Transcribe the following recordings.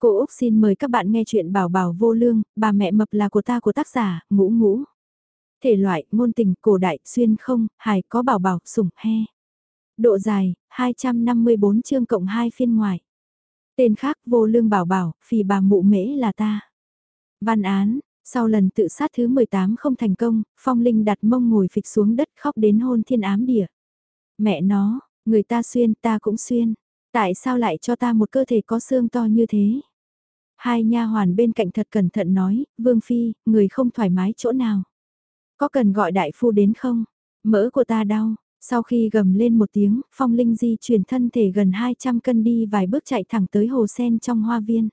Cô Úc xin mời các bạn nghe chuyện Bảo Bảo Vô Lương, bà mẹ mập là của ta của tác giả, ngũ ngũ. Thể loại, ngôn tình, cổ đại, xuyên không, hài, có bảo bảo, sủng, he. Độ dài, 254 chương cộng 2 phiên ngoài. Tên khác, Vô Lương Bảo Bảo, phì bà mụ mễ là ta. Văn án, sau lần tự sát thứ 18 không thành công, Phong Linh đặt mông ngồi phịch xuống đất khóc đến hôn thiên ám địa. Mẹ nó, người ta xuyên ta cũng xuyên. Tại sao lại cho ta một cơ thể có xương to như thế? Hai nha hoàn bên cạnh thật cẩn thận nói, Vương Phi, người không thoải mái chỗ nào? Có cần gọi đại phu đến không? Mỡ của ta đau. Sau khi gầm lên một tiếng, Phong Linh di chuyển thân thể gần 200 cân đi vài bước chạy thẳng tới hồ sen trong hoa viên.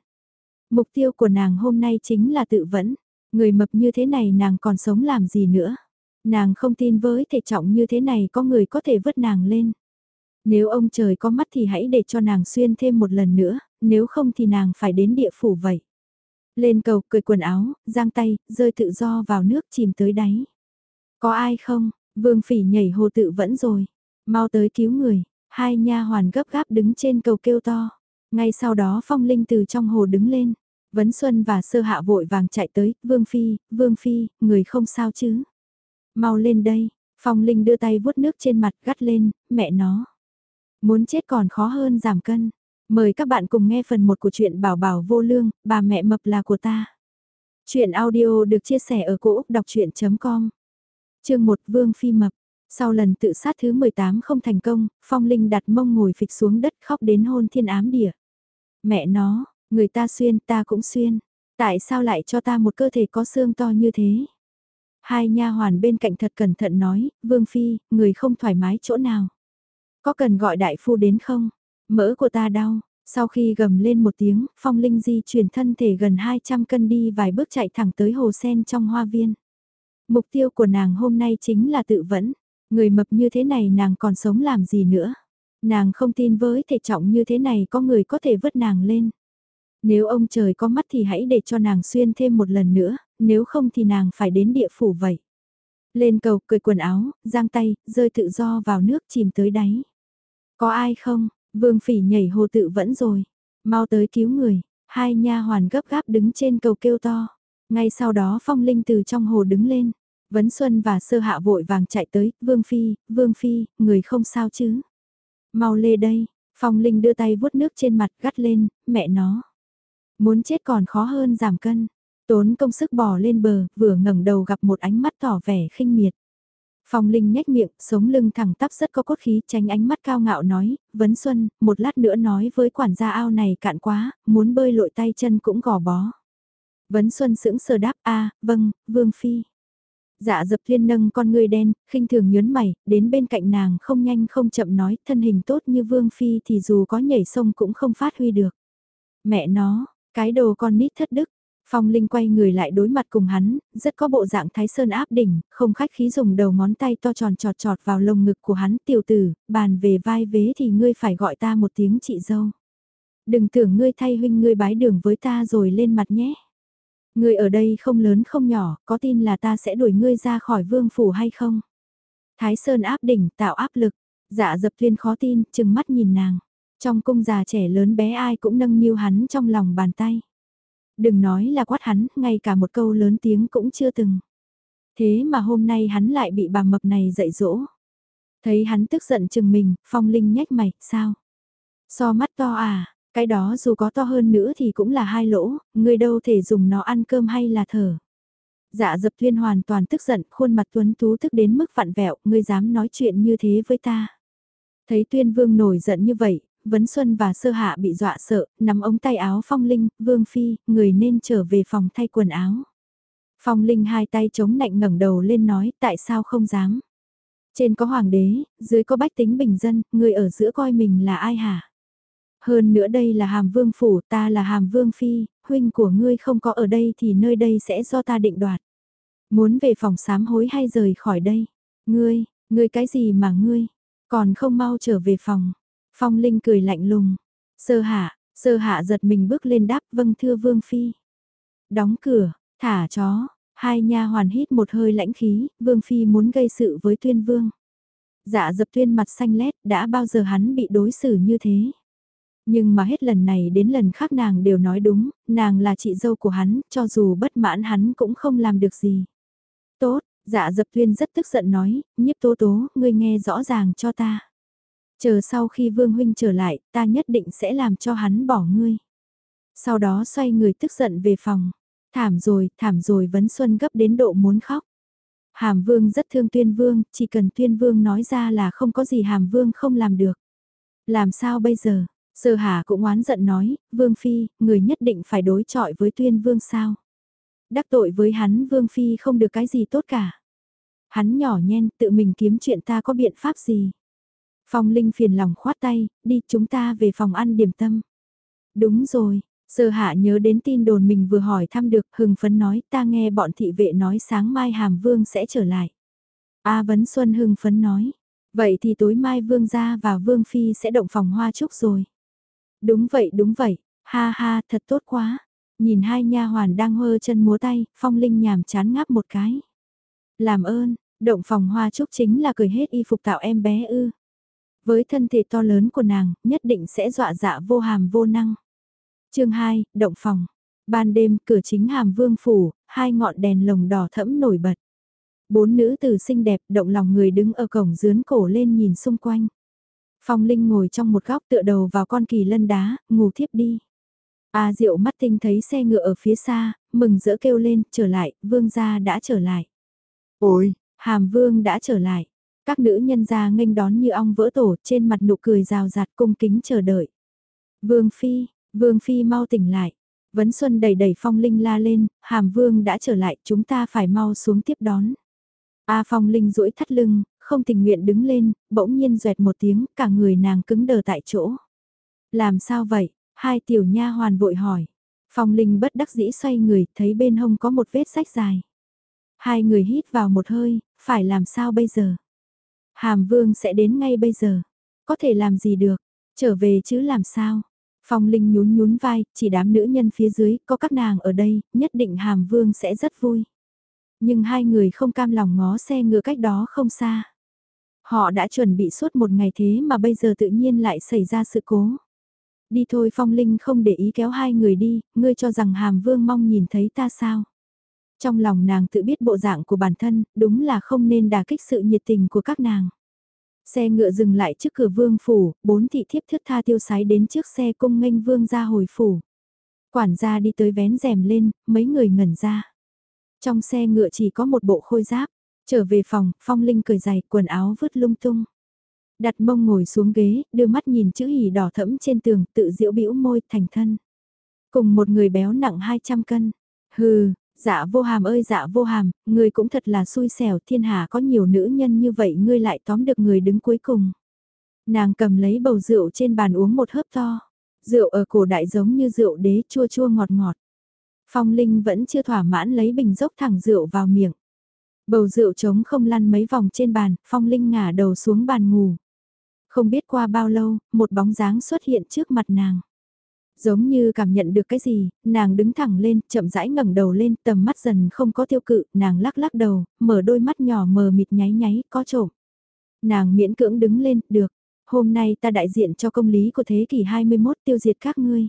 Mục tiêu của nàng hôm nay chính là tự vẫn. Người mập như thế này nàng còn sống làm gì nữa? Nàng không tin với thể trọng như thế này có người có thể vứt nàng lên. Nếu ông trời có mắt thì hãy để cho nàng xuyên thêm một lần nữa, nếu không thì nàng phải đến địa phủ vậy. Lên cầu cười quần áo, giang tay, rơi tự do vào nước chìm tới đáy. Có ai không? Vương phỉ nhảy hồ tự vẫn rồi. Mau tới cứu người. Hai nha hoàn gấp gáp đứng trên cầu kêu to. Ngay sau đó phong linh từ trong hồ đứng lên. Vấn Xuân và sơ hạ vội vàng chạy tới. Vương phi, vương phi, người không sao chứ? Mau lên đây. Phong linh đưa tay vuốt nước trên mặt gắt lên, mẹ nó. Muốn chết còn khó hơn giảm cân. Mời các bạn cùng nghe phần 1 của truyện Bảo Bảo Vô Lương, bà mẹ mập là của ta. Chuyện audio được chia sẻ ở cỗ đọc chuyện.com Chương 1 Vương Phi Mập Sau lần tự sát thứ 18 không thành công, Phong Linh đặt mông ngồi phịch xuống đất khóc đến hôn thiên ám địa. Mẹ nó, người ta xuyên ta cũng xuyên. Tại sao lại cho ta một cơ thể có xương to như thế? Hai nha hoàn bên cạnh thật cẩn thận nói, Vương Phi, người không thoải mái chỗ nào? Có cần gọi đại phu đến không? Mỡ của ta đau. Sau khi gầm lên một tiếng, Phong Linh di chuyển thân thể gần 200 cân đi vài bước chạy thẳng tới hồ sen trong hoa viên. Mục tiêu của nàng hôm nay chính là tự vẫn. Người mập như thế này nàng còn sống làm gì nữa. Nàng không tin với thể trọng như thế này có người có thể vứt nàng lên. Nếu ông trời có mắt thì hãy để cho nàng xuyên thêm một lần nữa, nếu không thì nàng phải đến địa phủ vậy. Lên cầu, cười quần áo, giang tay, rơi tự do vào nước chìm tới đáy. Có ai không? Vương phỉ nhảy hồ tự vẫn rồi. Mau tới cứu người. Hai nha hoàn gấp gáp đứng trên cầu kêu to. Ngay sau đó phong linh từ trong hồ đứng lên. Vấn Xuân và sơ hạ vội vàng chạy tới. Vương phi, Vương phi, người không sao chứ? Mau lê đây. Phong linh đưa tay vuốt nước trên mặt gắt lên, mẹ nó. Muốn chết còn khó hơn giảm cân. Tốn công sức bò lên bờ, vừa ngẩng đầu gặp một ánh mắt tỏ vẻ khinh miệt. Phong Linh nhếch miệng, sống lưng thẳng tắp rất có cốt khí, tránh ánh mắt cao ngạo nói, Vấn Xuân, một lát nữa nói với quản gia ao này cạn quá, muốn bơi lội tay chân cũng gò bó. Vấn Xuân sững sờ đáp, a vâng, Vương Phi. Dạ dập thiên nâng con người đen, khinh thường nhớn mày, đến bên cạnh nàng không nhanh không chậm nói, thân hình tốt như Vương Phi thì dù có nhảy sông cũng không phát huy được. Mẹ nó, cái đồ con nít thất đức, Phong Linh quay người lại đối mặt cùng hắn, rất có bộ dạng thái sơn áp đỉnh, không khách khí dùng đầu ngón tay to tròn trọt trọt vào lồng ngực của hắn tiểu tử, bàn về vai vế thì ngươi phải gọi ta một tiếng chị dâu. Đừng tưởng ngươi thay huynh ngươi bái đường với ta rồi lên mặt nhé. Ngươi ở đây không lớn không nhỏ, có tin là ta sẽ đuổi ngươi ra khỏi vương phủ hay không? Thái sơn áp đỉnh tạo áp lực, dạ dập tuyên khó tin, chừng mắt nhìn nàng. Trong cung già trẻ lớn bé ai cũng nâng niu hắn trong lòng bàn tay. Đừng nói là quát hắn, ngay cả một câu lớn tiếng cũng chưa từng. Thế mà hôm nay hắn lại bị bà mập này dạy dỗ. Thấy hắn tức giận chừng mình, phong linh nhếch mày, sao? So mắt to à, cái đó dù có to hơn nữa thì cũng là hai lỗ, người đâu thể dùng nó ăn cơm hay là thở. Dạ dập tuyên hoàn toàn tức giận, khuôn mặt tuấn tú tức đến mức vặn vẹo, ngươi dám nói chuyện như thế với ta. Thấy tuyên vương nổi giận như vậy, Vấn Xuân và Sơ Hạ bị dọa sợ, nắm ống tay áo Phong Linh, Vương Phi, người nên trở về phòng thay quần áo. Phong Linh hai tay chống nạnh ngẩng đầu lên nói tại sao không dám. Trên có hoàng đế, dưới có bách tính bình dân, người ở giữa coi mình là ai hả? Hơn nữa đây là hàm vương phủ, ta là hàm vương phi, huynh của ngươi không có ở đây thì nơi đây sẽ do ta định đoạt. Muốn về phòng sám hối hay rời khỏi đây? Ngươi, ngươi cái gì mà ngươi? Còn không mau trở về phòng. Phong Linh cười lạnh lùng. Sơ hạ, sơ hạ giật mình bước lên đáp vâng thưa Vương Phi. Đóng cửa, thả chó, hai nha hoàn hít một hơi lãnh khí, Vương Phi muốn gây sự với tuyên vương. Dạ dập tuyên mặt xanh lét, đã bao giờ hắn bị đối xử như thế? Nhưng mà hết lần này đến lần khác nàng đều nói đúng, nàng là chị dâu của hắn, cho dù bất mãn hắn cũng không làm được gì. Tốt, dạ dập tuyên rất tức giận nói, nhiếp tố tố, ngươi nghe rõ ràng cho ta. Chờ sau khi vương huynh trở lại, ta nhất định sẽ làm cho hắn bỏ ngươi. Sau đó xoay người tức giận về phòng. Thảm rồi, thảm rồi vấn xuân gấp đến độ muốn khóc. Hàm vương rất thương tuyên vương, chỉ cần tuyên vương nói ra là không có gì hàm vương không làm được. Làm sao bây giờ? Sơ hà cũng oán giận nói, vương phi, người nhất định phải đối chọi với tuyên vương sao? Đắc tội với hắn vương phi không được cái gì tốt cả. Hắn nhỏ nhen tự mình kiếm chuyện ta có biện pháp gì? Phong Linh phiền lòng khoát tay, đi chúng ta về phòng ăn điểm tâm. Đúng rồi, Sơ hạ nhớ đến tin đồn mình vừa hỏi thăm được, hừng phấn nói ta nghe bọn thị vệ nói sáng mai Hàm Vương sẽ trở lại. A Vấn Xuân hưng phấn nói, vậy thì tối mai Vương gia và Vương Phi sẽ động phòng hoa chúc rồi. Đúng vậy đúng vậy, ha ha thật tốt quá. Nhìn hai nha hoàn đang hơ chân múa tay, Phong Linh nhàm chán ngáp một cái. Làm ơn, động phòng hoa chúc chính là cười hết y phục tạo em bé ư. Với thân thể to lớn của nàng, nhất định sẽ dọa dạ vô hàm vô năng chương 2, động phòng. Ban đêm, cửa chính hàm vương phủ, hai ngọn đèn lồng đỏ thẫm nổi bật. Bốn nữ tử xinh đẹp động lòng người đứng ở cổng dướn cổ lên nhìn xung quanh. Phong Linh ngồi trong một góc tựa đầu vào con kỳ lân đá, ngủ thiếp đi. A Diệu mắt tinh thấy xe ngựa ở phía xa, mừng rỡ kêu lên, trở lại, vương gia đã trở lại. Ôi, hàm vương đã trở lại. Các nữ nhân ra nghênh đón như ong vỡ tổ trên mặt nụ cười rào rạt cung kính chờ đợi. Vương Phi, Vương Phi mau tỉnh lại. Vấn Xuân đầy đầy Phong Linh la lên, Hàm Vương đã trở lại, chúng ta phải mau xuống tiếp đón. A Phong Linh duỗi thắt lưng, không tình nguyện đứng lên, bỗng nhiên duệt một tiếng, cả người nàng cứng đờ tại chỗ. Làm sao vậy? Hai tiểu nha hoàn vội hỏi. Phong Linh bất đắc dĩ xoay người, thấy bên hông có một vết sách dài. Hai người hít vào một hơi, phải làm sao bây giờ? Hàm Vương sẽ đến ngay bây giờ. Có thể làm gì được? Trở về chứ làm sao? Phong Linh nhún nhún vai, chỉ đám nữ nhân phía dưới, có các nàng ở đây, nhất định Hàm Vương sẽ rất vui. Nhưng hai người không cam lòng ngó xe ngựa cách đó không xa. Họ đã chuẩn bị suốt một ngày thế mà bây giờ tự nhiên lại xảy ra sự cố. Đi thôi Phong Linh không để ý kéo hai người đi, ngươi cho rằng Hàm Vương mong nhìn thấy ta sao. Trong lòng nàng tự biết bộ dạng của bản thân, đúng là không nên đả kích sự nhiệt tình của các nàng. Xe ngựa dừng lại trước cửa vương phủ, bốn thị thiếp thước tha tiêu sái đến trước xe cung nghênh vương ra hồi phủ. Quản gia đi tới vén rèm lên, mấy người ngẩn ra. Trong xe ngựa chỉ có một bộ khôi giáp, trở về phòng, phong linh cười giày, quần áo vứt lung tung. Đặt mông ngồi xuống ghế, đưa mắt nhìn chữ hỉ đỏ thẫm trên tường, tự diễu bĩu môi, thành thân. Cùng một người béo nặng 200 cân. Hừ, Dạ vô hàm ơi dạ vô hàm, ngươi cũng thật là xui xẻo thiên hạ có nhiều nữ nhân như vậy ngươi lại tóm được người đứng cuối cùng. Nàng cầm lấy bầu rượu trên bàn uống một hớp to. Rượu ở cổ đại giống như rượu đế chua chua ngọt ngọt. Phong Linh vẫn chưa thỏa mãn lấy bình dốc thẳng rượu vào miệng. Bầu rượu trống không lăn mấy vòng trên bàn, Phong Linh ngả đầu xuống bàn ngủ. Không biết qua bao lâu, một bóng dáng xuất hiện trước mặt nàng. Giống như cảm nhận được cái gì, nàng đứng thẳng lên, chậm rãi ngẩng đầu lên, tầm mắt dần không có tiêu cự, nàng lắc lắc đầu, mở đôi mắt nhỏ mờ mịt nháy nháy, có trộm. Nàng miễn cưỡng đứng lên, được, hôm nay ta đại diện cho công lý của thế kỷ 21 tiêu diệt các ngươi.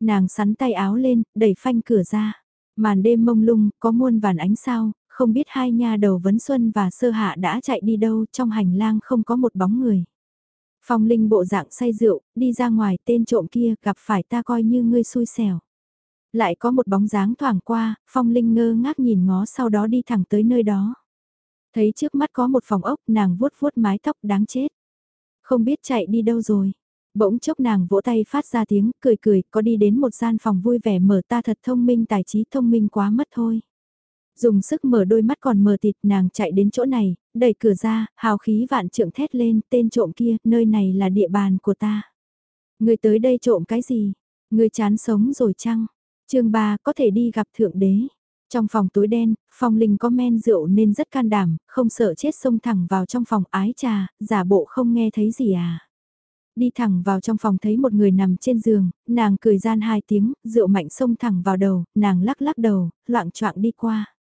Nàng sắn tay áo lên, đẩy phanh cửa ra. Màn đêm mông lung, có muôn vàn ánh sao, không biết hai nha đầu vấn xuân và sơ hạ đã chạy đi đâu, trong hành lang không có một bóng người. Phong Linh bộ dạng say rượu, đi ra ngoài tên trộm kia gặp phải ta coi như ngươi xui xẻo. Lại có một bóng dáng thoảng qua, Phong Linh ngơ ngác nhìn ngó sau đó đi thẳng tới nơi đó. Thấy trước mắt có một phòng ốc nàng vuốt vuốt mái tóc đáng chết. Không biết chạy đi đâu rồi. Bỗng chốc nàng vỗ tay phát ra tiếng, cười cười, có đi đến một gian phòng vui vẻ mở ta thật thông minh tài trí thông minh quá mất thôi. Dùng sức mở đôi mắt còn mờ tịt nàng chạy đến chỗ này, đẩy cửa ra, hào khí vạn trượng thét lên, tên trộm kia, nơi này là địa bàn của ta. Người tới đây trộm cái gì? Người chán sống rồi chăng? chương 3 có thể đi gặp thượng đế. Trong phòng tối đen, phong linh có men rượu nên rất can đảm, không sợ chết xông thẳng vào trong phòng ái trà, giả bộ không nghe thấy gì à. Đi thẳng vào trong phòng thấy một người nằm trên giường, nàng cười gian hai tiếng, rượu mạnh xông thẳng vào đầu, nàng lắc lắc đầu, loạn choạng đi qua.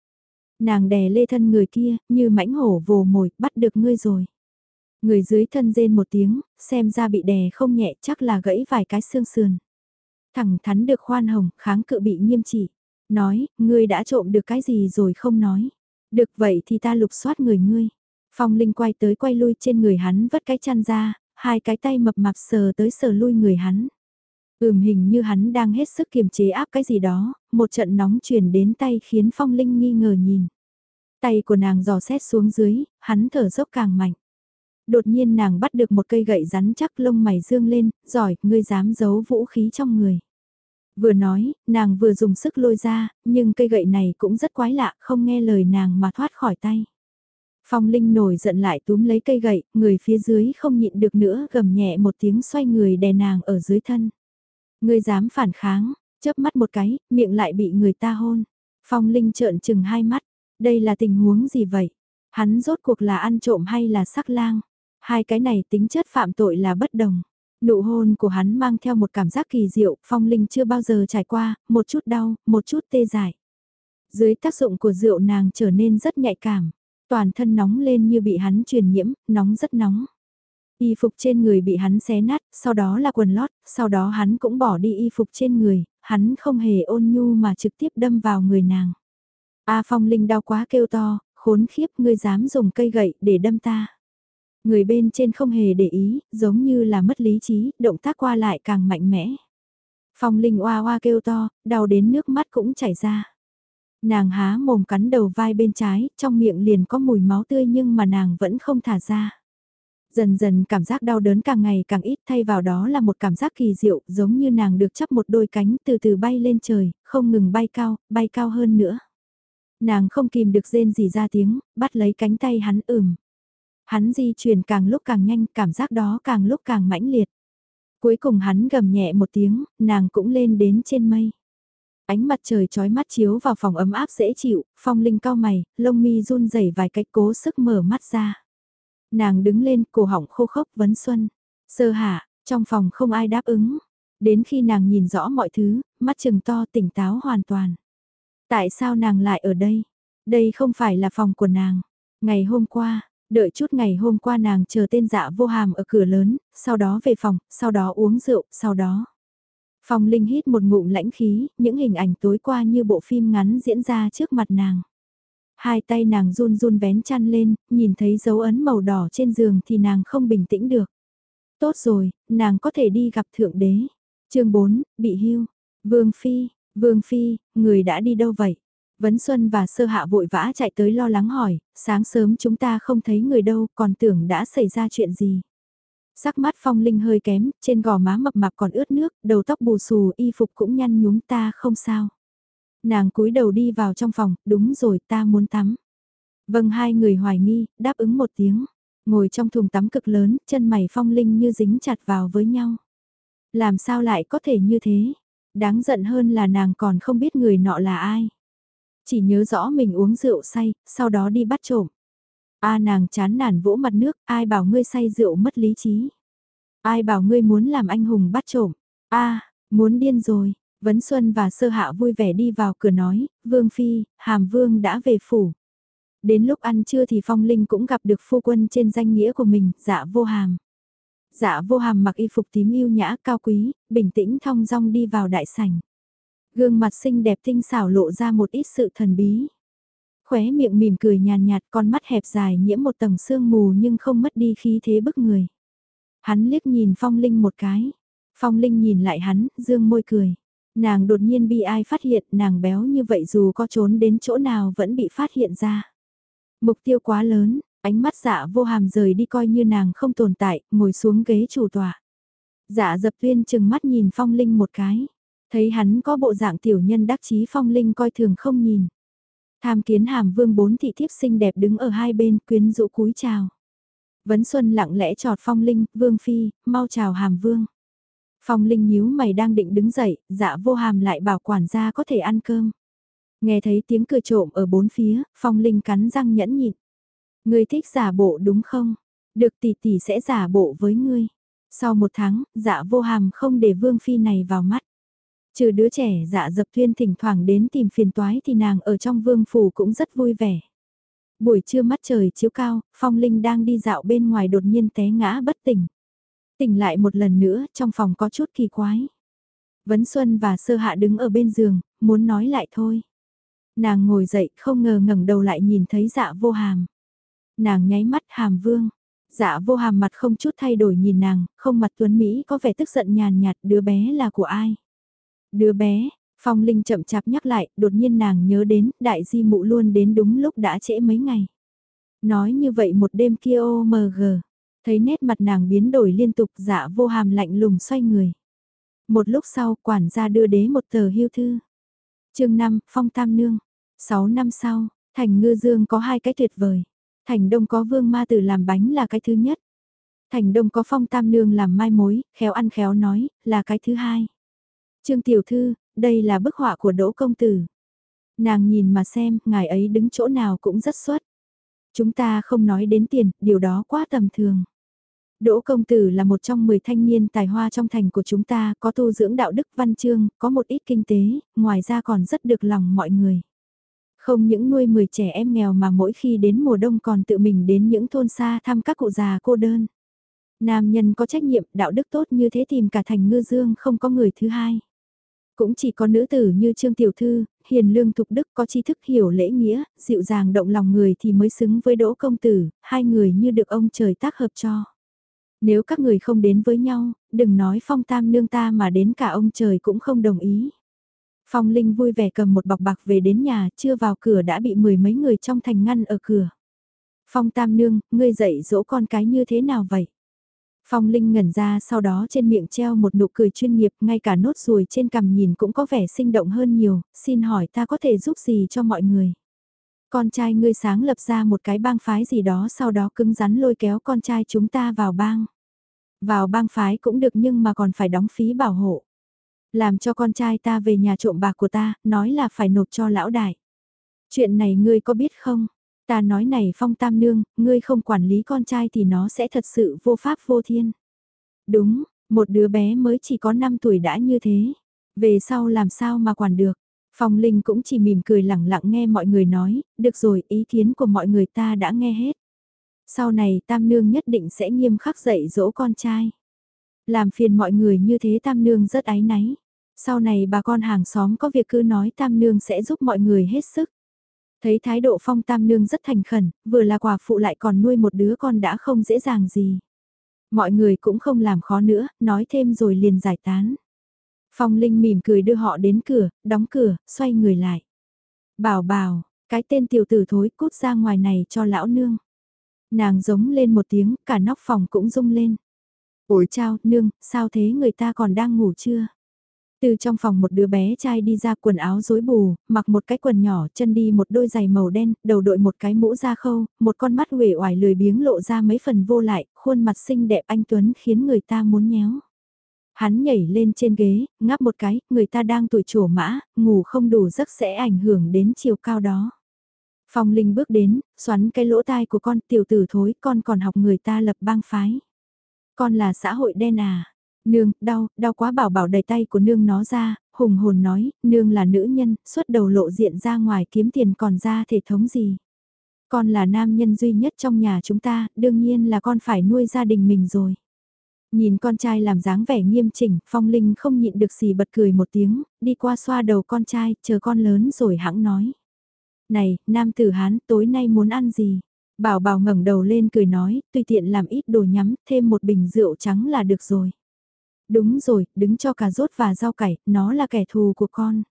Nàng đè lê thân người kia, như mãnh hổ vồ mồi, bắt được ngươi rồi. Người dưới thân rên một tiếng, xem ra bị đè không nhẹ chắc là gãy vài cái xương sườn. Thẳng thắn được khoan hồng, kháng cự bị nghiêm trị. Nói, ngươi đã trộm được cái gì rồi không nói. Được vậy thì ta lục soát người ngươi. Phong Linh quay tới quay lui trên người hắn vất cái chăn ra, hai cái tay mập mạp sờ tới sờ lui người hắn. Ừm hình như hắn đang hết sức kiềm chế áp cái gì đó, một trận nóng truyền đến tay khiến Phong Linh nghi ngờ nhìn. Tay của nàng dò xét xuống dưới, hắn thở dốc càng mạnh. Đột nhiên nàng bắt được một cây gậy rắn chắc lông mày dương lên, giỏi, ngươi dám giấu vũ khí trong người. Vừa nói, nàng vừa dùng sức lôi ra, nhưng cây gậy này cũng rất quái lạ, không nghe lời nàng mà thoát khỏi tay. Phong Linh nổi giận lại túm lấy cây gậy, người phía dưới không nhịn được nữa gầm nhẹ một tiếng xoay người đè nàng ở dưới thân ngươi dám phản kháng, chớp mắt một cái, miệng lại bị người ta hôn. Phong Linh trợn chừng hai mắt, đây là tình huống gì vậy? Hắn rốt cuộc là ăn trộm hay là sắc lang? Hai cái này tính chất phạm tội là bất đồng. Nụ hôn của hắn mang theo một cảm giác kỳ diệu, Phong Linh chưa bao giờ trải qua, một chút đau, một chút tê dại. Dưới tác dụng của rượu nàng trở nên rất nhạy cảm, toàn thân nóng lên như bị hắn truyền nhiễm, nóng rất nóng. Y phục trên người bị hắn xé nát, sau đó là quần lót, sau đó hắn cũng bỏ đi y phục trên người, hắn không hề ôn nhu mà trực tiếp đâm vào người nàng. A Phong Linh đau quá kêu to, khốn khiếp ngươi dám dùng cây gậy để đâm ta. Người bên trên không hề để ý, giống như là mất lý trí, động tác qua lại càng mạnh mẽ. Phong Linh oa oa kêu to, đau đến nước mắt cũng chảy ra. Nàng há mồm cắn đầu vai bên trái, trong miệng liền có mùi máu tươi nhưng mà nàng vẫn không thả ra. Dần dần cảm giác đau đớn càng ngày càng ít thay vào đó là một cảm giác kỳ diệu giống như nàng được chắp một đôi cánh từ từ bay lên trời, không ngừng bay cao, bay cao hơn nữa. Nàng không kìm được rên gì ra tiếng, bắt lấy cánh tay hắn ửm. Hắn di chuyển càng lúc càng nhanh, cảm giác đó càng lúc càng mãnh liệt. Cuối cùng hắn gầm nhẹ một tiếng, nàng cũng lên đến trên mây. Ánh mặt trời chói mắt chiếu vào phòng ấm áp dễ chịu, phong linh cao mày, lông mi run rẩy vài cách cố sức mở mắt ra. Nàng đứng lên, cổ họng khô khốc vấn xuân. Sơ hạ, trong phòng không ai đáp ứng. Đến khi nàng nhìn rõ mọi thứ, mắt trừng to tỉnh táo hoàn toàn. Tại sao nàng lại ở đây? Đây không phải là phòng của nàng. Ngày hôm qua, đợi chút ngày hôm qua nàng chờ tên dạ vô hàm ở cửa lớn, sau đó về phòng, sau đó uống rượu, sau đó. Phong Linh hít một ngụm lãnh khí, những hình ảnh tối qua như bộ phim ngắn diễn ra trước mặt nàng. Hai tay nàng run run vén chăn lên, nhìn thấy dấu ấn màu đỏ trên giường thì nàng không bình tĩnh được. Tốt rồi, nàng có thể đi gặp Thượng Đế. chương 4, bị hưu. Vương Phi, Vương Phi, người đã đi đâu vậy? Vấn Xuân và Sơ Hạ vội vã chạy tới lo lắng hỏi, sáng sớm chúng ta không thấy người đâu, còn tưởng đã xảy ra chuyện gì. Sắc mắt Phong Linh hơi kém, trên gò má mập mạp còn ướt nước, đầu tóc bù xù, y phục cũng nhăn nhúm ta không sao. Nàng cúi đầu đi vào trong phòng, đúng rồi ta muốn tắm. Vâng hai người hoài nghi, đáp ứng một tiếng. Ngồi trong thùng tắm cực lớn, chân mày Phong Linh như dính chặt vào với nhau. Làm sao lại có thể như thế? Đáng giận hơn là nàng còn không biết người nọ là ai. Chỉ nhớ rõ mình uống rượu say, sau đó đi bắt trộm. A nàng chán nản vỗ mặt nước, ai bảo ngươi say rượu mất lý trí. Ai bảo ngươi muốn làm anh hùng bắt trộm. A, muốn điên rồi. Vấn Xuân và Sơ Hạ vui vẻ đi vào cửa nói, Vương Phi, Hàm Vương đã về phủ. Đến lúc ăn trưa thì Phong Linh cũng gặp được phu quân trên danh nghĩa của mình, dạ vô hàm. Dạ vô hàm mặc y phục tím yêu nhã cao quý, bình tĩnh thong dong đi vào đại sảnh. Gương mặt xinh đẹp tinh xảo lộ ra một ít sự thần bí. Khóe miệng mỉm cười nhàn nhạt, con mắt hẹp dài nhiễm một tầng sương mù nhưng không mất đi khí thế bức người. Hắn liếc nhìn Phong Linh một cái. Phong Linh nhìn lại hắn, dương môi cười. Nàng đột nhiên bị ai phát hiện nàng béo như vậy dù có trốn đến chỗ nào vẫn bị phát hiện ra. Mục tiêu quá lớn, ánh mắt dạ vô hàm rời đi coi như nàng không tồn tại, ngồi xuống ghế chủ tọa. Dạ dập tuyên chừng mắt nhìn phong linh một cái. Thấy hắn có bộ dạng tiểu nhân đắc chí phong linh coi thường không nhìn. Tham kiến hàm vương bốn thị thiếp xinh đẹp đứng ở hai bên quyến rũ cúi chào. Vấn Xuân lặng lẽ trọt phong linh, vương phi, mau chào hàm vương. Phong linh nhíu mày đang định đứng dậy, dạ vô hàm lại bảo quản gia có thể ăn cơm. Nghe thấy tiếng cười trộm ở bốn phía, phong linh cắn răng nhẫn nhịn. Ngươi thích giả bộ đúng không? Được tỷ tỷ sẽ giả bộ với ngươi. Sau một tháng, dạ vô hàm không để vương phi này vào mắt. Trừ đứa trẻ dạ dập thuyên thỉnh thoảng đến tìm phiền toái thì nàng ở trong vương phủ cũng rất vui vẻ. Buổi trưa mắt trời chiếu cao, Phong Linh đang đi dạo bên ngoài đột nhiên té ngã bất tỉnh. Tỉnh lại một lần nữa, trong phòng có chút kỳ quái. Vấn Xuân và Sơ Hạ đứng ở bên giường, muốn nói lại thôi. Nàng ngồi dậy, không ngờ ngẩng đầu lại nhìn thấy dạ vô hàm. Nàng nháy mắt hàm vương. Dạ vô hàm mặt không chút thay đổi nhìn nàng, không mặt tuấn Mỹ có vẻ tức giận nhàn nhạt đứa bé là của ai. Đứa bé, Phong Linh chậm chạp nhắc lại, đột nhiên nàng nhớ đến, đại di mụ luôn đến đúng lúc đã trễ mấy ngày. Nói như vậy một đêm kia ô mờ gờ, thấy nét mặt nàng biến đổi liên tục dạ vô hàm lạnh lùng xoay người. Một lúc sau, quản gia đưa đế một tờ hưu thư. chương 5, Phong Tam Nương. 6 năm sau, Thành Ngư Dương có hai cái tuyệt vời. Thành Đông có Vương Ma Tử làm bánh là cái thứ nhất. Thành Đông có Phong Tam Nương làm mai mối, khéo ăn khéo nói, là cái thứ hai. Trương Tiểu Thư, đây là bức họa của Đỗ Công Tử. Nàng nhìn mà xem, ngài ấy đứng chỗ nào cũng rất xuất. Chúng ta không nói đến tiền, điều đó quá tầm thường. Đỗ Công Tử là một trong 10 thanh niên tài hoa trong thành của chúng ta, có tu dưỡng đạo đức văn chương, có một ít kinh tế, ngoài ra còn rất được lòng mọi người. Không những nuôi 10 trẻ em nghèo mà mỗi khi đến mùa đông còn tự mình đến những thôn xa thăm các cụ già cô đơn. Nam nhân có trách nhiệm, đạo đức tốt như thế tìm cả thành ngư dương không có người thứ hai. Cũng chỉ có nữ tử như Trương Tiểu Thư, hiền lương thục đức có tri thức hiểu lễ nghĩa, dịu dàng động lòng người thì mới xứng với Đỗ Công Tử, hai người như được ông trời tác hợp cho. Nếu các người không đến với nhau, đừng nói phong tam nương ta mà đến cả ông trời cũng không đồng ý. Phong Linh vui vẻ cầm một bọc bạc về đến nhà, chưa vào cửa đã bị mười mấy người trong thành ngăn ở cửa. Phong Tam Nương, ngươi dạy dỗ con cái như thế nào vậy? Phong Linh ngẩn ra sau đó trên miệng treo một nụ cười chuyên nghiệp, ngay cả nốt ruồi trên cằm nhìn cũng có vẻ sinh động hơn nhiều, xin hỏi ta có thể giúp gì cho mọi người? Con trai ngươi sáng lập ra một cái bang phái gì đó sau đó cứng rắn lôi kéo con trai chúng ta vào bang. Vào bang phái cũng được nhưng mà còn phải đóng phí bảo hộ. Làm cho con trai ta về nhà trộm bạc của ta, nói là phải nộp cho lão đại. Chuyện này ngươi có biết không? Ta nói này phong tam nương, ngươi không quản lý con trai thì nó sẽ thật sự vô pháp vô thiên. Đúng, một đứa bé mới chỉ có 5 tuổi đã như thế. Về sau làm sao mà quản được. Phong Linh cũng chỉ mỉm cười lẳng lặng nghe mọi người nói, được rồi ý kiến của mọi người ta đã nghe hết. Sau này Tam Nương nhất định sẽ nghiêm khắc dạy dỗ con trai. Làm phiền mọi người như thế Tam Nương rất ái náy. Sau này bà con hàng xóm có việc cứ nói Tam Nương sẽ giúp mọi người hết sức. Thấy thái độ Phong Tam Nương rất thành khẩn, vừa là quả phụ lại còn nuôi một đứa con đã không dễ dàng gì. Mọi người cũng không làm khó nữa, nói thêm rồi liền giải tán. Phong Linh mỉm cười đưa họ đến cửa, đóng cửa, xoay người lại. Bảo bảo, cái tên tiểu tử thối cút ra ngoài này cho lão nương. Nàng giống lên một tiếng, cả nóc phòng cũng rung lên. Ủi chao, nương, sao thế người ta còn đang ngủ chưa? Từ trong phòng một đứa bé trai đi ra quần áo rối bù, mặc một cái quần nhỏ, chân đi một đôi giày màu đen, đầu đội một cái mũ da khâu, một con mắt uể oải lười biếng lộ ra mấy phần vô lại, khuôn mặt xinh đẹp anh Tuấn khiến người ta muốn nhéo. Hắn nhảy lên trên ghế, ngáp một cái, người ta đang tuổi trổ mã, ngủ không đủ giấc sẽ ảnh hưởng đến chiều cao đó. Phong Linh bước đến, xoắn cái lỗ tai của con tiểu tử thối, con còn học người ta lập bang phái. Con là xã hội đen à? Nương, đau, đau quá bảo bảo đầy tay của nương nó ra, hùng hồn nói, nương là nữ nhân, suốt đầu lộ diện ra ngoài kiếm tiền còn ra thể thống gì. Con là nam nhân duy nhất trong nhà chúng ta, đương nhiên là con phải nuôi gia đình mình rồi. Nhìn con trai làm dáng vẻ nghiêm chỉnh, Phong Linh không nhịn được gì bật cười một tiếng, đi qua xoa đầu con trai, chờ con lớn rồi hãng nói. Này, nam tử Hán, tối nay muốn ăn gì? Bảo bảo ngẩng đầu lên cười nói, tùy tiện làm ít đồ nhắm, thêm một bình rượu trắng là được rồi. Đúng rồi, đứng cho cà rốt và rau cải, nó là kẻ thù của con.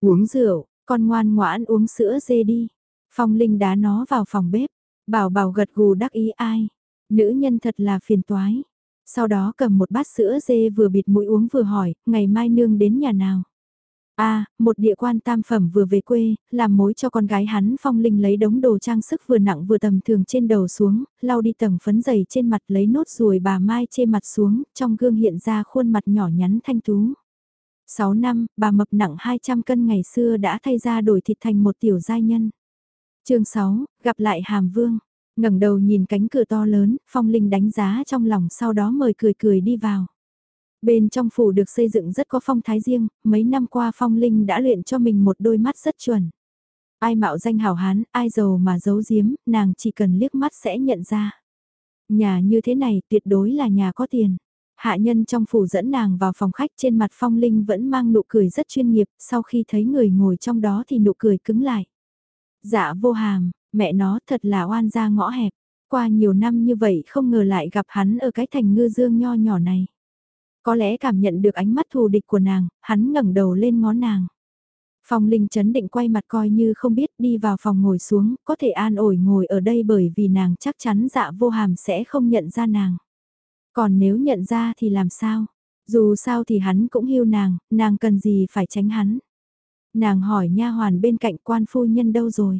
Uống rượu, con ngoan ngoãn uống sữa dê đi. Phong Linh đá nó vào phòng bếp, bảo bảo gật gù đắc ý ai. Nữ nhân thật là phiền toái. Sau đó cầm một bát sữa dê vừa bịt mũi uống vừa hỏi, ngày mai nương đến nhà nào a à, một địa quan tam phẩm vừa về quê, làm mối cho con gái hắn phong linh lấy đống đồ trang sức vừa nặng vừa tầm thường trên đầu xuống, lau đi tầng phấn dày trên mặt lấy nốt ruồi bà Mai chê mặt xuống, trong gương hiện ra khuôn mặt nhỏ nhắn thanh tú. 6 năm, bà mập nặng 200 cân ngày xưa đã thay ra đổi thịt thành một tiểu giai nhân. chương 6, gặp lại Hàm Vương ngẩng đầu nhìn cánh cửa to lớn, Phong Linh đánh giá trong lòng sau đó mời cười cười đi vào. Bên trong phủ được xây dựng rất có phong thái riêng, mấy năm qua Phong Linh đã luyện cho mình một đôi mắt rất chuẩn. Ai mạo danh hảo hán, ai giàu mà giấu giếm, nàng chỉ cần liếc mắt sẽ nhận ra. Nhà như thế này tuyệt đối là nhà có tiền. Hạ nhân trong phủ dẫn nàng vào phòng khách trên mặt phong linh vẫn mang nụ cười rất chuyên nghiệp, sau khi thấy người ngồi trong đó thì nụ cười cứng lại. Dạ vô hàm, mẹ nó thật là oan gia ngõ hẹp, qua nhiều năm như vậy không ngờ lại gặp hắn ở cái thành ngư dương nho nhỏ này. Có lẽ cảm nhận được ánh mắt thù địch của nàng, hắn ngẩng đầu lên ngó nàng. Phong Linh chấn định quay mặt coi như không biết đi vào phòng ngồi xuống, có thể an ủi ngồi ở đây bởi vì nàng chắc chắn dạ vô hàm sẽ không nhận ra nàng. Còn nếu nhận ra thì làm sao? Dù sao thì hắn cũng hiu nàng, nàng cần gì phải tránh hắn. Nàng hỏi nha hoàn bên cạnh quan phu nhân đâu rồi?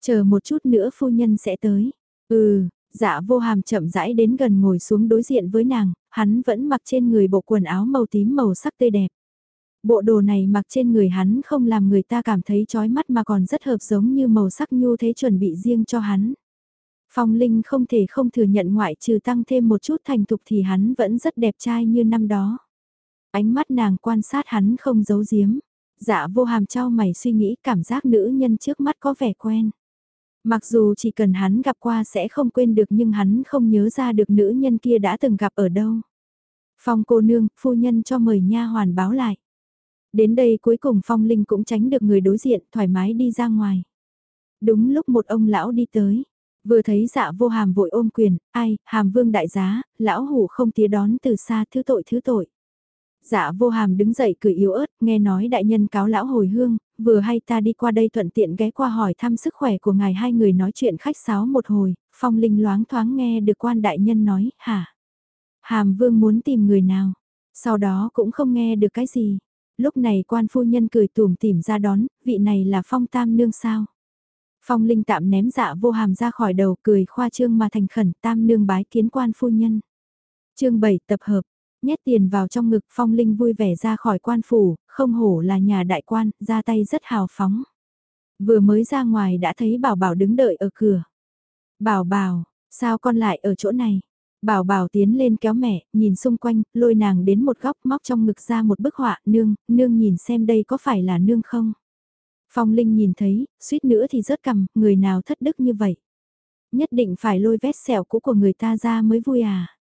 Chờ một chút nữa phu nhân sẽ tới. Ừ, dạ vô hàm chậm rãi đến gần ngồi xuống đối diện với nàng, hắn vẫn mặc trên người bộ quần áo màu tím màu sắc tươi đẹp. Bộ đồ này mặc trên người hắn không làm người ta cảm thấy chói mắt mà còn rất hợp giống như màu sắc nhu thế chuẩn bị riêng cho hắn. Phong Linh không thể không thừa nhận ngoại trừ tăng thêm một chút thành thục thì hắn vẫn rất đẹp trai như năm đó. Ánh mắt nàng quan sát hắn không giấu giếm. Dạ vô hàm trao mày suy nghĩ cảm giác nữ nhân trước mắt có vẻ quen. Mặc dù chỉ cần hắn gặp qua sẽ không quên được nhưng hắn không nhớ ra được nữ nhân kia đã từng gặp ở đâu. Phong cô nương, phu nhân cho mời nha hoàn báo lại. Đến đây cuối cùng Phong Linh cũng tránh được người đối diện thoải mái đi ra ngoài. Đúng lúc một ông lão đi tới, vừa thấy dạ vô hàm vội ôm quyền, ai, hàm vương đại giá, lão hủ không tía đón từ xa thứ tội thứ tội. Dạ vô hàm đứng dậy cười yếu ớt, nghe nói đại nhân cáo lão hồi hương, vừa hay ta đi qua đây thuận tiện ghé qua hỏi thăm sức khỏe của ngài hai người nói chuyện khách sáo một hồi, phong linh loáng thoáng nghe được quan đại nhân nói, hả? Hàm vương muốn tìm người nào? Sau đó cũng không nghe được cái gì. Lúc này quan phu nhân cười tùm tìm ra đón, vị này là phong tam nương sao? Phong linh tạm ném dạ vô hàm ra khỏi đầu cười khoa trương mà thành khẩn tam nương bái kiến quan phu nhân. chương 7 tập hợp, nhét tiền vào trong ngực phong linh vui vẻ ra khỏi quan phủ, không hổ là nhà đại quan, ra tay rất hào phóng. Vừa mới ra ngoài đã thấy bảo bảo đứng đợi ở cửa. Bảo bảo, sao con lại ở chỗ này? Bảo bảo tiến lên kéo mẹ, nhìn xung quanh, lôi nàng đến một góc móc trong ngực ra một bức họa, nương, nương nhìn xem đây có phải là nương không? Phong Linh nhìn thấy, suýt nữa thì rớt cầm, người nào thất đức như vậy? Nhất định phải lôi vét sẹo cũ của người ta ra mới vui à?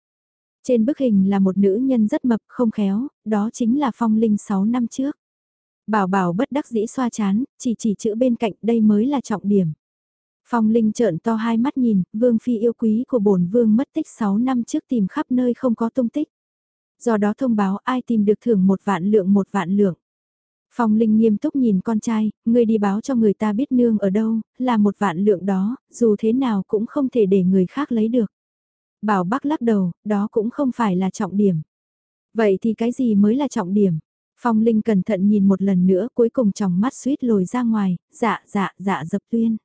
Trên bức hình là một nữ nhân rất mập không khéo, đó chính là Phong Linh 6 năm trước. Bảo bảo bất đắc dĩ xoa chán, chỉ chỉ chữ bên cạnh đây mới là trọng điểm. Phong Linh trợn to hai mắt nhìn, vương phi yêu quý của bổn vương mất tích 6 năm trước tìm khắp nơi không có tung tích. Do đó thông báo ai tìm được thưởng một vạn lượng một vạn lượng. Phong Linh nghiêm túc nhìn con trai, người đi báo cho người ta biết nương ở đâu, là một vạn lượng đó, dù thế nào cũng không thể để người khác lấy được. Bảo Bắc lắc đầu, đó cũng không phải là trọng điểm. Vậy thì cái gì mới là trọng điểm? Phong Linh cẩn thận nhìn một lần nữa cuối cùng trong mắt suýt lồi ra ngoài, dạ dạ dạ dập tuyên.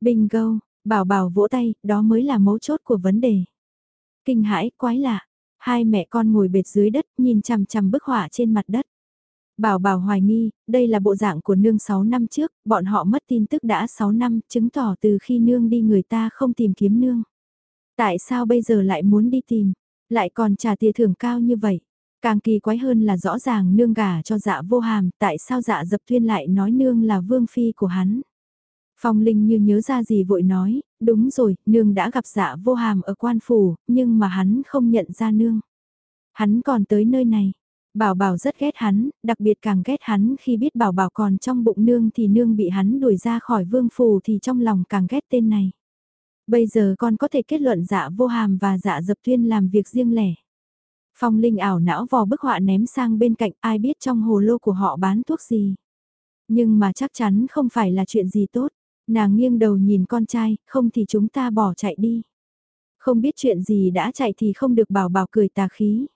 Bingo, bảo bảo vỗ tay, đó mới là mấu chốt của vấn đề. Kinh hãi, quái lạ. Hai mẹ con ngồi bệt dưới đất nhìn chằm chằm bức họa trên mặt đất. Bảo bảo hoài nghi, đây là bộ dạng của nương 6 năm trước, bọn họ mất tin tức đã 6 năm, chứng tỏ từ khi nương đi người ta không tìm kiếm nương. Tại sao bây giờ lại muốn đi tìm, lại còn trả tiền thưởng cao như vậy? Càng kỳ quái hơn là rõ ràng nương gả cho dạ vô hàm, tại sao dạ dập thuyên lại nói nương là vương phi của hắn? Phong Linh như nhớ ra gì vội nói, đúng rồi, nương đã gặp dạ vô hàm ở quan phủ, nhưng mà hắn không nhận ra nương. Hắn còn tới nơi này. Bảo bảo rất ghét hắn, đặc biệt càng ghét hắn khi biết bảo bảo còn trong bụng nương thì nương bị hắn đuổi ra khỏi vương phủ thì trong lòng càng ghét tên này. Bây giờ con có thể kết luận dạ vô hàm và dạ dập tuyên làm việc riêng lẻ. Phong Linh ảo não vò bức họa ném sang bên cạnh ai biết trong hồ lô của họ bán thuốc gì. Nhưng mà chắc chắn không phải là chuyện gì tốt. Nàng nghiêng đầu nhìn con trai, không thì chúng ta bỏ chạy đi. Không biết chuyện gì đã chạy thì không được bảo bảo cười tà khí.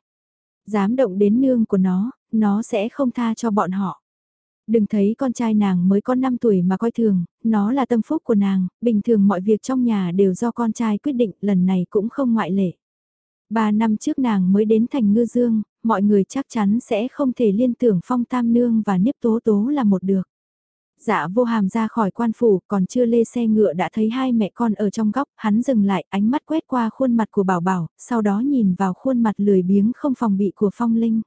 Dám động đến nương của nó, nó sẽ không tha cho bọn họ. Đừng thấy con trai nàng mới có 5 tuổi mà coi thường, nó là tâm phúc của nàng, bình thường mọi việc trong nhà đều do con trai quyết định, lần này cũng không ngoại lệ. Ba năm trước nàng mới đến thành ngư dương, mọi người chắc chắn sẽ không thể liên tưởng phong tam nương và niếp tố tố là một được. Dạ vô hàm ra khỏi quan phủ, còn chưa lê xe ngựa đã thấy hai mẹ con ở trong góc, hắn dừng lại, ánh mắt quét qua khuôn mặt của bảo bảo, sau đó nhìn vào khuôn mặt lười biếng không phòng bị của phong linh.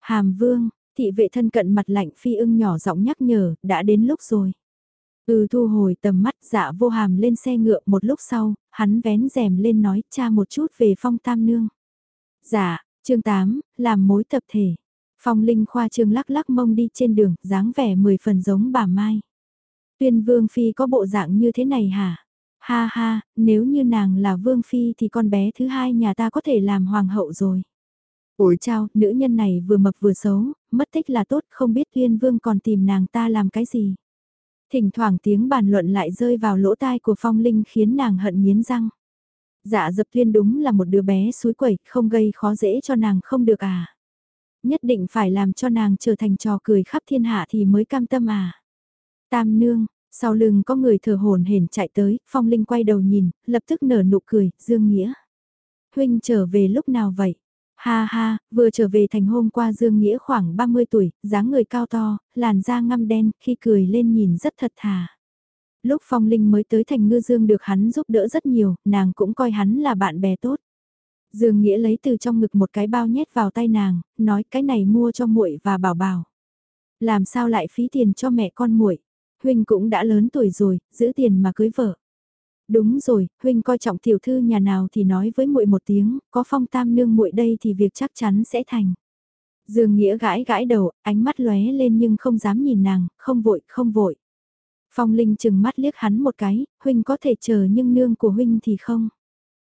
Hàm vương, thị vệ thân cận mặt lạnh phi ưng nhỏ giọng nhắc nhở, đã đến lúc rồi. Ừ thu hồi tầm mắt dạ vô hàm lên xe ngựa một lúc sau, hắn vén rèm lên nói cha một chút về phong tam nương. Dạ, chương 8, làm mối tập thể. Phong Linh khoa trương lắc lắc mông đi trên đường, dáng vẻ mười phần giống bà Mai. Tuyên Vương Phi có bộ dạng như thế này hả? Ha ha, nếu như nàng là Vương Phi thì con bé thứ hai nhà ta có thể làm hoàng hậu rồi. Ủi chao, nữ nhân này vừa mập vừa xấu, mất tích là tốt, không biết Tuyên Vương còn tìm nàng ta làm cái gì. Thỉnh thoảng tiếng bàn luận lại rơi vào lỗ tai của Phong Linh khiến nàng hận nghiến răng. Dạ dập tuyên đúng là một đứa bé suối quẩy, không gây khó dễ cho nàng không được à. Nhất định phải làm cho nàng trở thành trò cười khắp thiên hạ thì mới cam tâm à. Tam nương, sau lưng có người thở hồn hển chạy tới, Phong Linh quay đầu nhìn, lập tức nở nụ cười, Dương Nghĩa. Huynh trở về lúc nào vậy? Ha ha, vừa trở về thành hôm qua Dương Nghĩa khoảng 30 tuổi, dáng người cao to, làn da ngăm đen, khi cười lên nhìn rất thật thà. Lúc Phong Linh mới tới thành ngư Dương được hắn giúp đỡ rất nhiều, nàng cũng coi hắn là bạn bè tốt. Dương Nghĩa lấy từ trong ngực một cái bao nhét vào tay nàng, nói cái này mua cho muội và bảo bảo. Làm sao lại phí tiền cho mẹ con muội? Huynh cũng đã lớn tuổi rồi, giữ tiền mà cưới vợ. Đúng rồi, huynh coi trọng tiểu thư nhà nào thì nói với muội một tiếng, có phong tam nương muội đây thì việc chắc chắn sẽ thành. Dương Nghĩa gãi gãi đầu, ánh mắt lóe lên nhưng không dám nhìn nàng, không vội, không vội. Phong Linh chừng mắt liếc hắn một cái, huynh có thể chờ nhưng nương của huynh thì không.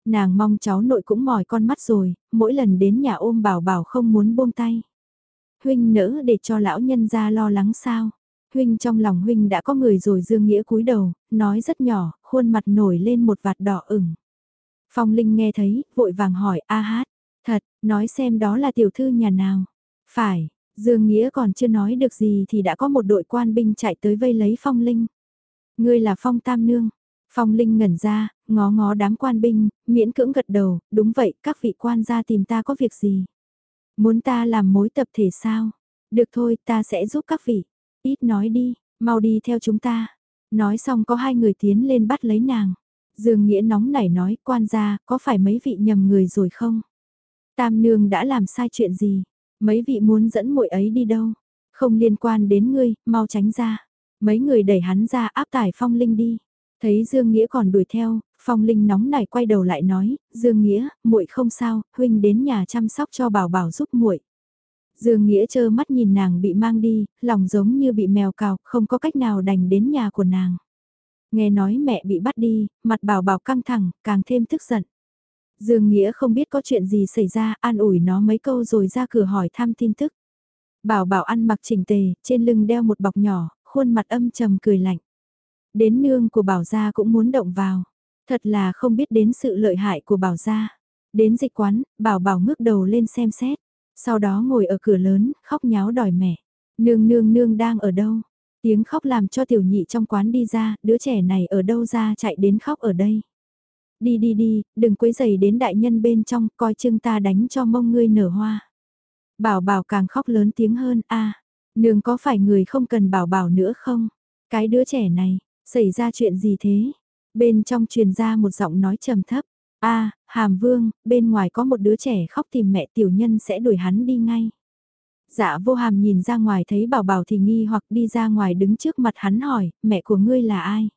Nàng mong cháu nội cũng mỏi con mắt rồi, mỗi lần đến nhà ôm bảo bảo không muốn buông tay. Huynh nỡ để cho lão nhân ra lo lắng sao? Huynh trong lòng huynh đã có người rồi Dương Nghĩa cúi đầu, nói rất nhỏ, khuôn mặt nổi lên một vạt đỏ ửng. Phong Linh nghe thấy, vội vàng hỏi a hát, thật, nói xem đó là tiểu thư nhà nào. Phải, Dương Nghĩa còn chưa nói được gì thì đã có một đội quan binh chạy tới vây lấy Phong Linh. Ngươi là Phong Tam Nương. Phong Linh ngẩn ra, ngó ngó đám quan binh, miễn cưỡng gật đầu, đúng vậy, các vị quan gia tìm ta có việc gì? Muốn ta làm mối tập thể sao? Được thôi, ta sẽ giúp các vị. Ít nói đi, mau đi theo chúng ta. Nói xong có hai người tiến lên bắt lấy nàng. Dương Nghĩa nóng nảy nói, quan gia, có phải mấy vị nhầm người rồi không? Tam nương đã làm sai chuyện gì? Mấy vị muốn dẫn muội ấy đi đâu? Không liên quan đến ngươi, mau tránh ra. Mấy người đẩy hắn ra áp tải Phong Linh đi. Thấy Dương Nghĩa còn đuổi theo, Phong Linh nóng nảy quay đầu lại nói, Dương Nghĩa, muội không sao, huynh đến nhà chăm sóc cho bảo bảo giúp muội. Dương Nghĩa chơ mắt nhìn nàng bị mang đi, lòng giống như bị mèo cào, không có cách nào đành đến nhà của nàng. Nghe nói mẹ bị bắt đi, mặt bảo bảo căng thẳng, càng thêm tức giận. Dương Nghĩa không biết có chuyện gì xảy ra, an ủi nó mấy câu rồi ra cửa hỏi thăm tin tức. Bảo bảo ăn mặc chỉnh tề, trên lưng đeo một bọc nhỏ, khuôn mặt âm trầm cười lạnh. Đến nương của bảo gia cũng muốn động vào. Thật là không biết đến sự lợi hại của bảo gia. Đến dịch quán, bảo bảo ngước đầu lên xem xét. Sau đó ngồi ở cửa lớn, khóc nháo đòi mẹ. Nương nương nương đang ở đâu? Tiếng khóc làm cho tiểu nhị trong quán đi ra, đứa trẻ này ở đâu ra chạy đến khóc ở đây. Đi đi đi, đừng quấy giày đến đại nhân bên trong, coi chưng ta đánh cho mông ngươi nở hoa. Bảo bảo càng khóc lớn tiếng hơn, a nương có phải người không cần bảo bảo nữa không? Cái đứa trẻ này, xảy ra chuyện gì thế? Bên trong truyền ra một giọng nói trầm thấp, a hàm vương, bên ngoài có một đứa trẻ khóc tìm mẹ tiểu nhân sẽ đuổi hắn đi ngay. Dạ vô hàm nhìn ra ngoài thấy bảo bảo thì nghi hoặc đi ra ngoài đứng trước mặt hắn hỏi, mẹ của ngươi là ai?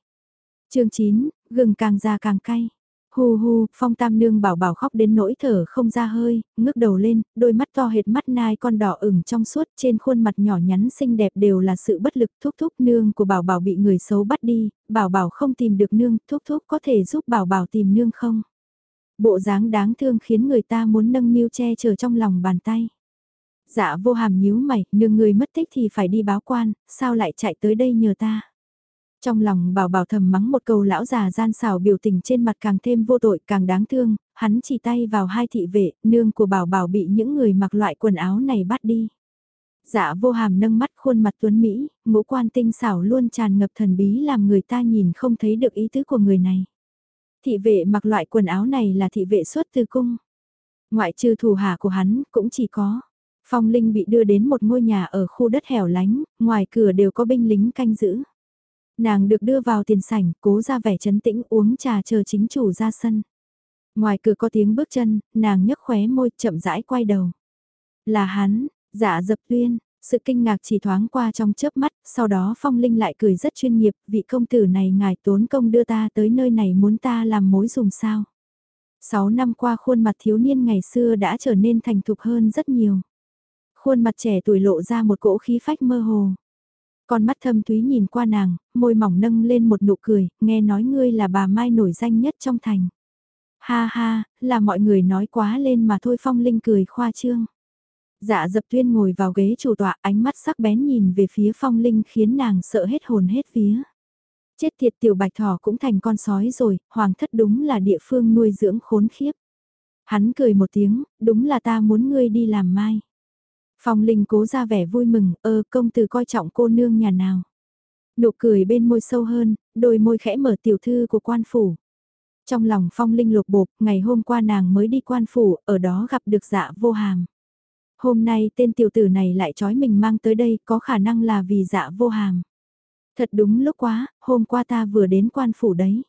chương 9, gừng càng già càng cay. Hu hu, phong tam nương bảo bảo khóc đến nỗi thở không ra hơi, ngước đầu lên, đôi mắt to hệt mắt nai con đỏ ửng trong suốt trên khuôn mặt nhỏ nhắn xinh đẹp đều là sự bất lực thúc thúc nương của bảo bảo bị người xấu bắt đi, bảo bảo không tìm được nương, thúc thúc có thể giúp bảo bảo tìm nương không? Bộ dáng đáng thương khiến người ta muốn nâng niu che chở trong lòng bàn tay. Dạ vô hàm nhíu mày, nương người mất tích thì phải đi báo quan, sao lại chạy tới đây nhờ ta? Trong lòng bảo bảo thầm mắng một câu lão già gian xảo biểu tình trên mặt càng thêm vô tội càng đáng thương, hắn chỉ tay vào hai thị vệ, nương của bảo bảo bị những người mặc loại quần áo này bắt đi. Dạ vô hàm nâng mắt khuôn mặt tuấn Mỹ, ngũ quan tinh xảo luôn tràn ngập thần bí làm người ta nhìn không thấy được ý tứ của người này. Thị vệ mặc loại quần áo này là thị vệ xuất từ cung. Ngoại trừ thủ hạ của hắn cũng chỉ có. Phong Linh bị đưa đến một ngôi nhà ở khu đất hẻo lánh, ngoài cửa đều có binh lính canh giữ. Nàng được đưa vào tiền sảnh, cố ra vẻ chấn tĩnh uống trà chờ chính chủ ra sân. Ngoài cửa có tiếng bước chân, nàng nhấc khóe môi chậm rãi quay đầu. Là hắn, dạ dập tuyên, sự kinh ngạc chỉ thoáng qua trong chớp mắt, sau đó Phong Linh lại cười rất chuyên nghiệp, vị công tử này ngài tốn công đưa ta tới nơi này muốn ta làm mối dùng sao. Sáu năm qua khuôn mặt thiếu niên ngày xưa đã trở nên thành thục hơn rất nhiều. Khuôn mặt trẻ tuổi lộ ra một cỗ khí phách mơ hồ. Con mắt thâm thúy nhìn qua nàng, môi mỏng nâng lên một nụ cười, nghe nói ngươi là bà Mai nổi danh nhất trong thành. Ha ha, là mọi người nói quá lên mà thôi Phong Linh cười khoa trương. Dạ dập tuyên ngồi vào ghế chủ tọa ánh mắt sắc bén nhìn về phía Phong Linh khiến nàng sợ hết hồn hết vía. Chết thiệt tiểu bạch thỏ cũng thành con sói rồi, hoàng thất đúng là địa phương nuôi dưỡng khốn khiếp. Hắn cười một tiếng, đúng là ta muốn ngươi đi làm mai. Phong Linh cố ra vẻ vui mừng, ơ công tử coi trọng cô nương nhà nào. Nụ cười bên môi sâu hơn, đôi môi khẽ mở tiểu thư của quan phủ. Trong lòng Phong Linh lục bộp, ngày hôm qua nàng mới đi quan phủ, ở đó gặp được dạ vô hàm. Hôm nay tên tiểu tử này lại trói mình mang tới đây, có khả năng là vì dạ vô hàm. Thật đúng lúc quá, hôm qua ta vừa đến quan phủ đấy.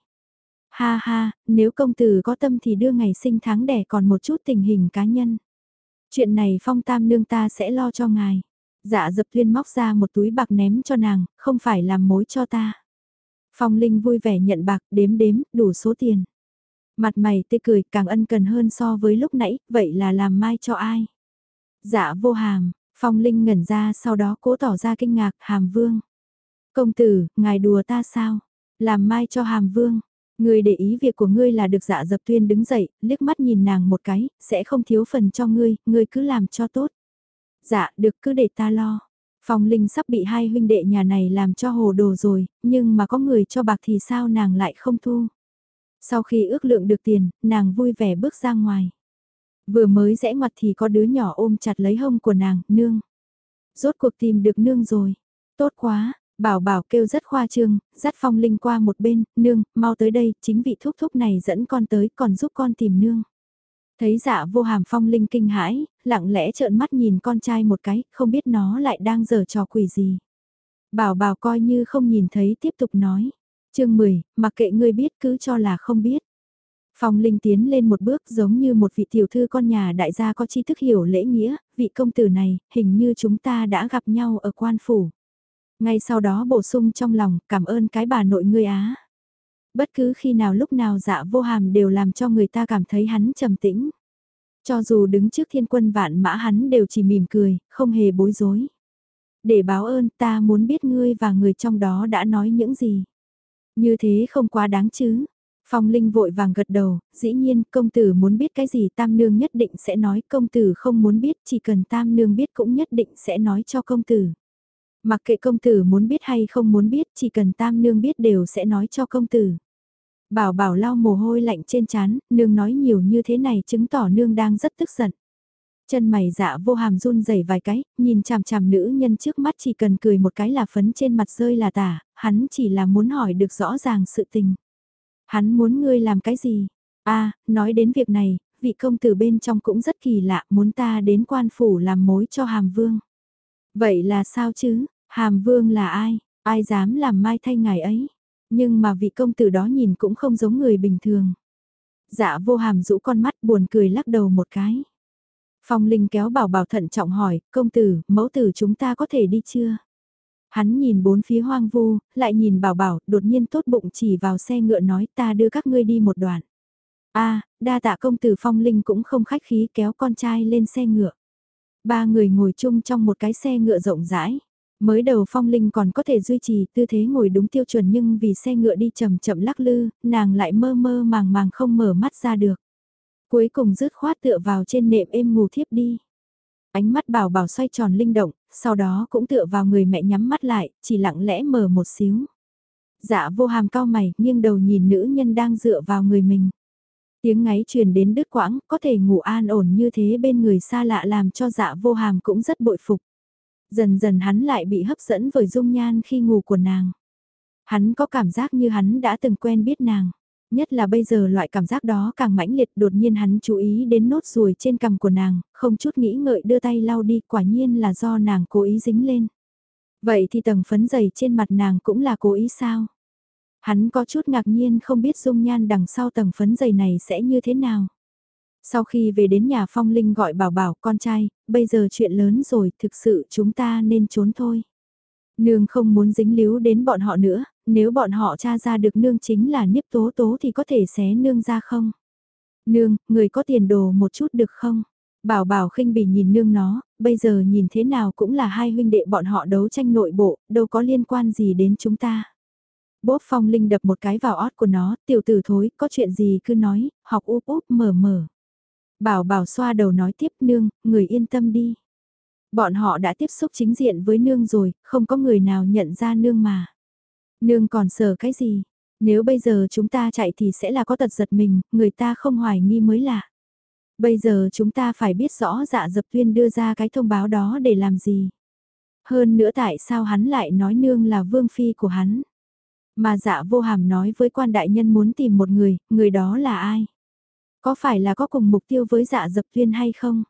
Ha ha, nếu công tử có tâm thì đưa ngày sinh tháng đẻ còn một chút tình hình cá nhân. Chuyện này phong tam nương ta sẽ lo cho ngài. Dạ dập thuyên móc ra một túi bạc ném cho nàng, không phải làm mối cho ta. Phong Linh vui vẻ nhận bạc đếm đếm, đủ số tiền. Mặt mày tê cười càng ân cần hơn so với lúc nãy, vậy là làm mai cho ai? Dạ vô hàm, Phong Linh ngẩn ra sau đó cố tỏ ra kinh ngạc hàm vương. Công tử, ngài đùa ta sao? Làm mai cho hàm vương. Người để ý việc của ngươi là được dạ dập tuyên đứng dậy, liếc mắt nhìn nàng một cái, sẽ không thiếu phần cho ngươi, ngươi cứ làm cho tốt. Dạ, được cứ để ta lo. Phong Linh sắp bị hai huynh đệ nhà này làm cho hồ đồ rồi, nhưng mà có người cho bạc thì sao nàng lại không thu. Sau khi ước lượng được tiền, nàng vui vẻ bước ra ngoài. Vừa mới rẽ ngoặt thì có đứa nhỏ ôm chặt lấy hông của nàng, nương. Rốt cuộc tìm được nương rồi. Tốt quá, bảo bảo kêu rất khoa trương, dắt phong linh qua một bên, nương, mau tới đây, chính vị thúc thúc này dẫn con tới còn giúp con tìm nương. Thấy dạ vô hàm phong linh kinh hãi, lặng lẽ trợn mắt nhìn con trai một cái, không biết nó lại đang giở trò quỷ gì. Bảo bảo coi như không nhìn thấy tiếp tục nói. chương 10, mặc kệ ngươi biết cứ cho là không biết. Phong Linh tiến lên một bước giống như một vị tiểu thư con nhà đại gia có tri thức hiểu lễ nghĩa, vị công tử này, hình như chúng ta đã gặp nhau ở quan phủ. Ngay sau đó bổ sung trong lòng, cảm ơn cái bà nội ngươi á. Bất cứ khi nào lúc nào dạ vô hàm đều làm cho người ta cảm thấy hắn trầm tĩnh. Cho dù đứng trước thiên quân vạn mã hắn đều chỉ mỉm cười, không hề bối rối. Để báo ơn ta muốn biết ngươi và người trong đó đã nói những gì. Như thế không quá đáng chứ. Phong Linh vội vàng gật đầu, dĩ nhiên công tử muốn biết cái gì tam nương nhất định sẽ nói công tử không muốn biết chỉ cần tam nương biết cũng nhất định sẽ nói cho công tử. Mặc kệ công tử muốn biết hay không muốn biết chỉ cần tam nương biết đều sẽ nói cho công tử. Bảo bảo lau mồ hôi lạnh trên chán, nương nói nhiều như thế này chứng tỏ nương đang rất tức giận. Chân mày dạ vô hàm run rẩy vài cái, nhìn chằm chằm nữ nhân trước mắt chỉ cần cười một cái là phấn trên mặt rơi là tả, hắn chỉ là muốn hỏi được rõ ràng sự tình. Hắn muốn ngươi làm cái gì? a nói đến việc này, vị công tử bên trong cũng rất kỳ lạ, muốn ta đến quan phủ làm mối cho hàm vương. Vậy là sao chứ? Hàm vương là ai? Ai dám làm mai thay ngài ấy? Nhưng mà vị công tử đó nhìn cũng không giống người bình thường. Dạ vô hàm rũ con mắt buồn cười lắc đầu một cái. Phong Linh kéo bảo bảo thận trọng hỏi, công tử, mẫu tử chúng ta có thể đi chưa? Hắn nhìn bốn phía hoang vu, lại nhìn bảo bảo, đột nhiên tốt bụng chỉ vào xe ngựa nói ta đưa các ngươi đi một đoạn. a đa tạ công tử Phong Linh cũng không khách khí kéo con trai lên xe ngựa. Ba người ngồi chung trong một cái xe ngựa rộng rãi. Mới đầu Phong Linh còn có thể duy trì tư thế ngồi đúng tiêu chuẩn nhưng vì xe ngựa đi chậm chậm lắc lư, nàng lại mơ mơ màng màng không mở mắt ra được. Cuối cùng rứt khoát tựa vào trên nệm êm ngủ thiếp đi. Ánh mắt bảo bảo xoay tròn linh động, sau đó cũng tựa vào người mẹ nhắm mắt lại, chỉ lặng lẽ mở một xíu. Dạ vô hàm cao mày, nghiêng đầu nhìn nữ nhân đang dựa vào người mình. Tiếng ngáy truyền đến đứt quãng, có thể ngủ an ổn như thế bên người xa lạ làm cho dạ vô hàm cũng rất bội phục. Dần dần hắn lại bị hấp dẫn với dung nhan khi ngủ của nàng. Hắn có cảm giác như hắn đã từng quen biết nàng. Nhất là bây giờ loại cảm giác đó càng mãnh liệt đột nhiên hắn chú ý đến nốt ruồi trên cằm của nàng, không chút nghĩ ngợi đưa tay lau đi quả nhiên là do nàng cố ý dính lên. Vậy thì tầng phấn dày trên mặt nàng cũng là cố ý sao? Hắn có chút ngạc nhiên không biết dung nhan đằng sau tầng phấn dày này sẽ như thế nào. Sau khi về đến nhà Phong Linh gọi bảo bảo con trai, bây giờ chuyện lớn rồi, thực sự chúng ta nên trốn thôi. Nương không muốn dính líu đến bọn họ nữa, nếu bọn họ tra ra được nương chính là niếp tố tố thì có thể xé nương ra không? Nương, người có tiền đồ một chút được không? Bảo bảo khinh bỉ nhìn nương nó, bây giờ nhìn thế nào cũng là hai huynh đệ bọn họ đấu tranh nội bộ, đâu có liên quan gì đến chúng ta. Bốp phong linh đập một cái vào ót của nó, tiểu tử thối, có chuyện gì cứ nói, học úp úp mở mở. Bảo bảo xoa đầu nói tiếp nương, người yên tâm đi. Bọn họ đã tiếp xúc chính diện với nương rồi, không có người nào nhận ra nương mà. Nương còn sợ cái gì? Nếu bây giờ chúng ta chạy thì sẽ là có tật giật mình, người ta không hoài nghi mới lạ. Bây giờ chúng ta phải biết rõ dạ dập tuyên đưa ra cái thông báo đó để làm gì. Hơn nữa tại sao hắn lại nói nương là vương phi của hắn. Mà dạ vô hàm nói với quan đại nhân muốn tìm một người, người đó là ai? Có phải là có cùng mục tiêu với dạ dập tuyên hay không?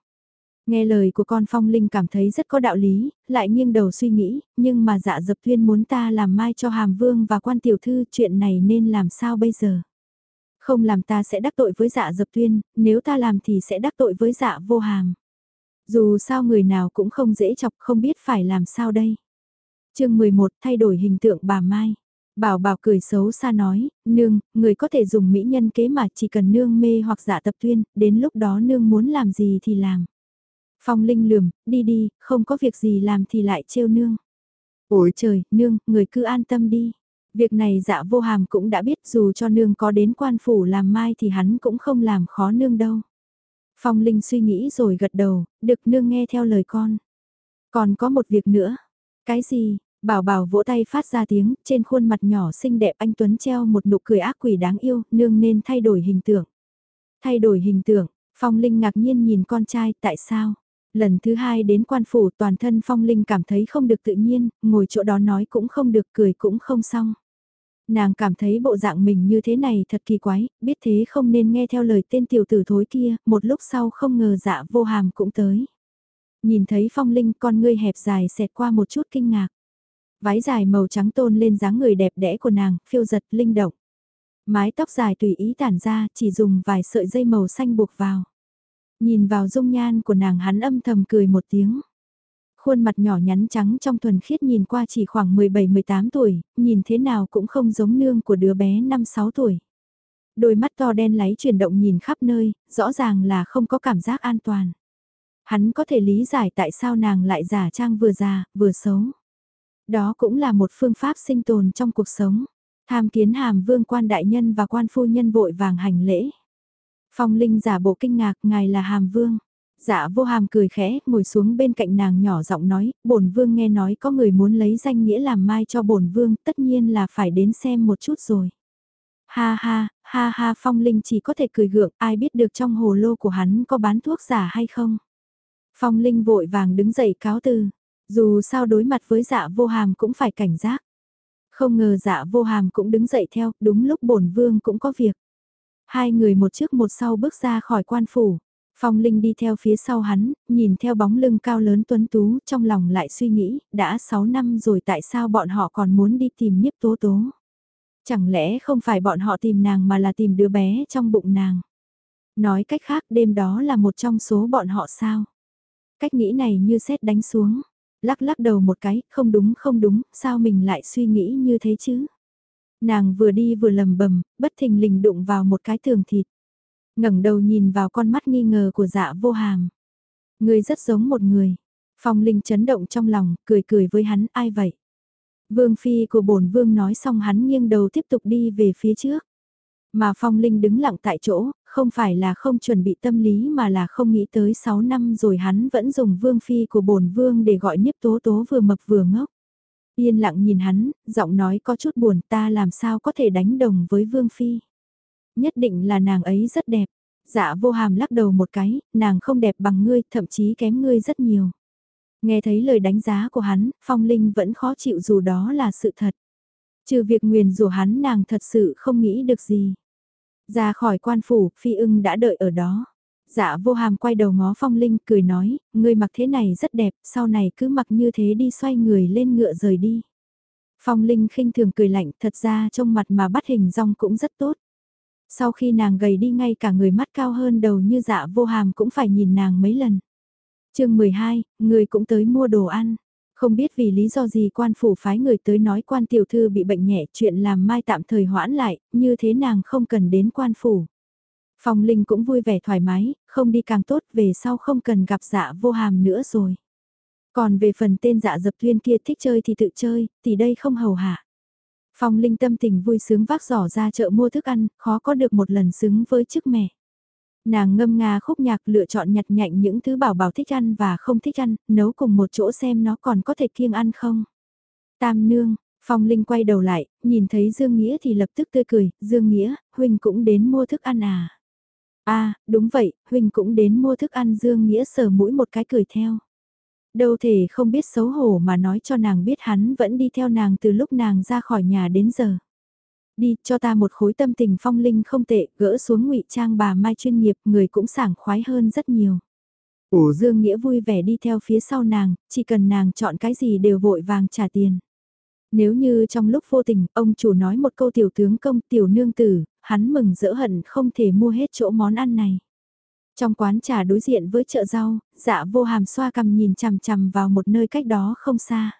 Nghe lời của con Phong Linh cảm thấy rất có đạo lý, lại nghiêng đầu suy nghĩ, nhưng mà dạ dập tuyên muốn ta làm mai cho hàm vương và quan tiểu thư chuyện này nên làm sao bây giờ? Không làm ta sẽ đắc tội với dạ dập tuyên, nếu ta làm thì sẽ đắc tội với dạ vô hàm. Dù sao người nào cũng không dễ chọc không biết phải làm sao đây. chương 11 thay đổi hình tượng bà Mai. Bảo bảo cười xấu xa nói, nương, người có thể dùng mỹ nhân kế mà chỉ cần nương mê hoặc dạ tập tuyên, đến lúc đó nương muốn làm gì thì làm. Phong Linh lườm, đi đi, không có việc gì làm thì lại trêu nương. Ôi trời, nương, người cứ an tâm đi. Việc này dạ vô hàm cũng đã biết dù cho nương có đến quan phủ làm mai thì hắn cũng không làm khó nương đâu. Phong Linh suy nghĩ rồi gật đầu, được nương nghe theo lời con. Còn có một việc nữa. Cái gì? Bảo bảo vỗ tay phát ra tiếng, trên khuôn mặt nhỏ xinh đẹp anh Tuấn treo một nụ cười ác quỷ đáng yêu, nương nên thay đổi hình tượng. Thay đổi hình tượng, Phong Linh ngạc nhiên nhìn con trai, tại sao? Lần thứ hai đến quan phủ toàn thân Phong Linh cảm thấy không được tự nhiên, ngồi chỗ đó nói cũng không được cười cũng không xong. Nàng cảm thấy bộ dạng mình như thế này thật kỳ quái, biết thế không nên nghe theo lời tên tiểu tử thối kia, một lúc sau không ngờ dạ vô hàm cũng tới. Nhìn thấy Phong Linh con ngươi hẹp dài xẹt qua một chút kinh ngạc. Váy dài màu trắng tôn lên dáng người đẹp đẽ của nàng, phiêu giật, linh động. Mái tóc dài tùy ý tản ra, chỉ dùng vài sợi dây màu xanh buộc vào. Nhìn vào dung nhan của nàng hắn âm thầm cười một tiếng. Khuôn mặt nhỏ nhắn trắng trong thuần khiết nhìn qua chỉ khoảng 17-18 tuổi, nhìn thế nào cũng không giống nương của đứa bé 5-6 tuổi. Đôi mắt to đen láy chuyển động nhìn khắp nơi, rõ ràng là không có cảm giác an toàn. Hắn có thể lý giải tại sao nàng lại giả trang vừa già, vừa xấu. Đó cũng là một phương pháp sinh tồn trong cuộc sống. Tham kiến hàm vương quan đại nhân và quan phu nhân vội vàng hành lễ. Phong Linh giả bộ kinh ngạc, ngài là hàm vương. Dạ vô hàm cười khẽ, ngồi xuống bên cạnh nàng nhỏ giọng nói, bổn vương nghe nói có người muốn lấy danh nghĩa làm mai cho bổn vương, tất nhiên là phải đến xem một chút rồi. Ha ha, ha ha Phong Linh chỉ có thể cười gượng, ai biết được trong hồ lô của hắn có bán thuốc giả hay không. Phong Linh vội vàng đứng dậy cáo từ, dù sao đối mặt với dạ vô hàm cũng phải cảnh giác. Không ngờ dạ vô hàm cũng đứng dậy theo, đúng lúc bổn vương cũng có việc. Hai người một trước một sau bước ra khỏi quan phủ. Phong Linh đi theo phía sau hắn, nhìn theo bóng lưng cao lớn tuấn tú, trong lòng lại suy nghĩ, đã 6 năm rồi tại sao bọn họ còn muốn đi tìm nhiếp tố tố. Chẳng lẽ không phải bọn họ tìm nàng mà là tìm đứa bé trong bụng nàng. Nói cách khác đêm đó là một trong số bọn họ sao. Cách nghĩ này như xét đánh xuống, lắc lắc đầu một cái, không đúng không đúng, sao mình lại suy nghĩ như thế chứ. Nàng vừa đi vừa lầm bầm, bất thình lình đụng vào một cái tường thịt. ngẩng đầu nhìn vào con mắt nghi ngờ của dạ vô hàm. Người rất giống một người. Phong Linh chấn động trong lòng, cười cười với hắn, ai vậy? Vương phi của bổn vương nói xong hắn nghiêng đầu tiếp tục đi về phía trước. Mà Phong Linh đứng lặng tại chỗ, không phải là không chuẩn bị tâm lý mà là không nghĩ tới 6 năm rồi hắn vẫn dùng vương phi của bổn vương để gọi nhiếp tố tố vừa mập vừa ngốc. Yên lặng nhìn hắn, giọng nói có chút buồn ta làm sao có thể đánh đồng với Vương Phi. Nhất định là nàng ấy rất đẹp. Dạ vô hàm lắc đầu một cái, nàng không đẹp bằng ngươi, thậm chí kém ngươi rất nhiều. Nghe thấy lời đánh giá của hắn, Phong Linh vẫn khó chịu dù đó là sự thật. Trừ việc nguyền rủa hắn nàng thật sự không nghĩ được gì. Ra khỏi quan phủ, Phi ưng đã đợi ở đó. Dạ vô hàm quay đầu ngó phong linh cười nói, ngươi mặc thế này rất đẹp, sau này cứ mặc như thế đi xoay người lên ngựa rời đi. Phong linh khinh thường cười lạnh, thật ra trong mặt mà bắt hình rong cũng rất tốt. Sau khi nàng gầy đi ngay cả người mắt cao hơn đầu như dạ vô hàm cũng phải nhìn nàng mấy lần. chương 12, người cũng tới mua đồ ăn. Không biết vì lý do gì quan phủ phái người tới nói quan tiểu thư bị bệnh nhẹ chuyện làm mai tạm thời hoãn lại, như thế nàng không cần đến quan phủ. Phong Linh cũng vui vẻ thoải mái, không đi càng tốt về sau không cần gặp dạ vô hàm nữa rồi. Còn về phần tên dạ dập thuyên kia thích chơi thì tự chơi, thì đây không hầu hạ. Phong Linh tâm tình vui sướng vác giỏ ra chợ mua thức ăn, khó có được một lần xứng với chức mẹ. Nàng ngâm nga khúc nhạc lựa chọn nhặt nhạnh những thứ bảo bảo thích ăn và không thích ăn, nấu cùng một chỗ xem nó còn có thể kiêng ăn không. Tam nương, Phong Linh quay đầu lại, nhìn thấy Dương Nghĩa thì lập tức tươi cười, Dương Nghĩa, Huynh cũng đến mua thức ăn à. À, đúng vậy, Huynh cũng đến mua thức ăn Dương Nghĩa sờ mũi một cái cười theo. Đâu thể không biết xấu hổ mà nói cho nàng biết hắn vẫn đi theo nàng từ lúc nàng ra khỏi nhà đến giờ. Đi, cho ta một khối tâm tình phong linh không tệ, gỡ xuống ngụy trang bà Mai chuyên nghiệp, người cũng sảng khoái hơn rất nhiều. Ủ Dương Nghĩa vui vẻ đi theo phía sau nàng, chỉ cần nàng chọn cái gì đều vội vàng trả tiền. Nếu như trong lúc vô tình, ông chủ nói một câu tiểu tướng công tiểu nương tử, hắn mừng dỡ hận không thể mua hết chỗ món ăn này. Trong quán trà đối diện với chợ rau, dạ vô hàm xoa cằm nhìn chằm chằm vào một nơi cách đó không xa.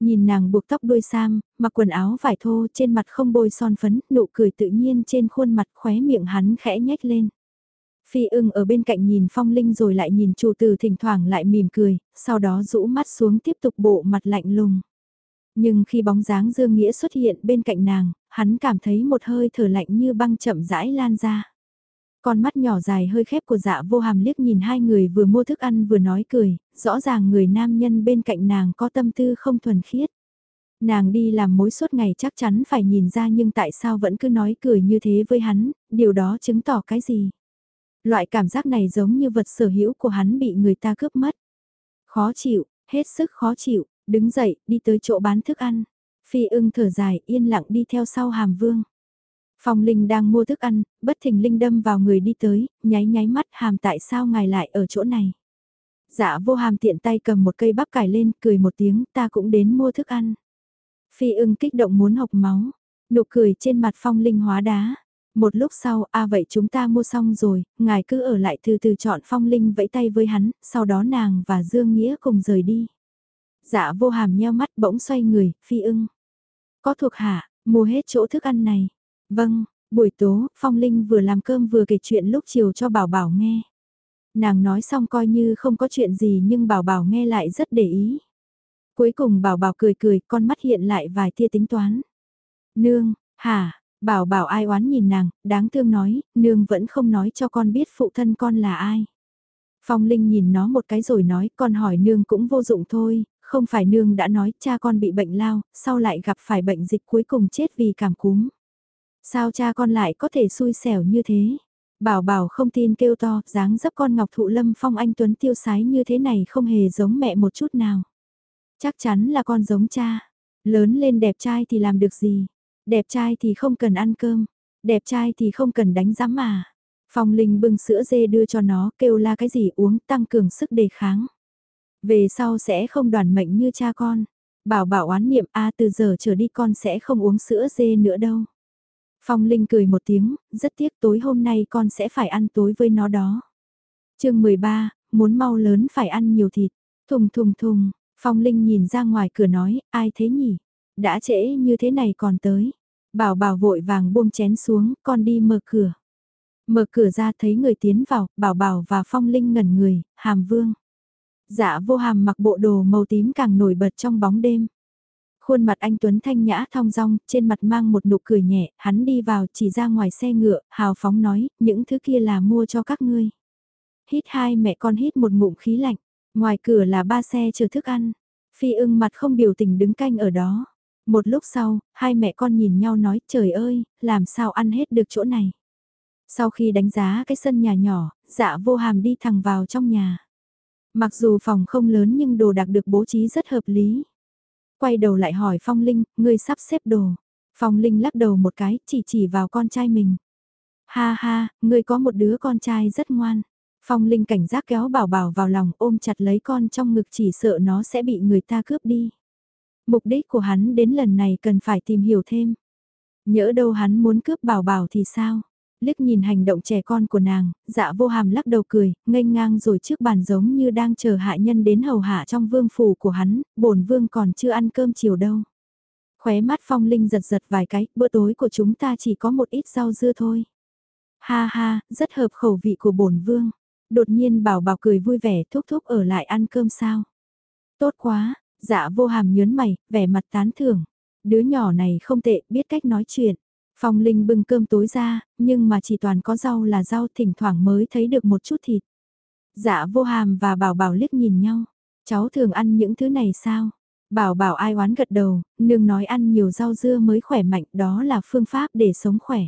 Nhìn nàng buộc tóc đuôi sam, mặc quần áo vải thô trên mặt không bôi son phấn, nụ cười tự nhiên trên khuôn mặt khóe miệng hắn khẽ nhếch lên. Phi ưng ở bên cạnh nhìn phong linh rồi lại nhìn chủ tử thỉnh thoảng lại mỉm cười, sau đó rũ mắt xuống tiếp tục bộ mặt lạnh lùng. Nhưng khi bóng dáng Dương Nghĩa xuất hiện bên cạnh nàng, hắn cảm thấy một hơi thở lạnh như băng chậm rãi lan ra. Con mắt nhỏ dài hơi khép của dạ vô hàm liếc nhìn hai người vừa mua thức ăn vừa nói cười, rõ ràng người nam nhân bên cạnh nàng có tâm tư không thuần khiết. Nàng đi làm mối suốt ngày chắc chắn phải nhìn ra nhưng tại sao vẫn cứ nói cười như thế với hắn, điều đó chứng tỏ cái gì. Loại cảm giác này giống như vật sở hữu của hắn bị người ta cướp mất. Khó chịu, hết sức khó chịu, đứng dậy, đi tới chỗ bán thức ăn. Phi ưng thở dài, yên lặng đi theo sau hàm vương. Phong Linh đang mua thức ăn, bất thình Linh đâm vào người đi tới, nháy nháy mắt hàm tại sao ngài lại ở chỗ này. Dạ vô hàm tiện tay cầm một cây bắp cải lên, cười một tiếng, ta cũng đến mua thức ăn. Phi ưng kích động muốn học máu, nụ cười trên mặt Phong Linh hóa đá. Một lúc sau, a vậy chúng ta mua xong rồi, ngài cứ ở lại từ từ chọn Phong Linh vẫy tay với hắn, sau đó nàng và Dương Nghĩa cùng rời đi. Dạ vô hàm nheo mắt bỗng xoay người, phi ưng. Có thuộc hạ, mua hết chỗ thức ăn này. Vâng, buổi tố, Phong Linh vừa làm cơm vừa kể chuyện lúc chiều cho Bảo Bảo nghe. Nàng nói xong coi như không có chuyện gì nhưng Bảo Bảo nghe lại rất để ý. Cuối cùng Bảo Bảo cười cười, con mắt hiện lại vài tia tính toán. Nương, hả, Bảo Bảo ai oán nhìn nàng, đáng thương nói, nương vẫn không nói cho con biết phụ thân con là ai. Phong Linh nhìn nó một cái rồi nói, con hỏi nương cũng vô dụng thôi, không phải nương đã nói cha con bị bệnh lao, sau lại gặp phải bệnh dịch cuối cùng chết vì cảm cúm. Sao cha con lại có thể xui xẻo như thế? Bảo bảo không tin kêu to, dáng dấp con Ngọc Thụ Lâm Phong Anh Tuấn tiêu sái như thế này không hề giống mẹ một chút nào. Chắc chắn là con giống cha. Lớn lên đẹp trai thì làm được gì? Đẹp trai thì không cần ăn cơm. Đẹp trai thì không cần đánh giám mà. Phong Linh bưng sữa dê đưa cho nó kêu la cái gì uống tăng cường sức đề kháng. Về sau sẽ không đoàn mệnh như cha con. Bảo bảo oán niệm a từ giờ trở đi con sẽ không uống sữa dê nữa đâu. Phong Linh cười một tiếng, rất tiếc tối hôm nay con sẽ phải ăn tối với nó đó. chương 13, muốn mau lớn phải ăn nhiều thịt. Thùng thùng thùng, Phong Linh nhìn ra ngoài cửa nói, ai thế nhỉ? Đã trễ như thế này còn tới. Bảo bảo vội vàng buông chén xuống, con đi mở cửa. Mở cửa ra thấy người tiến vào, bảo bảo và Phong Linh ngẩn người, hàm vương. Dạ vô hàm mặc bộ đồ màu tím càng nổi bật trong bóng đêm. Khuôn mặt anh Tuấn thanh nhã thong dong, trên mặt mang một nụ cười nhẹ, hắn đi vào chỉ ra ngoài xe ngựa, hào phóng nói, những thứ kia là mua cho các ngươi. Hít hai mẹ con hít một ngụm khí lạnh, ngoài cửa là ba xe chờ thức ăn. Phi ưng mặt không biểu tình đứng canh ở đó. Một lúc sau, hai mẹ con nhìn nhau nói trời ơi, làm sao ăn hết được chỗ này. Sau khi đánh giá cái sân nhà nhỏ, dạ vô hàm đi thẳng vào trong nhà. Mặc dù phòng không lớn nhưng đồ đạc được bố trí rất hợp lý. Quay đầu lại hỏi Phong Linh, ngươi sắp xếp đồ. Phong Linh lắc đầu một cái, chỉ chỉ vào con trai mình. Ha ha, ngươi có một đứa con trai rất ngoan. Phong Linh cảnh giác kéo bảo bảo vào lòng ôm chặt lấy con trong ngực chỉ sợ nó sẽ bị người ta cướp đi. Mục đích của hắn đến lần này cần phải tìm hiểu thêm. Nhỡ đâu hắn muốn cướp bảo bảo thì sao? Liếc nhìn hành động trẻ con của nàng, dạ vô hàm lắc đầu cười, nghênh ngang rồi trước bàn giống như đang chờ hạ nhân đến hầu hạ trong vương phủ của hắn, bổn vương còn chưa ăn cơm chiều đâu. Khóe mắt phong linh giật giật vài cái, bữa tối của chúng ta chỉ có một ít rau dưa thôi. Ha ha, rất hợp khẩu vị của bổn vương. Đột nhiên bảo bảo cười vui vẻ thúc thúc ở lại ăn cơm sao. Tốt quá, dạ vô hàm nhớn mày, vẻ mặt tán thưởng. Đứa nhỏ này không tệ, biết cách nói chuyện. Phong Linh bưng cơm tối ra, nhưng mà chỉ toàn có rau là rau thỉnh thoảng mới thấy được một chút thịt. Dạ vô hàm và bảo bảo liếc nhìn nhau. Cháu thường ăn những thứ này sao? Bảo bảo ai oán gật đầu, nương nói ăn nhiều rau dưa mới khỏe mạnh đó là phương pháp để sống khỏe.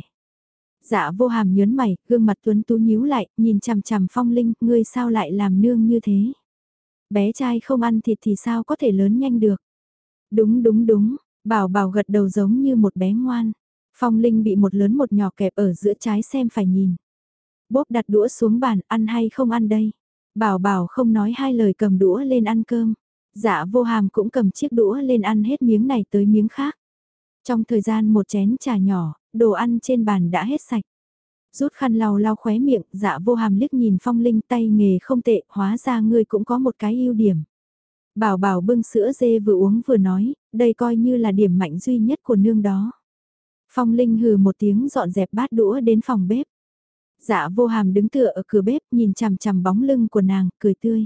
Dạ vô hàm nhớn mày, gương mặt tuấn tú nhíu lại, nhìn chằm chằm phong linh, ngươi sao lại làm nương như thế? Bé trai không ăn thịt thì sao có thể lớn nhanh được? Đúng đúng đúng, bảo bảo gật đầu giống như một bé ngoan. Phong Linh bị một lớn một nhỏ kẹp ở giữa trái xem phải nhìn. Bốp đặt đũa xuống bàn ăn hay không ăn đây. Bảo bảo không nói hai lời cầm đũa lên ăn cơm. Dạ vô hàm cũng cầm chiếc đũa lên ăn hết miếng này tới miếng khác. Trong thời gian một chén trà nhỏ, đồ ăn trên bàn đã hết sạch. Rút khăn lau lau khóe miệng, dạ vô hàm liếc nhìn phong linh tay nghề không tệ, hóa ra ngươi cũng có một cái ưu điểm. Bảo bảo bưng sữa dê vừa uống vừa nói, đây coi như là điểm mạnh duy nhất của nương đó. Phong Linh hừ một tiếng dọn dẹp bát đũa đến phòng bếp. Dạ vô hàm đứng tựa ở cửa bếp nhìn chằm chằm bóng lưng của nàng, cười tươi.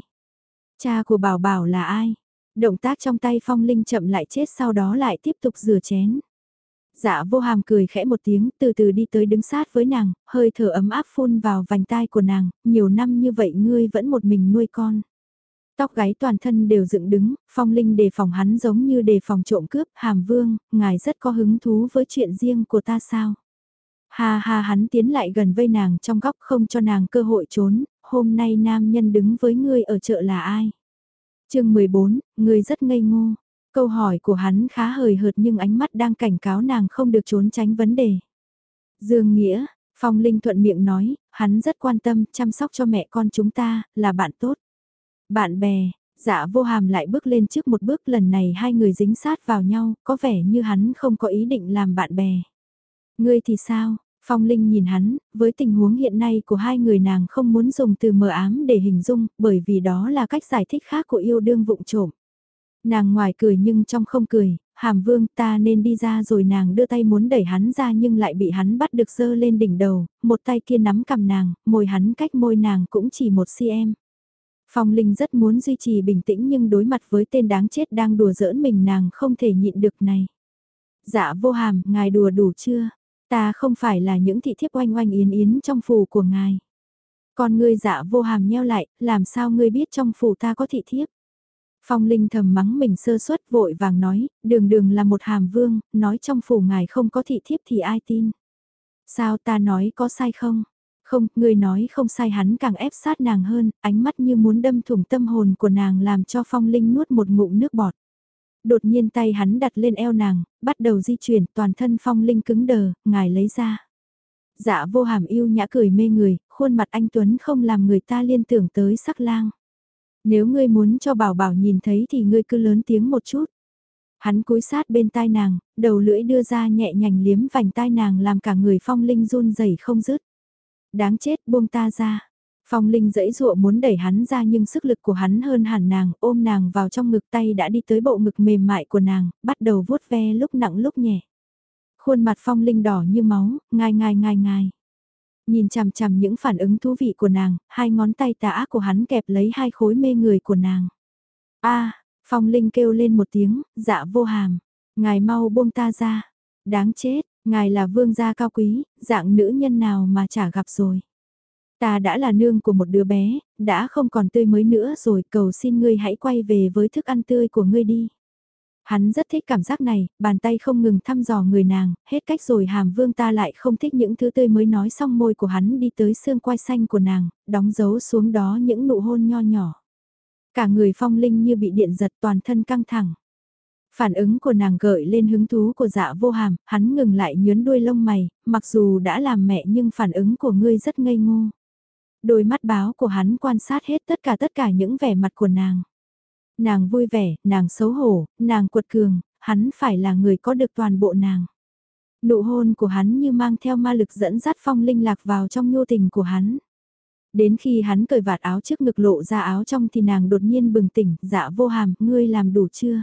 Cha của bảo bảo là ai? Động tác trong tay Phong Linh chậm lại chết sau đó lại tiếp tục rửa chén. Dạ vô hàm cười khẽ một tiếng từ từ đi tới đứng sát với nàng, hơi thở ấm áp phun vào vành tai của nàng, nhiều năm như vậy ngươi vẫn một mình nuôi con. Tóc gáy toàn thân đều dựng đứng, phong linh đề phòng hắn giống như đề phòng trộm cướp, hàm vương, ngài rất có hứng thú với chuyện riêng của ta sao. Ha ha hắn tiến lại gần vây nàng trong góc không cho nàng cơ hội trốn, hôm nay nam nhân đứng với ngươi ở chợ là ai? chương 14, ngươi rất ngây ngô. Câu hỏi của hắn khá hời hợt nhưng ánh mắt đang cảnh cáo nàng không được trốn tránh vấn đề. Dương Nghĩa, Phong Linh thuận miệng nói, hắn rất quan tâm chăm sóc cho mẹ con chúng ta, là bạn tốt. Bạn bè, dạ vô hàm lại bước lên trước một bước lần này hai người dính sát vào nhau, có vẻ như hắn không có ý định làm bạn bè. Ngươi thì sao? Phong Linh nhìn hắn, với tình huống hiện nay của hai người nàng không muốn dùng từ mờ ám để hình dung, bởi vì đó là cách giải thích khác của yêu đương vụng trộm. Nàng ngoài cười nhưng trong không cười, hàm vương ta nên đi ra rồi nàng đưa tay muốn đẩy hắn ra nhưng lại bị hắn bắt được dơ lên đỉnh đầu, một tay kia nắm cầm nàng, môi hắn cách môi nàng cũng chỉ một cm. Phong Linh rất muốn duy trì bình tĩnh nhưng đối mặt với tên đáng chết đang đùa giỡn mình nàng không thể nhịn được này. Dạ vô hàm, ngài đùa đủ chưa? Ta không phải là những thị thiếp oanh oanh yến yến trong phủ của ngài. Còn ngươi dạ vô hàm nheo lại, làm sao ngươi biết trong phủ ta có thị thiếp? Phong Linh thầm mắng mình sơ suất vội vàng nói, đường đường là một hàm vương, nói trong phủ ngài không có thị thiếp thì ai tin? Sao ta nói có sai không? Không, người nói không sai hắn càng ép sát nàng hơn, ánh mắt như muốn đâm thủng tâm hồn của nàng làm cho phong linh nuốt một ngụm nước bọt. Đột nhiên tay hắn đặt lên eo nàng, bắt đầu di chuyển, toàn thân phong linh cứng đờ, ngài lấy ra. Dạ vô hàm yêu nhã cười mê người, khuôn mặt anh Tuấn không làm người ta liên tưởng tới sắc lang. Nếu ngươi muốn cho bảo bảo nhìn thấy thì ngươi cứ lớn tiếng một chút. Hắn cúi sát bên tai nàng, đầu lưỡi đưa ra nhẹ nhành liếm vành tai nàng làm cả người phong linh run rẩy không dứt. Đáng chết buông ta ra. Phong Linh dẫy dụa muốn đẩy hắn ra nhưng sức lực của hắn hơn hẳn nàng, ôm nàng vào trong ngực tay đã đi tới bộ ngực mềm mại của nàng, bắt đầu vuốt ve lúc nặng lúc nhẹ. Khuôn mặt Phong Linh đỏ như máu, ngai ngai ngai ngai. Nhìn chằm chằm những phản ứng thú vị của nàng, hai ngón tay tà ác của hắn kẹp lấy hai khối mê người của nàng. a Phong Linh kêu lên một tiếng, dạ vô hàm, ngài mau buông ta ra. Đáng chết, Ngài là vương gia cao quý, dạng nữ nhân nào mà chả gặp rồi. Ta đã là nương của một đứa bé, đã không còn tươi mới nữa rồi, cầu xin ngươi hãy quay về với thức ăn tươi của ngươi đi. Hắn rất thích cảm giác này, bàn tay không ngừng thăm dò người nàng, hết cách rồi hàm vương ta lại không thích những thứ tươi mới nói xong môi của hắn đi tới xương quai xanh của nàng, đóng dấu xuống đó những nụ hôn nho nhỏ. Cả người phong linh như bị điện giật toàn thân căng thẳng. Phản ứng của nàng gợi lên hứng thú của dạ vô hàm, hắn ngừng lại nhớn đuôi lông mày, mặc dù đã làm mẹ nhưng phản ứng của ngươi rất ngây ngô. Đôi mắt báo của hắn quan sát hết tất cả tất cả những vẻ mặt của nàng. Nàng vui vẻ, nàng xấu hổ, nàng cuột cường, hắn phải là người có được toàn bộ nàng. Nụ hôn của hắn như mang theo ma lực dẫn dắt phong linh lạc vào trong nhu tình của hắn. Đến khi hắn cởi vạt áo trước ngực lộ ra áo trong thì nàng đột nhiên bừng tỉnh, dạ vô hàm, ngươi làm đủ chưa?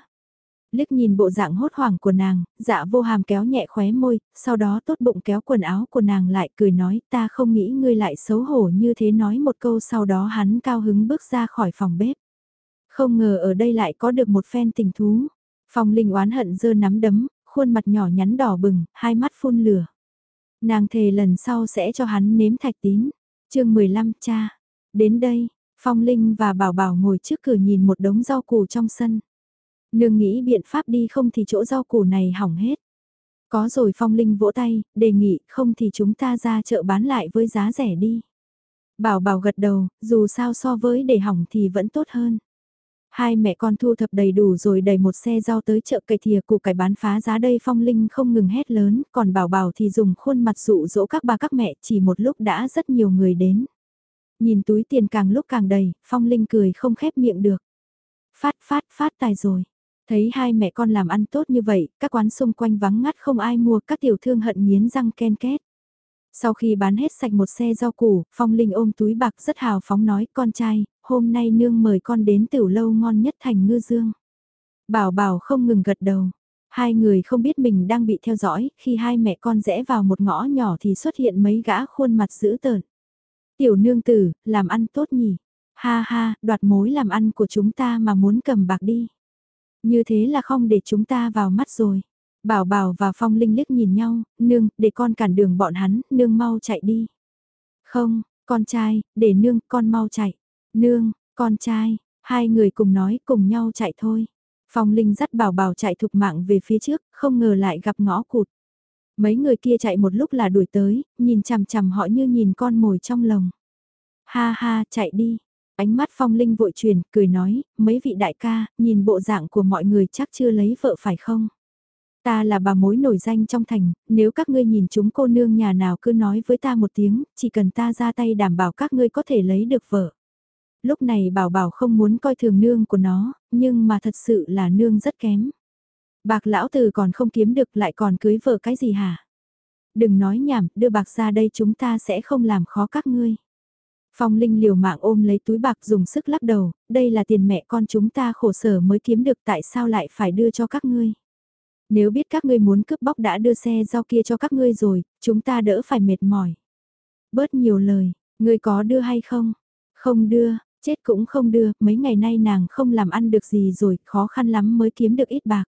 Liếc nhìn bộ dạng hốt hoảng của nàng, dạ vô hàm kéo nhẹ khóe môi, sau đó tốt bụng kéo quần áo của nàng lại cười nói ta không nghĩ ngươi lại xấu hổ như thế nói một câu sau đó hắn cao hứng bước ra khỏi phòng bếp. Không ngờ ở đây lại có được một phen tình thú. Phong linh oán hận dơ nắm đấm, khuôn mặt nhỏ nhắn đỏ bừng, hai mắt phun lửa. Nàng thề lần sau sẽ cho hắn nếm thạch tín. chương 15 cha. Đến đây, Phong Linh và Bảo Bảo ngồi trước cửa nhìn một đống rau củ trong sân. Nương nghĩ biện pháp đi không thì chỗ rau củ này hỏng hết. Có rồi Phong Linh vỗ tay, đề nghị không thì chúng ta ra chợ bán lại với giá rẻ đi. Bảo bảo gật đầu, dù sao so với để hỏng thì vẫn tốt hơn. Hai mẹ con thu thập đầy đủ rồi đẩy một xe rau tới chợ cây thìa củ cải bán phá giá đây Phong Linh không ngừng hét lớn, còn bảo bảo thì dùng khuôn mặt dụ dỗ các bà các mẹ chỉ một lúc đã rất nhiều người đến. Nhìn túi tiền càng lúc càng đầy, Phong Linh cười không khép miệng được. Phát phát phát tài rồi. Thấy hai mẹ con làm ăn tốt như vậy, các quán xung quanh vắng ngắt không ai mua, các tiểu thương hận nghiến răng ken két. Sau khi bán hết sạch một xe rau củ, Phong Linh ôm túi bạc rất hào phóng nói con trai, hôm nay nương mời con đến tiểu lâu ngon nhất thành ngư dương. Bảo bảo không ngừng gật đầu. Hai người không biết mình đang bị theo dõi, khi hai mẹ con rẽ vào một ngõ nhỏ thì xuất hiện mấy gã khuôn mặt dữ tợn. Tiểu nương tử, làm ăn tốt nhỉ? Ha ha, đoạt mối làm ăn của chúng ta mà muốn cầm bạc đi. Như thế là không để chúng ta vào mắt rồi. Bảo Bảo và Phong Linh liếc nhìn nhau, nương, để con cản đường bọn hắn, nương mau chạy đi. Không, con trai, để nương, con mau chạy. Nương, con trai, hai người cùng nói cùng nhau chạy thôi. Phong Linh dắt Bảo Bảo chạy thục mạng về phía trước, không ngờ lại gặp ngõ cụt. Mấy người kia chạy một lúc là đuổi tới, nhìn chằm chằm họ như nhìn con mồi trong lồng. Ha ha, chạy đi, Ánh mắt phong linh vội truyền, cười nói, mấy vị đại ca, nhìn bộ dạng của mọi người chắc chưa lấy vợ phải không? Ta là bà mối nổi danh trong thành, nếu các ngươi nhìn chúng cô nương nhà nào cứ nói với ta một tiếng, chỉ cần ta ra tay đảm bảo các ngươi có thể lấy được vợ. Lúc này bảo bảo không muốn coi thường nương của nó, nhưng mà thật sự là nương rất kém. Bạc lão từ còn không kiếm được lại còn cưới vợ cái gì hả? Đừng nói nhảm, đưa bạc ra đây chúng ta sẽ không làm khó các ngươi. Phong Linh liều mạng ôm lấy túi bạc dùng sức lắc đầu, đây là tiền mẹ con chúng ta khổ sở mới kiếm được tại sao lại phải đưa cho các ngươi. Nếu biết các ngươi muốn cướp bóc đã đưa xe rau kia cho các ngươi rồi, chúng ta đỡ phải mệt mỏi. Bớt nhiều lời, ngươi có đưa hay không? Không đưa, chết cũng không đưa, mấy ngày nay nàng không làm ăn được gì rồi, khó khăn lắm mới kiếm được ít bạc.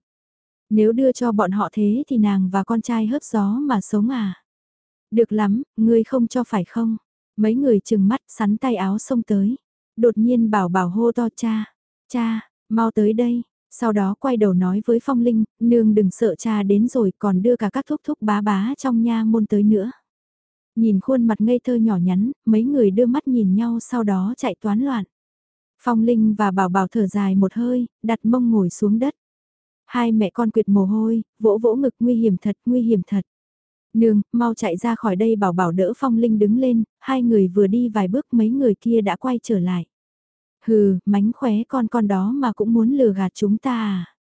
Nếu đưa cho bọn họ thế thì nàng và con trai hớp gió mà sống à? Được lắm, ngươi không cho phải không? Mấy người chừng mắt sắn tay áo xông tới. Đột nhiên bảo bảo hô to cha, cha, mau tới đây. Sau đó quay đầu nói với Phong Linh, nương đừng sợ cha đến rồi còn đưa cả các thúc thúc bá bá trong nha môn tới nữa. Nhìn khuôn mặt ngây thơ nhỏ nhắn, mấy người đưa mắt nhìn nhau sau đó chạy toán loạn. Phong Linh và Bảo Bảo thở dài một hơi, đặt mông ngồi xuống đất. Hai mẹ con quyệt mồ hôi, vỗ vỗ ngực nguy hiểm thật, nguy hiểm thật. Nương, mau chạy ra khỏi đây bảo bảo đỡ Phong Linh đứng lên, hai người vừa đi vài bước mấy người kia đã quay trở lại. Hừ, mánh khóe con con đó mà cũng muốn lừa gạt chúng ta à.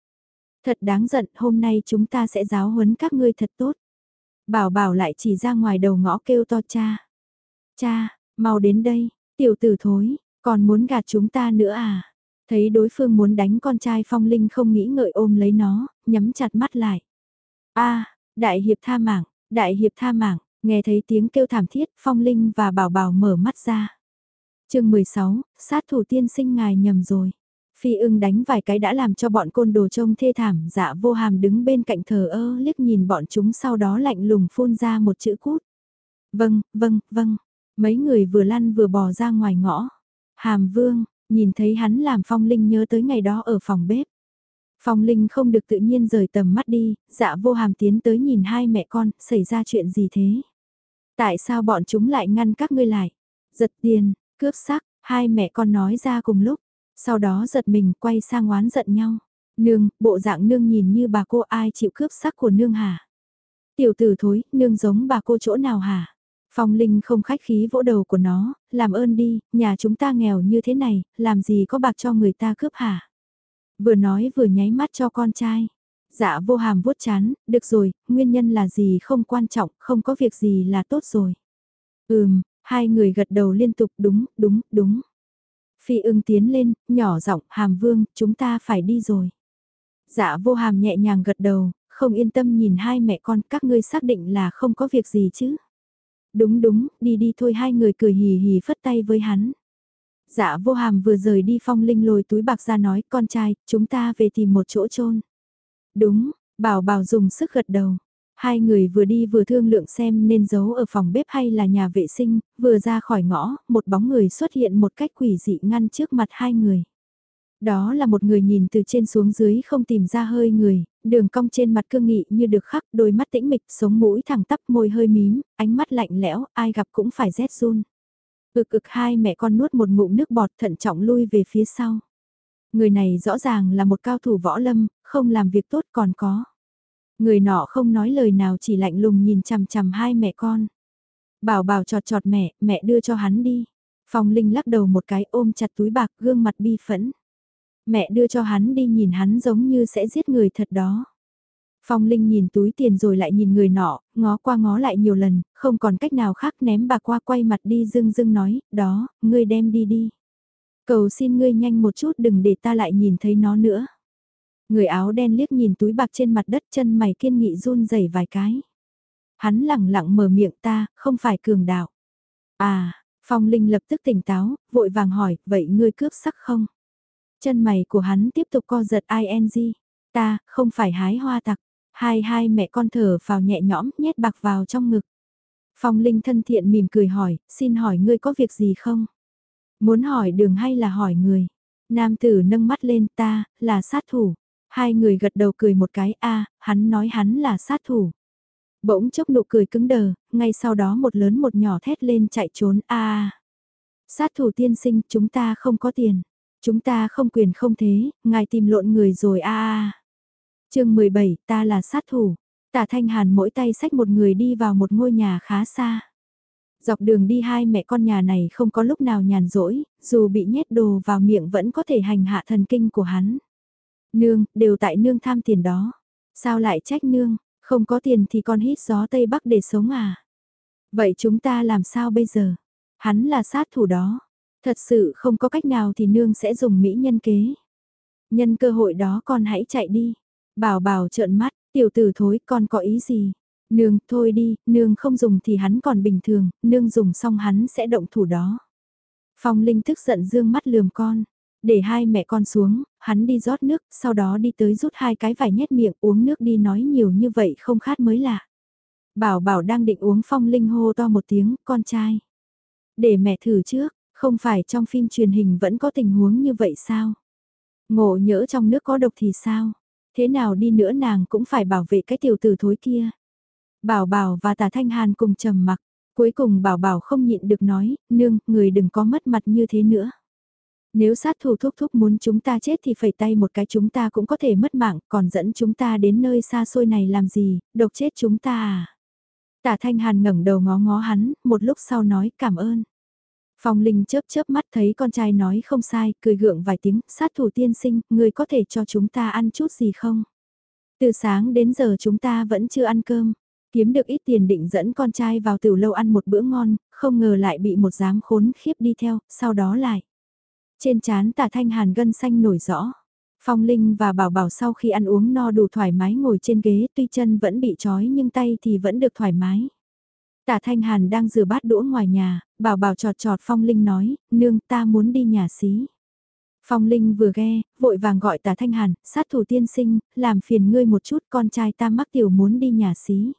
Thật đáng giận, hôm nay chúng ta sẽ giáo huấn các ngươi thật tốt. Bảo bảo lại chỉ ra ngoài đầu ngõ kêu to cha. Cha, mau đến đây, tiểu tử thối, còn muốn gạt chúng ta nữa à. Thấy đối phương muốn đánh con trai Phong Linh không nghĩ ngợi ôm lấy nó, nhắm chặt mắt lại. a đại hiệp tha mạng, Đại hiệp tha mạng, nghe thấy tiếng kêu thảm thiết, Phong Linh và Bảo Bảo mở mắt ra. chương 16, sát thủ tiên sinh ngài nhầm rồi. Phi ưng đánh vài cái đã làm cho bọn côn đồ trông thê thảm, dạ vô hàm đứng bên cạnh thờ ơ liếc nhìn bọn chúng sau đó lạnh lùng phun ra một chữ cút. Vâng, vâng, vâng. Mấy người vừa lăn vừa bò ra ngoài ngõ. Hàm vương, nhìn thấy hắn làm phong linh nhớ tới ngày đó ở phòng bếp. Phong Linh không được tự nhiên rời tầm mắt đi, dạ vô hàm tiến tới nhìn hai mẹ con, xảy ra chuyện gì thế? Tại sao bọn chúng lại ngăn các ngươi lại? Giật tiền, cướp sắc, hai mẹ con nói ra cùng lúc, sau đó giật mình quay sang oán giận nhau. Nương, bộ dạng nương nhìn như bà cô ai chịu cướp sắc của nương hả? Tiểu tử thối, nương giống bà cô chỗ nào hả? Phong Linh không khách khí vỗ đầu của nó, làm ơn đi, nhà chúng ta nghèo như thế này, làm gì có bạc cho người ta cướp hả? Vừa nói vừa nháy mắt cho con trai. Dạ vô hàm vuốt chán, được rồi, nguyên nhân là gì không quan trọng, không có việc gì là tốt rồi. Ừm, hai người gật đầu liên tục đúng, đúng, đúng. Phi ưng tiến lên, nhỏ giọng hàm vương, chúng ta phải đi rồi. Dạ vô hàm nhẹ nhàng gật đầu, không yên tâm nhìn hai mẹ con các ngươi xác định là không có việc gì chứ. Đúng đúng, đi đi thôi hai người cười hì hì phất tay với hắn. Dạ vô hàm vừa rời đi phong linh lôi túi bạc ra nói con trai, chúng ta về tìm một chỗ trôn Đúng, bảo bảo dùng sức gật đầu. Hai người vừa đi vừa thương lượng xem nên giấu ở phòng bếp hay là nhà vệ sinh, vừa ra khỏi ngõ, một bóng người xuất hiện một cách quỷ dị ngăn trước mặt hai người. Đó là một người nhìn từ trên xuống dưới không tìm ra hơi người, đường cong trên mặt cương nghị như được khắc, đôi mắt tĩnh mịch, sống mũi thẳng tắp môi hơi mím, ánh mắt lạnh lẽo, ai gặp cũng phải rét run. Ực ực hai mẹ con nuốt một ngụm nước bọt thận trọng lui về phía sau. Người này rõ ràng là một cao thủ võ lâm, không làm việc tốt còn có. Người nọ không nói lời nào chỉ lạnh lùng nhìn chằm chằm hai mẹ con. Bảo bảo trọt trọt mẹ, mẹ đưa cho hắn đi. Phong Linh lắc đầu một cái ôm chặt túi bạc gương mặt bi phẫn. Mẹ đưa cho hắn đi nhìn hắn giống như sẽ giết người thật đó. Phong Linh nhìn túi tiền rồi lại nhìn người nọ, ngó qua ngó lại nhiều lần, không còn cách nào khác ném bạc qua quay mặt đi dưng dưng nói, đó, ngươi đem đi đi. Cầu xin ngươi nhanh một chút đừng để ta lại nhìn thấy nó nữa. Người áo đen liếc nhìn túi bạc trên mặt đất chân mày kiên nghị run rẩy vài cái. Hắn lẳng lặng mở miệng ta, không phải cường đạo. À, Phong Linh lập tức tỉnh táo, vội vàng hỏi, vậy ngươi cướp sắc không? Chân mày của hắn tiếp tục co giật ing. Ta, không phải hái hoa tặc. Hai hai mẹ con thở vào nhẹ nhõm, nhét bạc vào trong ngực. Phong Linh thân thiện mỉm cười hỏi, xin hỏi ngươi có việc gì không? Muốn hỏi đường hay là hỏi người? Nam tử nâng mắt lên ta, là sát thủ. Hai người gật đầu cười một cái a hắn nói hắn là sát thủ. Bỗng chốc nụ cười cứng đờ, ngay sau đó một lớn một nhỏ thét lên chạy trốn a Sát thủ tiên sinh chúng ta không có tiền. Chúng ta không quyền không thế, ngài tìm lộn người rồi a a chương 17, ta là sát thủ. Tả Thanh Hàn mỗi tay xách một người đi vào một ngôi nhà khá xa. Dọc đường đi hai mẹ con nhà này không có lúc nào nhàn rỗi, dù bị nhét đồ vào miệng vẫn có thể hành hạ thần kinh của hắn. Nương, đều tại nương tham tiền đó. Sao lại trách nương, không có tiền thì con hít gió Tây Bắc để sống à? Vậy chúng ta làm sao bây giờ? Hắn là sát thủ đó. Thật sự không có cách nào thì nương sẽ dùng mỹ nhân kế. Nhân cơ hội đó con hãy chạy đi. Bảo bảo trợn mắt, tiểu tử thối con có ý gì? Nương, thôi đi, nương không dùng thì hắn còn bình thường, nương dùng xong hắn sẽ động thủ đó. Phong Linh tức giận dương mắt lườm con, để hai mẹ con xuống, hắn đi rót nước, sau đó đi tới rút hai cái vải nhét miệng uống nước đi nói nhiều như vậy không khát mới lạ. Bảo bảo đang định uống Phong Linh hô to một tiếng, con trai. Để mẹ thử trước, không phải trong phim truyền hình vẫn có tình huống như vậy sao? Ngộ nhỡ trong nước có độc thì sao? Thế nào đi nữa nàng cũng phải bảo vệ cái tiểu tử thối kia. Bảo Bảo và Tả Thanh Hàn cùng trầm mặc, cuối cùng Bảo Bảo không nhịn được nói, nương, người đừng có mất mặt như thế nữa. Nếu sát thủ thúc thúc muốn chúng ta chết thì phẩy tay một cái chúng ta cũng có thể mất mạng, còn dẫn chúng ta đến nơi xa xôi này làm gì, độc chết chúng ta à. Tả Thanh Hàn ngẩng đầu ngó ngó hắn, một lúc sau nói cảm ơn. Phong Linh chớp chớp mắt thấy con trai nói không sai, cười gượng vài tiếng, sát thủ tiên sinh, người có thể cho chúng ta ăn chút gì không? Từ sáng đến giờ chúng ta vẫn chưa ăn cơm. Kiếm được ít tiền định dẫn con trai vào tiểu lâu ăn một bữa ngon, không ngờ lại bị một dám khốn khiếp đi theo, sau đó lại. Trên chán tà thanh hàn gân xanh nổi rõ. Phong Linh và Bảo Bảo sau khi ăn uống no đủ thoải mái ngồi trên ghế tuy chân vẫn bị trói nhưng tay thì vẫn được thoải mái. Tả Thanh Hàn đang rửa bát đũa ngoài nhà, Bảo Bảo trọt trọt Phong Linh nói, nương ta muốn đi nhà xí. Phong Linh vừa ghe, vội vàng gọi Tả Thanh Hàn, sát thủ tiên sinh, làm phiền ngươi một chút con trai ta mắc tiểu muốn đi nhà xí.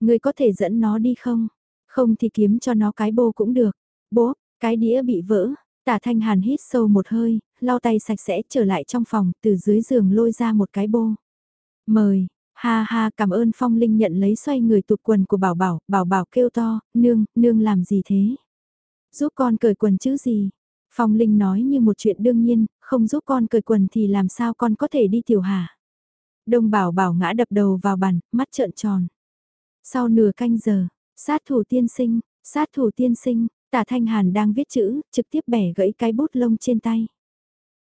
Ngươi có thể dẫn nó đi không? Không thì kiếm cho nó cái bô cũng được. Bố, cái đĩa bị vỡ. Tả Thanh Hàn hít sâu một hơi, lau tay sạch sẽ trở lại trong phòng, từ dưới giường lôi ra một cái bô. Mời, ha ha cảm ơn Phong Linh nhận lấy xoay người tụt quần của Bảo Bảo, Bảo Bảo kêu to, nương, nương làm gì thế? Giúp con cởi quần chứ gì? Phong Linh nói như một chuyện đương nhiên, không giúp con cởi quần thì làm sao con có thể đi tiểu hả? Đông Bảo Bảo ngã đập đầu vào bàn, mắt trợn tròn. Sau nửa canh giờ, sát thủ tiên sinh, sát thủ tiên sinh, tả thanh hàn đang viết chữ, trực tiếp bẻ gãy cái bút lông trên tay.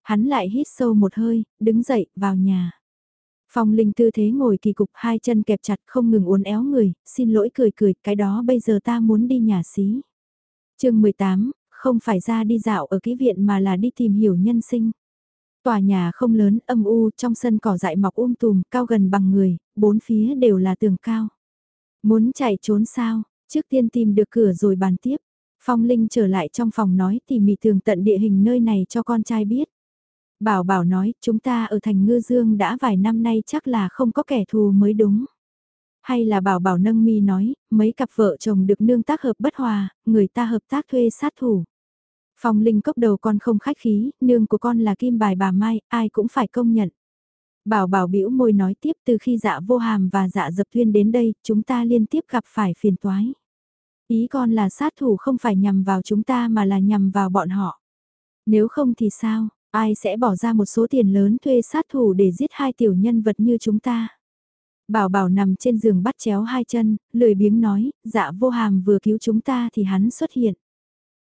Hắn lại hít sâu một hơi, đứng dậy, vào nhà. Phong Linh tư thế ngồi kỳ cục hai chân kẹp chặt không ngừng uốn éo người, xin lỗi cười cười, cái đó bây giờ ta muốn đi nhà xí. chương 18, không phải ra đi dạo ở ký viện mà là đi tìm hiểu nhân sinh. Tòa nhà không lớn, âm u, trong sân cỏ dại mọc um tùm, cao gần bằng người, bốn phía đều là tường cao. Muốn chạy trốn sao, trước tiên tìm được cửa rồi bàn tiếp. Phong Linh trở lại trong phòng nói tỉ mỉ tường tận địa hình nơi này cho con trai biết. Bảo Bảo nói, chúng ta ở thành ngư dương đã vài năm nay chắc là không có kẻ thù mới đúng. Hay là Bảo Bảo nâng mi nói, mấy cặp vợ chồng được nương tác hợp bất hòa, người ta hợp tác thuê sát thủ. Phong Linh cốc đầu con không khách khí, nương của con là kim bài bà Mai, ai cũng phải công nhận. Bảo bảo bĩu môi nói tiếp từ khi dạ vô hàm và dạ dập thuyên đến đây, chúng ta liên tiếp gặp phải phiền toái. Ý con là sát thủ không phải nhằm vào chúng ta mà là nhằm vào bọn họ. Nếu không thì sao, ai sẽ bỏ ra một số tiền lớn thuê sát thủ để giết hai tiểu nhân vật như chúng ta. Bảo bảo nằm trên giường bắt chéo hai chân, lười biếng nói, dạ vô hàm vừa cứu chúng ta thì hắn xuất hiện.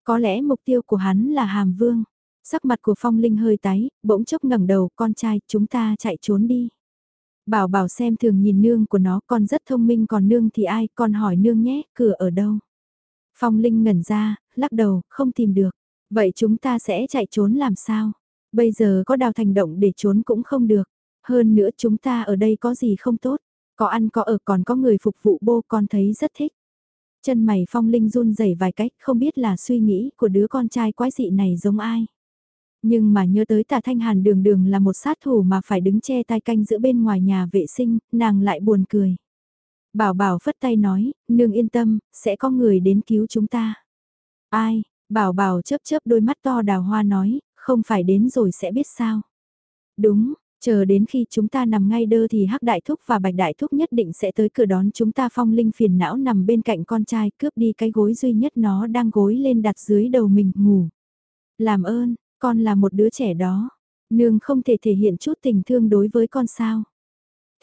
Có lẽ mục tiêu của hắn là hàm vương. Sắc mặt của Phong Linh hơi tái, bỗng chốc ngẩng đầu, con trai, chúng ta chạy trốn đi. Bảo bảo xem thường nhìn nương của nó, con rất thông minh còn nương thì ai, con hỏi nương nhé, cửa ở đâu? Phong Linh ngẩn ra, lắc đầu, không tìm được. Vậy chúng ta sẽ chạy trốn làm sao? Bây giờ có đào thành động để trốn cũng không được. Hơn nữa chúng ta ở đây có gì không tốt. Có ăn có ở còn có người phục vụ bô con thấy rất thích. Chân mày Phong Linh run rẩy vài cách không biết là suy nghĩ của đứa con trai quái dị này giống ai. Nhưng mà nhớ tới tà thanh hàn đường đường là một sát thủ mà phải đứng che tai canh giữa bên ngoài nhà vệ sinh, nàng lại buồn cười. Bảo bảo phất tay nói, nương yên tâm, sẽ có người đến cứu chúng ta. Ai, bảo bảo chớp chớp đôi mắt to đào hoa nói, không phải đến rồi sẽ biết sao. Đúng, chờ đến khi chúng ta nằm ngay đơ thì hắc đại thúc và bạch đại thúc nhất định sẽ tới cửa đón chúng ta phong linh phiền não nằm bên cạnh con trai cướp đi cái gối duy nhất nó đang gối lên đặt dưới đầu mình ngủ. Làm ơn, con là một đứa trẻ đó, nương không thể thể hiện chút tình thương đối với con sao.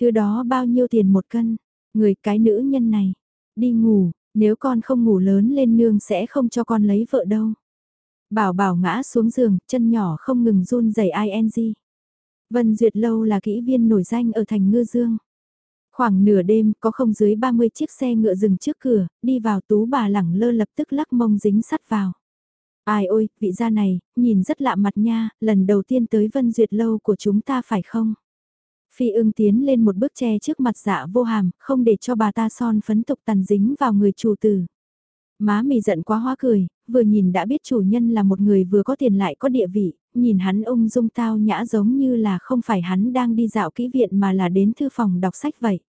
Thứ đó bao nhiêu tiền một cân, người cái nữ nhân này, đi ngủ, nếu con không ngủ lớn lên nương sẽ không cho con lấy vợ đâu. Bảo bảo ngã xuống giường, chân nhỏ không ngừng run rẩy ing. Vân Duyệt Lâu là kỹ viên nổi danh ở thành Ngư Dương. Khoảng nửa đêm có không dưới 30 chiếc xe ngựa dừng trước cửa, đi vào tú bà lẳng lơ lập tức lắc mông dính sắt vào. Ai ôi, vị gia này, nhìn rất lạ mặt nha, lần đầu tiên tới Vân Duyệt Lâu của chúng ta phải không? Phi ưng tiến lên một bước che trước mặt dạ vô hàm, không để cho bà ta son phấn tục tàn dính vào người chủ tử. Má mì giận quá hoa cười, vừa nhìn đã biết chủ nhân là một người vừa có tiền lại có địa vị, nhìn hắn ung dung tao nhã giống như là không phải hắn đang đi dạo kỹ viện mà là đến thư phòng đọc sách vậy.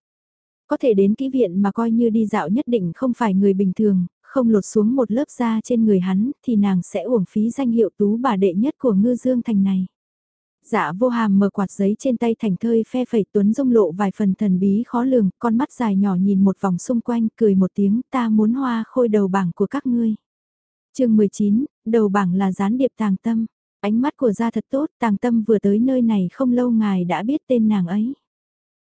Có thể đến kỹ viện mà coi như đi dạo nhất định không phải người bình thường, không lột xuống một lớp da trên người hắn thì nàng sẽ uổng phí danh hiệu tú bà đệ nhất của ngư dương thành này. Dạ vô hàm mở quạt giấy trên tay thành thơi phe phẩy tuấn dung lộ vài phần thần bí khó lường, con mắt dài nhỏ nhìn một vòng xung quanh, cười một tiếng, ta muốn hoa khôi đầu bảng của các ngươi. chương 19, đầu bảng là gián điệp tàng tâm. Ánh mắt của gia thật tốt, tàng tâm vừa tới nơi này không lâu ngài đã biết tên nàng ấy.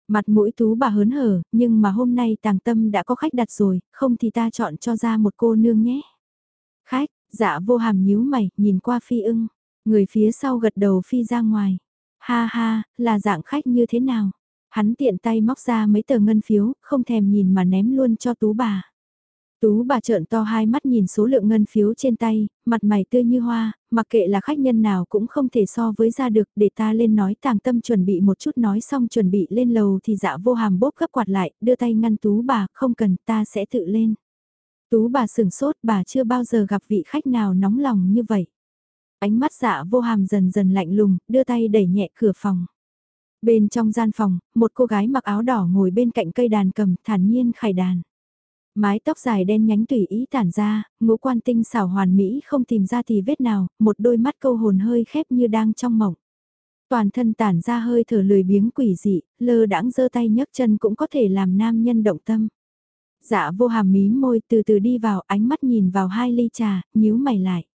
Mặt mũi tú bà hớn hở, nhưng mà hôm nay tàng tâm đã có khách đặt rồi, không thì ta chọn cho ra một cô nương nhé. Khách, dạ vô hàm nhíu mày, nhìn qua phi ưng. Người phía sau gật đầu phi ra ngoài. Ha ha, là dạng khách như thế nào? Hắn tiện tay móc ra mấy tờ ngân phiếu, không thèm nhìn mà ném luôn cho tú bà. Tú bà trợn to hai mắt nhìn số lượng ngân phiếu trên tay, mặt mày tươi như hoa, mặc kệ là khách nhân nào cũng không thể so với ra được để ta lên nói tàng tâm chuẩn bị một chút nói xong chuẩn bị lên lầu thì dạ vô hàm bóp gấp quạt lại, đưa tay ngăn tú bà, không cần ta sẽ tự lên. Tú bà sừng sốt bà chưa bao giờ gặp vị khách nào nóng lòng như vậy. Ánh mắt dạ vô hàm dần dần lạnh lùng, đưa tay đẩy nhẹ cửa phòng. Bên trong gian phòng, một cô gái mặc áo đỏ ngồi bên cạnh cây đàn cầm thản nhiên khải đàn. Mái tóc dài đen nhánh tùy ý tản ra, ngũ quan tinh xảo hoàn mỹ không tìm ra thì vết nào, một đôi mắt câu hồn hơi khép như đang trong mộng. Toàn thân tản ra hơi thở lười biếng quỷ dị, lơ đãng giơ tay nhấc chân cũng có thể làm nam nhân động tâm. Dạ vô hàm mí môi từ từ đi vào ánh mắt nhìn vào hai ly trà, nhíu mày lại.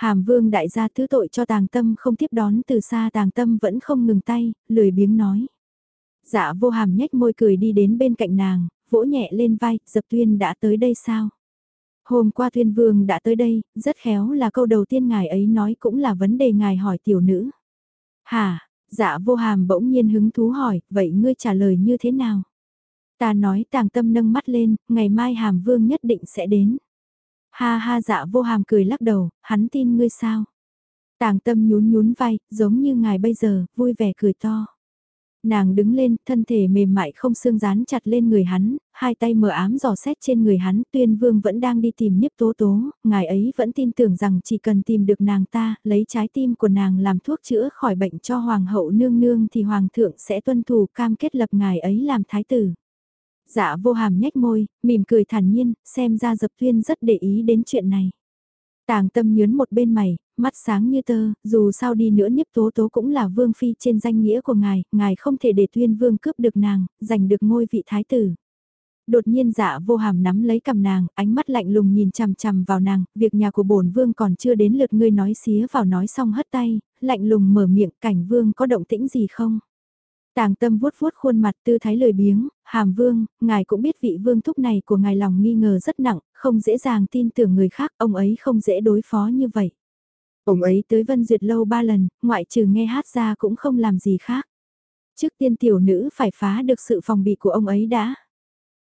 Hàm vương đại gia thứ tội cho tàng tâm không tiếp đón từ xa tàng tâm vẫn không ngừng tay, lười biếng nói. Dạ vô hàm nhếch môi cười đi đến bên cạnh nàng, vỗ nhẹ lên vai, dập tuyên đã tới đây sao? Hôm qua tuyên vương đã tới đây, rất khéo là câu đầu tiên ngài ấy nói cũng là vấn đề ngài hỏi tiểu nữ. Hà, Dạ vô hàm bỗng nhiên hứng thú hỏi, vậy ngươi trả lời như thế nào? Ta nói tàng tâm nâng mắt lên, ngày mai hàm vương nhất định sẽ đến. Ha ha dạ vô hàm cười lắc đầu, hắn tin ngươi sao? Tàng tâm nhún nhún vai, giống như ngài bây giờ, vui vẻ cười to. Nàng đứng lên, thân thể mềm mại không xương dán chặt lên người hắn, hai tay mờ ám dò xét trên người hắn, tuyên vương vẫn đang đi tìm nhiếp tố tố, ngài ấy vẫn tin tưởng rằng chỉ cần tìm được nàng ta, lấy trái tim của nàng làm thuốc chữa khỏi bệnh cho hoàng hậu nương nương thì hoàng thượng sẽ tuân thủ cam kết lập ngài ấy làm thái tử. Dạ vô hàm nhếch môi, mỉm cười thản nhiên, xem ra dập tuyên rất để ý đến chuyện này. Tàng tâm nhớn một bên mày, mắt sáng như tơ, dù sao đi nữa nhiếp Tố Tố cũng là vương phi trên danh nghĩa của ngài, ngài không thể để tuyên vương cướp được nàng, giành được ngôi vị thái tử. Đột nhiên dạ vô hàm nắm lấy cầm nàng, ánh mắt lạnh lùng nhìn chằm chằm vào nàng, việc nhà của bổn vương còn chưa đến lượt ngươi nói xía vào nói xong hất tay, lạnh lùng mở miệng cảnh vương có động tĩnh gì không? Tàng tâm vuốt vuốt khuôn mặt tư thái lời biếng, hàm vương, ngài cũng biết vị vương thúc này của ngài lòng nghi ngờ rất nặng, không dễ dàng tin tưởng người khác, ông ấy không dễ đối phó như vậy. Ông ấy tới Vân Duyệt lâu ba lần, ngoại trừ nghe hát ra cũng không làm gì khác. Trước tiên tiểu nữ phải phá được sự phòng bị của ông ấy đã.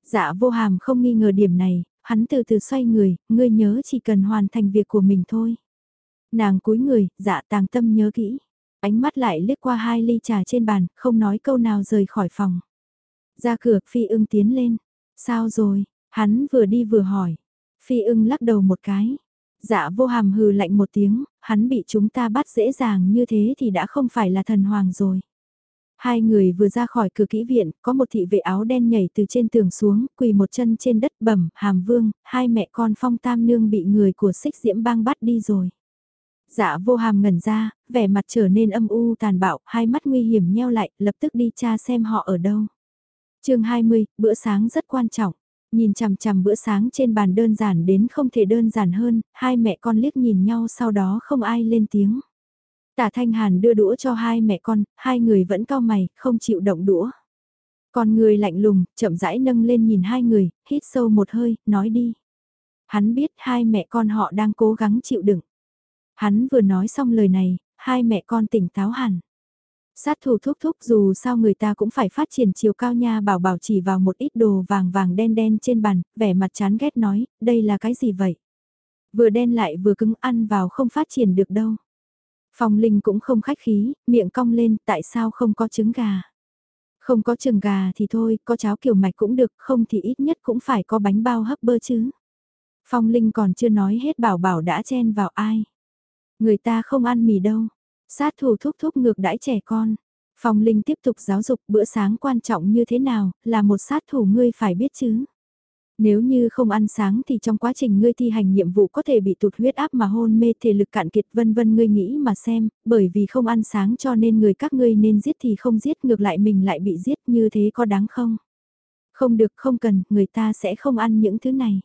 Dạ vô hàm không nghi ngờ điểm này, hắn từ từ xoay người, ngươi nhớ chỉ cần hoàn thành việc của mình thôi. Nàng cúi người, dạ tàng tâm nhớ kỹ. Ánh mắt lại liếc qua hai ly trà trên bàn, không nói câu nào rời khỏi phòng. Ra cửa, phi ưng tiến lên. Sao rồi, hắn vừa đi vừa hỏi. Phi ưng lắc đầu một cái. Dạ vô hàm hừ lạnh một tiếng, hắn bị chúng ta bắt dễ dàng như thế thì đã không phải là thần hoàng rồi. Hai người vừa ra khỏi cửa kỹ viện, có một thị vệ áo đen nhảy từ trên tường xuống, quỳ một chân trên đất bẩm, hàm vương, hai mẹ con phong tam nương bị người của xích diễm bang bắt đi rồi. Dạ vô hàm ngẩn ra, vẻ mặt trở nên âm u tàn bạo, hai mắt nguy hiểm nheo lại, lập tức đi tra xem họ ở đâu. chương 20, bữa sáng rất quan trọng. Nhìn chằm chằm bữa sáng trên bàn đơn giản đến không thể đơn giản hơn, hai mẹ con liếc nhìn nhau sau đó không ai lên tiếng. Tả Thanh Hàn đưa đũa cho hai mẹ con, hai người vẫn cao mày, không chịu động đũa. Con người lạnh lùng, chậm rãi nâng lên nhìn hai người, hít sâu một hơi, nói đi. Hắn biết hai mẹ con họ đang cố gắng chịu đựng. Hắn vừa nói xong lời này, hai mẹ con tỉnh táo hẳn. Sát thủ thúc thúc dù sao người ta cũng phải phát triển chiều cao nha bảo bảo chỉ vào một ít đồ vàng vàng đen đen trên bàn, vẻ mặt chán ghét nói, đây là cái gì vậy? Vừa đen lại vừa cứng ăn vào không phát triển được đâu. Phong Linh cũng không khách khí, miệng cong lên, tại sao không có trứng gà? Không có trứng gà thì thôi, có cháo kiểu mạch cũng được, không thì ít nhất cũng phải có bánh bao hấp bơ chứ. Phong Linh còn chưa nói hết bảo bảo đã chen vào ai. Người ta không ăn mì đâu. Sát thủ thúc thúc ngược đãi trẻ con. Phong Linh tiếp tục giáo dục bữa sáng quan trọng như thế nào, là một sát thủ ngươi phải biết chứ. Nếu như không ăn sáng thì trong quá trình ngươi thi hành nhiệm vụ có thể bị tụt huyết áp mà hôn mê thể lực cạn kiệt vân vân ngươi nghĩ mà xem, bởi vì không ăn sáng cho nên người các ngươi nên giết thì không giết ngược lại mình lại bị giết như thế có đáng không? Không được không cần, người ta sẽ không ăn những thứ này.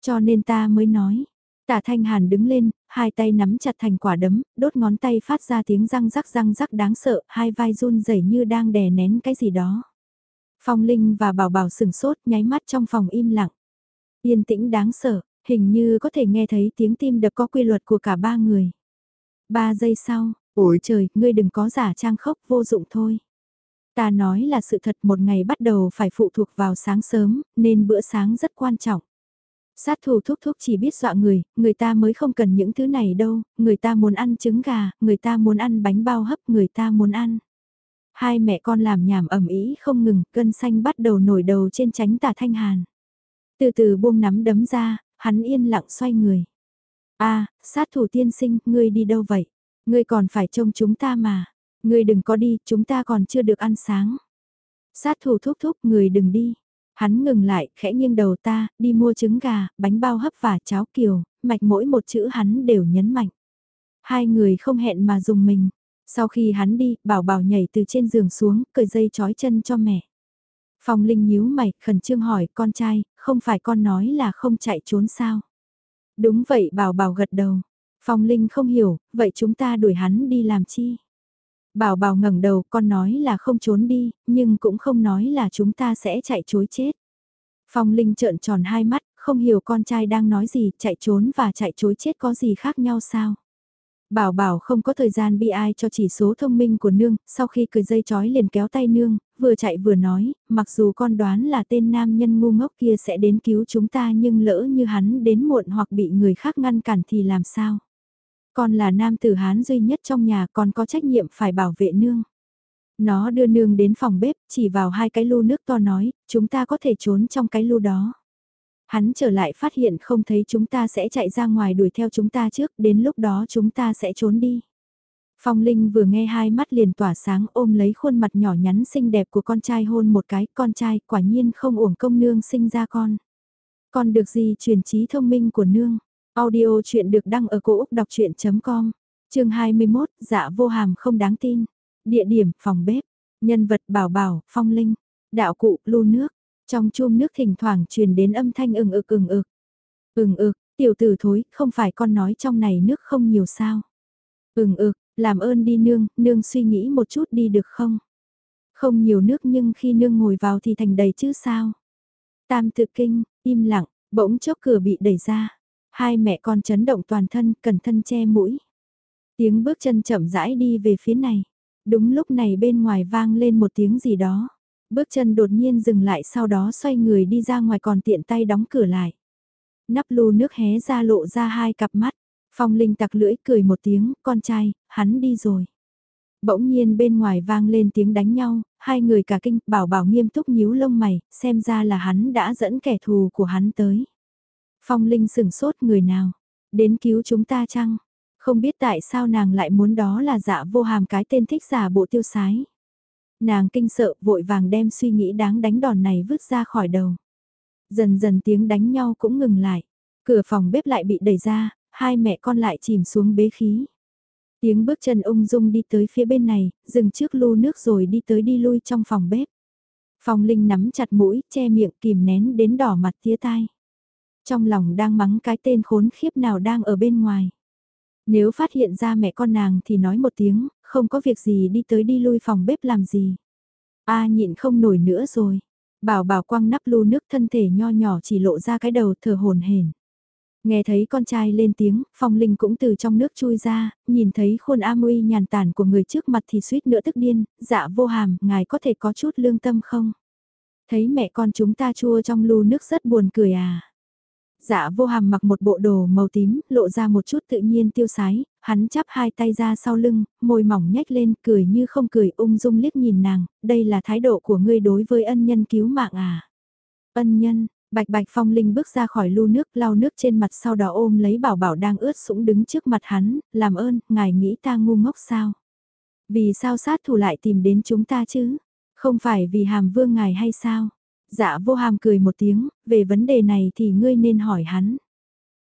Cho nên ta mới nói, Tả Thanh Hàn đứng lên, hai tay nắm chặt thành quả đấm, đốt ngón tay phát ra tiếng răng rắc răng rắc đáng sợ, hai vai run rẩy như đang đè nén cái gì đó. Phong Linh và Bảo Bảo sừng sốt nháy mắt trong phòng im lặng. Yên tĩnh đáng sợ, hình như có thể nghe thấy tiếng tim đập có quy luật của cả ba người. Ba giây sau, ôi trời, ngươi đừng có giả trang khóc vô dụng thôi. Ta nói là sự thật một ngày bắt đầu phải phụ thuộc vào sáng sớm, nên bữa sáng rất quan trọng. Sát thủ thúc thúc chỉ biết dọa người, người ta mới không cần những thứ này đâu, người ta muốn ăn trứng gà, người ta muốn ăn bánh bao hấp, người ta muốn ăn. Hai mẹ con làm nhảm ẩm ý không ngừng, cân xanh bắt đầu nổi đầu trên tránh tả thanh hàn. Từ từ buông nắm đấm ra, hắn yên lặng xoay người. a sát thủ tiên sinh, ngươi đi đâu vậy? Ngươi còn phải trông chúng ta mà. Ngươi đừng có đi, chúng ta còn chưa được ăn sáng. Sát thủ thúc thúc, người đừng đi. Hắn ngừng lại, khẽ nghiêng đầu ta, đi mua trứng gà, bánh bao hấp và cháo kiều, mạch mỗi một chữ hắn đều nhấn mạnh. Hai người không hẹn mà dùng mình. Sau khi hắn đi, bảo bảo nhảy từ trên giường xuống, cởi dây chói chân cho mẹ. Phong Linh nhíu mày, khẩn trương hỏi, con trai, không phải con nói là không chạy trốn sao? Đúng vậy bảo bảo gật đầu. Phong Linh không hiểu, vậy chúng ta đuổi hắn đi làm chi? Bảo bảo ngẩng đầu con nói là không trốn đi, nhưng cũng không nói là chúng ta sẽ chạy chối chết. Phong Linh trợn tròn hai mắt, không hiểu con trai đang nói gì, chạy trốn và chạy chối chết có gì khác nhau sao? Bảo bảo không có thời gian bi ai cho chỉ số thông minh của nương, sau khi cười dây chói liền kéo tay nương, vừa chạy vừa nói, mặc dù con đoán là tên nam nhân ngu ngốc kia sẽ đến cứu chúng ta nhưng lỡ như hắn đến muộn hoặc bị người khác ngăn cản thì làm sao? Con là nam tử hán duy nhất trong nhà còn có trách nhiệm phải bảo vệ nương. Nó đưa nương đến phòng bếp, chỉ vào hai cái lu nước to nói, chúng ta có thể trốn trong cái lu đó. Hắn trở lại phát hiện không thấy chúng ta sẽ chạy ra ngoài đuổi theo chúng ta trước, đến lúc đó chúng ta sẽ trốn đi. Phong Linh vừa nghe hai mắt liền tỏa sáng ôm lấy khuôn mặt nhỏ nhắn xinh đẹp của con trai hôn một cái, con trai quả nhiên không uổng công nương sinh ra con. Con được gì truyền trí thông minh của nương. Audio chuyện được đăng ở cổ Úc đọc chuyện.com, chương 21, dạ vô hàm không đáng tin. Địa điểm, phòng bếp, nhân vật bảo bảo, phong linh, đạo cụ, lu nước. Trong chum nước thỉnh thoảng truyền đến âm thanh ừng ực ừng ực. Ừng ực, tiểu tử thối, không phải con nói trong này nước không nhiều sao. Ừng ực, làm ơn đi nương, nương suy nghĩ một chút đi được không? Không nhiều nước nhưng khi nương ngồi vào thì thành đầy chứ sao? Tam tự kinh, im lặng, bỗng chốc cửa bị đẩy ra. Hai mẹ con chấn động toàn thân, cẩn thân che mũi. Tiếng bước chân chậm rãi đi về phía này. Đúng lúc này bên ngoài vang lên một tiếng gì đó. Bước chân đột nhiên dừng lại sau đó xoay người đi ra ngoài còn tiện tay đóng cửa lại. Nắp lù nước hé ra lộ ra hai cặp mắt. Phong Linh tặc lưỡi cười một tiếng, con trai, hắn đi rồi. Bỗng nhiên bên ngoài vang lên tiếng đánh nhau, hai người cả kinh, bảo bảo nghiêm túc nhíu lông mày, xem ra là hắn đã dẫn kẻ thù của hắn tới. Phong Linh sửng sốt người nào, đến cứu chúng ta chăng? Không biết tại sao nàng lại muốn đó là dạ vô hàm cái tên thích giả bộ tiêu sái. Nàng kinh sợ vội vàng đem suy nghĩ đáng đánh đòn này vứt ra khỏi đầu. Dần dần tiếng đánh nhau cũng ngừng lại. Cửa phòng bếp lại bị đẩy ra, hai mẹ con lại chìm xuống bế khí. Tiếng bước chân ung dung đi tới phía bên này, dừng trước lu nước rồi đi tới đi lui trong phòng bếp. Phong Linh nắm chặt mũi, che miệng kìm nén đến đỏ mặt tía tai. Trong lòng đang mắng cái tên khốn khiếp nào đang ở bên ngoài. Nếu phát hiện ra mẹ con nàng thì nói một tiếng, không có việc gì đi tới đi lui phòng bếp làm gì. A nhịn không nổi nữa rồi. Bảo bảo quăng nắp lu nước thân thể nho nhỏ chỉ lộ ra cái đầu thở hồn hển. Nghe thấy con trai lên tiếng, phong linh cũng từ trong nước chui ra, nhìn thấy khuôn a mui nhàn tản của người trước mặt thì suýt nữa tức điên, dạ vô hàm, ngài có thể có chút lương tâm không? Thấy mẹ con chúng ta chua trong lu nước rất buồn cười à? Dạ vô hàm mặc một bộ đồ màu tím, lộ ra một chút tự nhiên tiêu sái, hắn chắp hai tay ra sau lưng, môi mỏng nhếch lên, cười như không cười ung dung liếc nhìn nàng, đây là thái độ của ngươi đối với ân nhân cứu mạng à. Ân nhân, bạch bạch phong linh bước ra khỏi lu nước, lau nước trên mặt sau đó ôm lấy bảo bảo đang ướt sũng đứng trước mặt hắn, làm ơn, ngài nghĩ ta ngu ngốc sao? Vì sao sát thủ lại tìm đến chúng ta chứ? Không phải vì hàm vương ngài hay sao? Dạ vô hàm cười một tiếng, về vấn đề này thì ngươi nên hỏi hắn.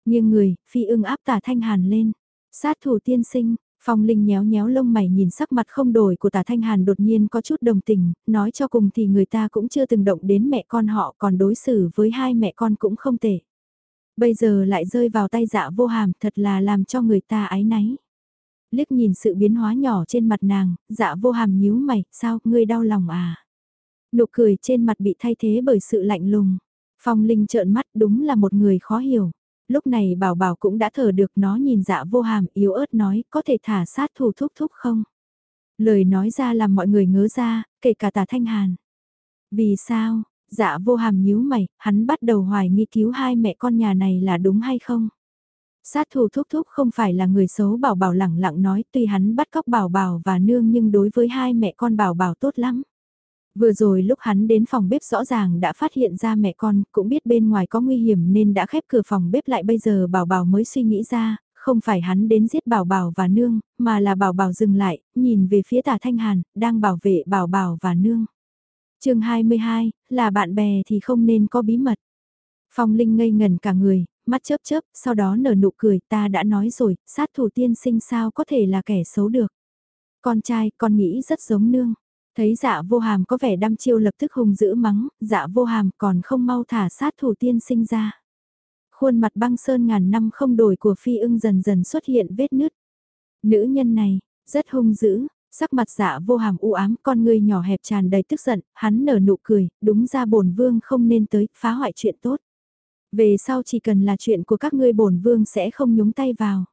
Nhưng người, phi ưng áp tả thanh hàn lên. Sát thủ tiên sinh, Phong Linh nhéo nhéo lông mày nhìn sắc mặt không đổi của tả Thanh Hàn đột nhiên có chút đồng tình, nói cho cùng thì người ta cũng chưa từng động đến mẹ con họ còn đối xử với hai mẹ con cũng không tệ. Bây giờ lại rơi vào tay dạ vô hàm thật là làm cho người ta ái náy. Liếc nhìn sự biến hóa nhỏ trên mặt nàng, dạ vô hàm nhíu mày, sao, ngươi đau lòng à? Nụ cười trên mặt bị thay thế bởi sự lạnh lùng. Phong Linh trợn mắt đúng là một người khó hiểu. Lúc này bảo bảo cũng đã thở được nó nhìn dạ vô hàm yếu ớt nói có thể thả sát thủ thúc thúc không? Lời nói ra làm mọi người ngớ ra, kể cả tà thanh hàn. Vì sao? Dạ vô hàm nhíu mày, hắn bắt đầu hoài nghi cứu hai mẹ con nhà này là đúng hay không? Sát thủ thúc thúc không phải là người xấu bảo bảo lẳng lặng nói tuy hắn bắt cóc bảo bảo và nương nhưng đối với hai mẹ con bảo bảo tốt lắm. Vừa rồi lúc hắn đến phòng bếp rõ ràng đã phát hiện ra mẹ con, cũng biết bên ngoài có nguy hiểm nên đã khép cửa phòng bếp lại bây giờ bảo bảo mới suy nghĩ ra, không phải hắn đến giết bảo bảo và nương, mà là bảo bảo dừng lại, nhìn về phía tà thanh hàn, đang bảo vệ bảo bảo và nương. chương 22, là bạn bè thì không nên có bí mật. Phong Linh ngây ngần cả người, mắt chớp chớp, sau đó nở nụ cười, ta đã nói rồi, sát thủ tiên sinh sao có thể là kẻ xấu được. Con trai, con nghĩ rất giống nương. Thấy dạ vô hàm có vẻ đăm chiêu lập tức hùng dữ mắng, dạ vô hàm còn không mau thả sát thủ tiên sinh ra. Khuôn mặt băng sơn ngàn năm không đổi của phi ưng dần dần xuất hiện vết nứt. Nữ nhân này, rất hung dữ, sắc mặt dạ vô hàm u ám con người nhỏ hẹp tràn đầy tức giận, hắn nở nụ cười, đúng ra bổn vương không nên tới, phá hoại chuyện tốt. Về sau chỉ cần là chuyện của các ngươi bổn vương sẽ không nhúng tay vào.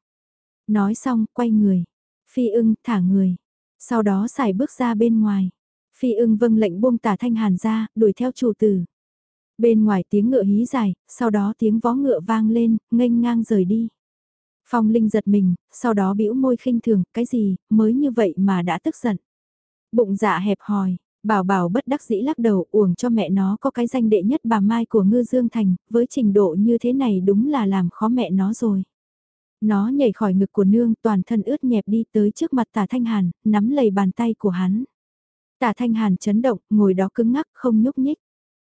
Nói xong, quay người. Phi ưng, thả người. Sau đó xài bước ra bên ngoài. Phi ưng vâng lệnh buông tả thanh hàn ra, đuổi theo chủ tử. Bên ngoài tiếng ngựa hí dài, sau đó tiếng vó ngựa vang lên, nghênh ngang rời đi. Phong Linh giật mình, sau đó bĩu môi khinh thường, cái gì, mới như vậy mà đã tức giận. Bụng dạ hẹp hòi, bảo bảo bất đắc dĩ lắc đầu uổng cho mẹ nó có cái danh đệ nhất bà Mai của Ngư Dương Thành, với trình độ như thế này đúng là làm khó mẹ nó rồi. Nó nhảy khỏi ngực của nương toàn thân ướt nhẹp đi tới trước mặt tả thanh hàn, nắm lấy bàn tay của hắn. Tả thanh hàn chấn động, ngồi đó cứng ngắc không nhúc nhích.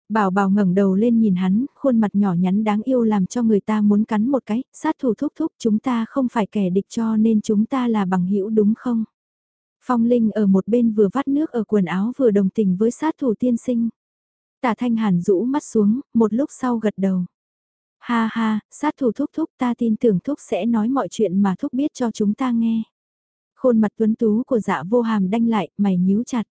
Bảo bảo ngẩng đầu lên nhìn hắn, khuôn mặt nhỏ nhắn đáng yêu làm cho người ta muốn cắn một cái, sát thủ thúc thúc chúng ta không phải kẻ địch cho nên chúng ta là bằng hữu đúng không? Phong Linh ở một bên vừa vắt nước ở quần áo vừa đồng tình với sát thủ tiên sinh. Tả Thanh Hàn rũ mắt xuống, một lúc sau gật đầu. Ha ha, sát thủ thúc thúc ta tin tưởng thúc sẽ nói mọi chuyện mà thúc biết cho chúng ta nghe. Khuôn mặt tuấn tú của dạ vô hàm đanh lại, mày nhíu chặt.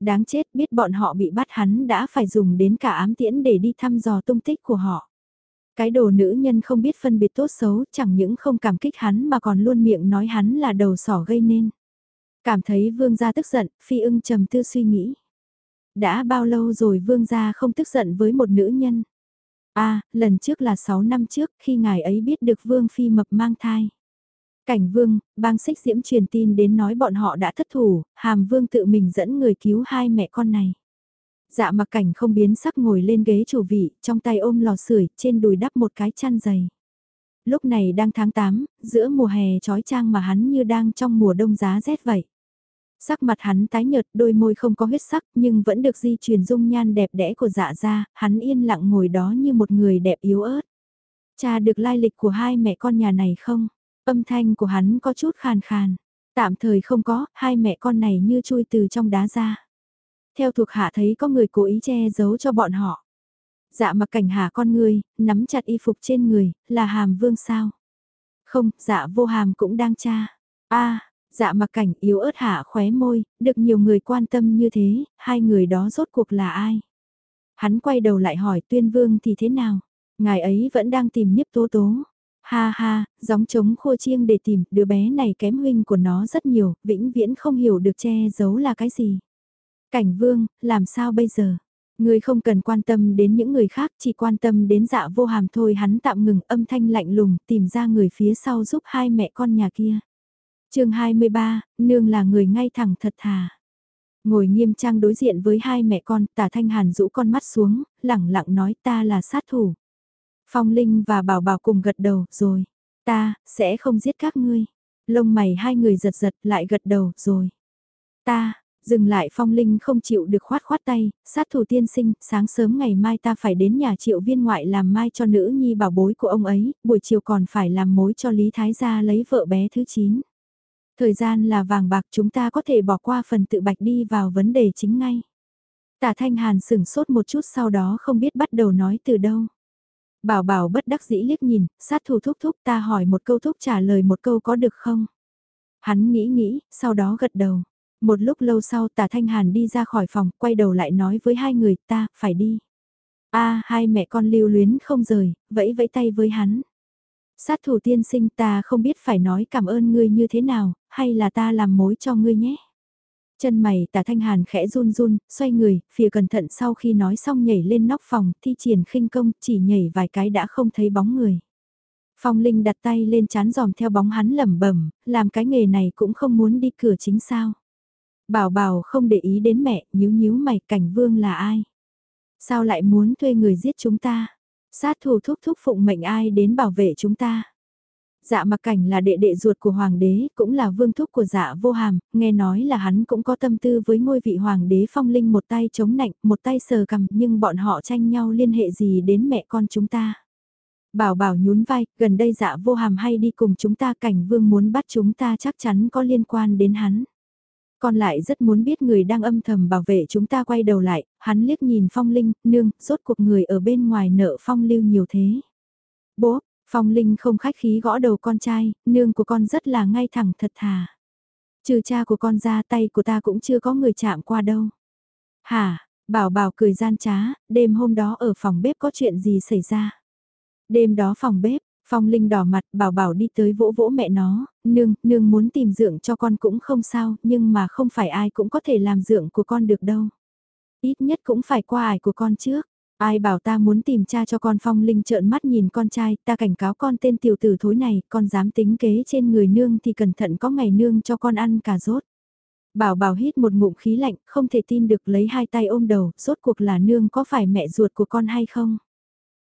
Đáng chết biết bọn họ bị bắt hắn đã phải dùng đến cả ám tiễn để đi thăm dò tung tích của họ. Cái đồ nữ nhân không biết phân biệt tốt xấu chẳng những không cảm kích hắn mà còn luôn miệng nói hắn là đầu sỏ gây nên. Cảm thấy vương gia tức giận, phi ưng trầm tư suy nghĩ. Đã bao lâu rồi vương gia không tức giận với một nữ nhân? À, lần trước là 6 năm trước khi ngài ấy biết được vương phi mập mang thai. Cảnh vương, bang xích diễm truyền tin đến nói bọn họ đã thất thủ, hàm vương tự mình dẫn người cứu hai mẹ con này. Dạ mặc cảnh không biến sắc ngồi lên ghế chủ vị, trong tay ôm lò sưởi trên đùi đắp một cái chăn dày. Lúc này đang tháng 8, giữa mùa hè trói trang mà hắn như đang trong mùa đông giá rét vậy. Sắc mặt hắn tái nhợt, đôi môi không có huyết sắc, nhưng vẫn được di truyền dung nhan đẹp đẽ của dạ ra, hắn yên lặng ngồi đó như một người đẹp yếu ớt. Cha được lai lịch của hai mẹ con nhà này không? Âm thanh của hắn có chút khàn khàn. Tạm thời không có, hai mẹ con này như chui từ trong đá ra. Theo thuộc hạ thấy có người cố ý che giấu cho bọn họ. Dạ mặc cảnh hạ con người, nắm chặt y phục trên người, là hàm vương sao? Không, dạ vô hàm cũng đang cha a dạ mặc cảnh yếu ớt hạ khóe môi, được nhiều người quan tâm như thế, hai người đó rốt cuộc là ai? Hắn quay đầu lại hỏi tuyên vương thì thế nào? Ngài ấy vẫn đang tìm nhiếp tố tố. Ha ha, gióng trống khô chiêng để tìm, đứa bé này kém huynh của nó rất nhiều, vĩnh viễn không hiểu được che giấu là cái gì. Cảnh vương, làm sao bây giờ? Người không cần quan tâm đến những người khác, chỉ quan tâm đến dạ vô hàm thôi hắn tạm ngừng âm thanh lạnh lùng, tìm ra người phía sau giúp hai mẹ con nhà kia chương 23, nương là người ngay thẳng thật thà. Ngồi nghiêm trang đối diện với hai mẹ con, tả thanh hàn rũ con mắt xuống, lẳng lặng nói ta là sát thủ. Phong Linh và Bảo Bảo cùng gật đầu, rồi. Ta, sẽ không giết các ngươi. Lông mày hai người giật giật lại gật đầu, rồi. Ta, dừng lại Phong Linh không chịu được khoát khoát tay, sát thủ tiên sinh, sáng sớm ngày mai ta phải đến nhà triệu viên ngoại làm mai cho nữ nhi bảo bối của ông ấy, buổi chiều còn phải làm mối cho Lý Thái gia lấy vợ bé thứ 9. Thời gian là vàng bạc chúng ta có thể bỏ qua phần tự bạch đi vào vấn đề chính ngay. Tả Thanh Hàn sửng sốt một chút sau đó không biết bắt đầu nói từ đâu. Bảo bảo bất đắc dĩ liếc nhìn, sát thủ thúc thúc ta hỏi một câu thúc trả lời một câu có được không? Hắn nghĩ nghĩ, sau đó gật đầu. Một lúc lâu sau tả thanh hàn đi ra khỏi phòng, quay đầu lại nói với hai người ta, phải đi. a hai mẹ con lưu luyến không rời, vẫy vẫy tay với hắn. Sát thủ tiên sinh ta không biết phải nói cảm ơn ngươi như thế nào, hay là ta làm mối cho ngươi nhé. Chân mày tả thanh hàn khẽ run run, xoay người, phía cẩn thận sau khi nói xong nhảy lên nóc phòng, thi triển khinh công, chỉ nhảy vài cái đã không thấy bóng người. Phong Linh đặt tay lên chán giòm theo bóng hắn lẩm bẩm, làm cái nghề này cũng không muốn đi cửa chính sao. Bảo bảo không để ý đến mẹ, nhíu nhíu mày, cảnh vương là ai? Sao lại muốn thuê người giết chúng ta? Sát thủ thúc thúc phụng mệnh ai đến bảo vệ chúng ta? Dạ mặc cảnh là đệ đệ ruột của hoàng đế, cũng là vương thúc của dạ vô hàm, nghe nói là hắn cũng có tâm tư với ngôi vị hoàng đế phong linh một tay chống nạnh, một tay sờ cầm, nhưng bọn họ tranh nhau liên hệ gì đến mẹ con chúng ta. Bảo bảo nhún vai, gần đây dạ vô hàm hay đi cùng chúng ta cảnh vương muốn bắt chúng ta chắc chắn có liên quan đến hắn. Con lại rất muốn biết người đang âm thầm bảo vệ chúng ta quay đầu lại, hắn liếc nhìn phong linh, nương, rốt cuộc người ở bên ngoài nợ phong lưu nhiều thế. Bố, Phong Linh không khách khí gõ đầu con trai, nương của con rất là ngay thẳng thật thà. Trừ cha của con ra tay của ta cũng chưa có người chạm qua đâu. Hả, bảo bảo cười gian trá, đêm hôm đó ở phòng bếp có chuyện gì xảy ra? Đêm đó phòng bếp, Phong Linh đỏ mặt bảo bảo đi tới vỗ vỗ mẹ nó, nương, nương muốn tìm dưỡng cho con cũng không sao, nhưng mà không phải ai cũng có thể làm dưỡng của con được đâu. Ít nhất cũng phải qua ải của con trước. Ai bảo ta muốn tìm cha cho con Phong Linh trợn mắt nhìn con trai, ta cảnh cáo con tên tiểu tử thối này, con dám tính kế trên người nương thì cẩn thận có ngày nương cho con ăn cà rốt. Bảo bảo hít một ngụm khí lạnh, không thể tin được lấy hai tay ôm đầu, rốt cuộc là nương có phải mẹ ruột của con hay không?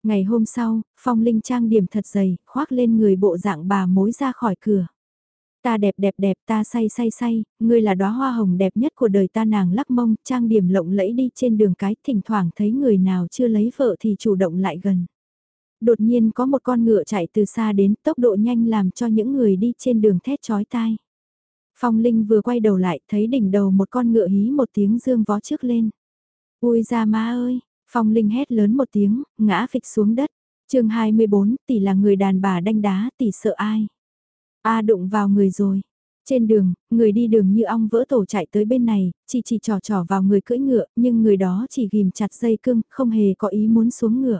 Ngày hôm sau, Phong Linh trang điểm thật dày, khoác lên người bộ dạng bà mối ra khỏi cửa. Ta đẹp đẹp đẹp ta say say say, ngươi là đóa hoa hồng đẹp nhất của đời ta nàng lắc mông, trang điểm lộng lẫy đi trên đường cái, thỉnh thoảng thấy người nào chưa lấy vợ thì chủ động lại gần. Đột nhiên có một con ngựa chạy từ xa đến tốc độ nhanh làm cho những người đi trên đường thét chói tai. Phong Linh vừa quay đầu lại thấy đỉnh đầu một con ngựa hí một tiếng dương vó trước lên. Ui ra ma ơi, Phong Linh hét lớn một tiếng, ngã phịch xuống đất. chương 24, tỷ là người đàn bà đanh đá, tỷ sợ ai? A đụng vào người rồi. Trên đường, người đi đường như ong vỡ tổ chạy tới bên này, chỉ chỉ trò trò vào người cưỡi ngựa, nhưng người đó chỉ ghim chặt dây cưng, không hề có ý muốn xuống ngựa.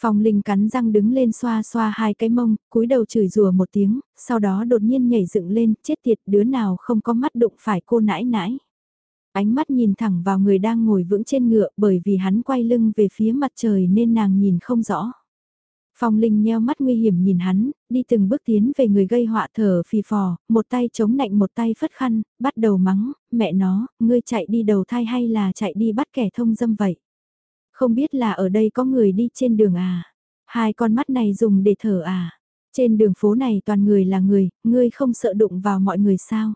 Phong Linh cắn răng đứng lên xoa xoa hai cái mông, cúi đầu chửi rủa một tiếng, sau đó đột nhiên nhảy dựng lên, chết tiệt đứa nào không có mắt đụng phải cô nãi nãi. Ánh mắt nhìn thẳng vào người đang ngồi vững trên ngựa bởi vì hắn quay lưng về phía mặt trời nên nàng nhìn không rõ. Phong Linh nheo mắt nguy hiểm nhìn hắn, đi từng bước tiến về người gây họa thở phì phò, một tay chống nạnh một tay phất khăn, bắt đầu mắng, mẹ nó, ngươi chạy đi đầu thai hay là chạy đi bắt kẻ thông dâm vậy? Không biết là ở đây có người đi trên đường à? Hai con mắt này dùng để thở à? Trên đường phố này toàn người là người, ngươi không sợ đụng vào mọi người sao?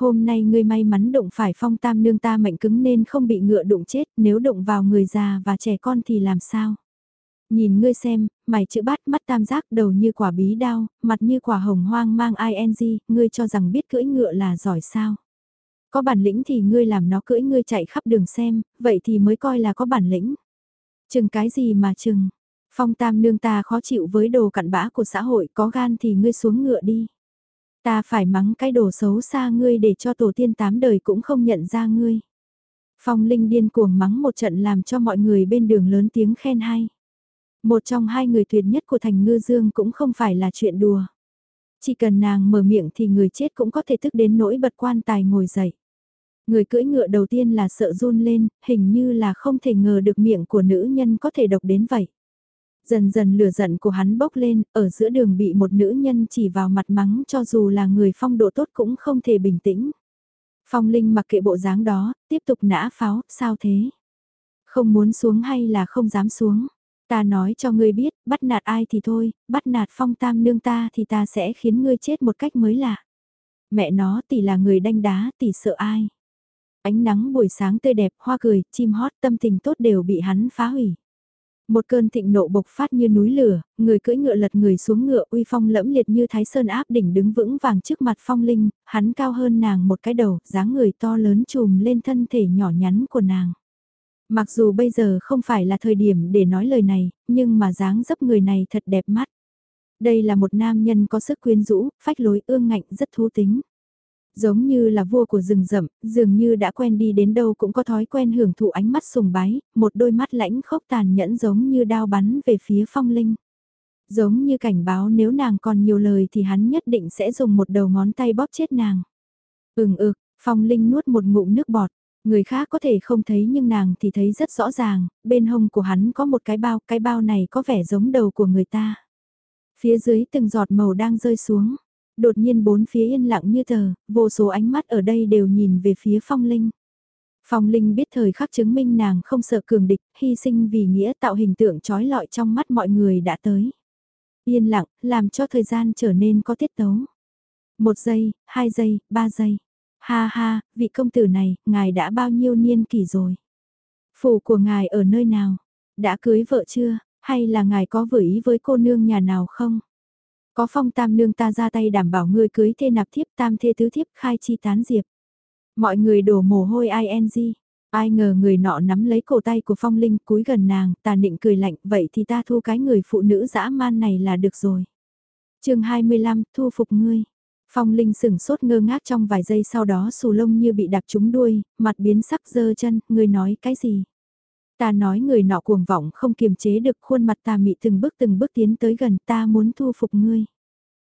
Hôm nay ngươi may mắn đụng phải phong tam nương ta mệnh cứng nên không bị ngựa đụng chết, nếu đụng vào người già và trẻ con thì làm sao? Nhìn ngươi xem, mày chữ bát mắt tam giác đầu như quả bí đao, mặt như quả hồng hoang mang ing, ngươi cho rằng biết cưỡi ngựa là giỏi sao? Có bản lĩnh thì ngươi làm nó cưỡi ngươi chạy khắp đường xem, vậy thì mới coi là có bản lĩnh. Chừng cái gì mà chừng? Phong tam nương ta khó chịu với đồ cặn bã của xã hội có gan thì ngươi xuống ngựa đi. Ta phải mắng cái đồ xấu xa ngươi để cho tổ tiên tám đời cũng không nhận ra ngươi. Phong Linh điên cuồng mắng một trận làm cho mọi người bên đường lớn tiếng khen hay. Một trong hai người tuyệt nhất của thành ngư dương cũng không phải là chuyện đùa. Chỉ cần nàng mở miệng thì người chết cũng có thể thức đến nỗi bật quan tài ngồi dậy. Người cưỡi ngựa đầu tiên là sợ run lên, hình như là không thể ngờ được miệng của nữ nhân có thể độc đến vậy. Dần dần lửa giận của hắn bốc lên, ở giữa đường bị một nữ nhân chỉ vào mặt mắng cho dù là người phong độ tốt cũng không thể bình tĩnh. Phong Linh mặc kệ bộ dáng đó, tiếp tục nã pháo, sao thế? Không muốn xuống hay là không dám xuống? Ta nói cho ngươi biết, bắt nạt ai thì thôi, bắt nạt phong tam nương ta thì ta sẽ khiến ngươi chết một cách mới lạ. Mẹ nó tỷ là người đanh đá, tỷ sợ ai? Ánh nắng buổi sáng tươi đẹp, hoa cười, chim hót, tâm tình tốt đều bị hắn phá hủy. Một cơn thịnh nộ bộc phát như núi lửa, người cưỡi ngựa lật người xuống ngựa uy phong lẫm liệt như thái sơn áp đỉnh đứng vững vàng trước mặt phong linh, hắn cao hơn nàng một cái đầu, dáng người to lớn trùm lên thân thể nhỏ nhắn của nàng. Mặc dù bây giờ không phải là thời điểm để nói lời này, nhưng mà dáng dấp người này thật đẹp mắt. Đây là một nam nhân có sức quyến rũ, phách lối ương ngạnh rất thú tính. Giống như là vua của rừng rậm, dường như đã quen đi đến đâu cũng có thói quen hưởng thụ ánh mắt sùng bái, một đôi mắt lãnh khốc tàn nhẫn giống như đao bắn về phía phong linh. Giống như cảnh báo nếu nàng còn nhiều lời thì hắn nhất định sẽ dùng một đầu ngón tay bóp chết nàng. Ừng ực, phong linh nuốt một ngụm nước bọt, Người khác có thể không thấy nhưng nàng thì thấy rất rõ ràng, bên hông của hắn có một cái bao, cái bao này có vẻ giống đầu của người ta. Phía dưới từng giọt màu đang rơi xuống, đột nhiên bốn phía yên lặng như tờ, vô số ánh mắt ở đây đều nhìn về phía phong linh. Phong Linh biết thời khắc chứng minh nàng không sợ cường địch, hy sinh vì nghĩa tạo hình tượng trói lọi trong mắt mọi người đã tới. Yên lặng, làm cho thời gian trở nên có tiết tấu. Một giây, hai giây, ba giây. Ha ha, vị công tử này, ngài đã bao nhiêu niên kỷ rồi? Phủ của ngài ở nơi nào? Đã cưới vợ chưa? Hay là ngài có vừa ý với cô nương nhà nào không? Có phong tam nương ta ra tay đảm bảo ngươi cưới thê nạp thiếp tam thê tứ thiếp khai chi tán diệp. Mọi người đổ mồ hôi ing. Ai ngờ người nọ nắm lấy cổ tay của phong linh cúi gần nàng, ta định cười lạnh, vậy thì ta thu cái người phụ nữ dã man này là được rồi. chương 25, thu phục ngươi. Phong Linh sửng sốt ngơ ngác trong vài giây sau đó xù lông như bị đạp trúng đuôi, mặt biến sắc dơ chân, ngươi nói cái gì? Ta nói người nọ cuồng vọng không kiềm chế được khuôn mặt ta mị từng bước từng bước tiến tới gần ta muốn thu phục ngươi.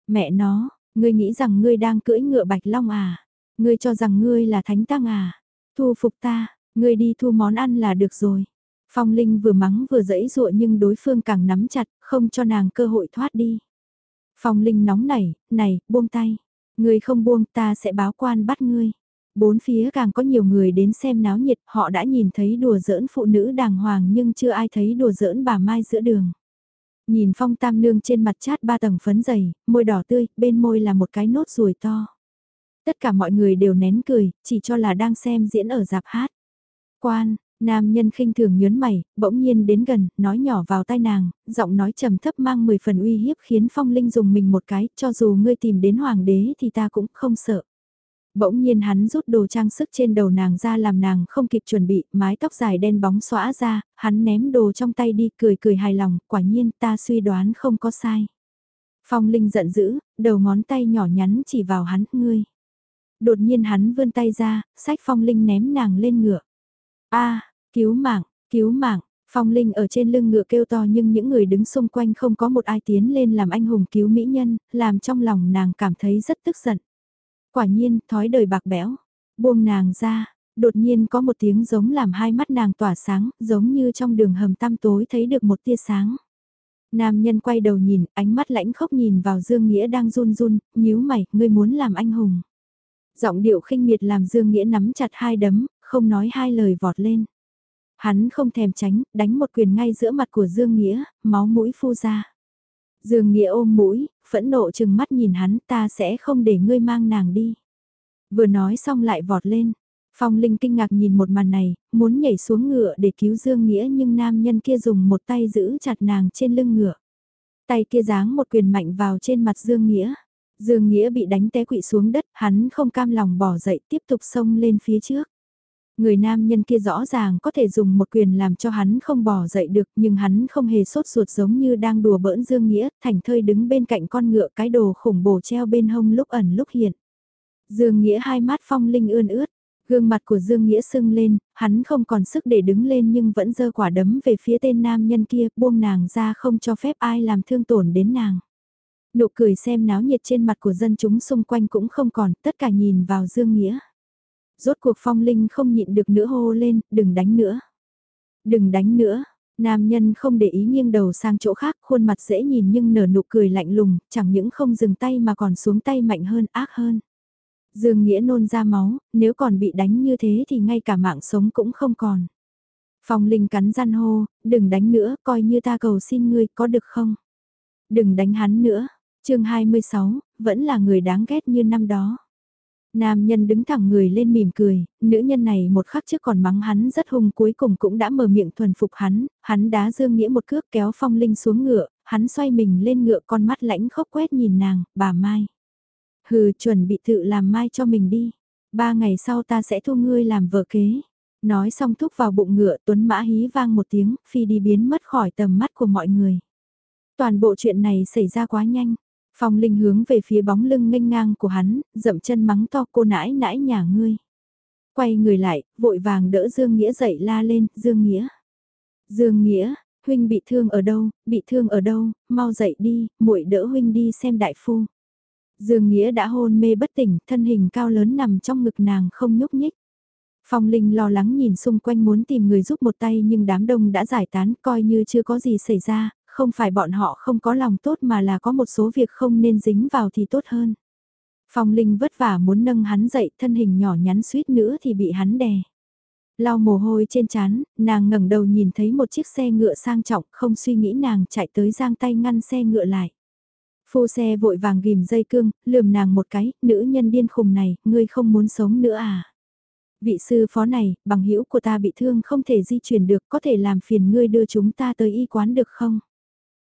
Mẹ nó, ngươi nghĩ rằng ngươi đang cưỡi ngựa bạch long à? Ngươi cho rằng ngươi là thánh tăng à? Thu phục ta, ngươi đi thu món ăn là được rồi. Phong Linh vừa mắng vừa dẫy dụa nhưng đối phương càng nắm chặt, không cho nàng cơ hội thoát đi. Phong Linh nóng nảy, này, buông tay. Ngươi không buông ta sẽ báo quan bắt ngươi. Bốn phía càng có nhiều người đến xem náo nhiệt, họ đã nhìn thấy đùa giỡn phụ nữ đàng hoàng nhưng chưa ai thấy đùa giỡn bà Mai giữa đường. Nhìn phong tam nương trên mặt chát ba tầng phấn dày, môi đỏ tươi, bên môi là một cái nốt ruồi to. Tất cả mọi người đều nén cười, chỉ cho là đang xem diễn ở dạp hát. Quan, nam nhân khinh thường nhớn mày, bỗng nhiên đến gần, nói nhỏ vào tai nàng, giọng nói trầm thấp mang 10 phần uy hiếp khiến phong linh dùng mình một cái, cho dù ngươi tìm đến hoàng đế thì ta cũng không sợ. Bỗng nhiên hắn rút đồ trang sức trên đầu nàng ra làm nàng không kịp chuẩn bị, mái tóc dài đen bóng xõa ra, hắn ném đồ trong tay đi cười cười hài lòng, quả nhiên ta suy đoán không có sai. Phong Linh giận dữ, đầu ngón tay nhỏ nhắn chỉ vào hắn, ngươi. Đột nhiên hắn vươn tay ra, sách Phong Linh ném nàng lên ngựa. a cứu mạng, cứu mạng, Phong Linh ở trên lưng ngựa kêu to nhưng những người đứng xung quanh không có một ai tiến lên làm anh hùng cứu mỹ nhân, làm trong lòng nàng cảm thấy rất tức giận. Quả nhiên, thói đời bạc bẽo. Buông nàng ra, đột nhiên có một tiếng giống làm hai mắt nàng tỏa sáng, giống như trong đường hầm tăm tối thấy được một tia sáng. Nam nhân quay đầu nhìn, ánh mắt lãnh khốc nhìn vào Dương Nghĩa đang run run, nhíu mày, ngươi muốn làm anh hùng. Giọng điệu khinh miệt làm Dương Nghĩa nắm chặt hai đấm, không nói hai lời vọt lên. Hắn không thèm tránh, đánh một quyền ngay giữa mặt của Dương Nghĩa, máu mũi phu ra. Dương Nghĩa ôm mũi, phẫn nộ chừng mắt nhìn hắn ta sẽ không để ngươi mang nàng đi. Vừa nói xong lại vọt lên. Phong Linh kinh ngạc nhìn một màn này, muốn nhảy xuống ngựa để cứu Dương Nghĩa nhưng nam nhân kia dùng một tay giữ chặt nàng trên lưng ngựa. Tay kia giáng một quyền mạnh vào trên mặt Dương Nghĩa. Dương Nghĩa bị đánh té quỵ xuống đất, hắn không cam lòng bỏ dậy tiếp tục xông lên phía trước. Người nam nhân kia rõ ràng có thể dùng một quyền làm cho hắn không bỏ dậy được nhưng hắn không hề sốt ruột giống như đang đùa bỡn Dương Nghĩa, thành thơi đứng bên cạnh con ngựa cái đồ khủng bổ treo bên hông lúc ẩn lúc hiện. Dương Nghĩa hai mắt phong linh ươn ướt, gương mặt của Dương Nghĩa sưng lên, hắn không còn sức để đứng lên nhưng vẫn giơ quả đấm về phía tên nam nhân kia, buông nàng ra không cho phép ai làm thương tổn đến nàng. Nụ cười xem náo nhiệt trên mặt của dân chúng xung quanh cũng không còn, tất cả nhìn vào Dương Nghĩa. Rốt cuộc phong linh không nhịn được nữa hô lên, đừng đánh nữa. Đừng đánh nữa. Nam nhân không để ý nghiêng đầu sang chỗ khác, khuôn mặt dễ nhìn nhưng nở nụ cười lạnh lùng, chẳng những không dừng tay mà còn xuống tay mạnh hơn, ác hơn. Dương Nghĩa nôn ra máu, nếu còn bị đánh như thế thì ngay cả mạng sống cũng không còn. Phong Linh cắn răn hô, đừng đánh nữa, coi như ta cầu xin ngươi, có được không? Đừng đánh hắn nữa. chương 26, vẫn là người đáng ghét như năm đó. Nam nhân đứng thẳng người lên mỉm cười, nữ nhân này một khắc trước còn mắng hắn rất hung cuối cùng cũng đã mở miệng thuần phục hắn, hắn đá Dương Nghĩa một cước kéo phong linh xuống ngựa, hắn xoay mình lên ngựa con mắt lãnh khốc quét nhìn nàng, bà Mai. Hừ chuẩn bị tự làm Mai cho mình đi, ba ngày sau ta sẽ thu ngươi làm vợ kế. Nói xong thúc vào bụng ngựa tuấn mã hí vang một tiếng, phi đi biến mất khỏi tầm mắt của mọi người. Toàn bộ chuyện này xảy ra quá nhanh, Phong Linh hướng về phía bóng lưng nghênh ngang của hắn, dậm chân mắng to cô nãi nãi nhà ngươi. Quay người lại, vội vàng đỡ Dương Nghĩa dậy la lên, Dương Nghĩa. Dương Nghĩa, huynh bị thương ở đâu, bị thương ở đâu, mau dậy đi, muội đỡ huynh đi xem đại phu. Dương Nghĩa đã hôn mê bất tỉnh, thân hình cao lớn nằm trong ngực nàng không nhúc nhích. Phong Linh lo lắng nhìn xung quanh muốn tìm người giúp một tay nhưng đám đông đã giải tán coi như chưa có gì xảy ra, không phải bọn họ không có lòng tốt mà là có một số việc không nên dính vào thì tốt hơn. Phong Linh vất vả muốn nâng hắn dậy, thân hình nhỏ nhắn suýt nữa thì bị hắn đè. Lau mồ hôi trên trán, nàng ngẩng đầu nhìn thấy một chiếc xe ngựa sang trọng, không suy nghĩ nàng chạy tới giang tay ngăn xe ngựa lại. Phu xe vội vàng ghim dây cương, lườm nàng một cái, nữ nhân điên khùng này, ngươi không muốn sống nữa à? Vị sư phó này, bằng hữu của ta bị thương không thể di chuyển được, có thể làm phiền ngươi đưa chúng ta tới y quán được không?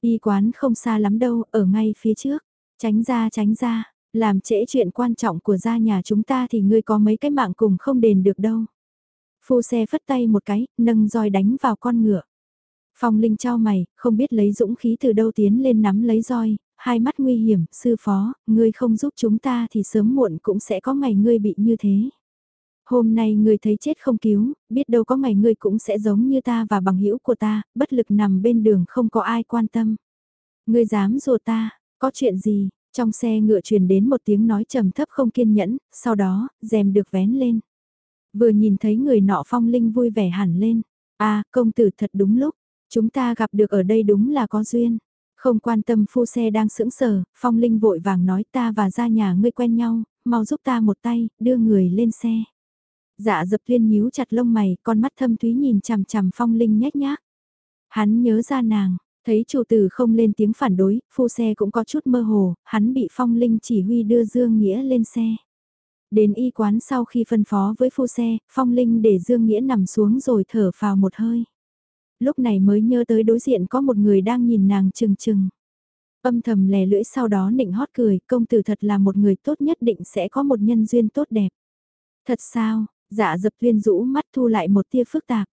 Y quán không xa lắm đâu, ở ngay phía trước. Tránh ra tránh ra, làm trễ chuyện quan trọng của gia nhà chúng ta thì ngươi có mấy cái mạng cùng không đền được đâu. Phu xe phất tay một cái, nâng roi đánh vào con ngựa. Phong Linh trao mày, không biết lấy dũng khí từ đâu tiến lên nắm lấy roi, hai mắt nguy hiểm, sư phó, ngươi không giúp chúng ta thì sớm muộn cũng sẽ có ngày ngươi bị như thế. Hôm nay ngươi thấy chết không cứu, biết đâu có ngày ngươi cũng sẽ giống như ta và bằng hữu của ta, bất lực nằm bên đường không có ai quan tâm. Ngươi dám rùa ta, có chuyện gì? Trong xe ngựa truyền đến một tiếng nói trầm thấp không kiên nhẫn, sau đó, rèm được vén lên. Vừa nhìn thấy người nọ phong linh vui vẻ hẳn lên. a công tử thật đúng lúc, chúng ta gặp được ở đây đúng là có duyên. Không quan tâm phu xe đang sững sờ, phong linh vội vàng nói ta và ra nhà ngươi quen nhau, mau giúp ta một tay, đưa người lên xe. Dạ dập tuyên nhíu chặt lông mày, con mắt thâm thúy nhìn chằm chằm phong linh nhét nhác. Hắn nhớ ra nàng, thấy chủ tử không lên tiếng phản đối, phu xe cũng có chút mơ hồ, hắn bị phong linh chỉ huy đưa Dương Nghĩa lên xe. Đến y quán sau khi phân phó với phu xe, phong linh để Dương Nghĩa nằm xuống rồi thở vào một hơi. Lúc này mới nhớ tới đối diện có một người đang nhìn nàng chừng chừng. Âm thầm lè lưỡi sau đó nịnh hót cười, công tử thật là một người tốt nhất định sẽ có một nhân duyên tốt đẹp. Thật sao, dạ dập thuyên rũ mắt thu lại một tia phức tạp.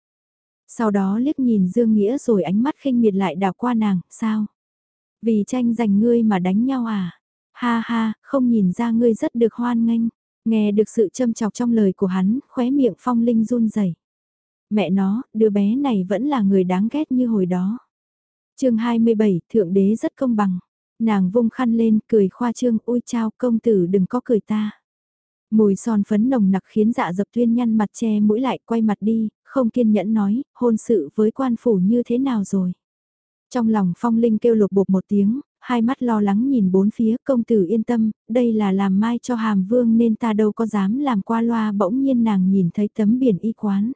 Sau đó liếc nhìn Dương Nghĩa rồi ánh mắt khinh miệt lại đảo qua nàng, sao? Vì tranh giành ngươi mà đánh nhau à? Ha ha, không nhìn ra ngươi rất được hoan nghênh. Nghe được sự châm chọc trong lời của hắn, khóe miệng phong linh run rẩy. Mẹ nó, đứa bé này vẫn là người đáng ghét như hồi đó. chương 27, Thượng Đế rất công bằng. Nàng vung khăn lên, cười khoa trương, ôi chao, công tử đừng có cười ta. Mùi son phấn nồng nặc khiến dạ dập tuyên nhăn mặt che mũi lại quay mặt đi, không kiên nhẫn nói, hôn sự với quan phủ như thế nào rồi. Trong lòng phong linh kêu lột bột một tiếng, hai mắt lo lắng nhìn bốn phía công tử yên tâm, đây là làm mai cho hàm vương nên ta đâu có dám làm qua loa bỗng nhiên nàng nhìn thấy tấm biển y quán.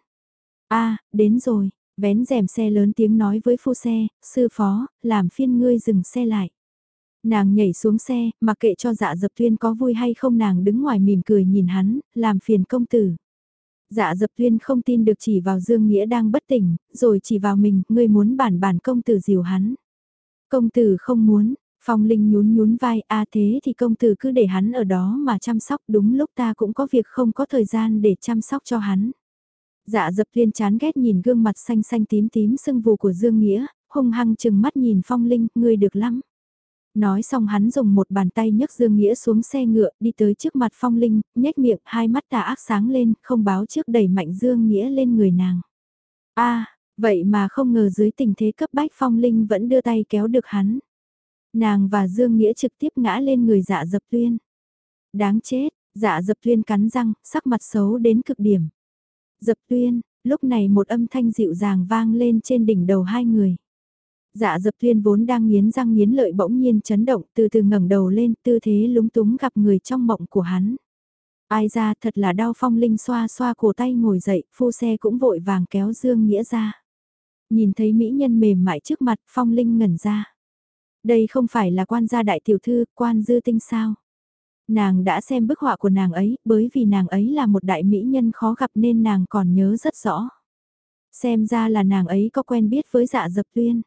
a đến rồi, vén rèm xe lớn tiếng nói với phu xe, sư phó, làm phiên ngươi dừng xe lại. Nàng nhảy xuống xe, mặc kệ cho dạ dập tuyên có vui hay không nàng đứng ngoài mỉm cười nhìn hắn, làm phiền công tử. Dạ dập tuyên không tin được chỉ vào Dương Nghĩa đang bất tỉnh, rồi chỉ vào mình, ngươi muốn bản bản công tử dìu hắn. Công tử không muốn, Phong Linh nhún nhún vai, a thế thì công tử cứ để hắn ở đó mà chăm sóc đúng lúc ta cũng có việc không có thời gian để chăm sóc cho hắn. Dạ dập tuyên chán ghét nhìn gương mặt xanh xanh tím tím sưng vù của Dương Nghĩa, hung hăng chừng mắt nhìn Phong Linh, ngươi được lắm. Nói xong hắn dùng một bàn tay nhấc Dương Nghĩa xuống xe ngựa, đi tới trước mặt Phong Linh, nhếch miệng, hai mắt tà ác sáng lên, không báo trước đẩy mạnh Dương Nghĩa lên người nàng. a vậy mà không ngờ dưới tình thế cấp bách Phong Linh vẫn đưa tay kéo được hắn. Nàng và Dương Nghĩa trực tiếp ngã lên người dạ dập tuyên. Đáng chết, dạ dập tuyên cắn răng, sắc mặt xấu đến cực điểm. Dập tuyên, lúc này một âm thanh dịu dàng vang lên trên đỉnh đầu hai người. Dạ dập tuyên vốn đang nghiến răng nghiến lợi bỗng nhiên chấn động từ từ ngẩng đầu lên tư thế lúng túng gặp người trong mộng của hắn. Ai ra thật là đau phong linh xoa xoa cổ tay ngồi dậy, phu xe cũng vội vàng kéo Dương Nghĩa ra. Nhìn thấy mỹ nhân mềm mại trước mặt phong linh ngẩn ra. Đây không phải là quan gia đại tiểu thư, quan dư tinh sao. Nàng đã xem bức họa của nàng ấy, bởi vì nàng ấy là một đại mỹ nhân khó gặp nên nàng còn nhớ rất rõ. Xem ra là nàng ấy có quen biết với dạ dập tuyên.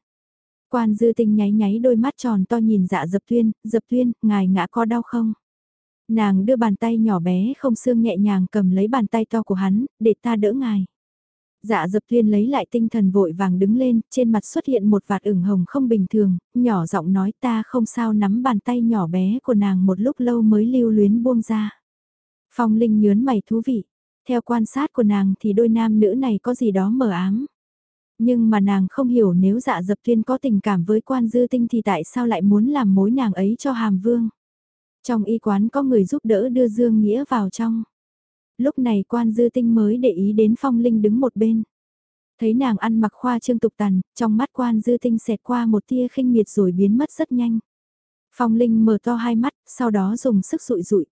Quan dư tinh nháy nháy đôi mắt tròn to nhìn dạ dập tuyên, dập tuyên, ngài ngã có đau không? Nàng đưa bàn tay nhỏ bé không xương nhẹ nhàng cầm lấy bàn tay to của hắn, để ta đỡ ngài. Dạ dập tuyên lấy lại tinh thần vội vàng đứng lên, trên mặt xuất hiện một vạt ửng hồng không bình thường, nhỏ giọng nói ta không sao nắm bàn tay nhỏ bé của nàng một lúc lâu mới lưu luyến buông ra. Phong Linh nhớn mày thú vị, theo quan sát của nàng thì đôi nam nữ này có gì đó mờ ám. Nhưng mà nàng không hiểu nếu dạ dập tuyên có tình cảm với quan dư tinh thì tại sao lại muốn làm mối nàng ấy cho hàm vương. Trong y quán có người giúp đỡ đưa Dương Nghĩa vào trong. Lúc này quan dư tinh mới để ý đến phong linh đứng một bên. Thấy nàng ăn mặc khoa trương tục tằn, trong mắt quan dư tinh xẹt qua một tia khinh miệt rồi biến mất rất nhanh. Phong linh mở to hai mắt, sau đó dùng sức rụi rụi.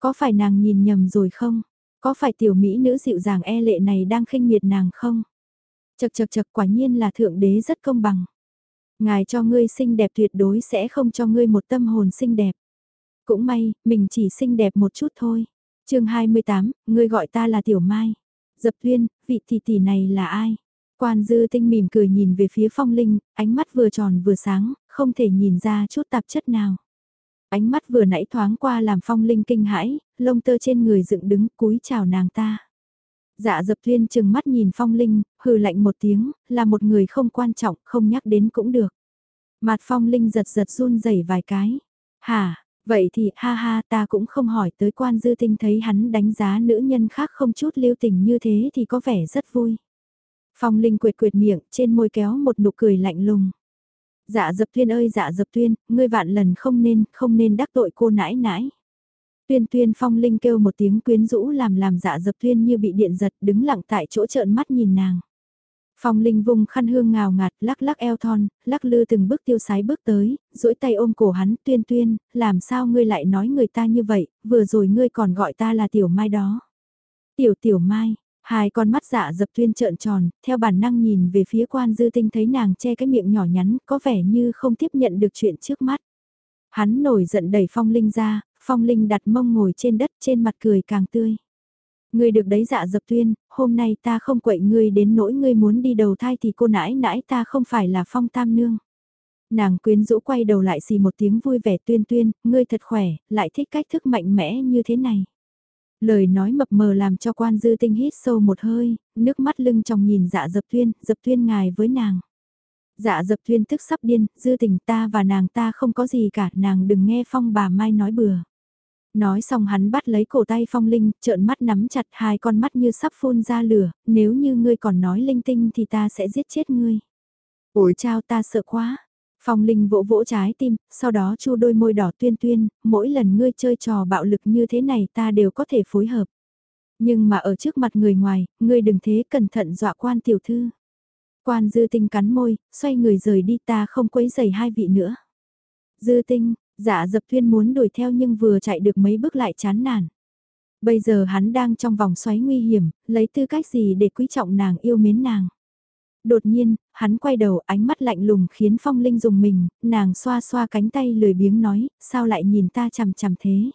Có phải nàng nhìn nhầm rồi không? Có phải tiểu mỹ nữ dịu dàng e lệ này đang khinh miệt nàng không? Chật chật chật quả nhiên là thượng đế rất công bằng. Ngài cho ngươi xinh đẹp tuyệt đối sẽ không cho ngươi một tâm hồn xinh đẹp. Cũng may, mình chỉ xinh đẹp một chút thôi. chương 28, ngươi gọi ta là Tiểu Mai. Dập tuyên, vị tỷ tỷ này là ai? Quan dư tinh mỉm cười nhìn về phía phong linh, ánh mắt vừa tròn vừa sáng, không thể nhìn ra chút tạp chất nào. Ánh mắt vừa nãy thoáng qua làm phong linh kinh hãi, lông tơ trên người dựng đứng cúi chào nàng ta. Dạ dập thuyên chừng mắt nhìn phong linh, hừ lạnh một tiếng, là một người không quan trọng, không nhắc đến cũng được. Mặt phong linh giật giật run rẩy vài cái. Hả, Vậy thì ha ha ta cũng không hỏi tới quan dư tinh thấy hắn đánh giá nữ nhân khác không chút lưu tình như thế thì có vẻ rất vui. Phong Linh quệt quệt miệng trên môi kéo một nụ cười lạnh lùng. Dạ dập thuyên ơi dạ dập thuyên, ngươi vạn lần không nên, không nên đắc tội cô nãi nãi. Tuyên tuyên phong linh kêu một tiếng quyến rũ làm làm dạ dập tuyên như bị điện giật đứng lặng tại chỗ trợn mắt nhìn nàng. Phong Linh vùng khăn hương ngào ngạt, lắc lắc eo thon, lắc lư từng bước tiêu sái bước tới, duỗi tay ôm cổ hắn, tuyên tuyên, làm sao ngươi lại nói người ta như vậy, vừa rồi ngươi còn gọi ta là tiểu mai đó. Tiểu tiểu mai, hai con mắt dạ dập tuyên trợn tròn, theo bản năng nhìn về phía quan dư tinh thấy nàng che cái miệng nhỏ nhắn, có vẻ như không tiếp nhận được chuyện trước mắt. Hắn nổi giận đẩy Phong Linh ra, Phong Linh đặt mông ngồi trên đất trên mặt cười càng tươi. Ngươi được đấy dạ dập tuyên, hôm nay ta không quậy ngươi đến nỗi ngươi muốn đi đầu thai thì cô nãi nãi ta không phải là phong tam nương. Nàng quyến rũ quay đầu lại xì một tiếng vui vẻ tuyên tuyên, ngươi thật khỏe, lại thích cách thức mạnh mẽ như thế này. Lời nói mập mờ làm cho quan dư tinh hít sâu một hơi, nước mắt lưng trong nhìn dạ dập tuyên, dập tuyên ngài với nàng. Dạ dập tuyên tức sắp điên, dư tình ta và nàng ta không có gì cả, nàng đừng nghe phong bà Mai nói bừa. Nói xong hắn bắt lấy cổ tay phong linh, trợn mắt nắm chặt hai con mắt như sắp phun ra lửa, nếu như ngươi còn nói linh tinh thì ta sẽ giết chết ngươi. Ôi chao ta sợ quá. Phong linh vỗ vỗ trái tim, sau đó chu đôi môi đỏ tuyên tuyên, mỗi lần ngươi chơi trò bạo lực như thế này ta đều có thể phối hợp. Nhưng mà ở trước mặt người ngoài, ngươi đừng thế cẩn thận dọa quan tiểu thư. Quan dư tinh cắn môi, xoay người rời đi ta không quấy giày hai vị nữa. Dư tinh, Dạ dập Thuyên muốn đuổi theo nhưng vừa chạy được mấy bước lại chán nản. Bây giờ hắn đang trong vòng xoáy nguy hiểm, lấy tư cách gì để quý trọng nàng yêu mến nàng. Đột nhiên, hắn quay đầu ánh mắt lạnh lùng khiến phong linh dùng mình, nàng xoa xoa cánh tay lười biếng nói, sao lại nhìn ta chằm chằm thế.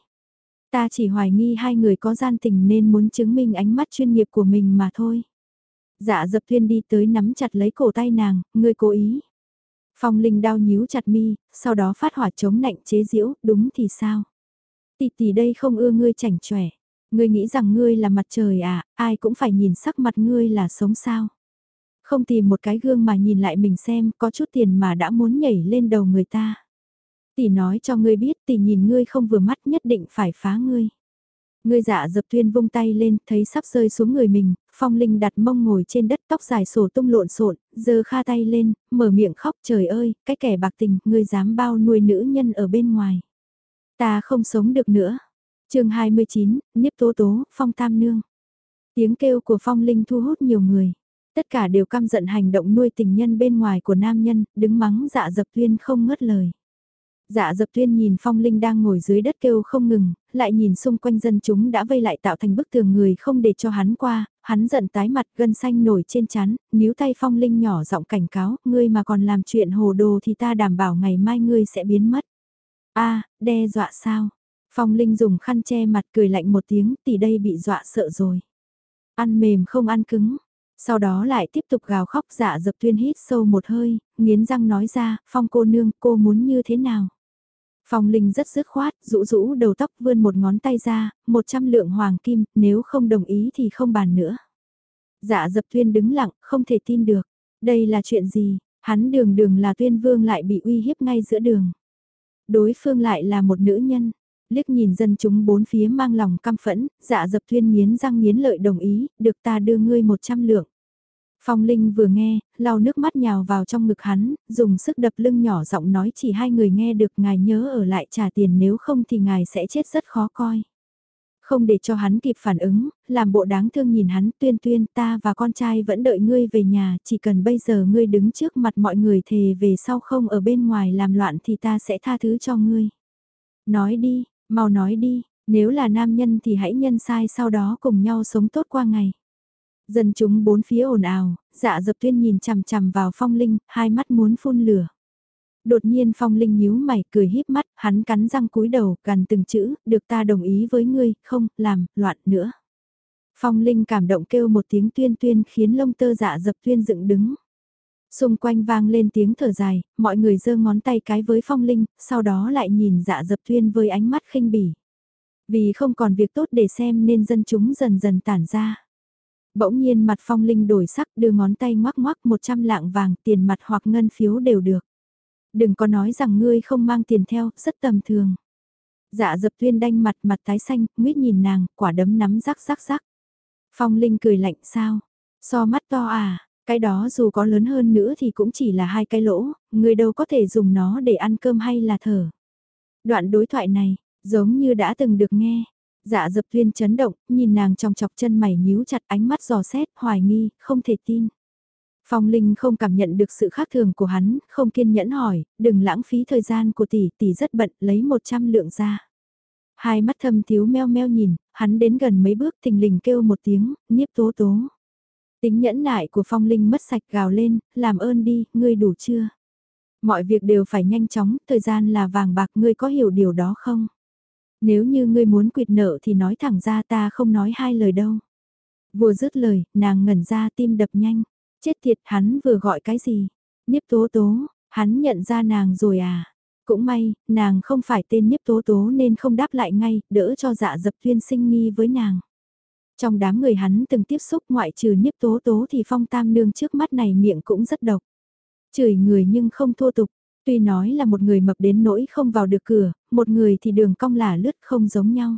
Ta chỉ hoài nghi hai người có gian tình nên muốn chứng minh ánh mắt chuyên nghiệp của mình mà thôi. Dạ dập Thuyên đi tới nắm chặt lấy cổ tay nàng, ngươi cố ý. Phong Linh đau nhíu chặt mi, sau đó phát hỏa chống nạnh chế giễu, đúng thì sao? Tỷ tỷ đây không ưa ngươi chảnh chọe, Ngươi nghĩ rằng ngươi là mặt trời à, ai cũng phải nhìn sắc mặt ngươi là sống sao? Không tìm một cái gương mà nhìn lại mình xem, có chút tiền mà đã muốn nhảy lên đầu người ta. Tỷ nói cho ngươi biết, tỷ nhìn ngươi không vừa mắt nhất định phải phá ngươi. Ngươi dạ dập tuyên vung tay lên, thấy sắp rơi xuống người mình, phong linh đặt mông ngồi trên đất tóc dài sổ tung lộn xộn, giơ kha tay lên, mở miệng khóc trời ơi, cái kẻ bạc tình, ngươi dám bao nuôi nữ nhân ở bên ngoài. Ta không sống được nữa. chương 29, Niếp Tố Tố, Phong Tam Nương. Tiếng kêu của Phong Linh thu hút nhiều người. Tất cả đều căm giận hành động nuôi tình nhân bên ngoài của nam nhân, đứng mắng dạ dập tuyên không ngớt lời. Dạ dập tuyên nhìn phong linh đang ngồi dưới đất kêu không ngừng, lại nhìn xung quanh dân chúng đã vây lại tạo thành bức tường người không để cho hắn qua, hắn giận tái mặt gân xanh nổi trên chán, níu tay phong linh nhỏ giọng cảnh cáo, ngươi mà còn làm chuyện hồ đồ thì ta đảm bảo ngày mai ngươi sẽ biến mất. a đe dọa sao? Phong linh dùng khăn che mặt cười lạnh một tiếng, tỷ đây bị dọa sợ rồi. Ăn mềm không ăn cứng, sau đó lại tiếp tục gào khóc dạ dập tuyên hít sâu một hơi, nghiến răng nói ra, phong cô nương cô muốn như thế nào? Phong Linh rất dứt khoát, rũ rũ đầu tóc vươn một ngón tay ra, một trăm lượng hoàng kim, nếu không đồng ý thì không bàn nữa. Dạ dập tuyên đứng lặng, không thể tin được. Đây là chuyện gì, hắn đường đường là tuyên vương lại bị uy hiếp ngay giữa đường. Đối phương lại là một nữ nhân. Liếc nhìn dân chúng bốn phía mang lòng căm phẫn, dạ dập tuyên nghiến răng nghiến lợi đồng ý, được ta đưa ngươi một trăm lượng. Phong Linh vừa nghe, lau nước mắt nhào vào trong ngực hắn, dùng sức đập lưng nhỏ giọng nói chỉ hai người nghe được ngài nhớ ở lại trả tiền nếu không thì ngài sẽ chết rất khó coi. Không để cho hắn kịp phản ứng, làm bộ đáng thương nhìn hắn tuyên tuyên ta và con trai vẫn đợi ngươi về nhà, chỉ cần bây giờ ngươi đứng trước mặt mọi người thề về sau không ở bên ngoài làm loạn thì ta sẽ tha thứ cho ngươi. Nói đi, mau nói đi, nếu là nam nhân thì hãy nhân sai sau đó cùng nhau sống tốt qua ngày. Dân chúng bốn phía ồn ào, dạ dập tuyên nhìn chằm chằm vào phong linh, hai mắt muốn phun lửa. Đột nhiên phong linh nhíu mày cười híp mắt, hắn cắn răng cúi đầu, gần từng chữ, được ta đồng ý với ngươi, không, làm, loạn nữa. Phong linh cảm động kêu một tiếng tuyên tuyên khiến lông tơ dạ dập tuyên dựng đứng. Xung quanh vang lên tiếng thở dài, mọi người giơ ngón tay cái với phong linh, sau đó lại nhìn dạ dập tuyên với ánh mắt khinh bỉ. Vì không còn việc tốt để xem nên dân chúng dần dần tản ra. Bỗng nhiên mặt phong linh đổi sắc đưa ngón tay ngoắc ngoắc 100 lạng vàng tiền mặt hoặc ngân phiếu đều được. Đừng có nói rằng ngươi không mang tiền theo, rất tầm thường. Dạ dập tuyên đanh mặt mặt tái xanh, nguyết nhìn nàng, quả đấm nắm rắc rắc rắc. Phong Linh cười lạnh sao? So mắt to à, cái đó dù có lớn hơn nữa thì cũng chỉ là hai cái lỗ, người đâu có thể dùng nó để ăn cơm hay là thở. Đoạn đối thoại này, giống như đã từng được nghe. Dạ dập thuyên chấn động, nhìn nàng trong chọc chân mày nhíu chặt ánh mắt giò xét, hoài nghi, không thể tin. Phong Linh không cảm nhận được sự khác thường của hắn, không kiên nhẫn hỏi, đừng lãng phí thời gian của tỷ, tỷ rất bận, lấy 100 lượng ra. Hai mắt thâm thiếu meo meo nhìn, hắn đến gần mấy bước thình lình kêu một tiếng, niếp tố tố. Tính nhẫn nại của Phong Linh mất sạch gào lên, làm ơn đi, ngươi đủ chưa? Mọi việc đều phải nhanh chóng, thời gian là vàng bạc, ngươi có hiểu điều đó không? Nếu như ngươi muốn quyệt nợ thì nói thẳng ra ta không nói hai lời đâu. Vừa dứt lời, nàng ngẩn ra tim đập nhanh. Chết thiệt hắn vừa gọi cái gì? Niếp tố tố, hắn nhận ra nàng rồi à? Cũng may, nàng không phải tên nhiếp tố tố nên không đáp lại ngay, đỡ cho dạ dập tuyên sinh nghi với nàng. Trong đám người hắn từng tiếp xúc ngoại trừ nhiếp tố tố thì phong tam nương trước mắt này miệng cũng rất độc. Chửi người nhưng không thô tục, tuy nói là một người mập đến nỗi không vào được cửa, một người thì đường cong là lướt không giống nhau.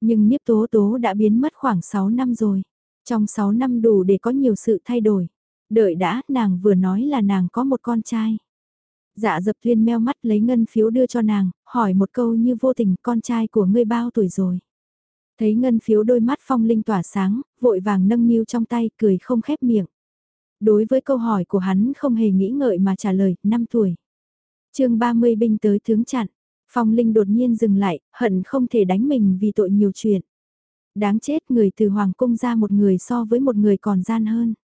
Nhưng Niếp tố tố đã biến mất khoảng 6 năm rồi. Trong 6 năm đủ để có nhiều sự thay đổi. Đợi đã, nàng vừa nói là nàng có một con trai. Dạ dập thuyên meo mắt lấy ngân phiếu đưa cho nàng, hỏi một câu như vô tình con trai của ngươi bao tuổi rồi. Thấy ngân phiếu đôi mắt phong linh tỏa sáng, vội vàng nâng niu trong tay cười không khép miệng. Đối với câu hỏi của hắn không hề nghĩ ngợi mà trả lời, 5 tuổi. chương 30 binh tới tướng chặn, phong linh đột nhiên dừng lại, hận không thể đánh mình vì tội nhiều chuyện. Đáng chết người từ Hoàng Cung ra một người so với một người còn gian hơn.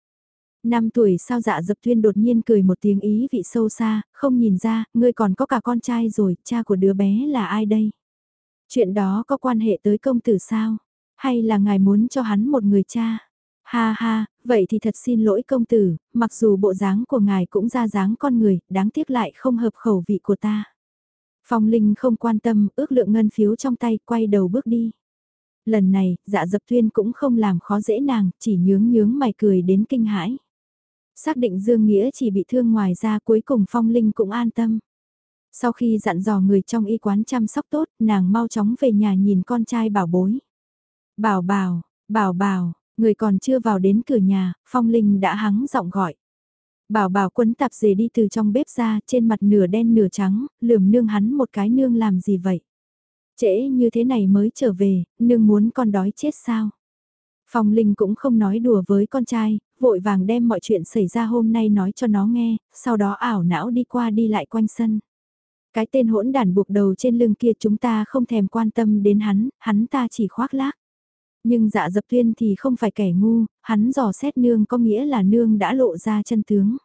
Năm tuổi sao dạ dập tuyên đột nhiên cười một tiếng ý vị sâu xa, không nhìn ra, ngươi còn có cả con trai rồi, cha của đứa bé là ai đây? Chuyện đó có quan hệ tới công tử sao? Hay là ngài muốn cho hắn một người cha? Ha ha, vậy thì thật xin lỗi công tử, mặc dù bộ dáng của ngài cũng ra dáng con người, đáng tiếc lại không hợp khẩu vị của ta. Phong Linh không quan tâm, ước lượng ngân phiếu trong tay, quay đầu bước đi. Lần này, dạ dập tuyên cũng không làm khó dễ nàng, chỉ nhướng nhướng mày cười đến kinh hãi. Xác định Dương Nghĩa chỉ bị thương ngoài ra cuối cùng Phong Linh cũng an tâm. Sau khi dặn dò người trong y quán chăm sóc tốt, nàng mau chóng về nhà nhìn con trai bảo bối. Bảo bảo, bảo bảo, người còn chưa vào đến cửa nhà, Phong Linh đã hắng giọng gọi. Bảo bảo quấn tạp dề đi từ trong bếp ra, trên mặt nửa đen nửa trắng, lườm nương hắn một cái nương làm gì vậy? Trễ như thế này mới trở về, nương muốn con đói chết sao? Phong Linh cũng không nói đùa với con trai, vội vàng đem mọi chuyện xảy ra hôm nay nói cho nó nghe, sau đó ảo não đi qua đi lại quanh sân. Cái tên hỗn đản buộc đầu trên lưng kia chúng ta không thèm quan tâm đến hắn, hắn ta chỉ khoác lác. Nhưng dạ dập tuyên thì không phải kẻ ngu, hắn dò xét nương có nghĩa là nương đã lộ ra chân tướng.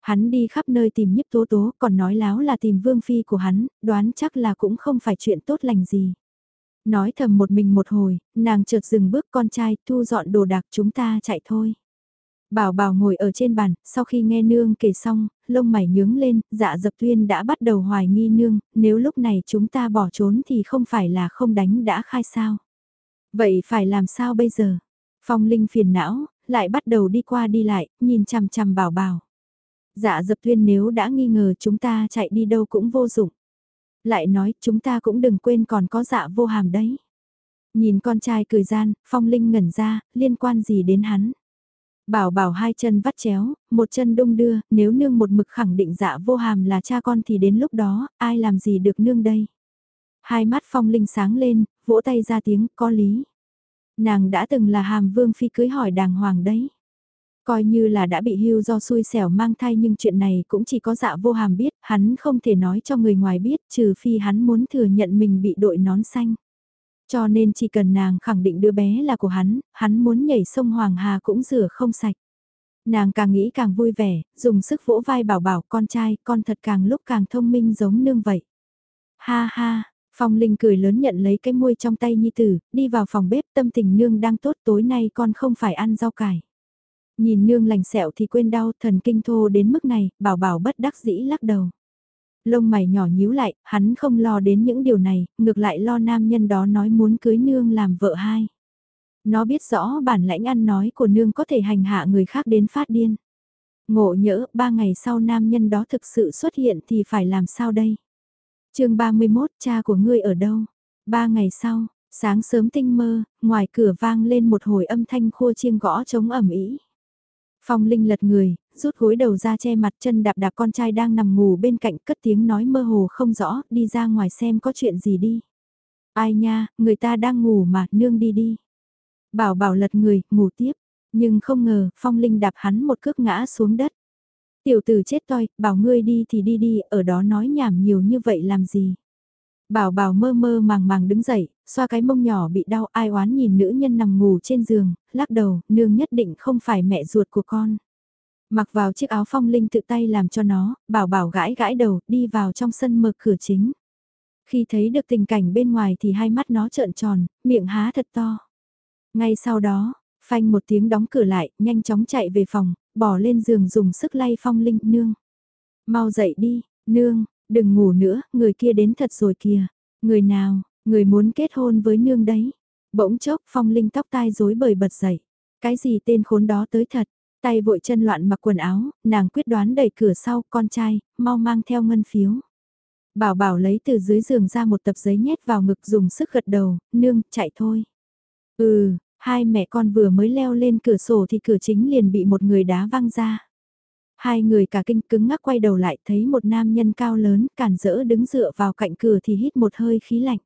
Hắn đi khắp nơi tìm nhiếp tố tố còn nói láo là tìm vương phi của hắn, đoán chắc là cũng không phải chuyện tốt lành gì. Nói thầm một mình một hồi, nàng chợt dừng bước con trai thu dọn đồ đạc chúng ta chạy thôi. Bảo bảo ngồi ở trên bàn, sau khi nghe nương kể xong, lông mày nhướng lên, dạ dập tuyên đã bắt đầu hoài nghi nương, nếu lúc này chúng ta bỏ trốn thì không phải là không đánh đã khai sao. Vậy phải làm sao bây giờ? Phong Linh phiền não, lại bắt đầu đi qua đi lại, nhìn chằm chằm bảo bảo. Dạ dập tuyên nếu đã nghi ngờ chúng ta chạy đi đâu cũng vô dụng. Lại nói chúng ta cũng đừng quên còn có dạ vô hàm đấy. Nhìn con trai cười gian, Phong Linh ngẩn ra, liên quan gì đến hắn. Bảo bảo hai chân vắt chéo, một chân đung đưa, nếu nương một mực khẳng định dạ vô hàm là cha con thì đến lúc đó, ai làm gì được nương đây. Hai mắt phong linh sáng lên, vỗ tay ra tiếng, có lý. Nàng đã từng là hàm vương phi cưới hỏi đàng hoàng đấy. Coi như là đã bị hưu do xui xẻo mang thai nhưng chuyện này cũng chỉ có dạ vô hàm biết, hắn không thể nói cho người ngoài biết trừ phi hắn muốn thừa nhận mình bị đội nón xanh. Cho nên chỉ cần nàng khẳng định đứa bé là của hắn, hắn muốn nhảy sông Hoàng Hà cũng rửa không sạch. Nàng càng nghĩ càng vui vẻ, dùng sức vỗ vai bảo bảo con trai, con thật càng lúc càng thông minh giống nương vậy. Ha ha, Phong Linh cười lớn nhận lấy cái muôi trong tay Nhi Tử, đi vào phòng bếp tâm tình nương đang tốt tối nay con không phải ăn rau cải. Nhìn nương lành sẹo thì quên đau thần kinh thô đến mức này, bảo bảo bất đắc dĩ lắc đầu lông mày nhỏ nhíu lại, hắn không lo đến những điều này, ngược lại lo nam nhân đó nói muốn cưới nương làm vợ hai. Nó biết rõ bản lãnh ăn nói của nương có thể hành hạ người khác đến phát điên. Ngộ nhỡ, ba ngày sau nam nhân đó thực sự xuất hiện thì phải làm sao đây? Chương 31, cha của ngươi ở đâu? Ba ngày sau, sáng sớm tinh mơ, ngoài cửa vang lên một hồi âm thanh khua chiêng gõ trống ẩm ý. Phong Linh lật người, rút gối đầu ra che mặt chân đạp đạp con trai đang nằm ngủ bên cạnh cất tiếng nói mơ hồ không rõ, đi ra ngoài xem có chuyện gì đi. Ai nha, người ta đang ngủ mà, nương đi đi. Bảo bảo lật người, ngủ tiếp, nhưng không ngờ, Phong Linh đạp hắn một cước ngã xuống đất. Tiểu tử chết toi, bảo ngươi đi thì đi đi, ở đó nói nhảm nhiều như vậy làm gì. Bảo bảo mơ mơ màng màng đứng dậy, xoa cái mông nhỏ bị đau ai oán nhìn nữ nhân nằm ngủ trên giường, lắc đầu, nương nhất định không phải mẹ ruột của con. Mặc vào chiếc áo phong linh tự tay làm cho nó, bảo bảo gãi gãi đầu, đi vào trong sân mở cửa chính. Khi thấy được tình cảnh bên ngoài thì hai mắt nó trợn tròn, miệng há thật to. Ngay sau đó, phanh một tiếng đóng cửa lại, nhanh chóng chạy về phòng, bỏ lên giường dùng sức lay phong linh, nương. Mau dậy đi, nương, đừng ngủ nữa, người kia đến thật rồi kìa. Người nào, người muốn kết hôn với nương đấy. Bỗng chốc phong linh tóc tai rối bời bật dậy. Cái gì tên khốn đó tới thật, tay vội chân loạn mặc quần áo, nàng quyết đoán đẩy cửa sau, con trai, mau mang theo ngân phiếu. Bảo bảo lấy từ dưới giường ra một tập giấy nhét vào ngực dùng sức gật đầu, nương, chạy thôi. Ừ, hai mẹ con vừa mới leo lên cửa sổ thì cửa chính liền bị một người đá văng ra. Hai người cả kinh cứng ngắc quay đầu lại thấy một nam nhân cao lớn cản rỡ đứng dựa vào cạnh cửa thì hít một hơi khí lạnh.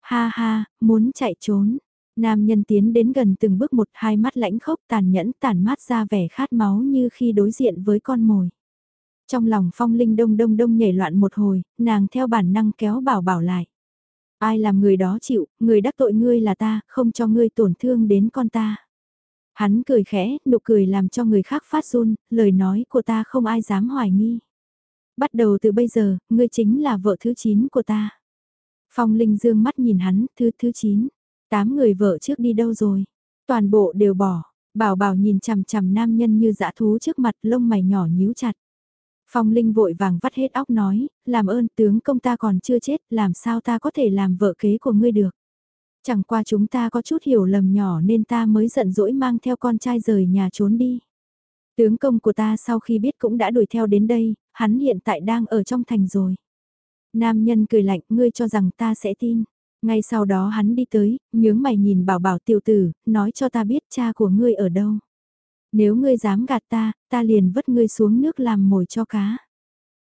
Ha ha, muốn chạy trốn. Nam nhân tiến đến gần từng bước một hai mắt lãnh khốc tàn nhẫn tàn mát ra vẻ khát máu như khi đối diện với con mồi. Trong lòng phong linh đông đông đông nhảy loạn một hồi, nàng theo bản năng kéo bảo bảo lại. Ai làm người đó chịu, người đắc tội ngươi là ta, không cho ngươi tổn thương đến con ta. Hắn cười khẽ, nụ cười làm cho người khác phát run, lời nói của ta không ai dám hoài nghi. Bắt đầu từ bây giờ, ngươi chính là vợ thứ 9 của ta. Phong Linh dương mắt nhìn hắn, thứ thứ 9. Tám người vợ trước đi đâu rồi? Toàn bộ đều bỏ. Bảo bảo nhìn chằm chằm nam nhân như dã thú trước mặt lông mày nhỏ nhíu chặt. Phong Linh vội vàng vắt hết óc nói, làm ơn tướng công ta còn chưa chết, làm sao ta có thể làm vợ kế của ngươi được. Chẳng qua chúng ta có chút hiểu lầm nhỏ nên ta mới giận dỗi mang theo con trai rời nhà trốn đi. Tướng công của ta sau khi biết cũng đã đuổi theo đến đây, hắn hiện tại đang ở trong thành rồi. Nam nhân cười lạnh, ngươi cho rằng ta sẽ tin. Ngay sau đó hắn đi tới, nhướng mày nhìn bảo bảo tiểu tử, nói cho ta biết cha của ngươi ở đâu. Nếu ngươi dám gạt ta, ta liền vứt ngươi xuống nước làm mồi cho cá.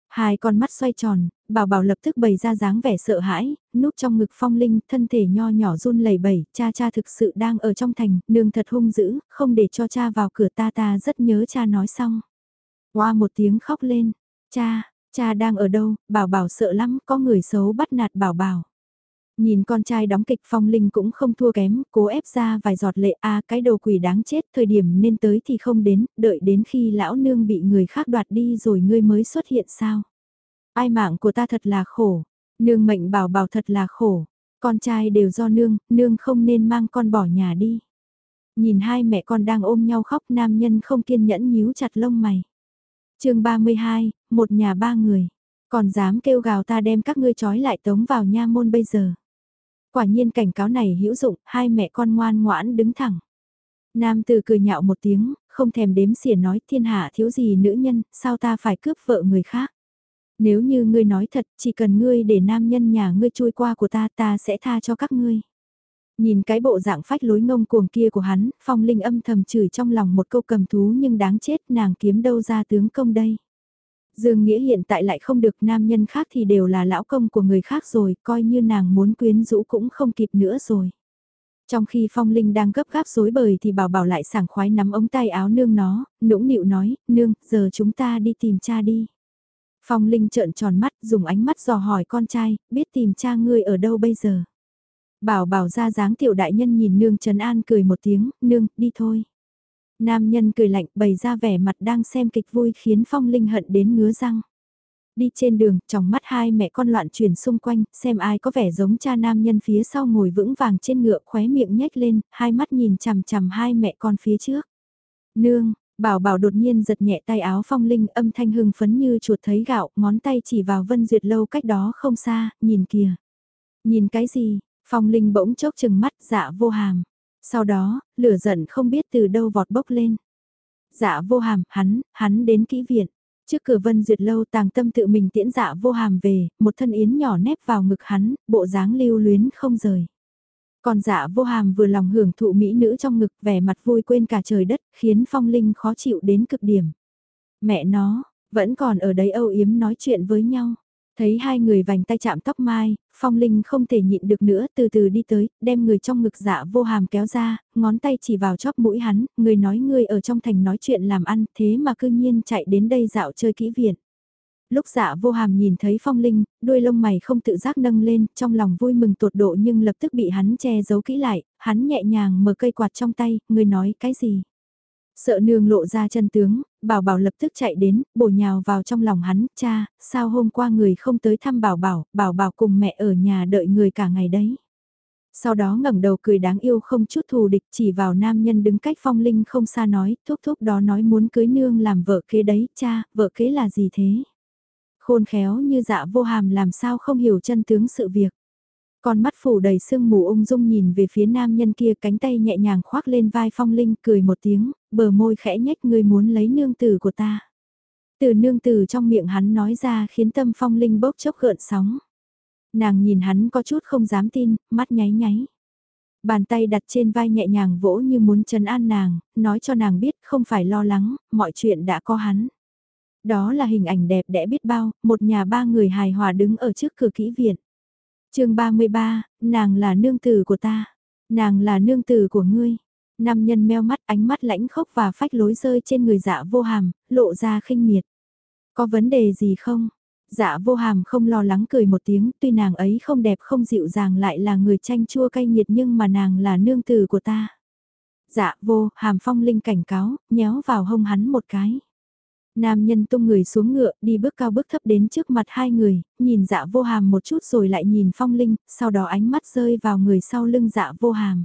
Hai con mắt xoay tròn, bảo bảo lập tức bày ra dáng vẻ sợ hãi, núp trong ngực phong linh, thân thể nho nhỏ run lẩy bẩy, cha cha thực sự đang ở trong thành, nương thật hung dữ, không để cho cha vào cửa ta ta rất nhớ cha nói xong. hoa một tiếng khóc lên, cha, cha đang ở đâu, bảo bảo sợ lắm, có người xấu bắt nạt bảo bảo. Nhìn con trai đóng kịch phong linh cũng không thua kém, cố ép ra vài giọt lệ a cái đồ quỷ đáng chết, thời điểm nên tới thì không đến, đợi đến khi lão nương bị người khác đoạt đi rồi ngươi mới xuất hiện sao. Ai mạng của ta thật là khổ, nương mệnh bảo bảo thật là khổ, con trai đều do nương, nương không nên mang con bỏ nhà đi. Nhìn hai mẹ con đang ôm nhau khóc nam nhân không kiên nhẫn nhíu chặt lông mày. chương 32, một nhà ba người, còn dám kêu gào ta đem các ngươi trói lại tống vào nha môn bây giờ. Quả nhiên cảnh cáo này hữu dụng, hai mẹ con ngoan ngoãn đứng thẳng. Nam từ cười nhạo một tiếng, không thèm đếm xỉa nói thiên hạ thiếu gì nữ nhân, sao ta phải cướp vợ người khác. Nếu như ngươi nói thật, chỉ cần ngươi để nam nhân nhà ngươi chui qua của ta ta sẽ tha cho các ngươi. Nhìn cái bộ dạng phách lối ngông cuồng kia của hắn, phong linh âm thầm chửi trong lòng một câu cầm thú nhưng đáng chết nàng kiếm đâu ra tướng công đây. Dương Nghĩa hiện tại lại không được nam nhân khác thì đều là lão công của người khác rồi, coi như nàng muốn quyến rũ cũng không kịp nữa rồi. Trong khi Phong Linh đang gấp gáp rối bời thì bảo bảo lại sảng khoái nắm ống tay áo nương nó, nũng nịu nói, nương, giờ chúng ta đi tìm cha đi. Phong Linh trợn tròn mắt, dùng ánh mắt dò hỏi con trai, biết tìm cha ngươi ở đâu bây giờ. Bảo bảo ra dáng tiểu đại nhân nhìn nương Trần An cười một tiếng, nương, đi thôi. Nam nhân cười lạnh bày ra vẻ mặt đang xem kịch vui khiến Phong Linh hận đến ngứa răng. Đi trên đường, trong mắt hai mẹ con loạn chuyển xung quanh, xem ai có vẻ giống cha nam nhân phía sau ngồi vững vàng trên ngựa khóe miệng nhếch lên, hai mắt nhìn chằm chằm hai mẹ con phía trước. Nương, bảo bảo đột nhiên giật nhẹ tay áo Phong Linh âm thanh hưng phấn như chuột thấy gạo, ngón tay chỉ vào Vân Duyệt lâu cách đó không xa, nhìn kìa. Nhìn cái gì? Phong Linh bỗng chốc chừng mắt dạ vô hàm. Sau đó, lửa giận không biết từ đâu vọt bốc lên. Dạ vô hàm, hắn, hắn đến kỹ viện. Trước cửa vân duyệt lâu tàng tâm tự mình tiễn dạ vô hàm về, một thân yến nhỏ nép vào ngực hắn, bộ dáng lưu luyến không rời. Còn dạ vô hàm vừa lòng hưởng thụ mỹ nữ trong ngực vẻ mặt vui quên cả trời đất, khiến phong linh khó chịu đến cực điểm. Mẹ nó, vẫn còn ở đấy âu yếm nói chuyện với nhau. Thấy hai người vành tay chạm tóc mai, Phong Linh không thể nhịn được nữa từ từ đi tới, đem người trong ngực dạ vô hàm kéo ra, ngón tay chỉ vào chóp mũi hắn, người nói người ở trong thành nói chuyện làm ăn thế mà cư nhiên chạy đến đây dạo chơi kỹ viện. Lúc dạ vô hàm nhìn thấy Phong Linh, đuôi lông mày không tự giác nâng lên, trong lòng vui mừng tột độ nhưng lập tức bị hắn che giấu kỹ lại, hắn nhẹ nhàng mở cây quạt trong tay, người nói cái gì. Sợ nương lộ ra chân tướng, bảo bảo lập tức chạy đến, bổ nhào vào trong lòng hắn, cha, sao hôm qua người không tới thăm bảo bảo, bảo bảo cùng mẹ ở nhà đợi người cả ngày đấy. Sau đó ngẩng đầu cười đáng yêu không chút thù địch chỉ vào nam nhân đứng cách phong linh không xa nói, thúc thúc đó nói muốn cưới nương làm vợ kế đấy, cha, vợ kế là gì thế? Khôn khéo như dạ vô hàm làm sao không hiểu chân tướng sự việc. Con mắt phủ đầy sương mù ung dung nhìn về phía nam nhân kia cánh tay nhẹ nhàng khoác lên vai phong linh cười một tiếng, bờ môi khẽ nhếch người muốn lấy nương tử của ta. Từ nương tử trong miệng hắn nói ra khiến tâm phong linh bốc chốc gợn sóng. Nàng nhìn hắn có chút không dám tin, mắt nháy nháy. Bàn tay đặt trên vai nhẹ nhàng vỗ như muốn trấn an nàng, nói cho nàng biết không phải lo lắng, mọi chuyện đã có hắn. Đó là hình ảnh đẹp đẽ biết bao, một nhà ba người hài hòa đứng ở trước cửa kỹ viện chương 33, nàng là nương tử của ta. Nàng là nương tử của ngươi. Nam nhân meo mắt ánh mắt lãnh khốc và phách lối rơi trên người dạ vô hàm, lộ ra khinh miệt. Có vấn đề gì không? Dạ vô hàm không lo lắng cười một tiếng, tuy nàng ấy không đẹp không dịu dàng lại là người chanh chua cay nghiệt nhưng mà nàng là nương tử của ta. Dạ vô, hàm phong linh cảnh cáo, nhéo vào hông hắn một cái. Nam nhân tung người xuống ngựa, đi bước cao bước thấp đến trước mặt hai người, nhìn dạ vô hàm một chút rồi lại nhìn phong linh, sau đó ánh mắt rơi vào người sau lưng dạ vô hàm.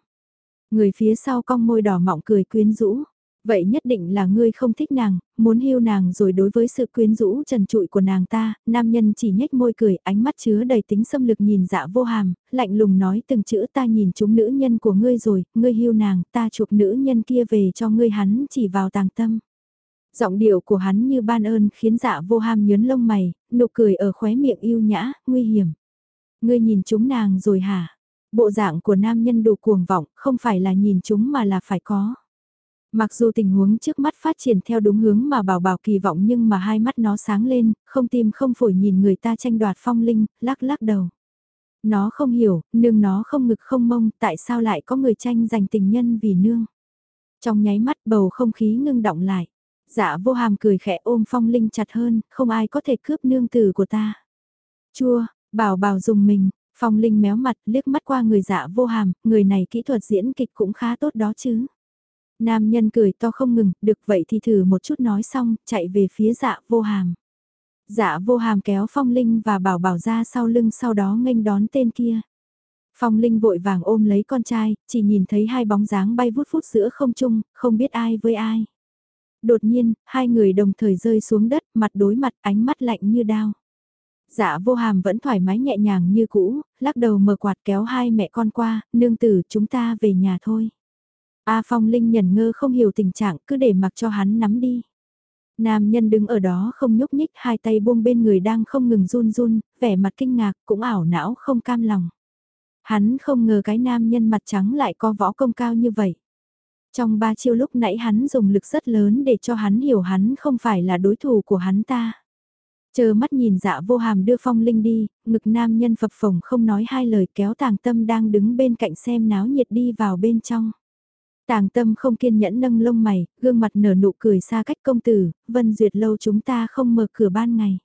Người phía sau cong môi đỏ mọng cười quyến rũ. Vậy nhất định là ngươi không thích nàng, muốn hiu nàng rồi đối với sự quyến rũ trần trụi của nàng ta, nam nhân chỉ nhếch môi cười, ánh mắt chứa đầy tính xâm lực nhìn dạ vô hàm, lạnh lùng nói từng chữ ta nhìn chúng nữ nhân của ngươi rồi, ngươi hiu nàng, ta chụp nữ nhân kia về cho ngươi hắn chỉ vào tàng tâm. Giọng điệu của hắn như ban ơn khiến dạ vô ham nhớn lông mày, nụ cười ở khóe miệng yêu nhã, nguy hiểm. Ngươi nhìn chúng nàng rồi hả? Bộ dạng của nam nhân đủ cuồng vọng, không phải là nhìn chúng mà là phải có. Mặc dù tình huống trước mắt phát triển theo đúng hướng mà bảo bảo kỳ vọng nhưng mà hai mắt nó sáng lên, không tim không phổi nhìn người ta tranh đoạt phong linh, lắc lắc đầu. Nó không hiểu, nương nó không ngực không mông, tại sao lại có người tranh giành tình nhân vì nương. Trong nháy mắt bầu không khí ngưng động lại. Dạ vô hàm cười khẽ ôm phong linh chặt hơn, không ai có thể cướp nương tử của ta. Chua, bảo bảo dùng mình, phong linh méo mặt liếc mắt qua người dạ vô hàm, người này kỹ thuật diễn kịch cũng khá tốt đó chứ. Nam nhân cười to không ngừng, được vậy thì thử một chút nói xong, chạy về phía dạ vô hàm. Dạ vô hàm kéo phong linh và bảo bảo ra sau lưng sau đó nghênh đón tên kia. Phong Linh vội vàng ôm lấy con trai, chỉ nhìn thấy hai bóng dáng bay vút phút giữa không trung, không biết ai với ai. Đột nhiên, hai người đồng thời rơi xuống đất, mặt đối mặt, ánh mắt lạnh như đao. Dạ vô hàm vẫn thoải mái nhẹ nhàng như cũ, lắc đầu mở quạt kéo hai mẹ con qua, nương tử chúng ta về nhà thôi. A Phong Linh nhẩn ngơ không hiểu tình trạng cứ để mặc cho hắn nắm đi. Nam nhân đứng ở đó không nhúc nhích hai tay buông bên người đang không ngừng run run, vẻ mặt kinh ngạc cũng ảo não không cam lòng. Hắn không ngờ cái nam nhân mặt trắng lại có võ công cao như vậy. Trong ba chiêu lúc nãy hắn dùng lực rất lớn để cho hắn hiểu hắn không phải là đối thủ của hắn ta. Chờ mắt nhìn dạ vô hàm đưa phong linh đi, ngực nam nhân phập phồng không nói hai lời kéo tàng tâm đang đứng bên cạnh xem náo nhiệt đi vào bên trong. Tàng tâm không kiên nhẫn nâng lông mày, gương mặt nở nụ cười xa cách công tử, vân duyệt lâu chúng ta không mở cửa ban ngày.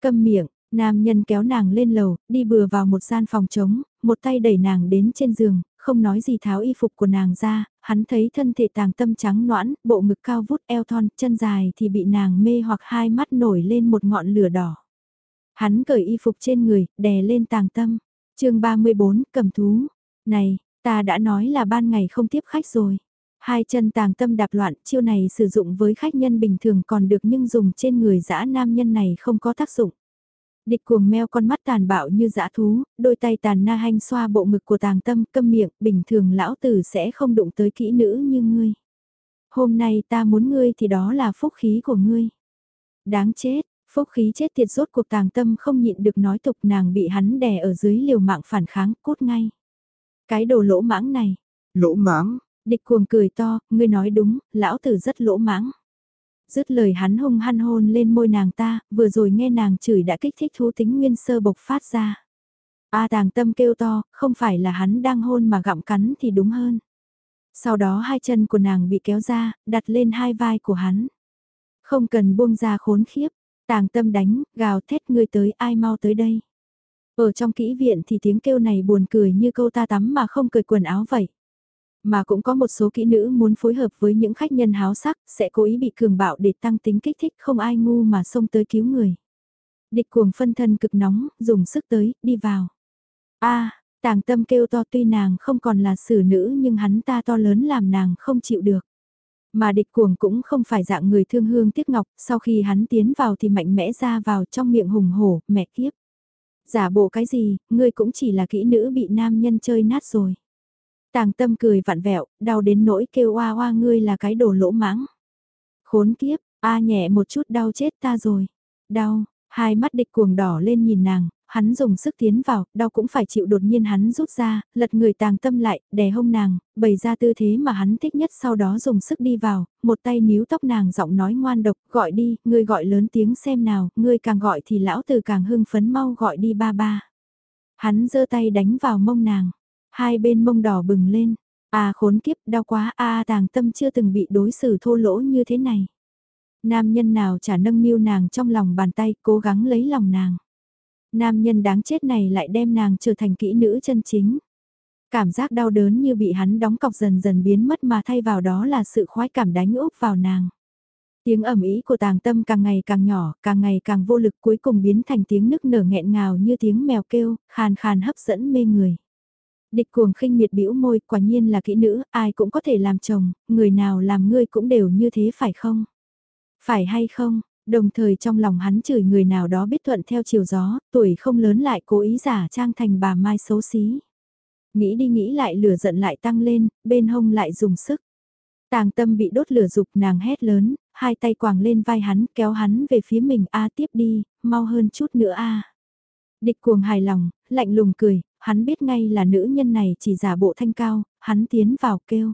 Câm miệng, nam nhân kéo nàng lên lầu, đi bừa vào một gian phòng trống, một tay đẩy nàng đến trên giường, không nói gì tháo y phục của nàng ra, hắn thấy thân thể tàng tâm trắng noãn, bộ ngực cao vút eo thon, chân dài thì bị nàng mê hoặc hai mắt nổi lên một ngọn lửa đỏ. Hắn cởi y phục trên người, đè lên tàng tâm. chương 34, cầm thú. Này, ta đã nói là ban ngày không tiếp khách rồi. Hai chân tàng tâm đạp loạn, chiêu này sử dụng với khách nhân bình thường còn được nhưng dùng trên người dã nam nhân này không có tác dụng. Địch cuồng meo con mắt tàn bạo như dã thú, đôi tay tàn na hanh xoa bộ ngực của tàng tâm câm miệng, bình thường lão tử sẽ không đụng tới kỹ nữ như ngươi. Hôm nay ta muốn ngươi thì đó là phúc khí của ngươi. Đáng chết, phúc khí chết tiệt rốt cuộc tàng tâm không nhịn được nói tục nàng bị hắn đè ở dưới liều mạng phản kháng cút ngay. Cái đồ lỗ mãng này. Lỗ mãng. Địch cuồng cười to, ngươi nói đúng, lão tử rất lỗ mãng. Dứt lời hắn hung hăng hôn lên môi nàng ta, vừa rồi nghe nàng chửi đã kích thích thú tính nguyên sơ bộc phát ra. A tàng tâm kêu to, không phải là hắn đang hôn mà gặm cắn thì đúng hơn. Sau đó hai chân của nàng bị kéo ra, đặt lên hai vai của hắn. Không cần buông ra khốn khiếp, tàng tâm đánh, gào thét ngươi tới ai mau tới đây. Ở trong kỹ viện thì tiếng kêu này buồn cười như câu ta tắm mà không cười quần áo vậy. Mà cũng có một số kỹ nữ muốn phối hợp với những khách nhân háo sắc, sẽ cố ý bị cường bạo để tăng tính kích thích không ai ngu mà xông tới cứu người. Địch cuồng phân thân cực nóng, dùng sức tới, đi vào. a tàng tâm kêu to tuy nàng không còn là xử nữ nhưng hắn ta to lớn làm nàng không chịu được. Mà địch cuồng cũng không phải dạng người thương hương tiếc ngọc, sau khi hắn tiến vào thì mạnh mẽ ra vào trong miệng hùng hổ, mẹ kiếp. Giả bộ cái gì, ngươi cũng chỉ là kỹ nữ bị nam nhân chơi nát rồi. Tàng tâm cười vặn vẹo, đau đến nỗi kêu oa oa ngươi là cái đồ lỗ mãng. Khốn kiếp, a nhẹ một chút đau chết ta rồi. Đau, hai mắt địch cuồng đỏ lên nhìn nàng, hắn dùng sức tiến vào, đau cũng phải chịu đột nhiên hắn rút ra, lật người tàng tâm lại, đè hông nàng, bày ra tư thế mà hắn thích nhất sau đó dùng sức đi vào, một tay níu tóc nàng giọng nói ngoan độc, gọi đi, ngươi gọi lớn tiếng xem nào, ngươi càng gọi thì lão từ càng hưng phấn mau gọi đi ba ba. Hắn giơ tay đánh vào mông nàng, hai bên mông đỏ bừng lên, à khốn kiếp đau quá a tàng tâm chưa từng bị đối xử thô lỗ như thế này. Nam nhân nào chả nâng niu nàng trong lòng bàn tay cố gắng lấy lòng nàng nam nhân đáng chết này lại đem nàng trở thành kỹ nữ chân chính. Cảm giác đau đớn như bị hắn đóng cọc dần dần biến mất mà thay vào đó là sự khoái cảm đánh úp vào nàng. Tiếng ẩm ý của tàng tâm càng ngày càng nhỏ, càng ngày càng vô lực cuối cùng biến thành tiếng nức nở nghẹn ngào như tiếng mèo kêu, khàn khàn hấp dẫn mê người. Địch cuồng khinh miệt bĩu môi, quả nhiên là kỹ nữ, ai cũng có thể làm chồng, người nào làm ngươi cũng đều như thế phải không? Phải hay không, Đồng thời trong lòng hắn chửi người nào đó biết thuận theo chiều gió, tuổi không lớn lại cố ý giả trang thành bà Mai xấu xí. Nghĩ đi nghĩ lại lửa giận lại tăng lên, bên hông lại dùng sức. Tàng tâm bị đốt lửa dục nàng hét lớn, hai tay quàng lên vai hắn kéo hắn về phía mình a tiếp đi, mau hơn chút nữa a Địch cuồng hài lòng, lạnh lùng cười, hắn biết ngay là nữ nhân này chỉ giả bộ thanh cao, hắn tiến vào kêu.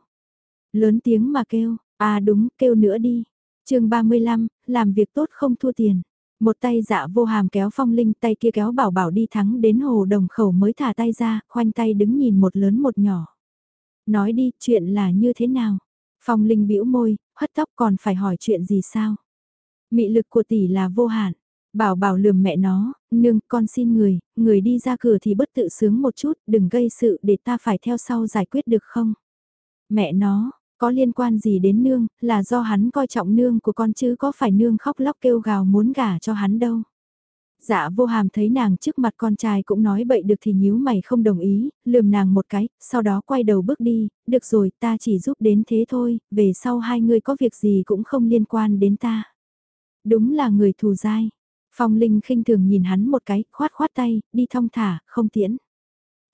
Lớn tiếng mà kêu, à đúng, kêu nữa đi chương 35, làm việc tốt không thua tiền. Một tay dạ vô hàm kéo phong linh tay kia kéo bảo bảo đi thắng đến hồ đồng khẩu mới thả tay ra, khoanh tay đứng nhìn một lớn một nhỏ. Nói đi, chuyện là như thế nào? Phong linh bĩu môi, hất tóc còn phải hỏi chuyện gì sao? Mị lực của tỷ là vô hạn. Bảo bảo lườm mẹ nó, nương, con xin người, người đi ra cửa thì bất tự sướng một chút, đừng gây sự để ta phải theo sau giải quyết được không? Mẹ nó, có liên quan gì đến nương, là do hắn coi trọng nương của con chứ có phải nương khóc lóc kêu gào muốn gả cho hắn đâu. Dạ vô hàm thấy nàng trước mặt con trai cũng nói bậy được thì nhíu mày không đồng ý, lườm nàng một cái, sau đó quay đầu bước đi, được rồi ta chỉ giúp đến thế thôi, về sau hai người có việc gì cũng không liên quan đến ta. Đúng là người thù dai. Phong Linh khinh thường nhìn hắn một cái, khoát khoát tay, đi thong thả, không tiễn.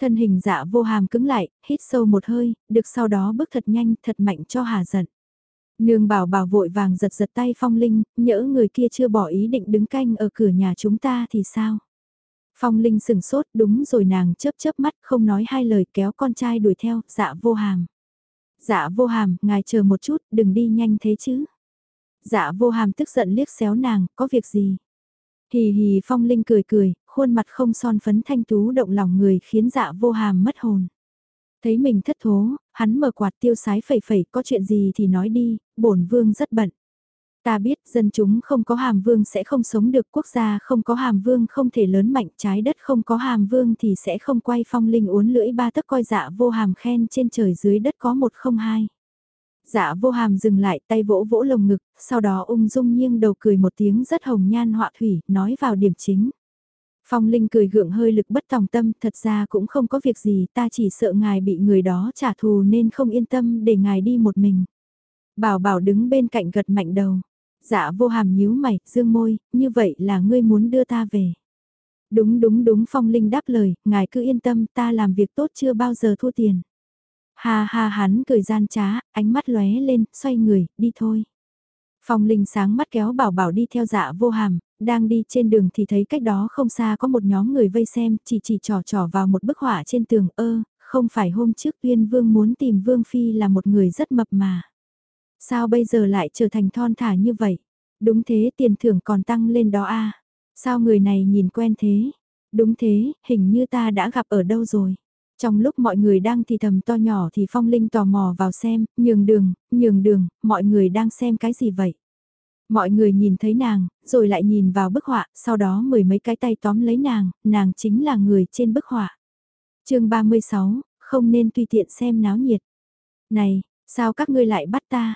Thân hình dạ vô hàm cứng lại, hít sâu một hơi, được sau đó bước thật nhanh, thật mạnh cho hà giận. Nương bảo bảo vội vàng giật giật tay phong linh, nhỡ người kia chưa bỏ ý định đứng canh ở cửa nhà chúng ta thì sao? Phong linh sừng sốt đúng rồi nàng chớp chớp mắt không nói hai lời kéo con trai đuổi theo, dạ vô hàm. Dạ vô hàm, ngài chờ một chút, đừng đi nhanh thế chứ. Dạ vô hàm tức giận liếc xéo nàng, có việc gì? Hì hì phong linh cười cười, khuôn mặt không son phấn thanh tú động lòng người khiến dạ vô hàm mất hồn. Thấy mình thất thố, hắn mở quạt tiêu sái phẩy phẩy có chuyện gì thì nói đi, bổn vương rất bận. Ta biết dân chúng không có hàm vương sẽ không sống được quốc gia không có hàm vương không thể lớn mạnh trái đất không có hàm vương thì sẽ không quay phong linh uốn lưỡi ba tấc coi dạ vô hàm khen trên trời dưới đất có một không hai. Dạ vô hàm dừng lại tay vỗ vỗ lồng ngực, sau đó ung dung nghiêng đầu cười một tiếng rất hồng nhan họa thủy, nói vào điểm chính. Phong Linh cười gượng hơi lực bất tòng tâm, thật ra cũng không có việc gì, ta chỉ sợ ngài bị người đó trả thù nên không yên tâm để ngài đi một mình. Bảo bảo đứng bên cạnh gật mạnh đầu. Dạ vô hàm nhíu mày, dương môi, như vậy là ngươi muốn đưa ta về. Đúng đúng đúng Phong Linh đáp lời, ngài cứ yên tâm ta làm việc tốt chưa bao giờ thua tiền. Ha ha hắn cười gian trá, ánh mắt lóe lên, xoay người, đi thôi. Phong Linh sáng mắt kéo bảo bảo đi theo dạ vô hàm, đang đi trên đường thì thấy cách đó không xa có một nhóm người vây xem, chỉ chỉ trò trò vào một bức họa trên tường ơ, không phải hôm trước tuyên vương muốn tìm vương phi là một người rất mập mà. Sao bây giờ lại trở thành thon thả như vậy? Đúng thế tiền thưởng còn tăng lên đó a Sao người này nhìn quen thế? Đúng thế, hình như ta đã gặp ở đâu rồi. Trong lúc mọi người đang thì thầm to nhỏ thì Phong Linh tò mò vào xem, nhường đường, nhường đường, mọi người đang xem cái gì vậy? Mọi người nhìn thấy nàng, rồi lại nhìn vào bức họa, sau đó mười mấy cái tay tóm lấy nàng, nàng chính là người trên bức họa. chương 36, không nên tùy tiện xem náo nhiệt. Này, sao các ngươi lại bắt ta?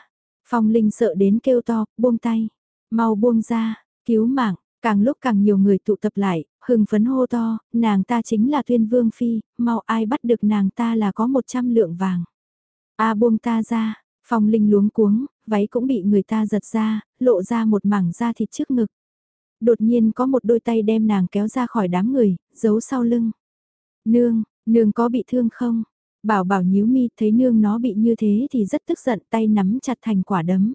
Phong Linh sợ đến kêu to, buông tay, mau buông ra, cứu mạng, càng lúc càng nhiều người tụ tập lại, hưng phấn hô to, nàng ta chính là tuyên vương phi, mau ai bắt được nàng ta là có 100 lượng vàng. A buông ta ra, Phong Linh luống cuống, váy cũng bị người ta giật ra, lộ ra một mảng da thịt trước ngực. Đột nhiên có một đôi tay đem nàng kéo ra khỏi đám người, giấu sau lưng. Nương, nương có bị thương không? Bảo bảo nhíu mi thấy nương nó bị như thế thì rất tức giận tay nắm chặt thành quả đấm.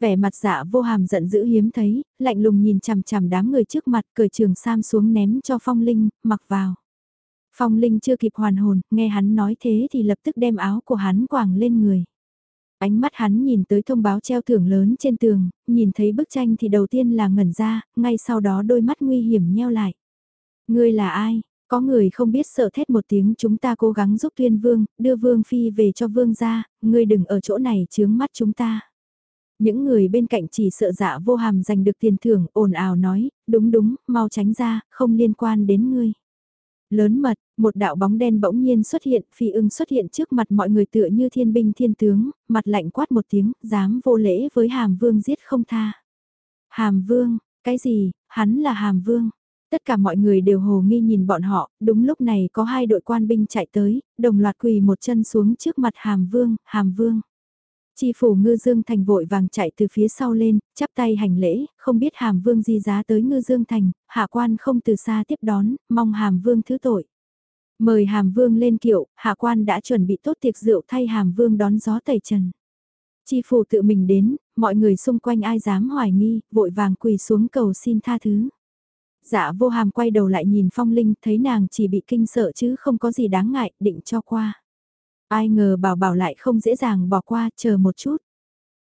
Vẻ mặt dạ vô hàm giận dữ hiếm thấy, lạnh lùng nhìn chằm chằm đám người trước mặt cởi trường sam xuống ném cho Phong Linh, mặc vào. Phong Linh chưa kịp hoàn hồn, nghe hắn nói thế thì lập tức đem áo của hắn quàng lên người. Ánh mắt hắn nhìn tới thông báo treo thưởng lớn trên tường, nhìn thấy bức tranh thì đầu tiên là ngẩn ra, ngay sau đó đôi mắt nguy hiểm nheo lại. Ngươi là ai? Có người không biết sợ thét một tiếng chúng ta cố gắng giúp tuyên vương, đưa vương phi về cho vương ra, ngươi đừng ở chỗ này chướng mắt chúng ta. Những người bên cạnh chỉ sợ dạ vô hàm giành được tiền thưởng, ồn ào nói, đúng đúng, mau tránh ra, không liên quan đến ngươi. Lớn mật, một đạo bóng đen bỗng nhiên xuất hiện, phi ưng xuất hiện trước mặt mọi người tựa như thiên binh thiên tướng, mặt lạnh quát một tiếng, dám vô lễ với hàm vương giết không tha. Hàm vương, cái gì, hắn là hàm vương. Tất cả mọi người đều hồ nghi nhìn bọn họ, đúng lúc này có hai đội quan binh chạy tới, đồng loạt quỳ một chân xuống trước mặt hàm vương, hàm vương. Chi phủ ngư dương thành vội vàng chạy từ phía sau lên, chắp tay hành lễ, không biết hàm vương di giá tới ngư dương thành, hạ quan không từ xa tiếp đón, mong hàm vương thứ tội. Mời hàm vương lên kiệu, hạ quan đã chuẩn bị tốt tiệc rượu thay hàm vương đón gió tẩy trần. Chi phủ tự mình đến, mọi người xung quanh ai dám hoài nghi, vội vàng quỳ xuống cầu xin tha thứ. Dạ vô hàm quay đầu lại nhìn phong linh, thấy nàng chỉ bị kinh sợ chứ không có gì đáng ngại, định cho qua. Ai ngờ bảo bảo lại không dễ dàng bỏ qua, chờ một chút.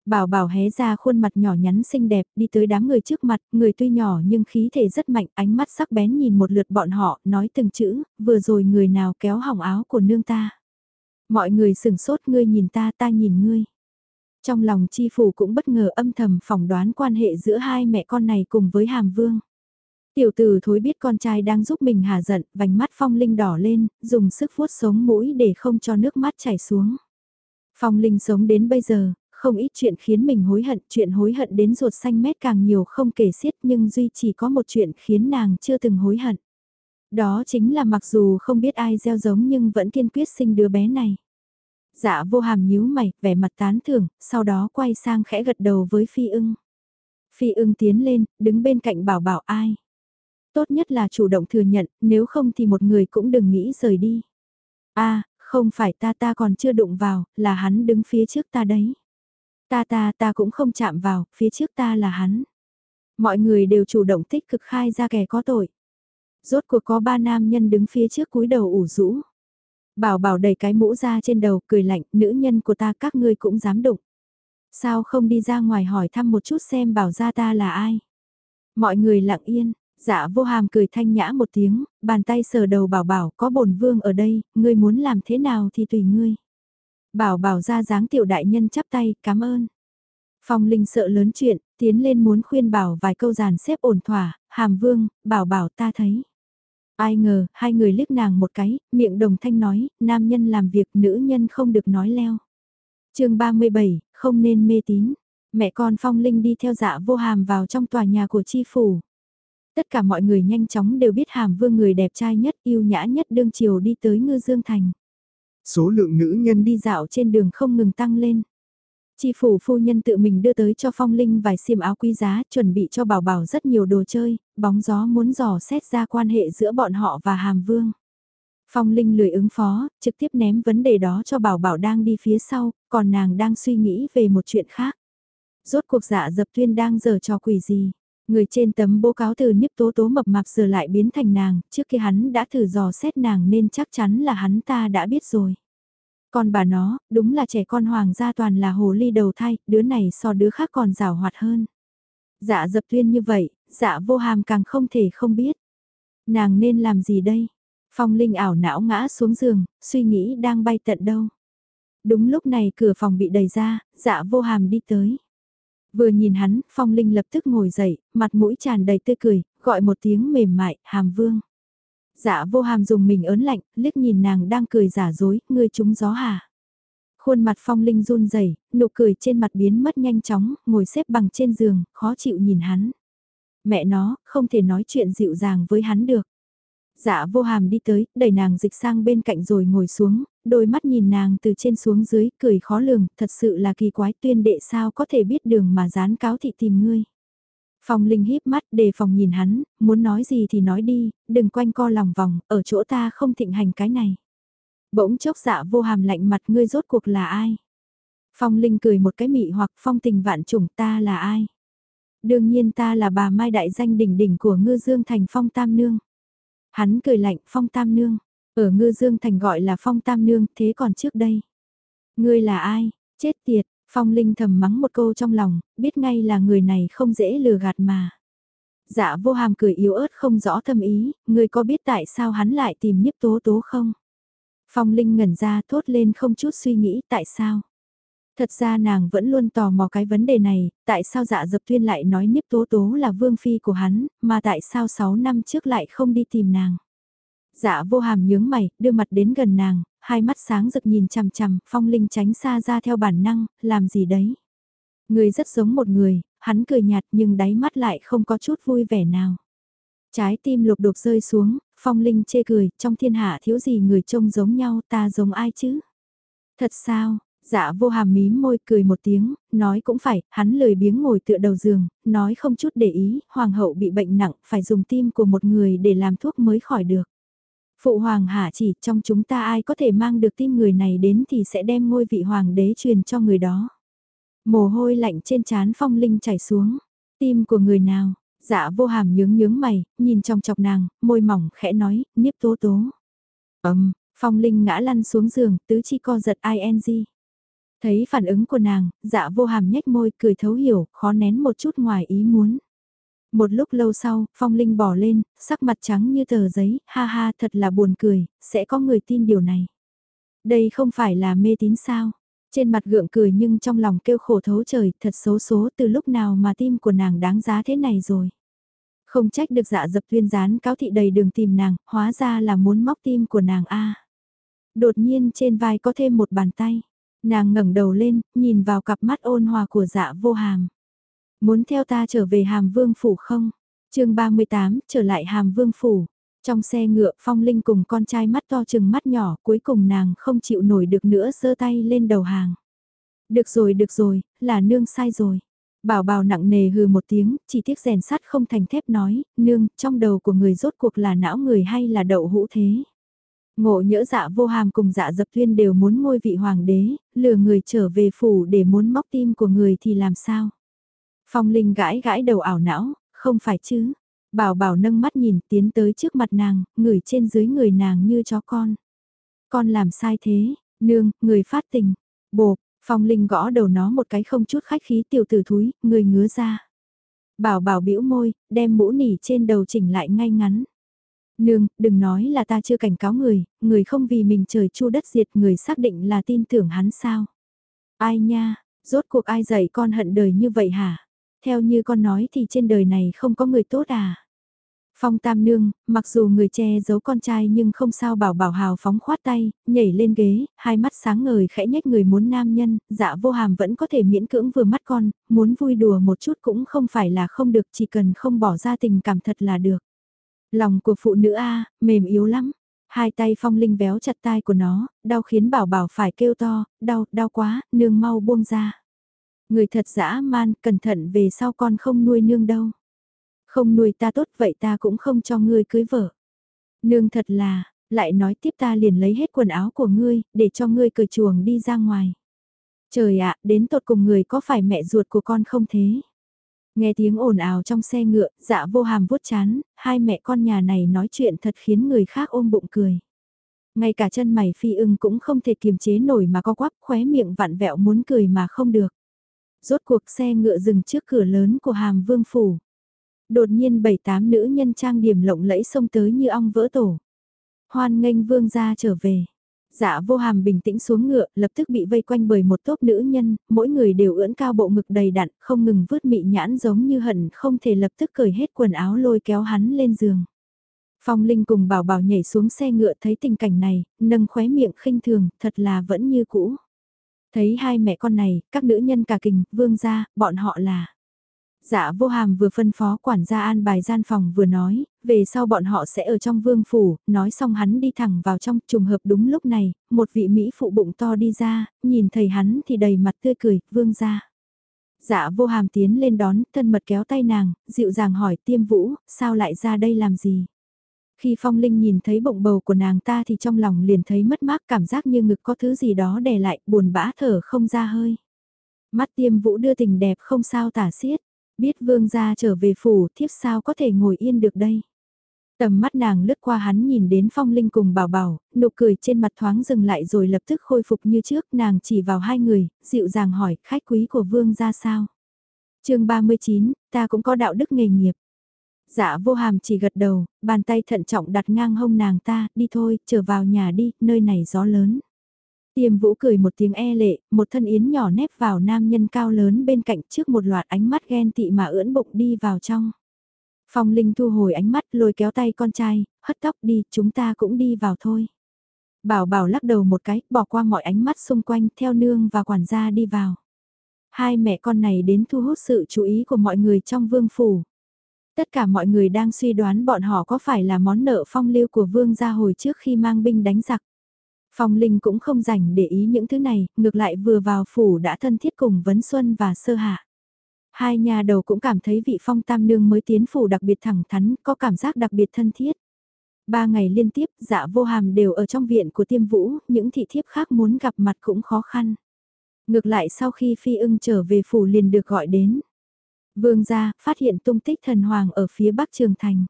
Bảo bảo hé ra khuôn mặt nhỏ nhắn xinh đẹp, đi tới đám người trước mặt, người tuy nhỏ nhưng khí thể rất mạnh, ánh mắt sắc bén nhìn một lượt bọn họ, nói từng chữ, vừa rồi người nào kéo hỏng áo của nương ta. Mọi người sừng sốt ngươi nhìn ta ta nhìn ngươi. Trong lòng chi phủ cũng bất ngờ âm thầm phỏng đoán quan hệ giữa hai mẹ con này cùng với hàm vương. Tiểu tử thối biết con trai đang giúp mình hà giận, vành mắt phong linh đỏ lên, dùng sức vuốt sống mũi để không cho nước mắt chảy xuống. Phong linh sống đến bây giờ, không ít chuyện khiến mình hối hận, chuyện hối hận đến ruột xanh mét càng nhiều không kể xiết nhưng duy chỉ có một chuyện khiến nàng chưa từng hối hận. Đó chính là mặc dù không biết ai gieo giống nhưng vẫn kiên quyết sinh đứa bé này. Dạ vô hàm nhíu mày, vẻ mặt tán thưởng, sau đó quay sang khẽ gật đầu với phi ưng. Phi ưng tiến lên, đứng bên cạnh bảo bảo ai. Tốt nhất là chủ động thừa nhận, nếu không thì một người cũng đừng nghĩ rời đi. a không phải ta ta còn chưa đụng vào, là hắn đứng phía trước ta đấy. Ta ta ta cũng không chạm vào, phía trước ta là hắn. Mọi người đều chủ động tích cực khai ra kẻ có tội. Rốt cuộc có ba nam nhân đứng phía trước cúi đầu ủ rũ. Bảo bảo đầy cái mũ ra trên đầu cười lạnh, nữ nhân của ta các ngươi cũng dám đụng. Sao không đi ra ngoài hỏi thăm một chút xem bảo ra ta là ai? Mọi người lặng yên, Dạ vô hàm cười thanh nhã một tiếng, bàn tay sờ đầu bảo bảo có bổn vương ở đây, ngươi muốn làm thế nào thì tùy ngươi. Bảo bảo ra dáng tiểu đại nhân chắp tay, cảm ơn. Phong Linh sợ lớn chuyện, tiến lên muốn khuyên bảo vài câu giàn xếp ổn thỏa, hàm vương, bảo bảo ta thấy. Ai ngờ, hai người liếc nàng một cái, miệng đồng thanh nói, nam nhân làm việc nữ nhân không được nói leo. chương 37, không nên mê tín. Mẹ con Phong Linh đi theo dạ vô hàm vào trong tòa nhà của chi phủ. Tất cả mọi người nhanh chóng đều biết hàm vương người đẹp trai nhất, yêu nhã nhất đương chiều đi tới ngư dương thành. Số lượng nữ nhân đi dạo trên đường không ngừng tăng lên. Chi phủ phu nhân tự mình đưa tới cho Phong Linh vài xiêm áo quý giá, chuẩn bị cho bảo bảo rất nhiều đồ chơi, bóng gió muốn dò xét ra quan hệ giữa bọn họ và Hàm Vương. Phong Linh lười ứng phó, trực tiếp ném vấn đề đó cho bảo bảo đang đi phía sau, còn nàng đang suy nghĩ về một chuyện khác. Rốt cuộc dạ dập tuyên đang giờ trò quỷ gì? Người trên tấm bố cáo từ nếp tố tố mập mạp giờ lại biến thành nàng, trước khi hắn đã thử dò xét nàng nên chắc chắn là hắn ta đã biết rồi. Còn bà nó, đúng là trẻ con hoàng gia toàn là hồ ly đầu thai, đứa này so đứa khác còn rào hoạt hơn. Dạ dập tuyên như vậy, dạ vô hàm càng không thể không biết. Nàng nên làm gì đây? Phong Linh ảo não ngã xuống giường, suy nghĩ đang bay tận đâu. Đúng lúc này cửa phòng bị đẩy ra, dạ vô hàm đi tới. Vừa nhìn hắn, Phong Linh lập tức ngồi dậy, mặt mũi tràn đầy tươi cười, gọi một tiếng mềm mại, hàm vương. Dạ vô hàm dùng mình ớn lạnh, liếc nhìn nàng đang cười giả dối, ngươi trúng gió hả? Khuôn mặt Phong Linh run rẩy, nụ cười trên mặt biến mất nhanh chóng, ngồi xếp bằng trên giường, khó chịu nhìn hắn. Mẹ nó, không thể nói chuyện dịu dàng với hắn được. Dạ vô hàm đi tới, đẩy nàng dịch sang bên cạnh rồi ngồi xuống, đôi mắt nhìn nàng từ trên xuống dưới, cười khó lường, thật sự là kỳ quái tuyên đệ sao có thể biết đường mà dán cáo thị tìm ngươi. Phong Linh híp mắt đề phòng nhìn hắn, muốn nói gì thì nói đi, đừng quanh co lòng vòng, ở chỗ ta không thịnh hành cái này. Bỗng chốc dạ vô hàm lạnh mặt ngươi rốt cuộc là ai? Phong Linh cười một cái mị hoặc phong tình vạn trùng ta là ai? Đương nhiên ta là bà Mai đại danh đỉnh đỉnh của ngư dương thành phong tam nương. Hắn cười lạnh phong tam nương, ở ngư dương thành gọi là phong tam nương thế còn trước đây. Ngươi là ai? Chết tiệt, phong linh thầm mắng một câu trong lòng, biết ngay là người này không dễ lừa gạt mà. Dạ vô hàm cười yếu ớt không rõ thâm ý, ngươi có biết tại sao hắn lại tìm nhiếp tố tố không? Phong Linh ngẩn ra thốt lên không chút suy nghĩ tại sao. Thật ra nàng vẫn luôn tò mò cái vấn đề này, tại sao dạ dập tuyên lại nói nhiếp Tố Tố là vương phi của hắn, mà tại sao 6 năm trước lại không đi tìm nàng. Dạ vô hàm nhướng mày, đưa mặt đến gần nàng, hai mắt sáng rực nhìn chằm chằm, phong linh tránh xa ra theo bản năng, làm gì đấy. Người rất giống một người, hắn cười nhạt nhưng đáy mắt lại không có chút vui vẻ nào. Trái tim lục đục rơi xuống, phong linh chê cười, trong thiên hạ thiếu gì người trông giống nhau ta giống ai chứ? Thật sao, Dạ vô hàm mím môi cười một tiếng, nói cũng phải, hắn lười biếng ngồi tựa đầu giường, nói không chút để ý, hoàng hậu bị bệnh nặng, phải dùng tim của một người để làm thuốc mới khỏi được. Phụ hoàng hạ chỉ trong chúng ta ai có thể mang được tim người này đến thì sẽ đem ngôi vị hoàng đế truyền cho người đó. Mồ hôi lạnh trên trán phong linh chảy xuống, tim của người nào, dạ vô hàm nhướng nhướng mày, nhìn trong chọc nàng, môi mỏng khẽ nói, nhiếp tố tố. Ấm, phong linh ngã lăn xuống giường, tứ chi co giật ing. Thấy phản ứng của nàng, dạ vô hàm nhếch môi cười thấu hiểu, khó nén một chút ngoài ý muốn. Một lúc lâu sau, Phong Linh bỏ lên, sắc mặt trắng như tờ giấy, ha ha thật là buồn cười, sẽ có người tin điều này. Đây không phải là mê tín sao? Trên mặt gượng cười nhưng trong lòng kêu khổ thấu trời, thật xấu số từ lúc nào mà tim của nàng đáng giá thế này rồi. Không trách được dạ dập tuyên gián cáo thị đầy đường tìm nàng, hóa ra là muốn móc tim của nàng a. Đột nhiên trên vai có thêm một bàn tay. Nàng ngẩng đầu lên, nhìn vào cặp mắt ôn hòa của dạ vô hàm. Muốn theo ta trở về hàm vương phủ không? chương 38, trở lại hàm vương phủ. Trong xe ngựa, Phong Linh cùng con trai mắt to chừng mắt nhỏ, cuối cùng nàng không chịu nổi được nữa giơ tay lên đầu hàng. Được rồi, được rồi, là nương sai rồi. Bảo bảo nặng nề hừ một tiếng, chỉ tiếc rèn sắt không thành thép nói, nương, trong đầu của người rốt cuộc là não người hay là đậu hũ thế? Ngộ nhỡ dạ vô hàm cùng dạ dập tuyên đều muốn ngôi vị hoàng đế, lừa người trở về phủ để muốn móc tim của người thì làm sao? Phong Linh gãi gãi đầu ảo não, không phải chứ? Bảo bảo nâng mắt nhìn tiến tới trước mặt nàng, ngửi trên dưới người nàng như chó con. Con làm sai thế, nương, người phát tình. Bộp, Phong Linh gõ đầu nó một cái không chút khách khí tiểu tử thúi, người ngứa ra. Bảo bảo bĩu môi, đem mũ nỉ trên đầu chỉnh lại ngay ngắn. Nương, đừng nói là ta chưa cảnh cáo người, người không vì mình trời chu đất diệt người xác định là tin tưởng hắn sao. Ai nha, rốt cuộc ai dạy con hận đời như vậy hả? Theo như con nói thì trên đời này không có người tốt à? Phong Tam Nương, mặc dù người che giấu con trai nhưng không sao bảo bảo hào phóng khoát tay, nhảy lên ghế, hai mắt sáng ngời khẽ nhếch người muốn nam nhân, dạ vô hàm vẫn có thể miễn cưỡng vừa mắt con, muốn vui đùa một chút cũng không phải là không được chỉ cần không bỏ ra tình cảm thật là được. Lòng của phụ nữ A, mềm yếu lắm. Hai tay phong linh véo chặt tai của nó, đau khiến bảo bảo phải kêu to, đau, đau quá, nương mau buông ra. Người thật dã man, cẩn thận về sau con không nuôi nương đâu. Không nuôi ta tốt vậy ta cũng không cho ngươi cưới vợ. Nương thật là, lại nói tiếp ta liền lấy hết quần áo của ngươi, để cho ngươi cởi chuồng đi ra ngoài. Trời ạ, đến tột cùng người có phải mẹ ruột của con không thế? Nghe tiếng ồn ào trong xe ngựa, dạ vô hàm vuốt chán, hai mẹ con nhà này nói chuyện thật khiến người khác ôm bụng cười. Ngay cả chân mày phi ưng cũng không thể kiềm chế nổi mà có quắp khóe miệng vặn vẹo muốn cười mà không được. Rốt cuộc xe ngựa dừng trước cửa lớn của hàm vương phủ. Đột nhiên bảy tám nữ nhân trang điểm lộng lẫy xông tới như ong vỡ tổ. Hoan nghênh vương gia trở về. Dạ vô hàm bình tĩnh xuống ngựa, lập tức bị vây quanh bởi một tốp nữ nhân, mỗi người đều ưỡn cao bộ ngực đầy đặn, không ngừng vứt mị nhãn giống như hận không thể lập tức cởi hết quần áo lôi kéo hắn lên giường. Phong Linh cùng bảo bảo nhảy xuống xe ngựa thấy tình cảnh này, nâng khóe miệng khinh thường, thật là vẫn như cũ. Thấy hai mẹ con này, các nữ nhân cả kình, vương gia, bọn họ là... Dạ vô hàm vừa phân phó quản gia an bài gian phòng vừa nói, về sau bọn họ sẽ ở trong vương phủ, nói xong hắn đi thẳng vào trong trùng hợp đúng lúc này, một vị Mỹ phụ bụng to đi ra, nhìn thấy hắn thì đầy mặt tươi cười, vương ra. Dạ vô hàm tiến lên đón, thân mật kéo tay nàng, dịu dàng hỏi tiêm vũ, sao lại ra đây làm gì? Khi Phong Linh nhìn thấy bụng bầu của nàng ta thì trong lòng liền thấy mất mát cảm giác như ngực có thứ gì đó đè lại, buồn bã thở không ra hơi. Mắt tiêm vũ đưa tình đẹp không sao tả xiết, biết vương gia trở về phủ thiếp sao có thể ngồi yên được đây. Tầm mắt nàng lướt qua hắn nhìn đến phong linh cùng bảo bảo, nụ cười trên mặt thoáng dừng lại rồi lập tức khôi phục như trước nàng chỉ vào hai người, dịu dàng hỏi khách quý của vương gia sao. chương 39, ta cũng có đạo đức nghề nghiệp. Dạ vô hàm chỉ gật đầu, bàn tay thận trọng đặt ngang hông nàng ta, đi thôi, trở vào nhà đi, nơi này gió lớn. Tiềm vũ cười một tiếng e lệ, một thân yến nhỏ nép vào nam nhân cao lớn bên cạnh trước một loạt ánh mắt ghen tị mà ưỡn bụng đi vào trong. Phong Linh thu hồi ánh mắt lôi kéo tay con trai, hất tóc đi, chúng ta cũng đi vào thôi. Bảo bảo lắc đầu một cái, bỏ qua mọi ánh mắt xung quanh theo nương và quản gia đi vào. Hai mẹ con này đến thu hút sự chú ý của mọi người trong vương phủ. Tất cả mọi người đang suy đoán bọn họ có phải là món nợ phong lưu của vương gia hồi trước khi mang binh đánh giặc. Phong Linh cũng không dành để ý những thứ này, ngược lại vừa vào phủ đã thân thiết cùng Vấn Xuân và Sơ Hạ. Hai nhà đầu cũng cảm thấy vị phong tam nương mới tiến phủ đặc biệt thẳng thắn, có cảm giác đặc biệt thân thiết. Ba ngày liên tiếp, dạ vô hàm đều ở trong viện của tiêm vũ, những thị thiếp khác muốn gặp mặt cũng khó khăn. Ngược lại sau khi phi ưng trở về phủ liền được gọi đến. Vương gia phát hiện tung tích thần hoàng ở phía bắc trường thành.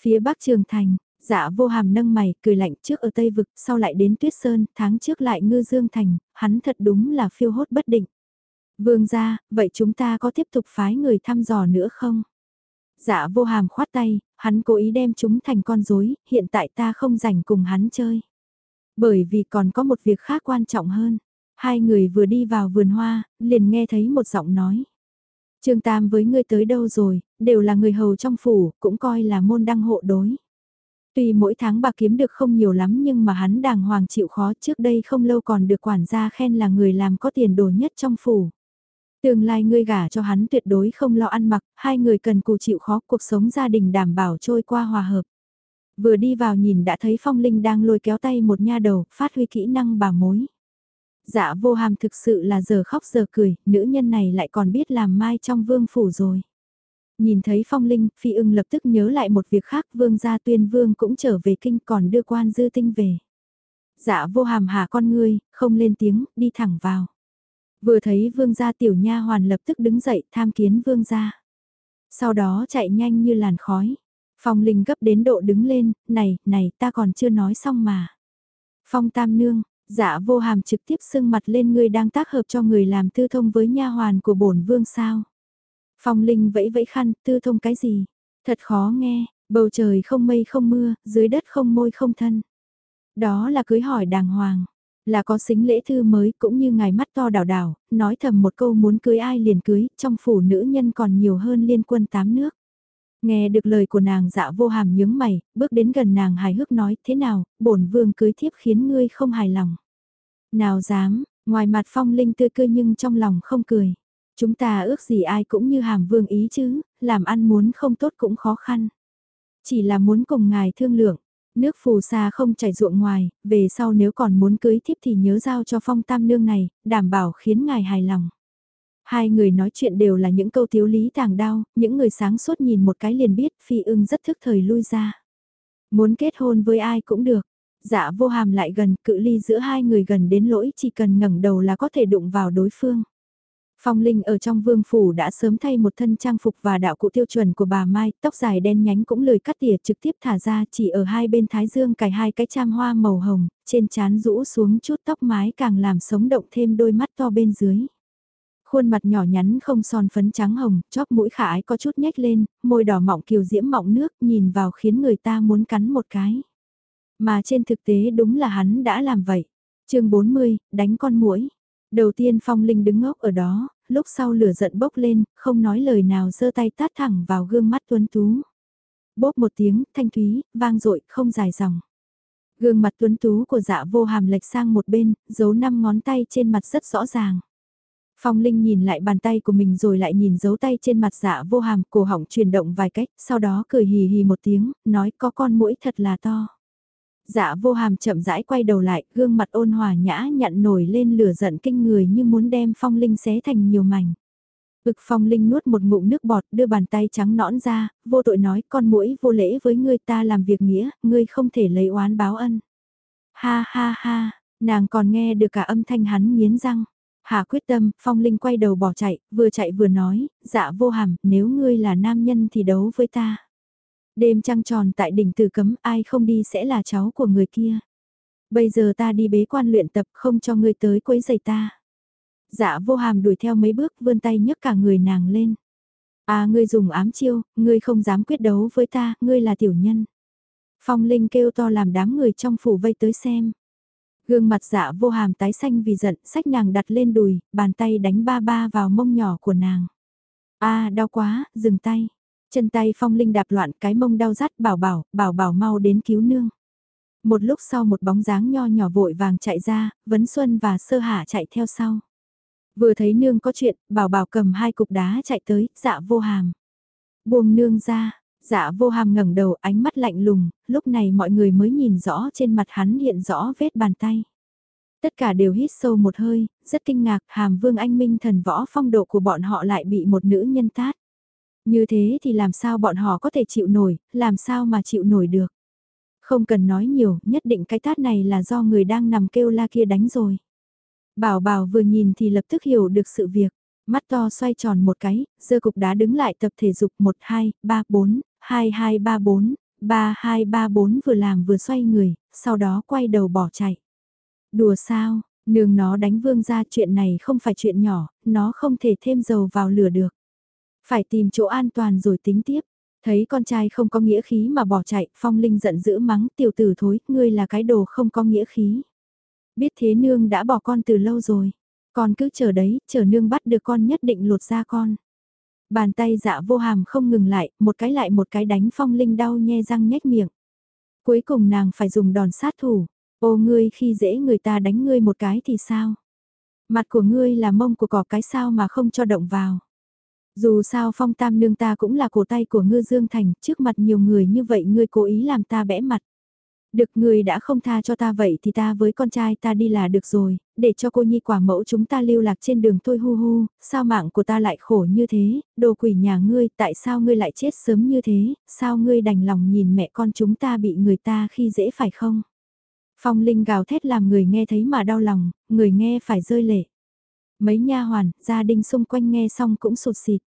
Phía bắc trường thành, dạ vô hàm nâng mày, cười lạnh trước ở Tây Vực, sau lại đến Tuyết Sơn, tháng trước lại ngư dương thành, hắn thật đúng là phiêu hốt bất định. Vương gia, vậy chúng ta có tiếp tục phái người thăm dò nữa không? Dạ vô hàm khoát tay, hắn cố ý đem chúng thành con rối, hiện tại ta không rảnh cùng hắn chơi. Bởi vì còn có một việc khác quan trọng hơn. Hai người vừa đi vào vườn hoa, liền nghe thấy một giọng nói. Trương Tam với ngươi tới đâu rồi, đều là người hầu trong phủ, cũng coi là môn đăng hộ đối. Tuy mỗi tháng bà kiếm được không nhiều lắm nhưng mà hắn đàng hoàng chịu khó trước đây không lâu còn được quản gia khen là người làm có tiền đồ nhất trong phủ. Tương lai ngươi gả cho hắn tuyệt đối không lo ăn mặc, hai người cần cù chịu khó cuộc sống gia đình đảm bảo trôi qua hòa hợp. Vừa đi vào nhìn đã thấy Phong Linh đang lôi kéo tay một nha đầu, phát huy kỹ năng bà mối. Dạ vô hàm thực sự là giờ khóc giờ cười, nữ nhân này lại còn biết làm mai trong vương phủ rồi. Nhìn thấy Phong Linh, Phi ưng lập tức nhớ lại một việc khác, vương gia tuyên vương cũng trở về kinh còn đưa quan dư tinh về. Dạ vô hàm hà con ngươi, không lên tiếng, đi thẳng vào. Vừa thấy vương gia tiểu nha hoàn lập tức đứng dậy tham kiến vương gia. Sau đó chạy nhanh như làn khói. Phong Linh gấp đến độ đứng lên, này, này, ta còn chưa nói xong mà. Phong Tam Nương, dạ vô hàm trực tiếp sưng mặt lên người đang tác hợp cho người làm tư thông với nha hoàn của bổn vương sao. Phong Linh vẫy vẫy khăn, tư thông cái gì? Thật khó nghe, bầu trời không mây không mưa, dưới đất không môi không thân. Đó là cưới hỏi đàng hoàng là có xính lễ thư mới cũng như ngài mắt to đảo đảo, nói thầm một câu muốn cưới ai liền cưới, trong phủ nữ nhân còn nhiều hơn liên quân tám nước. Nghe được lời của nàng dạ vô hàm nhướng mày, bước đến gần nàng hài hước nói thế nào, bổn vương cưới thiếp khiến ngươi không hài lòng. Nào dám, ngoài mặt phong linh tươi cười nhưng trong lòng không cười. Chúng ta ước gì ai cũng như hàm vương ý chứ, làm ăn muốn không tốt cũng khó khăn. Chỉ là muốn cùng ngài thương lượng, Nước phù sa không chảy ruộng ngoài, về sau nếu còn muốn cưới thiếp thì nhớ giao cho phong tam nương này, đảm bảo khiến ngài hài lòng. Hai người nói chuyện đều là những câu thiếu lý tàng đau, những người sáng suốt nhìn một cái liền biết phi ưng rất thức thời lui ra. Muốn kết hôn với ai cũng được. Dạ vô hàm lại gần, cự ly giữa hai người gần đến lỗi chỉ cần ngẩng đầu là có thể đụng vào đối phương. Phong Linh ở trong vương phủ đã sớm thay một thân trang phục và đạo cụ tiêu chuẩn của bà Mai, tóc dài đen nhánh cũng lười cắt tỉa trực tiếp thả ra chỉ ở hai bên thái dương cài hai cái trang hoa màu hồng, trên trán rũ xuống chút tóc mái càng làm sống động thêm đôi mắt to bên dưới. Khuôn mặt nhỏ nhắn không son phấn trắng hồng, chóp mũi khả ái có chút nhếch lên, môi đỏ mọng kiều diễm mọng nước nhìn vào khiến người ta muốn cắn một cái. Mà trên thực tế đúng là hắn đã làm vậy. chương 40, đánh con muỗi Đầu tiên Phong Linh đứng ngốc ở đó, lúc sau lửa giận bốc lên, không nói lời nào giơ tay tát thẳng vào gương mắt tuấn tú. Bốp một tiếng, thanh thúy, vang dội không dài dòng. Gương mặt tuấn tú của dạ vô hàm lệch sang một bên, giấu năm ngón tay trên mặt rất rõ ràng. Phong Linh nhìn lại bàn tay của mình rồi lại nhìn dấu tay trên mặt dạ vô hàm, cổ họng chuyển động vài cách, sau đó cười hì hì một tiếng, nói có con mũi thật là to. Dạ vô hàm chậm rãi quay đầu lại, gương mặt ôn hòa nhã nhặn nổi lên lửa giận kinh người như muốn đem phong linh xé thành nhiều mảnh. Ực phong linh nuốt một ngụm nước bọt đưa bàn tay trắng nõn ra, vô tội nói con mũi vô lễ với ngươi ta làm việc nghĩa, ngươi không thể lấy oán báo ân. Ha ha ha, nàng còn nghe được cả âm thanh hắn nghiến răng. Hà quyết tâm, phong linh quay đầu bỏ chạy, vừa chạy vừa nói, dạ vô hàm, nếu ngươi là nam nhân thì đấu với ta. Đêm trăng tròn tại đỉnh tử cấm ai không đi sẽ là cháu của người kia. Bây giờ ta đi bế quan luyện tập không cho ngươi tới quấy giày ta. Dạ vô hàm đuổi theo mấy bước vươn tay nhấc cả người nàng lên. À ngươi dùng ám chiêu, ngươi không dám quyết đấu với ta, ngươi là tiểu nhân. Phong Linh kêu to làm đám người trong phủ vây tới xem. Gương mặt dạ vô hàm tái xanh vì giận, sách nàng đặt lên đùi, bàn tay đánh ba ba vào mông nhỏ của nàng. a đau quá, dừng tay. Chân tay phong linh đạp loạn cái mông đau rát bảo bảo, bảo bảo mau đến cứu nương. Một lúc sau một bóng dáng nho nhỏ vội vàng chạy ra, Vấn Xuân và Sơ Hạ chạy theo sau. Vừa thấy nương có chuyện, bảo bảo cầm hai cục đá chạy tới, dạ vô hàm. Buông nương ra, dạ vô hàm ngẩng đầu ánh mắt lạnh lùng, lúc này mọi người mới nhìn rõ trên mặt hắn hiện rõ vết bàn tay. Tất cả đều hít sâu một hơi, rất kinh ngạc hàm vương anh minh thần võ phong độ của bọn họ lại bị một nữ nhân tát. Như thế thì làm sao bọn họ có thể chịu nổi, làm sao mà chịu nổi được. Không cần nói nhiều, nhất định cái tát này là do người đang nằm kêu la kia đánh rồi. Bảo bảo vừa nhìn thì lập tức hiểu được sự việc. Mắt to xoay tròn một cái, giơ cục đá đứng lại tập thể dục 1, 2, 3, 4, 2, 2, 3, 4, 3, 2, 3, 4 vừa làm vừa xoay người, sau đó quay đầu bỏ chạy. Đùa sao, nương nó đánh vương ra chuyện này không phải chuyện nhỏ, nó không thể thêm dầu vào lửa được. Phải tìm chỗ an toàn rồi tính tiếp. Thấy con trai không có nghĩa khí mà bỏ chạy, Phong Linh giận dữ mắng tiểu tử thối, ngươi là cái đồ không có nghĩa khí. Biết thế nương đã bỏ con từ lâu rồi. Con cứ chờ đấy, chờ nương bắt được con nhất định lột ra con. Bàn tay dạ vô hàm không ngừng lại, một cái lại một cái đánh Phong Linh đau nhe răng nhếch miệng. Cuối cùng nàng phải dùng đòn sát thủ. Ô ngươi khi dễ người ta đánh ngươi một cái thì sao? Mặt của ngươi là mông của cỏ cái sao mà không cho động vào. Dù sao phong tam nương ta cũng là cổ tay của ngư dương thành, trước mặt nhiều người như vậy ngươi cố ý làm ta bẽ mặt. Được người đã không tha cho ta vậy thì ta với con trai ta đi là được rồi, để cho cô nhi quả mẫu chúng ta lưu lạc trên đường thôi hu hu, sao mạng của ta lại khổ như thế, đồ quỷ nhà ngươi, tại sao ngươi lại chết sớm như thế, sao ngươi đành lòng nhìn mẹ con chúng ta bị người ta khi dễ phải không? Phong Linh gào thét làm người nghe thấy mà đau lòng, người nghe phải rơi lệ. Mấy nha hoàn, gia đình xung quanh nghe xong cũng sụt xịt.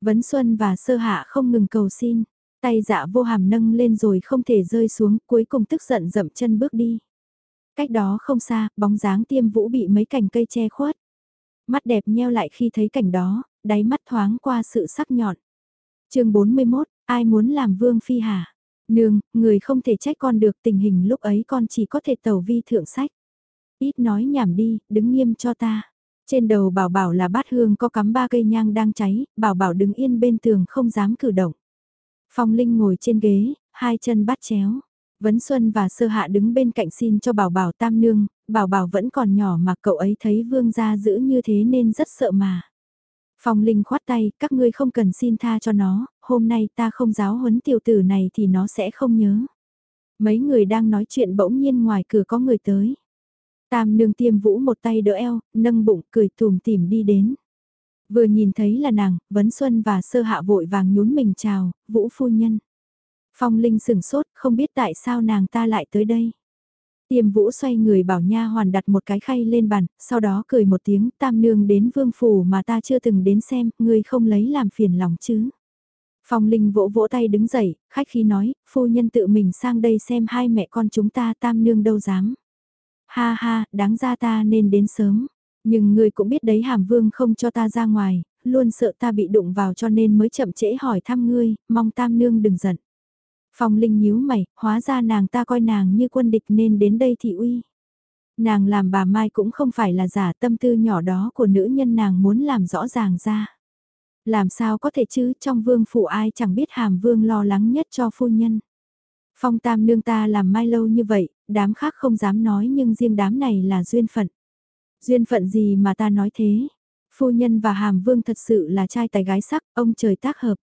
Vấn Xuân và Sơ Hạ không ngừng cầu xin, tay dạ vô hàm nâng lên rồi không thể rơi xuống, cuối cùng tức giận dậm chân bước đi. Cách đó không xa, bóng dáng tiêm vũ bị mấy cành cây che khuất. Mắt đẹp nheo lại khi thấy cảnh đó, đáy mắt thoáng qua sự sắc nhọn. chương 41, ai muốn làm vương phi hả? Nương, người không thể trách con được tình hình lúc ấy con chỉ có thể tẩu vi thượng sách. Ít nói nhảm đi, đứng nghiêm cho ta. Trên đầu bảo bảo là bát hương có cắm ba cây nhang đang cháy, bảo bảo đứng yên bên tường không dám cử động. Phong Linh ngồi trên ghế, hai chân bắt chéo. Vấn Xuân và Sơ Hạ đứng bên cạnh xin cho bảo bảo tam nương, bảo bảo vẫn còn nhỏ mà cậu ấy thấy vương gia giữ như thế nên rất sợ mà. Phong Linh khoát tay, các ngươi không cần xin tha cho nó, hôm nay ta không giáo huấn tiểu tử này thì nó sẽ không nhớ. Mấy người đang nói chuyện bỗng nhiên ngoài cửa có người tới. Tam nương tiêm vũ một tay đỡ eo, nâng bụng cười tùm tìm đi đến. Vừa nhìn thấy là nàng, Vấn Xuân và sơ hạ vội vàng nhún mình chào, vũ phu nhân. Phong Linh sừng sốt, không biết tại sao nàng ta lại tới đây. Tiềm vũ xoay người bảo nha hoàn đặt một cái khay lên bàn, sau đó cười một tiếng tam nương đến vương phủ mà ta chưa từng đến xem, ngươi không lấy làm phiền lòng chứ. Phong Linh vỗ vỗ tay đứng dậy, khách khí nói, phu nhân tự mình sang đây xem hai mẹ con chúng ta tam nương đâu dám. Ha ha, đáng ra ta nên đến sớm. Nhưng ngươi cũng biết đấy hàm vương không cho ta ra ngoài, luôn sợ ta bị đụng vào cho nên mới chậm trễ hỏi thăm ngươi, mong tam nương đừng giận. Phong Linh nhíu mày, hóa ra nàng ta coi nàng như quân địch nên đến đây thị uy. Nàng làm bà Mai cũng không phải là giả tâm tư nhỏ đó của nữ nhân nàng muốn làm rõ ràng ra. Làm sao có thể chứ trong vương phủ ai chẳng biết hàm vương lo lắng nhất cho phu nhân. Phong tam nương ta làm mai lâu như vậy, đám khác không dám nói nhưng riêng đám này là duyên phận. Duyên phận gì mà ta nói thế? Phu nhân và hàm vương thật sự là trai tài gái sắc, ông trời tác hợp.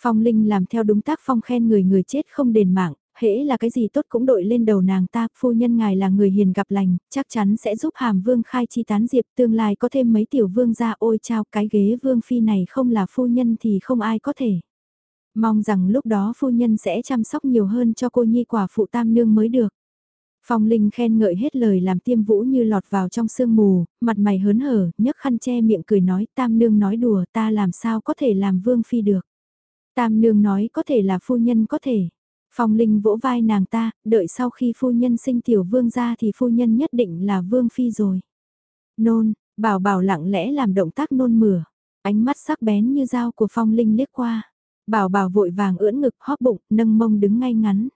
Phong Linh làm theo đúng tác phong khen người người chết không đền mạng, hễ là cái gì tốt cũng đội lên đầu nàng ta, phu nhân ngài là người hiền gặp lành, chắc chắn sẽ giúp hàm vương khai chi tán diệp tương lai có thêm mấy tiểu vương ra ôi chao cái ghế vương phi này không là phu nhân thì không ai có thể. Mong rằng lúc đó phu nhân sẽ chăm sóc nhiều hơn cho cô nhi quả phụ tam nương mới được. Phong Linh khen ngợi hết lời làm tiêm vũ như lọt vào trong sương mù, mặt mày hớn hở, nhấc khăn che miệng cười nói tam nương nói đùa ta làm sao có thể làm vương phi được. Tam nương nói có thể là phu nhân có thể. Phong Linh vỗ vai nàng ta, đợi sau khi phu nhân sinh tiểu vương ra thì phu nhân nhất định là vương phi rồi. Nôn, bảo bảo lặng lẽ làm động tác nôn mửa, ánh mắt sắc bén như dao của Phong Linh liếc qua. Bảo bảo vội vàng ưỡn ngực hóp bụng, nâng mông đứng ngay ngắn.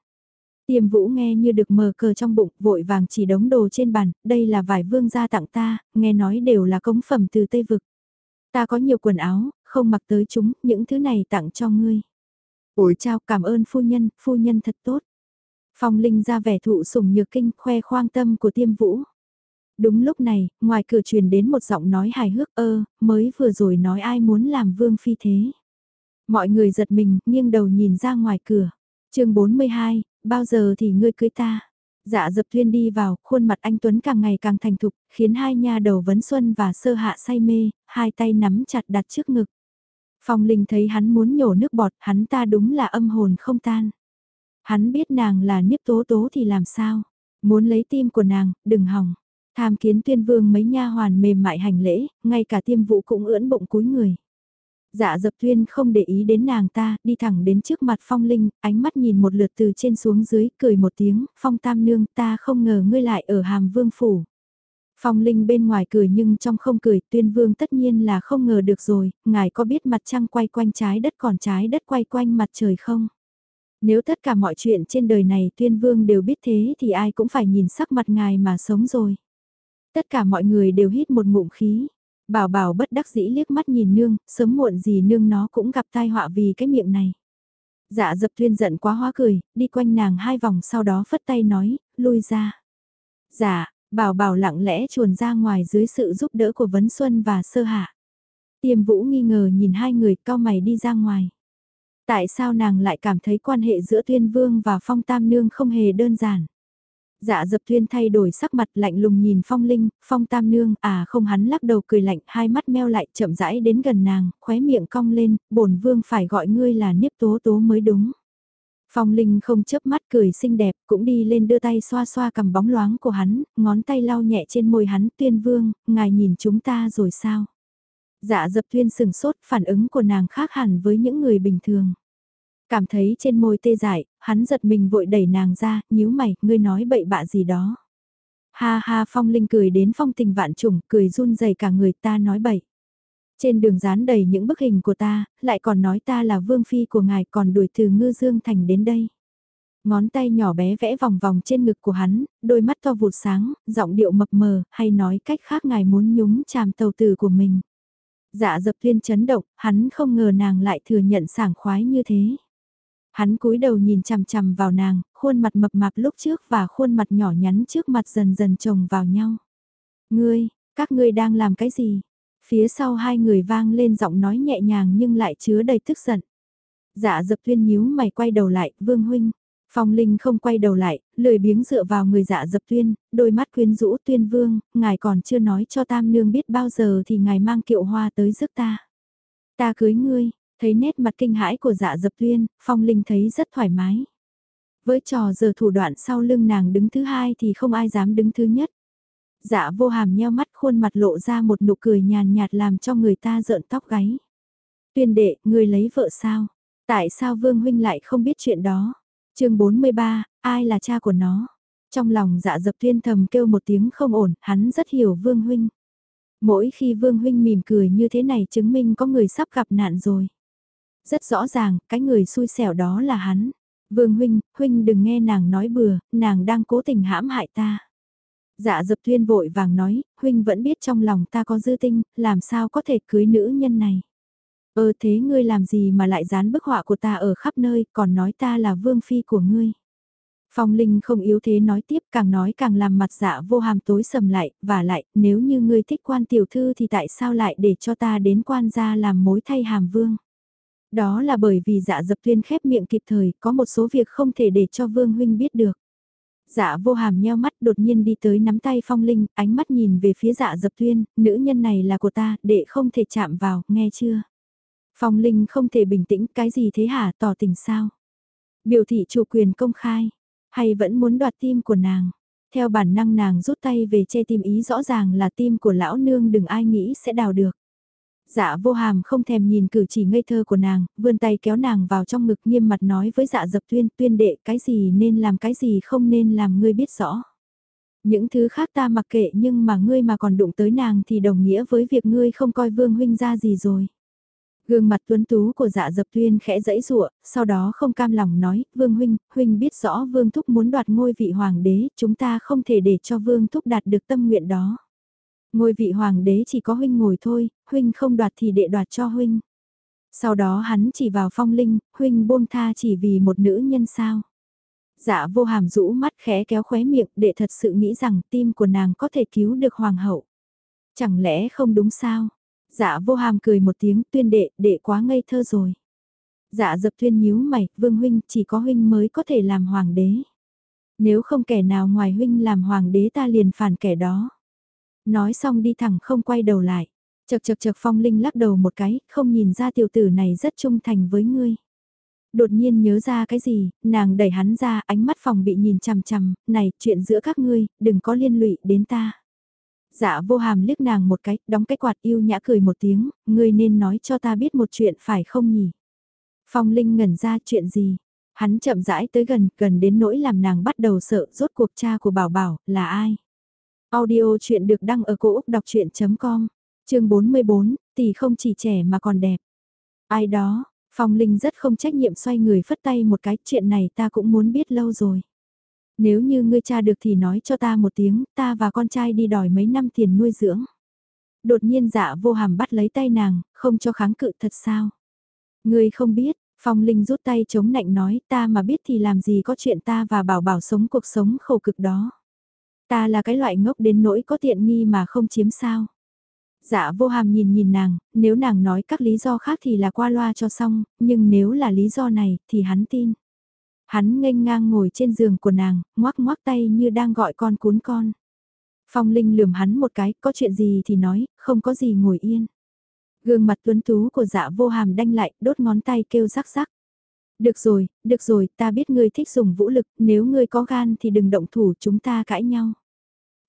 Tiêm vũ nghe như được mờ cờ trong bụng, vội vàng chỉ đống đồ trên bàn, đây là vải vương gia tặng ta, nghe nói đều là cống phẩm từ Tây Vực. Ta có nhiều quần áo, không mặc tới chúng, những thứ này tặng cho ngươi. Ôi chào cảm ơn phu nhân, phu nhân thật tốt. Phong Linh ra vẻ thụ sủng nhược kinh khoe khoang tâm của tiêm vũ. Đúng lúc này, ngoài cửa truyền đến một giọng nói hài hước ơ, mới vừa rồi nói ai muốn làm vương phi thế. Mọi người giật mình, nghiêng đầu nhìn ra ngoài cửa. chương 42, bao giờ thì ngươi cưới ta? Dạ dập thuyên đi vào, khuôn mặt anh Tuấn càng ngày càng thành thục, khiến hai nha đầu vấn xuân và sơ hạ say mê, hai tay nắm chặt đặt trước ngực. Phong Linh thấy hắn muốn nhổ nước bọt, hắn ta đúng là âm hồn không tan. Hắn biết nàng là niếp tố tố thì làm sao? Muốn lấy tim của nàng, đừng hỏng. Tham kiến tuyên vương mấy nha hoàn mềm mại hành lễ, ngay cả tiêm vũ cũng ưỡn bụng cúi người. Dạ dập tuyên không để ý đến nàng ta, đi thẳng đến trước mặt phong linh, ánh mắt nhìn một lượt từ trên xuống dưới, cười một tiếng, phong tam nương ta không ngờ ngươi lại ở hàm vương phủ. Phong Linh bên ngoài cười nhưng trong không cười, tuyên vương tất nhiên là không ngờ được rồi, ngài có biết mặt trăng quay quanh trái đất còn trái đất quay quanh mặt trời không? Nếu tất cả mọi chuyện trên đời này tuyên vương đều biết thế thì ai cũng phải nhìn sắc mặt ngài mà sống rồi. Tất cả mọi người đều hít một ngụm khí. Bảo bảo bất đắc dĩ liếc mắt nhìn nương, sớm muộn gì nương nó cũng gặp tai họa vì cái miệng này. Dạ dập tuyên giận quá hóa cười, đi quanh nàng hai vòng sau đó phất tay nói, lui ra. Dạ, Bảo bảo lặng lẽ chuồn ra ngoài dưới sự giúp đỡ của Vấn Xuân và Sơ Hạ. Tiêm Vũ nghi ngờ nhìn hai người cao mày đi ra ngoài. Tại sao nàng lại cảm thấy quan hệ giữa Tuyên Vương và Phong Tam Nương không hề đơn giản? Dạ dập Tuyên thay đổi sắc mặt lạnh lùng nhìn Phong Linh, Phong Tam Nương, à không hắn lắc đầu cười lạnh, hai mắt meo lại chậm rãi đến gần nàng, khóe miệng cong lên, bổn Vương phải gọi ngươi là Niếp Tố Tố mới đúng. Phong Linh không chớp mắt cười xinh đẹp, cũng đi lên đưa tay xoa xoa cầm bóng loáng của hắn, ngón tay lau nhẹ trên môi hắn, tuyên vương, ngài nhìn chúng ta rồi sao? Dạ dập tuyên sừng sốt, phản ứng của nàng khác hẳn với những người bình thường. Cảm thấy trên môi tê dại, hắn giật mình vội đẩy nàng ra, nhíu mày, ngươi nói bậy bạ gì đó. Ha ha Phong Linh cười đến phong tình vạn trùng, cười run rẩy cả người ta nói bậy. Trên đường dán đầy những bức hình của ta, lại còn nói ta là vương phi của ngài còn đuổi từ ngư dương thành đến đây. Ngón tay nhỏ bé vẽ vòng vòng trên ngực của hắn, đôi mắt to vụt sáng, giọng điệu mập mờ, hay nói cách khác ngài muốn nhúng chàm tàu tử của mình. Dạ dập thiên chấn động, hắn không ngờ nàng lại thừa nhận sảng khoái như thế. Hắn cúi đầu nhìn chằm chằm vào nàng, khuôn mặt mập mạp lúc trước và khuôn mặt nhỏ nhắn trước mặt dần dần chồng vào nhau. Ngươi, các ngươi đang làm cái gì? Phía sau hai người vang lên giọng nói nhẹ nhàng nhưng lại chứa đầy tức giận. Dạ dập tuyên nhíu mày quay đầu lại, vương huynh. Phong Linh không quay đầu lại, lười biếng dựa vào người dạ dập tuyên, đôi mắt quyến rũ tuyên vương, ngài còn chưa nói cho tam nương biết bao giờ thì ngài mang kiệu hoa tới rước ta. Ta cưới ngươi, thấy nét mặt kinh hãi của dạ dập tuyên, Phong Linh thấy rất thoải mái. Với trò giờ thủ đoạn sau lưng nàng đứng thứ hai thì không ai dám đứng thứ nhất. Dạ vô hàm nheo mắt khuôn mặt lộ ra một nụ cười nhàn nhạt làm cho người ta rợn tóc gáy. Tuyên đệ, người lấy vợ sao? Tại sao Vương Huynh lại không biết chuyện đó? chương 43, ai là cha của nó? Trong lòng dạ dập tuyên thầm kêu một tiếng không ổn, hắn rất hiểu Vương Huynh. Mỗi khi Vương Huynh mỉm cười như thế này chứng minh có người sắp gặp nạn rồi. Rất rõ ràng, cái người xui xẻo đó là hắn. Vương Huynh, Huynh đừng nghe nàng nói bừa, nàng đang cố tình hãm hại ta. Dạ dập thuyên vội vàng nói, Huynh vẫn biết trong lòng ta có dư tinh, làm sao có thể cưới nữ nhân này. Ơ thế ngươi làm gì mà lại dán bức họa của ta ở khắp nơi, còn nói ta là vương phi của ngươi. Phong Linh không yếu thế nói tiếp càng nói càng làm mặt dạ vô hàm tối sầm lại, và lại, nếu như ngươi thích quan tiểu thư thì tại sao lại để cho ta đến quan gia làm mối thay hàm vương. Đó là bởi vì dạ dập tuyên khép miệng kịp thời, có một số việc không thể để cho vương huynh biết được. Dạ vô hàm nheo mắt đột nhiên đi tới nắm tay phong linh, ánh mắt nhìn về phía dạ dập tuyên, nữ nhân này là của ta, đệ không thể chạm vào, nghe chưa? Phong linh không thể bình tĩnh, cái gì thế hả, tỏ tình sao? Biểu thị chủ quyền công khai, hay vẫn muốn đoạt tim của nàng? Theo bản năng nàng rút tay về che tim ý rõ ràng là tim của lão nương đừng ai nghĩ sẽ đào được. Dạ vô hàm không thèm nhìn cử chỉ ngây thơ của nàng, vươn tay kéo nàng vào trong ngực nghiêm mặt nói với dạ dập tuyên tuyên đệ cái gì nên làm cái gì không nên làm ngươi biết rõ. Những thứ khác ta mặc kệ nhưng mà ngươi mà còn đụng tới nàng thì đồng nghĩa với việc ngươi không coi vương huynh ra gì rồi. Gương mặt tuấn tú của dạ dập tuyên khẽ dẫy rụa, sau đó không cam lòng nói, Vương Huynh, Huynh biết rõ Vương Thúc muốn đoạt ngôi vị hoàng đế, chúng ta không thể để cho Vương Thúc đạt được tâm nguyện đó. Ngôi vị hoàng đế chỉ có Huynh ngồi thôi, Huynh không đoạt thì đệ đoạt cho Huynh. Sau đó hắn chỉ vào phong linh, Huynh buông tha chỉ vì một nữ nhân sao. Dạ vô hàm rũ mắt khẽ kéo khóe miệng đệ thật sự nghĩ rằng tim của nàng có thể cứu được hoàng hậu. Chẳng lẽ không đúng sao? Dạ vô hàm cười một tiếng tuyên đệ, đệ quá ngây thơ rồi. Dạ dập tuyên nhíu mày, vương huynh, chỉ có huynh mới có thể làm hoàng đế. Nếu không kẻ nào ngoài huynh làm hoàng đế ta liền phản kẻ đó. Nói xong đi thẳng không quay đầu lại. Chật chật chật phong linh lắc đầu một cái, không nhìn ra tiểu tử này rất trung thành với ngươi. Đột nhiên nhớ ra cái gì, nàng đẩy hắn ra, ánh mắt phòng bị nhìn chằm chằm, này, chuyện giữa các ngươi, đừng có liên lụy đến ta. Dạ vô hàm liếc nàng một cái, đóng cái quạt yêu nhã cười một tiếng, ngươi nên nói cho ta biết một chuyện phải không nhỉ? Phong Linh ngẩn ra chuyện gì? Hắn chậm rãi tới gần, gần đến nỗi làm nàng bắt đầu sợ rốt cuộc cha của Bảo Bảo là ai? Audio chuyện được đăng ở cổ Úc đọc chuyện.com, chương 44, tỷ không chỉ trẻ mà còn đẹp. Ai đó, Phong Linh rất không trách nhiệm xoay người phất tay một cái, chuyện này ta cũng muốn biết lâu rồi. Nếu như ngươi cha được thì nói cho ta một tiếng, ta và con trai đi đòi mấy năm tiền nuôi dưỡng. Đột nhiên dạ vô hàm bắt lấy tay nàng, không cho kháng cự thật sao. Ngươi không biết, Phong Linh rút tay chống nạnh nói ta mà biết thì làm gì có chuyện ta và bảo bảo sống cuộc sống khổ cực đó. Ta là cái loại ngốc đến nỗi có tiện nghi mà không chiếm sao. Dạ vô hàm nhìn nhìn nàng, nếu nàng nói các lý do khác thì là qua loa cho xong, nhưng nếu là lý do này thì hắn tin. Hắn nghênh ngang ngồi trên giường của nàng, ngoác ngoác tay như đang gọi con cún con. Phong Linh lườm hắn một cái, có chuyện gì thì nói, không có gì ngồi yên. Gương mặt tuấn tú của dạ vô hàm đanh lại, đốt ngón tay kêu rắc rắc. Được rồi, được rồi, ta biết ngươi thích dùng vũ lực, nếu ngươi có gan thì đừng động thủ chúng ta cãi nhau.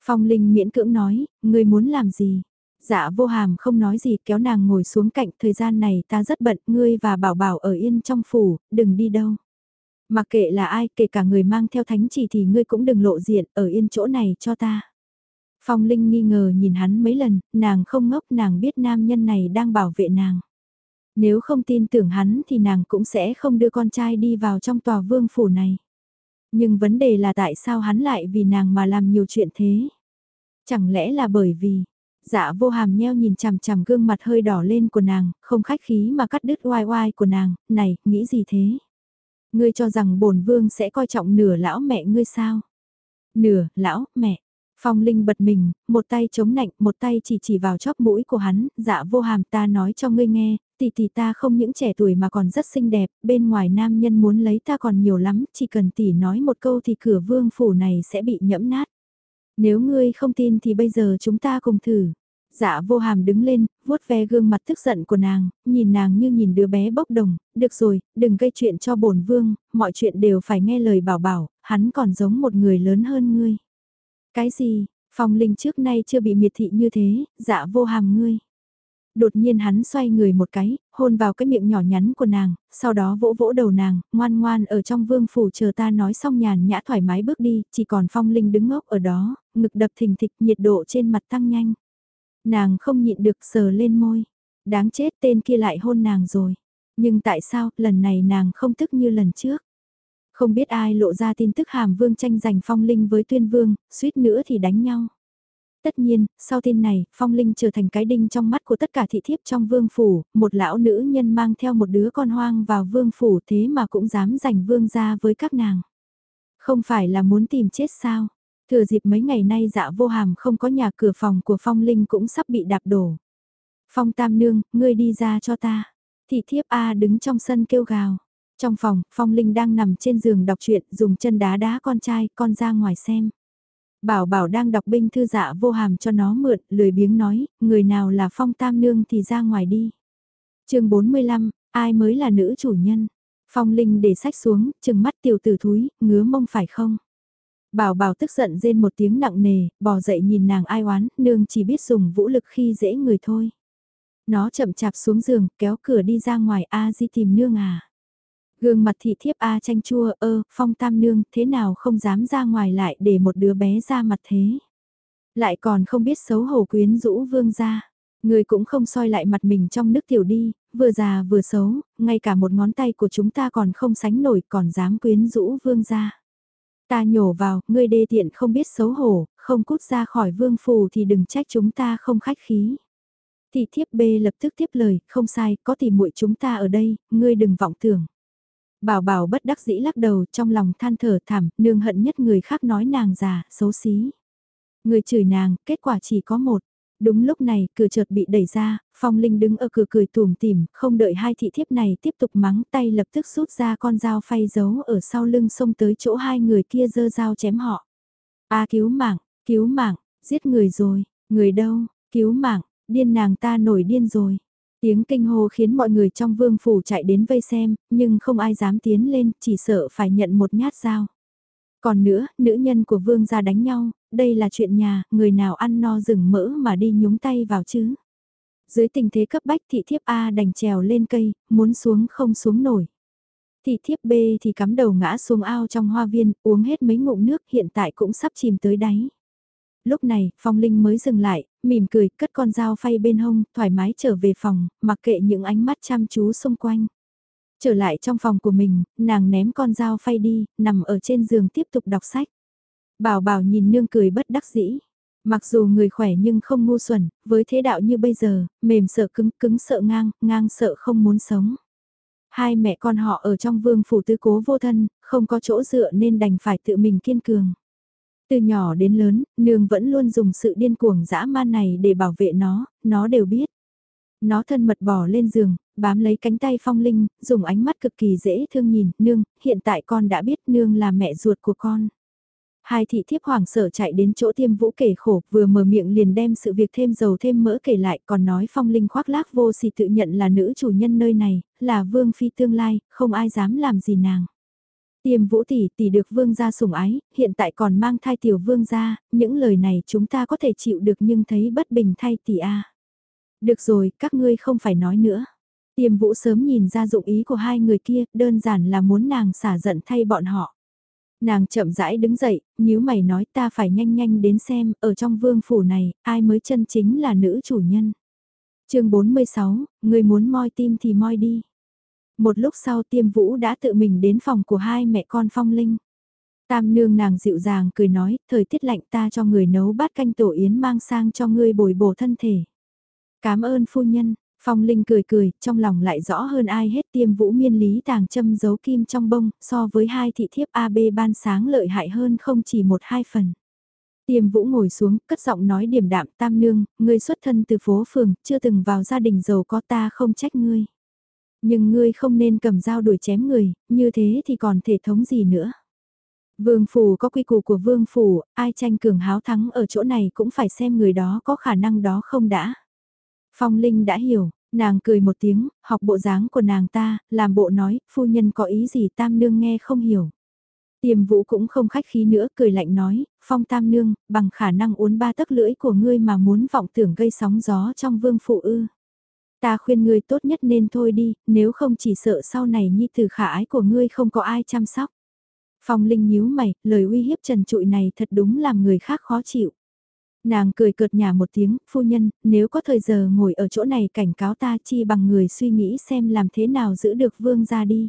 Phong Linh miễn cưỡng nói, ngươi muốn làm gì? Dạ vô hàm không nói gì kéo nàng ngồi xuống cạnh thời gian này ta rất bận, ngươi và bảo bảo ở yên trong phủ, đừng đi đâu. Mặc kệ là ai, kể cả người mang theo thánh chỉ thì ngươi cũng đừng lộ diện, ở yên chỗ này cho ta. Phong Linh nghi ngờ nhìn hắn mấy lần, nàng không ngốc nàng biết nam nhân này đang bảo vệ nàng. Nếu không tin tưởng hắn thì nàng cũng sẽ không đưa con trai đi vào trong tòa vương phủ này. Nhưng vấn đề là tại sao hắn lại vì nàng mà làm nhiều chuyện thế? Chẳng lẽ là bởi vì, dạ vô hàm nheo nhìn chằm chằm gương mặt hơi đỏ lên của nàng, không khách khí mà cắt đứt oai oai của nàng, này, nghĩ gì thế? Ngươi cho rằng bổn vương sẽ coi trọng nửa lão mẹ ngươi sao? Nửa, lão, mẹ. Phong Linh bật mình, một tay chống nạnh, một tay chỉ chỉ vào chóp mũi của hắn, dạ vô hàm ta nói cho ngươi nghe, tỷ tỷ ta không những trẻ tuổi mà còn rất xinh đẹp, bên ngoài nam nhân muốn lấy ta còn nhiều lắm, chỉ cần tỷ nói một câu thì cửa vương phủ này sẽ bị nhẫm nát. Nếu ngươi không tin thì bây giờ chúng ta cùng thử. Dạ vô hàm đứng lên, vuốt ve gương mặt tức giận của nàng, nhìn nàng như nhìn đứa bé bốc đồng, được rồi, đừng gây chuyện cho bổn vương, mọi chuyện đều phải nghe lời bảo bảo, hắn còn giống một người lớn hơn ngươi. Cái gì, phong linh trước nay chưa bị miệt thị như thế, dạ vô hàm ngươi. Đột nhiên hắn xoay người một cái, hôn vào cái miệng nhỏ nhắn của nàng, sau đó vỗ vỗ đầu nàng, ngoan ngoan ở trong vương phủ chờ ta nói xong nhàn nhã thoải mái bước đi, chỉ còn phong linh đứng ngốc ở đó, ngực đập thình thịch nhiệt độ trên mặt tăng nhanh. Nàng không nhịn được sờ lên môi. Đáng chết tên kia lại hôn nàng rồi. Nhưng tại sao lần này nàng không tức như lần trước? Không biết ai lộ ra tin tức hàm vương tranh giành phong linh với tuyên vương, suýt nữa thì đánh nhau. Tất nhiên, sau tin này, phong linh trở thành cái đinh trong mắt của tất cả thị thiếp trong vương phủ, một lão nữ nhân mang theo một đứa con hoang vào vương phủ thế mà cũng dám giành vương ra với các nàng. Không phải là muốn tìm chết sao? Thừa dịp mấy ngày nay dạ vô hàm không có nhà cửa phòng của Phong Linh cũng sắp bị đạp đổ. Phong Tam Nương, ngươi đi ra cho ta. Thị thiếp A đứng trong sân kêu gào. Trong phòng, Phong Linh đang nằm trên giường đọc truyện dùng chân đá đá con trai, con ra ngoài xem. Bảo bảo đang đọc binh thư dạ vô hàm cho nó mượn, lười biếng nói, người nào là Phong Tam Nương thì ra ngoài đi. chương 45, ai mới là nữ chủ nhân? Phong Linh để sách xuống, chừng mắt tiểu tử thúi, ngứa mông phải không? Bảo bảo tức giận rên một tiếng nặng nề, bò dậy nhìn nàng ai oán, nương chỉ biết dùng vũ lực khi dễ người thôi. Nó chậm chạp xuống giường, kéo cửa đi ra ngoài A di tìm nương à. Gương mặt thị thiếp A chanh chua ơ, phong tam nương, thế nào không dám ra ngoài lại để một đứa bé ra mặt thế. Lại còn không biết xấu hổ quyến rũ vương ra. Người cũng không soi lại mặt mình trong nước tiểu đi, vừa già vừa xấu, ngay cả một ngón tay của chúng ta còn không sánh nổi còn dám quyến rũ vương ra. Ta nhổ vào, ngươi đê tiện không biết xấu hổ, không cút ra khỏi vương phù thì đừng trách chúng ta không khách khí. Thị thiếp B lập tức tiếp lời, không sai, có thì muội chúng ta ở đây, ngươi đừng vọng tưởng. Bảo bảo bất đắc dĩ lắc đầu trong lòng than thở thảm, nương hận nhất người khác nói nàng già, xấu xí. Người chửi nàng, kết quả chỉ có một. Đúng lúc này, cửa chợt bị đẩy ra, Phong Linh đứng ở cửa cười tùm tìm, không đợi hai thị thiếp này tiếp tục mắng tay lập tức rút ra con dao phay giấu ở sau lưng xông tới chỗ hai người kia dơ dao chém họ. A cứu mạng, cứu mạng, giết người rồi, người đâu, cứu mạng, điên nàng ta nổi điên rồi. Tiếng kinh hô khiến mọi người trong vương phủ chạy đến vây xem, nhưng không ai dám tiến lên, chỉ sợ phải nhận một nhát dao. Còn nữa, nữ nhân của vương gia đánh nhau, đây là chuyện nhà, người nào ăn no rừng mỡ mà đi nhúng tay vào chứ. Dưới tình thế cấp bách thị thiếp A đành trèo lên cây, muốn xuống không xuống nổi. Thị thiếp B thì cắm đầu ngã xuống ao trong hoa viên, uống hết mấy ngụm nước hiện tại cũng sắp chìm tới đáy. Lúc này, Phong Linh mới dừng lại, mỉm cười, cất con dao phay bên hông, thoải mái trở về phòng, mặc kệ những ánh mắt chăm chú xung quanh. Trở lại trong phòng của mình, nàng ném con dao phay đi, nằm ở trên giường tiếp tục đọc sách. Bảo bảo nhìn nương cười bất đắc dĩ. Mặc dù người khỏe nhưng không ngu xuẩn, với thế đạo như bây giờ, mềm sợ cứng, cứng sợ ngang, ngang sợ không muốn sống. Hai mẹ con họ ở trong vương phủ tứ cố vô thân, không có chỗ dựa nên đành phải tự mình kiên cường. Từ nhỏ đến lớn, nương vẫn luôn dùng sự điên cuồng dã man này để bảo vệ nó, nó đều biết. Nó thân mật bò lên giường, bám lấy cánh tay phong linh, dùng ánh mắt cực kỳ dễ thương nhìn, nương, hiện tại con đã biết nương là mẹ ruột của con. Hai thị thiếp hoàng sở chạy đến chỗ tiêm vũ kể khổ, vừa mở miệng liền đem sự việc thêm dầu thêm mỡ kể lại, còn nói phong linh khoác lác vô sỉ tự nhận là nữ chủ nhân nơi này, là vương phi tương lai, không ai dám làm gì nàng. Tiêm vũ tỷ tỷ được vương gia sủng ái, hiện tại còn mang thai tiểu vương gia, những lời này chúng ta có thể chịu được nhưng thấy bất bình thay tỷ a. Được rồi, các ngươi không phải nói nữa. Tiêm vũ sớm nhìn ra dụng ý của hai người kia, đơn giản là muốn nàng xả giận thay bọn họ. Nàng chậm rãi đứng dậy, nếu mày nói ta phải nhanh nhanh đến xem, ở trong vương phủ này, ai mới chân chính là nữ chủ nhân. chương 46, người muốn moi tim thì moi đi. Một lúc sau tiêm vũ đã tự mình đến phòng của hai mẹ con phong linh. Tam nương nàng dịu dàng cười nói, thời tiết lạnh ta cho người nấu bát canh tổ yến mang sang cho ngươi bồi bổ thân thể. Cảm ơn phu nhân, Phong Linh cười cười, trong lòng lại rõ hơn ai hết tiêm vũ miên lý tàng châm giấu kim trong bông, so với hai thị thiếp AB ban sáng lợi hại hơn không chỉ một hai phần. Tiêm vũ ngồi xuống, cất giọng nói điềm đạm tam nương, ngươi xuất thân từ phố phường, chưa từng vào gia đình giàu có ta không trách ngươi. Nhưng ngươi không nên cầm dao đuổi chém người, như thế thì còn thể thống gì nữa. Vương phủ có quy củ của vương phủ, ai tranh cường háo thắng ở chỗ này cũng phải xem người đó có khả năng đó không đã. Phong Linh đã hiểu, nàng cười một tiếng, học bộ dáng của nàng ta, làm bộ nói, phu nhân có ý gì tam nương nghe không hiểu. Tiềm vũ cũng không khách khí nữa, cười lạnh nói, phong tam nương, bằng khả năng uốn ba tấc lưỡi của ngươi mà muốn vọng tưởng gây sóng gió trong vương phụ ư. Ta khuyên ngươi tốt nhất nên thôi đi, nếu không chỉ sợ sau này nhi tử khả ái của ngươi không có ai chăm sóc. Phong Linh nhíu mày, lời uy hiếp trần trụi này thật đúng làm người khác khó chịu. Nàng cười cợt nhà một tiếng, phu nhân, nếu có thời giờ ngồi ở chỗ này cảnh cáo ta chi bằng người suy nghĩ xem làm thế nào giữ được vương ra đi.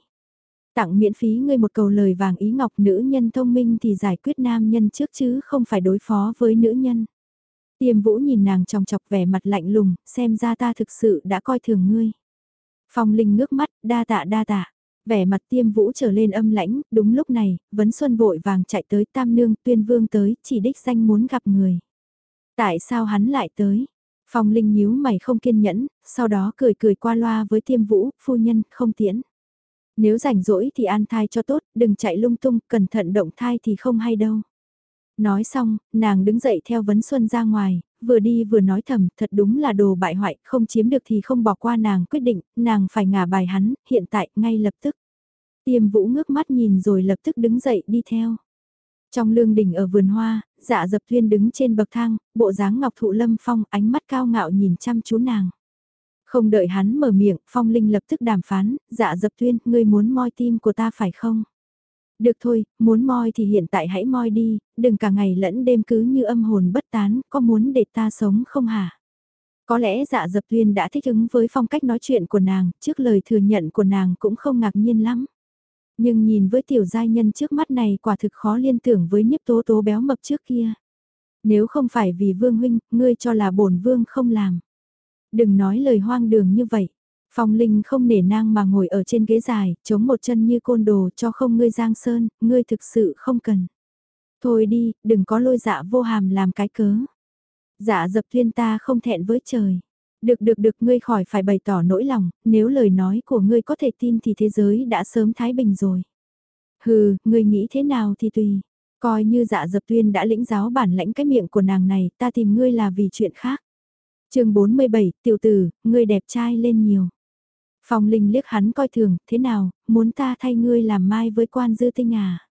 Tặng miễn phí ngươi một cầu lời vàng ý ngọc nữ nhân thông minh thì giải quyết nam nhân trước chứ không phải đối phó với nữ nhân. Tiêm vũ nhìn nàng trong chọc vẻ mặt lạnh lùng, xem ra ta thực sự đã coi thường ngươi. Phong Linh ngước mắt, đa tạ đa tạ. Vẻ mặt tiêm vũ trở lên âm lãnh, đúng lúc này, Vấn Xuân vội vàng chạy tới Tam Nương tuyên vương tới, chỉ đích danh muốn gặp người. Tại sao hắn lại tới? Phong Linh nhíu mày không kiên nhẫn, sau đó cười cười qua loa với tiêm vũ, phu nhân, không tiễn. Nếu rảnh rỗi thì an thai cho tốt, đừng chạy lung tung, cẩn thận động thai thì không hay đâu. Nói xong, nàng đứng dậy theo vấn xuân ra ngoài, vừa đi vừa nói thầm, thật đúng là đồ bại hoại, không chiếm được thì không bỏ qua nàng quyết định, nàng phải ngả bài hắn, hiện tại, ngay lập tức. Tiêm vũ ngước mắt nhìn rồi lập tức đứng dậy đi theo. Trong lương đỉnh ở vườn hoa, dạ dập thuyên đứng trên bậc thang, bộ dáng ngọc thụ lâm phong ánh mắt cao ngạo nhìn chăm chú nàng. Không đợi hắn mở miệng, phong linh lập tức đàm phán, dạ dập thuyên, ngươi muốn moi tim của ta phải không? Được thôi, muốn moi thì hiện tại hãy moi đi, đừng cả ngày lẫn đêm cứ như âm hồn bất tán, có muốn để ta sống không hả? Có lẽ dạ dập tuyên đã thích ứng với phong cách nói chuyện của nàng, trước lời thừa nhận của nàng cũng không ngạc nhiên lắm. Nhưng nhìn với tiểu giai nhân trước mắt này quả thực khó liên tưởng với nhiếp tố tố béo mập trước kia. Nếu không phải vì vương huynh, ngươi cho là bổn vương không làm. Đừng nói lời hoang đường như vậy. Phong Linh không nể nang mà ngồi ở trên ghế dài, chống một chân như côn đồ cho không ngươi giang sơn, ngươi thực sự không cần. Thôi đi, đừng có lôi dạ vô hàm làm cái cớ. Dạ dập thiên ta không thẹn với trời. Được được được ngươi khỏi phải bày tỏ nỗi lòng, nếu lời nói của ngươi có thể tin thì thế giới đã sớm thái bình rồi. Hừ, ngươi nghĩ thế nào thì tùy. Coi như dạ dập tuyên đã lĩnh giáo bản lãnh cái miệng của nàng này, ta tìm ngươi là vì chuyện khác. chương 47, tiểu tử, ngươi đẹp trai lên nhiều. Phong Linh liếc hắn coi thường, thế nào, muốn ta thay ngươi làm mai với quan dư tinh à?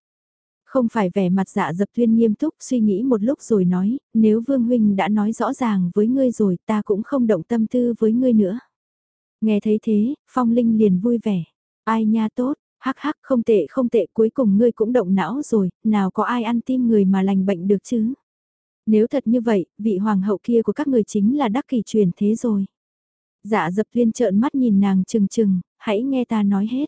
Không phải vẻ mặt dạ dập thuyên nghiêm túc suy nghĩ một lúc rồi nói, nếu Vương Huynh đã nói rõ ràng với ngươi rồi ta cũng không động tâm tư với ngươi nữa. Nghe thấy thế, Phong Linh liền vui vẻ. Ai nha tốt, hắc hắc không tệ không tệ cuối cùng ngươi cũng động não rồi, nào có ai ăn tim người mà lành bệnh được chứ. Nếu thật như vậy, vị hoàng hậu kia của các người chính là đắc kỷ truyền thế rồi. Dạ dập thuyên trợn mắt nhìn nàng chừng chừng, hãy nghe ta nói hết.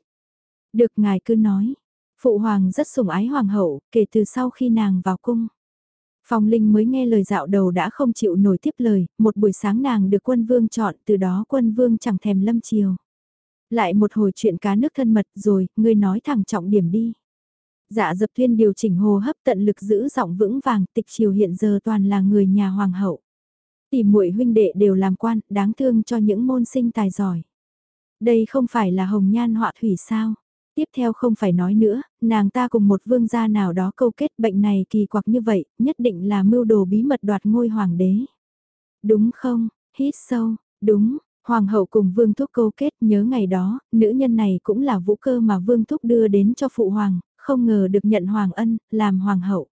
Được ngài cứ nói, Phụ hoàng rất sủng ái hoàng hậu, kể từ sau khi nàng vào cung. Phong Linh mới nghe lời dạo đầu đã không chịu nổi tiếp lời, một buổi sáng nàng được quân vương chọn, từ đó quân vương chẳng thèm lâm chiều. Lại một hồi chuyện cá nước thân mật rồi, ngươi nói thẳng trọng điểm đi. Dạ dập thiên điều chỉnh hô hấp tận lực giữ giọng vững vàng, tịch chiều hiện giờ toàn là người nhà hoàng hậu. Tìm muội huynh đệ đều làm quan, đáng thương cho những môn sinh tài giỏi. Đây không phải là hồng nhan họa thủy sao? Tiếp theo không phải nói nữa, nàng ta cùng một vương gia nào đó câu kết bệnh này kỳ quặc như vậy, nhất định là mưu đồ bí mật đoạt ngôi hoàng đế. Đúng không, hít sâu, đúng, hoàng hậu cùng vương thúc câu kết nhớ ngày đó, nữ nhân này cũng là vũ cơ mà vương thúc đưa đến cho phụ hoàng, không ngờ được nhận hoàng ân, làm hoàng hậu.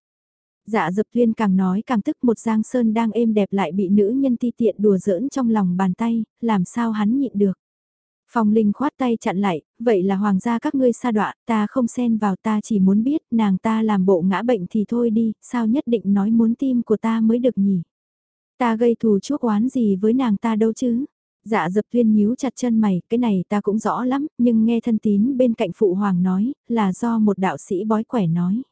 Dạ dập thuyên càng nói càng tức một giang sơn đang êm đẹp lại bị nữ nhân ti tiện đùa giỡn trong lòng bàn tay, làm sao hắn nhịn được. Phong Linh khoát tay chặn lại, vậy là hoàng gia các ngươi sa đọa, ta không xen vào ta chỉ muốn biết nàng ta làm bộ ngã bệnh thì thôi đi, sao nhất định nói muốn tim của ta mới được nhỉ? Ta gây thù chuốc oán gì với nàng ta đâu chứ? Dạ dập tuyên nhíu chặt chân mày, cái này ta cũng rõ lắm, nhưng nghe thân tín bên cạnh phụ hoàng nói, là do một đạo sĩ bói quẻ nói.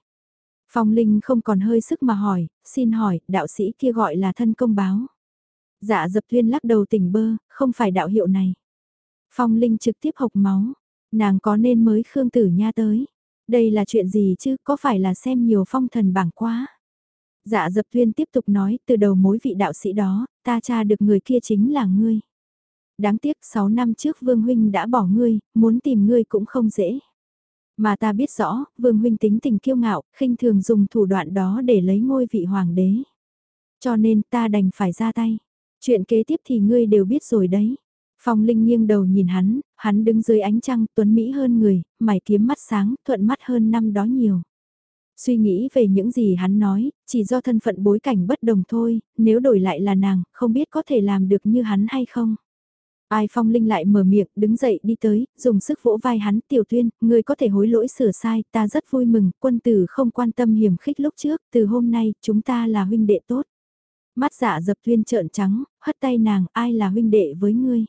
Phong Linh không còn hơi sức mà hỏi, xin hỏi, đạo sĩ kia gọi là thân công báo. Dạ dập Thuyên lắc đầu tỉnh bơ, không phải đạo hiệu này. Phong Linh trực tiếp hộc máu. Nàng có nên mới Khương Tử Nha tới. Đây là chuyện gì chứ, có phải là xem nhiều phong thần bảng quá. Dạ dập Thuyên tiếp tục nói, từ đầu mối vị đạo sĩ đó, ta tra được người kia chính là ngươi. Đáng tiếc 6 năm trước Vương Huynh đã bỏ ngươi, muốn tìm ngươi cũng không dễ. Mà ta biết rõ, vương huynh tính tình kiêu ngạo, khinh thường dùng thủ đoạn đó để lấy ngôi vị hoàng đế. Cho nên ta đành phải ra tay. Chuyện kế tiếp thì ngươi đều biết rồi đấy. Phong Linh nghiêng đầu nhìn hắn, hắn đứng dưới ánh trăng tuấn Mỹ hơn người, mày kiếm mắt sáng, thuận mắt hơn năm đó nhiều. Suy nghĩ về những gì hắn nói, chỉ do thân phận bối cảnh bất đồng thôi, nếu đổi lại là nàng, không biết có thể làm được như hắn hay không. Ai Phong Linh lại mở miệng, đứng dậy đi tới, dùng sức vỗ vai hắn, tiểu tuyên, người có thể hối lỗi sửa sai, ta rất vui mừng, quân tử không quan tâm hiểm khích lúc trước, từ hôm nay, chúng ta là huynh đệ tốt. Mắt dạ dập tuyên trợn trắng, hất tay nàng, ai là huynh đệ với ngươi.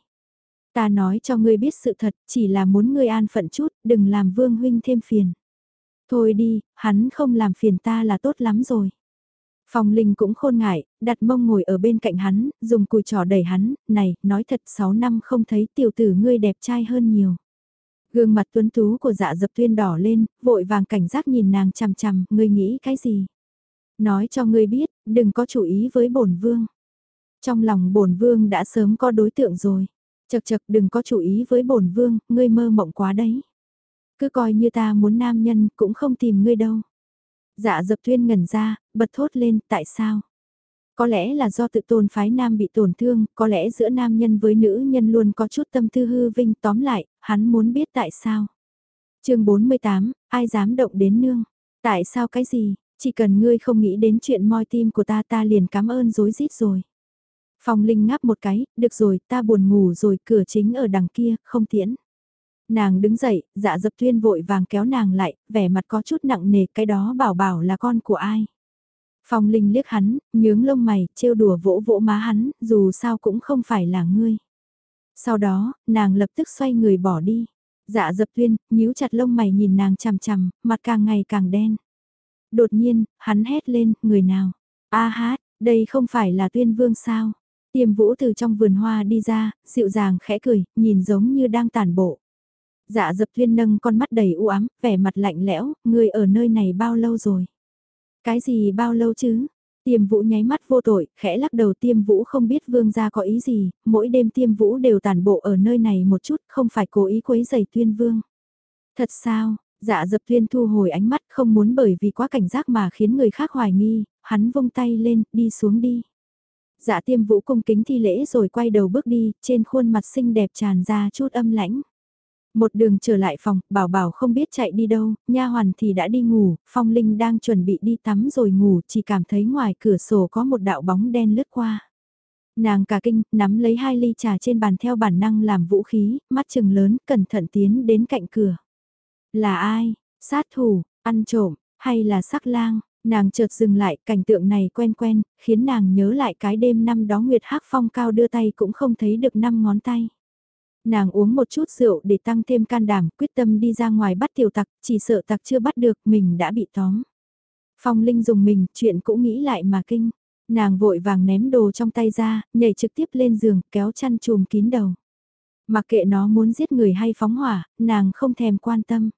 Ta nói cho ngươi biết sự thật, chỉ là muốn ngươi an phận chút, đừng làm vương huynh thêm phiền. Thôi đi, hắn không làm phiền ta là tốt lắm rồi. Phong Linh cũng khôn ngại, đặt mông ngồi ở bên cạnh hắn, dùng cùi trò đẩy hắn, này, nói thật 6 năm không thấy tiểu tử ngươi đẹp trai hơn nhiều. Gương mặt tuấn tú của dạ dập tuyên đỏ lên, vội vàng cảnh giác nhìn nàng chằm chằm, ngươi nghĩ cái gì? Nói cho ngươi biết, đừng có chủ ý với bổn vương. Trong lòng bổn vương đã sớm có đối tượng rồi. Chật chật đừng có chủ ý với bổn vương, ngươi mơ mộng quá đấy. Cứ coi như ta muốn nam nhân cũng không tìm ngươi đâu. Dạ dập thuyên ngẩn ra, bật thốt lên, tại sao? Có lẽ là do tự tôn phái nam bị tổn thương, có lẽ giữa nam nhân với nữ nhân luôn có chút tâm tư hư vinh tóm lại, hắn muốn biết tại sao. chương 48, ai dám động đến nương? Tại sao cái gì? Chỉ cần ngươi không nghĩ đến chuyện moi tim của ta ta liền cảm ơn dối rít rồi. Phong Linh ngáp một cái, được rồi, ta buồn ngủ rồi, cửa chính ở đằng kia, không tiễn. Nàng đứng dậy, dạ dập tuyên vội vàng kéo nàng lại, vẻ mặt có chút nặng nề, cái đó bảo bảo là con của ai. Phong Linh liếc hắn, nhướng lông mày, trêu đùa vỗ vỗ má hắn, dù sao cũng không phải là ngươi. Sau đó, nàng lập tức xoay người bỏ đi. Dạ dập tuyên, nhíu chặt lông mày nhìn nàng chằm chằm, mặt càng ngày càng đen. Đột nhiên, hắn hét lên, người nào? A hát, đây không phải là tuyên vương sao? Tiêm vũ từ trong vườn hoa đi ra, dịu dàng khẽ cười, nhìn giống như đang tàn bộ. Dạ dập thuyên nâng con mắt đầy u ám, vẻ mặt lạnh lẽo, người ở nơi này bao lâu rồi? Cái gì bao lâu chứ? Tiêm vũ nháy mắt vô tội, khẽ lắc đầu tiêm vũ không biết vương gia có ý gì, mỗi đêm tiêm vũ đều tàn bộ ở nơi này một chút, không phải cố ý quấy giày tuyên vương. Thật sao, dạ dập tuyên thu hồi ánh mắt không muốn bởi vì quá cảnh giác mà khiến người khác hoài nghi, hắn vung tay lên, đi xuống đi. Dạ tiêm vũ cung kính thi lễ rồi quay đầu bước đi, trên khuôn mặt xinh đẹp tràn ra chút âm lãnh. Một đường trở lại phòng, bảo bảo không biết chạy đi đâu, nha hoàn thì đã đi ngủ, phong linh đang chuẩn bị đi tắm rồi ngủ, chỉ cảm thấy ngoài cửa sổ có một đạo bóng đen lướt qua. Nàng cả kinh, nắm lấy hai ly trà trên bàn theo bản năng làm vũ khí, mắt chừng lớn, cẩn thận tiến đến cạnh cửa. Là ai? Sát thủ, ăn trộm, hay là sắc lang? Nàng chợt dừng lại, cảnh tượng này quen quen, khiến nàng nhớ lại cái đêm năm đó Nguyệt Hắc Phong cao đưa tay cũng không thấy được năm ngón tay. Nàng uống một chút rượu để tăng thêm can đảm, quyết tâm đi ra ngoài bắt tiểu tặc, chỉ sợ tặc chưa bắt được, mình đã bị tóm. Phong Linh dùng mình, chuyện cũng nghĩ lại mà kinh. Nàng vội vàng ném đồ trong tay ra, nhảy trực tiếp lên giường, kéo chăn chùm kín đầu. Mặc kệ nó muốn giết người hay phóng hỏa, nàng không thèm quan tâm.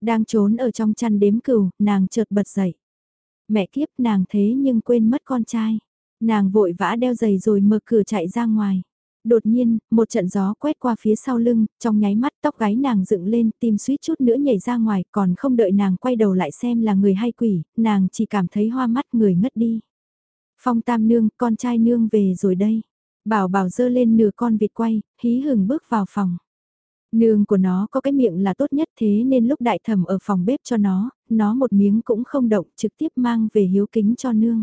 Đang trốn ở trong chăn đếm cừu, nàng chợt bật dậy. Mẹ kiếp nàng thế nhưng quên mất con trai. Nàng vội vã đeo giày rồi mở cửa chạy ra ngoài. Đột nhiên, một trận gió quét qua phía sau lưng, trong nháy mắt tóc gáy nàng dựng lên, tim suýt chút nữa nhảy ra ngoài, còn không đợi nàng quay đầu lại xem là người hay quỷ, nàng chỉ cảm thấy hoa mắt người ngất đi. Phong tam nương, con trai nương về rồi đây. Bảo bảo dơ lên nửa con vịt quay, hí hừng bước vào phòng. Nương của nó có cái miệng là tốt nhất thế nên lúc đại thẩm ở phòng bếp cho nó, nó một miếng cũng không động trực tiếp mang về hiếu kính cho nương.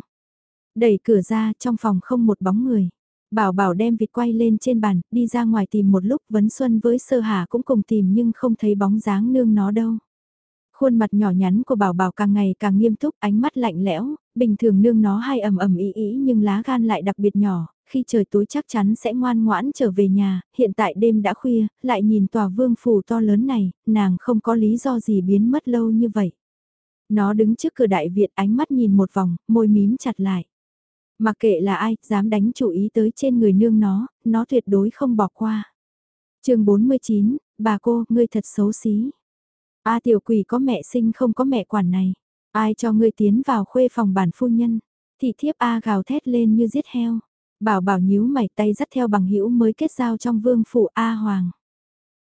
Đẩy cửa ra trong phòng không một bóng người. Bảo bảo đem vịt quay lên trên bàn, đi ra ngoài tìm một lúc vấn xuân với sơ hà cũng cùng tìm nhưng không thấy bóng dáng nương nó đâu. Khuôn mặt nhỏ nhắn của bảo bảo càng ngày càng nghiêm túc, ánh mắt lạnh lẽo, bình thường nương nó hay ầm ầm ý ý nhưng lá gan lại đặc biệt nhỏ, khi trời tối chắc chắn sẽ ngoan ngoãn trở về nhà, hiện tại đêm đã khuya, lại nhìn tòa vương phủ to lớn này, nàng không có lý do gì biến mất lâu như vậy. Nó đứng trước cửa đại viện ánh mắt nhìn một vòng, môi mím chặt lại. Mặc kệ là ai, dám đánh chủ ý tới trên người nương nó, nó tuyệt đối không bỏ qua. chương 49, bà cô, ngươi thật xấu xí. A tiểu quỷ có mẹ sinh không có mẹ quản này. Ai cho ngươi tiến vào khuê phòng bản phu nhân. Thị thiếp A gào thét lên như giết heo. Bảo bảo nhíu mày tay dắt theo bằng hữu mới kết giao trong vương phủ A Hoàng.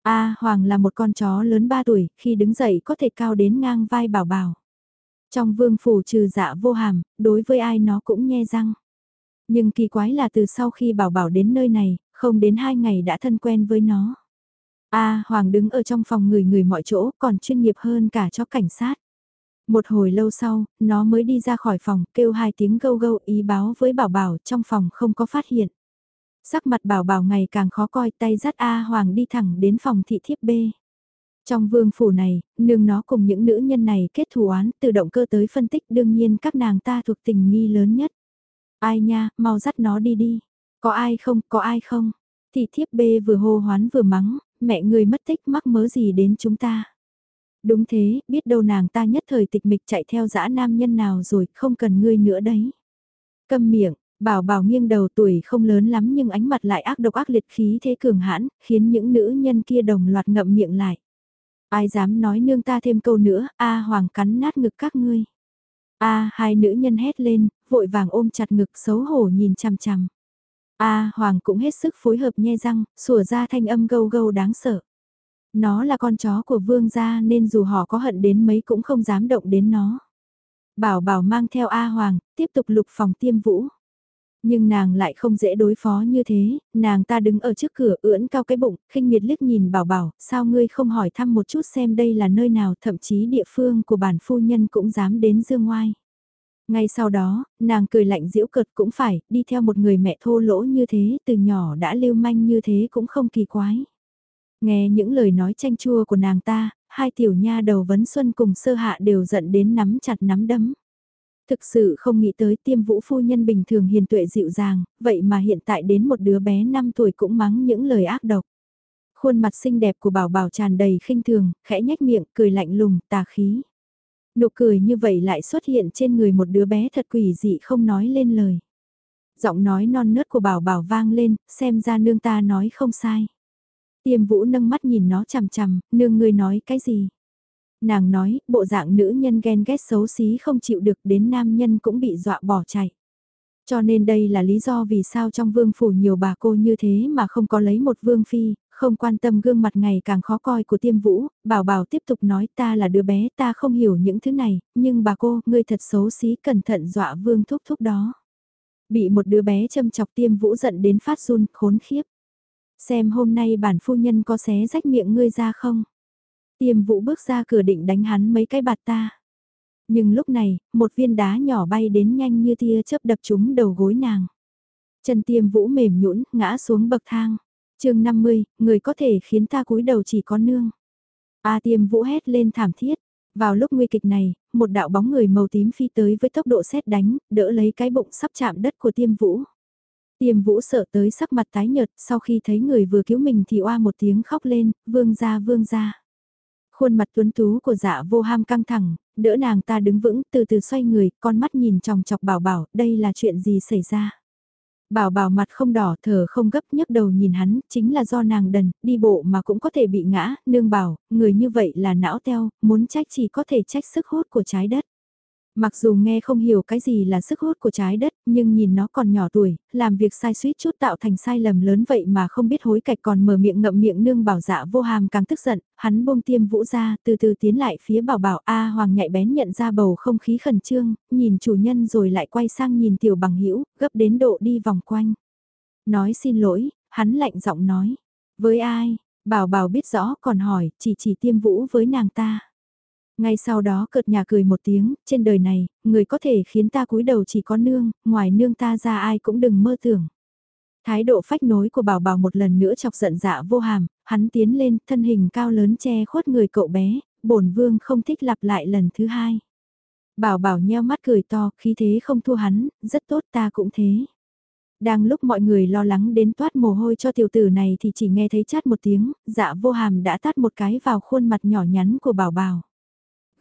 A Hoàng là một con chó lớn 3 tuổi, khi đứng dậy có thể cao đến ngang vai bảo bảo. Trong vương phủ trừ dạ vô hàm, đối với ai nó cũng nhe răng. Nhưng kỳ quái là từ sau khi bảo bảo đến nơi này, không đến hai ngày đã thân quen với nó. A Hoàng đứng ở trong phòng người người mọi chỗ còn chuyên nghiệp hơn cả cho cảnh sát. Một hồi lâu sau, nó mới đi ra khỏi phòng, kêu hai tiếng gâu gâu ý báo với bảo bảo trong phòng không có phát hiện. Sắc mặt bảo bảo ngày càng khó coi tay dắt A Hoàng đi thẳng đến phòng thị thiếp B. Trong vương phủ này, nương nó cùng những nữ nhân này kết thù oán từ động cơ tới phân tích đương nhiên các nàng ta thuộc tình nghi lớn nhất. Ai nha, mau dắt nó đi đi. Có ai không, có ai không? Thị thiếp B vừa hô hoán vừa mắng, mẹ người mất tích mắc mớ gì đến chúng ta. Đúng thế, biết đâu nàng ta nhất thời tịch mịch chạy theo dã nam nhân nào rồi, không cần ngươi nữa đấy. Câm miệng, bảo bảo nghiêng đầu tuổi không lớn lắm nhưng ánh mặt lại ác độc ác liệt khí thế cường hãn, khiến những nữ nhân kia đồng loạt ngậm miệng lại. Ai dám nói nương ta thêm câu nữa, a hoàng cắn nát ngực các ngươi a hai nữ nhân hét lên, vội vàng ôm chặt ngực xấu hổ nhìn chằm chằm. a hoàng cũng hết sức phối hợp nhe răng, sủa ra thanh âm gâu gâu đáng sợ. Nó là con chó của vương gia nên dù họ có hận đến mấy cũng không dám động đến nó. Bảo bảo mang theo A Hoàng, tiếp tục lục phòng tiêm vũ. Nhưng nàng lại không dễ đối phó như thế, nàng ta đứng ở trước cửa ưỡn cao cái bụng, khinh miệt liếc nhìn bảo bảo, sao ngươi không hỏi thăm một chút xem đây là nơi nào, thậm chí địa phương của bản phu nhân cũng dám đến dương ngoai. Ngay sau đó, nàng cười lạnh diễu cợt cũng phải, đi theo một người mẹ thô lỗ như thế, từ nhỏ đã lưu manh như thế cũng không kỳ quái. Nghe những lời nói chanh chua của nàng ta, hai tiểu nha đầu vấn xuân cùng sơ hạ đều giận đến nắm chặt nắm đấm. Thực sự không nghĩ tới tiêm vũ phu nhân bình thường hiền tuệ dịu dàng, vậy mà hiện tại đến một đứa bé 5 tuổi cũng mắng những lời ác độc. Khuôn mặt xinh đẹp của bảo bảo tràn đầy khinh thường, khẽ nhếch miệng, cười lạnh lùng, tà khí. Nụ cười như vậy lại xuất hiện trên người một đứa bé thật quỷ dị không nói lên lời. Giọng nói non nớt của bảo bảo vang lên, xem ra nương ta nói không sai. Tiêm vũ nâng mắt nhìn nó chằm chằm, nương ngươi nói cái gì? Nàng nói, bộ dạng nữ nhân ghen ghét xấu xí không chịu được đến nam nhân cũng bị dọa bỏ chạy. Cho nên đây là lý do vì sao trong vương phủ nhiều bà cô như thế mà không có lấy một vương phi, không quan tâm gương mặt ngày càng khó coi của tiêm vũ, bảo bảo tiếp tục nói ta là đứa bé ta không hiểu những thứ này, nhưng bà cô, ngươi thật xấu xí cẩn thận dọa vương thúc thúc đó. Bị một đứa bé châm chọc tiêm vũ giận đến phát run, khốn khiếp. Xem hôm nay bản phu nhân có xé rách miệng ngươi ra không? Tiêm vũ bước ra cửa định đánh hắn mấy cái bạt ta. Nhưng lúc này, một viên đá nhỏ bay đến nhanh như tia chớp đập trúng đầu gối nàng. Chân tiêm vũ mềm nhũn ngã xuống bậc thang. chương 50, người có thể khiến ta cúi đầu chỉ có nương. A tiêm vũ hét lên thảm thiết. Vào lúc nguy kịch này, một đạo bóng người màu tím phi tới với tốc độ xét đánh, đỡ lấy cái bụng sắp chạm đất của tiêm vũ. Tiêm vũ sợ tới sắc mặt tái nhợt, sau khi thấy người vừa cứu mình thì oa một tiếng khóc lên, vương ra vương ra. Khuôn mặt tuấn tú của dạ vô ham căng thẳng, đỡ nàng ta đứng vững, từ từ xoay người, con mắt nhìn tròng chọc bảo bảo, đây là chuyện gì xảy ra. Bảo bảo mặt không đỏ thở không gấp nhấc đầu nhìn hắn, chính là do nàng đần, đi bộ mà cũng có thể bị ngã, nương bảo, người như vậy là não teo, muốn trách chỉ có thể trách sức hút của trái đất. Mặc dù nghe không hiểu cái gì là sức hút của trái đất, nhưng nhìn nó còn nhỏ tuổi, làm việc sai suýt chút tạo thành sai lầm lớn vậy mà không biết hối cạch còn mở miệng ngậm miệng nương bảo dạ vô hàm càng tức giận, hắn buông tiêm vũ ra, từ từ tiến lại phía bảo bảo A Hoàng nhạy bén nhận ra bầu không khí khẩn trương, nhìn chủ nhân rồi lại quay sang nhìn tiểu bằng hữu gấp đến độ đi vòng quanh. Nói xin lỗi, hắn lạnh giọng nói, với ai, bảo bảo biết rõ còn hỏi, chỉ chỉ tiêm vũ với nàng ta. Ngay sau đó cợt nhà cười một tiếng, trên đời này, người có thể khiến ta cúi đầu chỉ có nương, ngoài nương ta ra ai cũng đừng mơ tưởng. Thái độ phách nối của bảo bảo một lần nữa chọc giận dạ vô hàm, hắn tiến lên, thân hình cao lớn che khuất người cậu bé, bổn vương không thích lặp lại lần thứ hai. Bảo bảo nheo mắt cười to, khí thế không thua hắn, rất tốt ta cũng thế. Đang lúc mọi người lo lắng đến toát mồ hôi cho tiểu tử này thì chỉ nghe thấy chát một tiếng, dạ vô hàm đã tát một cái vào khuôn mặt nhỏ nhắn của bảo bảo.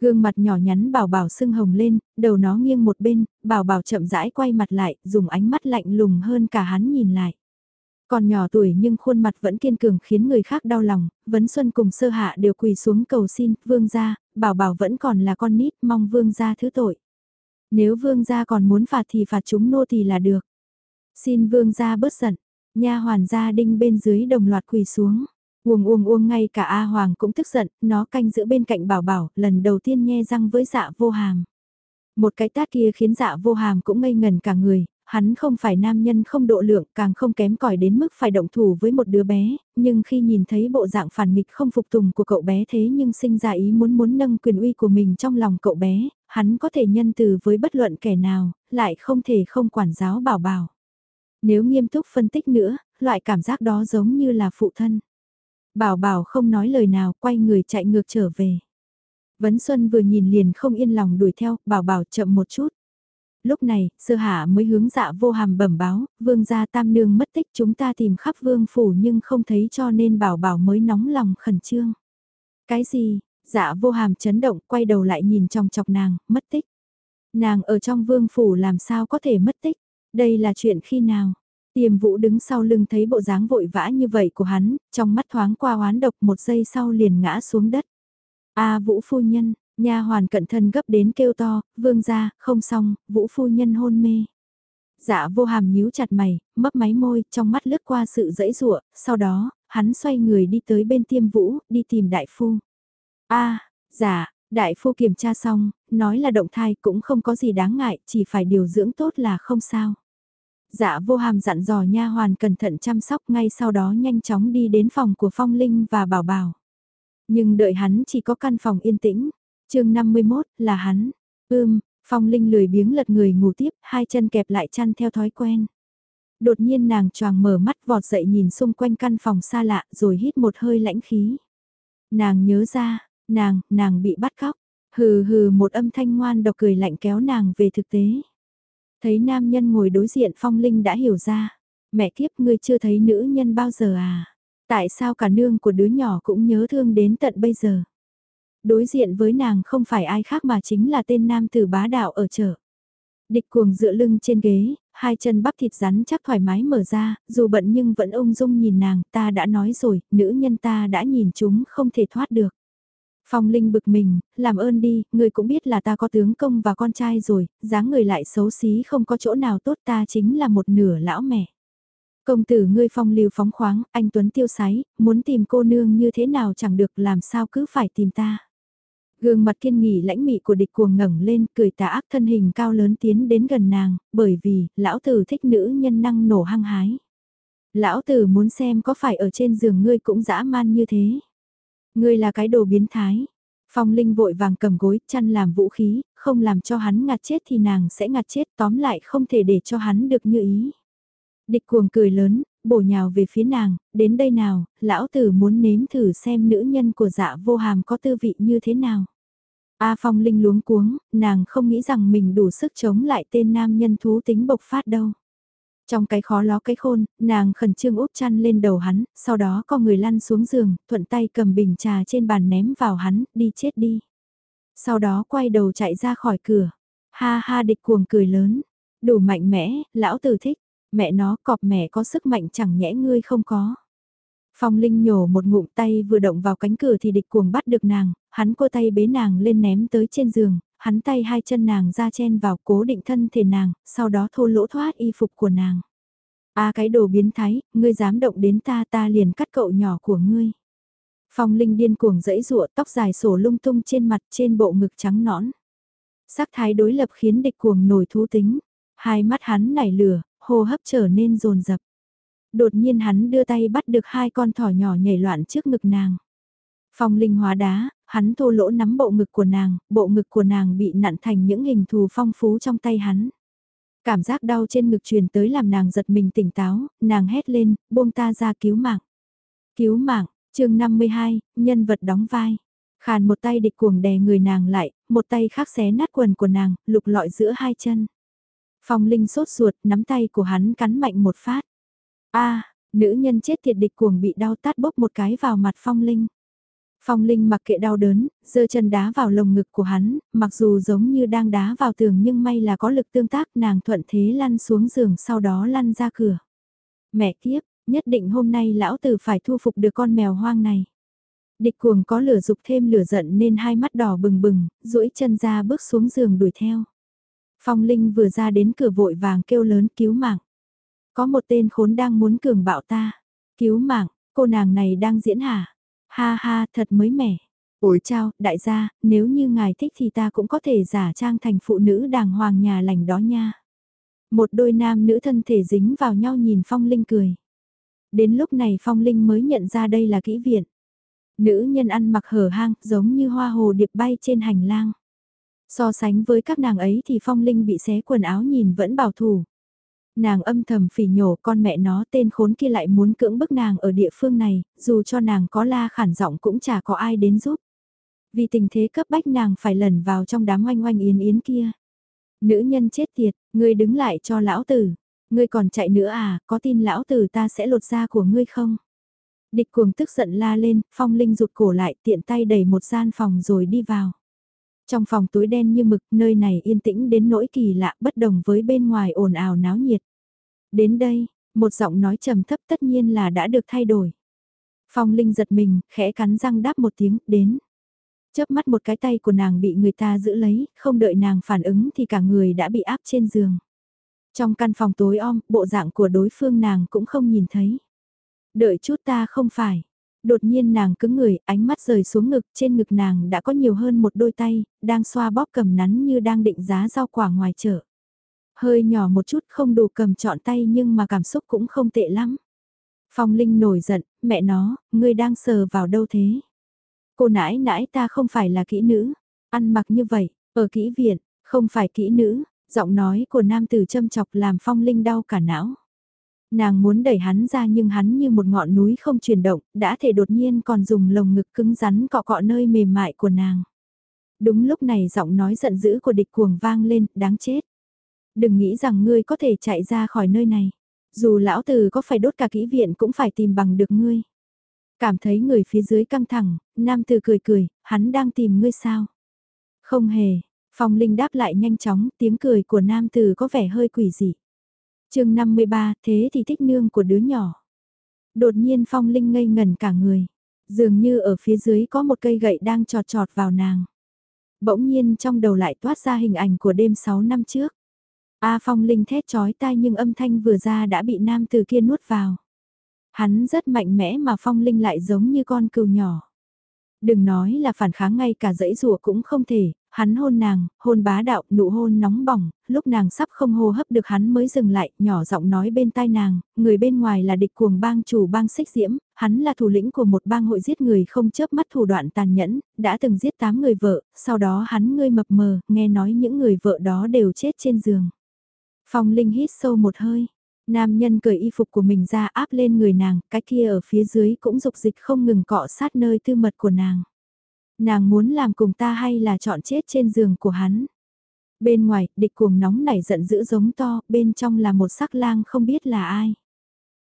Gương mặt nhỏ nhắn bảo bảo sưng hồng lên, đầu nó nghiêng một bên, bảo bảo chậm rãi quay mặt lại, dùng ánh mắt lạnh lùng hơn cả hắn nhìn lại. Còn nhỏ tuổi nhưng khuôn mặt vẫn kiên cường khiến người khác đau lòng, Vấn Xuân cùng sơ hạ đều quỳ xuống cầu xin, vương gia, bảo bảo vẫn còn là con nít, mong vương gia thứ tội. Nếu vương gia còn muốn phạt thì phạt chúng nô thì là được. Xin vương gia bớt giận, nha hoàn gia đinh bên dưới đồng loạt quỳ xuống. Uông uông uông ngay cả A Hoàng cũng tức giận, nó canh giữ bên cạnh bảo bảo, lần đầu tiên nhe răng với dạ vô hàm. Một cái tát kia khiến dạ vô hàm cũng ngây ngần cả người, hắn không phải nam nhân không độ lượng, càng không kém cỏi đến mức phải động thủ với một đứa bé, nhưng khi nhìn thấy bộ dạng phản nghịch không phục tùng của cậu bé thế nhưng sinh ra ý muốn muốn nâng quyền uy của mình trong lòng cậu bé, hắn có thể nhân từ với bất luận kẻ nào, lại không thể không quản giáo bảo bảo. Nếu nghiêm túc phân tích nữa, loại cảm giác đó giống như là phụ thân. Bảo bảo không nói lời nào, quay người chạy ngược trở về. Vấn Xuân vừa nhìn liền không yên lòng đuổi theo, bảo bảo chậm một chút. Lúc này, sơ hạ mới hướng dạ vô hàm bẩm báo, vương gia tam nương mất tích chúng ta tìm khắp vương phủ nhưng không thấy cho nên bảo bảo mới nóng lòng khẩn trương. Cái gì, dạ vô hàm chấn động quay đầu lại nhìn trong chọc nàng, mất tích. Nàng ở trong vương phủ làm sao có thể mất tích, đây là chuyện khi nào? Tiềm vũ đứng sau lưng thấy bộ dáng vội vã như vậy của hắn, trong mắt thoáng qua oán độc một giây sau liền ngã xuống đất. A vũ phu nhân, Nha hoàn cận thân gấp đến kêu to, vương ra, không xong, vũ phu nhân hôn mê. Dạ vô hàm nhíu chặt mày, mấp máy môi, trong mắt lướt qua sự dẫy rụa, sau đó, hắn xoay người đi tới bên tiêm vũ, đi tìm đại phu. a dạ, đại phu kiểm tra xong, nói là động thai cũng không có gì đáng ngại, chỉ phải điều dưỡng tốt là không sao. Dạ vô hàm dặn dò nha hoàn cẩn thận chăm sóc ngay sau đó nhanh chóng đi đến phòng của Phong Linh và Bảo Bảo. Nhưng đợi hắn chỉ có căn phòng yên tĩnh, chương 51 là hắn. Ưm, Phong Linh lười biếng lật người ngủ tiếp, hai chân kẹp lại chăn theo thói quen. Đột nhiên nàng choàng mở mắt vọt dậy nhìn xung quanh căn phòng xa lạ rồi hít một hơi lãnh khí. Nàng nhớ ra, nàng, nàng bị bắt cóc. Hừ hừ một âm thanh ngoan độc cười lạnh kéo nàng về thực tế. Thấy nam nhân ngồi đối diện Phong Linh đã hiểu ra. Mẹ kiếp ngươi chưa thấy nữ nhân bao giờ à? Tại sao cả nương của đứa nhỏ cũng nhớ thương đến tận bây giờ? Đối diện với nàng không phải ai khác mà chính là tên nam tử bá đạo ở chợ. Địch cuồng dựa lưng trên ghế, hai chân bắp thịt rắn chắc thoải mái mở ra, dù bận nhưng vẫn ung dung nhìn nàng, ta đã nói rồi, nữ nhân ta đã nhìn chúng không thể thoát được. Phong Linh bực mình, làm ơn đi, người cũng biết là ta có tướng công và con trai rồi, dáng người lại xấu xí không có chỗ nào tốt ta chính là một nửa lão mẹ. Công tử ngươi phong lưu phóng khoáng, anh Tuấn tiêu sái, muốn tìm cô nương như thế nào chẳng được làm sao cứ phải tìm ta. Gương mặt kiên nghỉ lãnh mị của địch cuồng ngẩng lên, cười tà ác thân hình cao lớn tiến đến gần nàng, bởi vì, lão tử thích nữ nhân năng nổ hăng hái. Lão tử muốn xem có phải ở trên giường ngươi cũng dã man như thế. Ngươi là cái đồ biến thái. Phong Linh vội vàng cầm gối, chăn làm vũ khí, không làm cho hắn ngạt chết thì nàng sẽ ngạt chết tóm lại không thể để cho hắn được như ý. Địch cuồng cười lớn, bổ nhào về phía nàng, đến đây nào, lão tử muốn nếm thử xem nữ nhân của dạ vô hàm có tư vị như thế nào. A Phong Linh luống cuống, nàng không nghĩ rằng mình đủ sức chống lại tên nam nhân thú tính bộc phát đâu. Trong cái khó ló cái khôn, nàng khẩn trương úp chăn lên đầu hắn, sau đó có người lăn xuống giường, thuận tay cầm bình trà trên bàn ném vào hắn, đi chết đi. Sau đó quay đầu chạy ra khỏi cửa. Ha ha địch cuồng cười lớn. Đủ mạnh mẽ, lão tử thích. Mẹ nó cọp mẹ có sức mạnh chẳng nhẽ ngươi không có. Phong Linh nhổ một ngụm tay vừa động vào cánh cửa thì địch cuồng bắt được nàng, hắn cô tay bế nàng lên ném tới trên giường, hắn tay hai chân nàng ra chen vào cố định thân thể nàng, sau đó thô lỗ thoát y phục của nàng. a cái đồ biến thái, ngươi dám động đến ta ta liền cắt cậu nhỏ của ngươi. Phong Linh điên cuồng dẫy rụa tóc dài sổ lung tung trên mặt trên bộ ngực trắng nõn. Sắc thái đối lập khiến địch cuồng nổi thú tính, hai mắt hắn nảy lửa, hô hấp trở nên rồn rập. Đột nhiên hắn đưa tay bắt được hai con thỏ nhỏ nhảy loạn trước ngực nàng. Phong linh hóa đá, hắn thô lỗ nắm bộ ngực của nàng, bộ ngực của nàng bị nặn thành những hình thù phong phú trong tay hắn. Cảm giác đau trên ngực truyền tới làm nàng giật mình tỉnh táo, nàng hét lên, buông ta ra cứu mạng. Cứu mạng, chương 52, nhân vật đóng vai. Khàn một tay địch cuồng đè người nàng lại, một tay khác xé nát quần của nàng, lục lọi giữa hai chân. Phong Linh sốt ruột, nắm tay của hắn cắn mạnh một phát. a nữ nhân chết tiệt địch cuồng bị đau tát bốc một cái vào mặt Phong Linh. Phong Linh mặc kệ đau đớn, giơ chân đá vào lồng ngực của hắn, mặc dù giống như đang đá vào tường nhưng may là có lực tương tác nàng thuận thế lăn xuống giường sau đó lăn ra cửa. Mẹ kiếp, nhất định hôm nay lão tử phải thu phục được con mèo hoang này. Địch cuồng có lửa dục thêm lửa giận nên hai mắt đỏ bừng bừng, duỗi chân ra bước xuống giường đuổi theo. Phong Linh vừa ra đến cửa vội vàng kêu lớn cứu mạng. Có một tên khốn đang muốn cường bạo ta. Cứu mạng, Cô nàng này đang diễn hả? Ha ha, thật mới mẻ. Ôi chao, đại gia, nếu như ngài thích thì ta cũng có thể giả trang thành phụ nữ đàng hoàng nhà lành đó nha. Một đôi nam nữ thân thể dính vào nhau nhìn Phong Linh cười. Đến lúc này Phong Linh mới nhận ra đây là kỹ viện. Nữ nhân ăn mặc hở hang, giống như hoa hồ điệp bay trên hành lang. So sánh với các nàng ấy thì Phong Linh bị xé quần áo nhìn vẫn bảo thủ. Nàng âm thầm phỉ nhổ con mẹ nó tên khốn kia lại muốn cưỡng bức nàng ở địa phương này, dù cho nàng có la khản giọng cũng chả có ai đến giúp. Vì tình thế cấp bách nàng phải lẩn vào trong đám oanh oanh yến yến kia. Nữ nhân chết tiệt, ngươi đứng lại cho lão tử. Ngươi còn chạy nữa à, có tin lão tử ta sẽ lột da của ngươi không? Địch cuồng tức giận la lên, phong linh rụt cổ lại tiện tay đẩy một gian phòng rồi đi vào. Trong phòng tối đen như mực, nơi này yên tĩnh đến nỗi kỳ lạ bất đồng với bên ngoài ồn ào náo nhiệt. Đến đây, một giọng nói trầm thấp tất nhiên là đã được thay đổi. Phong Linh giật mình, khẽ cắn răng đáp một tiếng, đến. Chớp mắt một cái tay của nàng bị người ta giữ lấy, không đợi nàng phản ứng thì cả người đã bị áp trên giường. Trong căn phòng tối om, bộ dạng của đối phương nàng cũng không nhìn thấy. Đợi chút ta không phải. Đột nhiên nàng cứng người, ánh mắt rời xuống ngực, trên ngực nàng đã có nhiều hơn một đôi tay, đang xoa bóp cầm nắn như đang định giá rau quả ngoài chợ. Hơi nhỏ một chút không đủ cầm chọn tay nhưng mà cảm xúc cũng không tệ lắm. Phong Linh nổi giận, mẹ nó, ngươi đang sờ vào đâu thế? Cô nãi nãi ta không phải là kỹ nữ, ăn mặc như vậy, ở kỹ viện, không phải kỹ nữ, giọng nói của nam tử châm chọc làm Phong Linh đau cả não. Nàng muốn đẩy hắn ra nhưng hắn như một ngọn núi không chuyển động, đã thể đột nhiên còn dùng lồng ngực cứng rắn cọ cọ nơi mềm mại của nàng. Đúng lúc này giọng nói giận dữ của địch cuồng vang lên, đáng chết. Đừng nghĩ rằng ngươi có thể chạy ra khỏi nơi này. Dù lão tử có phải đốt cả kỹ viện cũng phải tìm bằng được ngươi. Cảm thấy người phía dưới căng thẳng, nam tử cười cười, hắn đang tìm ngươi sao? Không hề, phong linh đáp lại nhanh chóng, tiếng cười của nam tử có vẻ hơi quỷ dị chương 53, thế thì thích nương của đứa nhỏ. Đột nhiên phong linh ngây ngần cả người, dường như ở phía dưới có một cây gậy đang trọt trọt vào nàng. Bỗng nhiên trong đầu lại toát ra hình ảnh của đêm 6 năm trước. A phong linh thét chói tai nhưng âm thanh vừa ra đã bị nam từ kia nuốt vào. Hắn rất mạnh mẽ mà phong linh lại giống như con cừu nhỏ. Đừng nói là phản kháng ngay cả dãy rùa cũng không thể, Hắn hôn nàng, hôn bá đạo, nụ hôn nóng bỏng, lúc nàng sắp không hô hấp được hắn mới dừng lại, nhỏ giọng nói bên tai nàng, người bên ngoài là địch cuồng bang chủ bang xích diễm, hắn là thủ lĩnh của một bang hội giết người không chớp mắt thủ đoạn tàn nhẫn, đã từng giết 8 người vợ, sau đó hắn ngươi mập mờ, nghe nói những người vợ đó đều chết trên giường. Phong Linh hít sâu một hơi, nam nhân cởi y phục của mình ra áp lên người nàng, cái kia ở phía dưới cũng dục dịch không ngừng cọ sát nơi tư mật của nàng. Nàng muốn làm cùng ta hay là chọn chết trên giường của hắn. Bên ngoài, địch cuồng nóng nảy giận dữ giống to, bên trong là một sắc lang không biết là ai.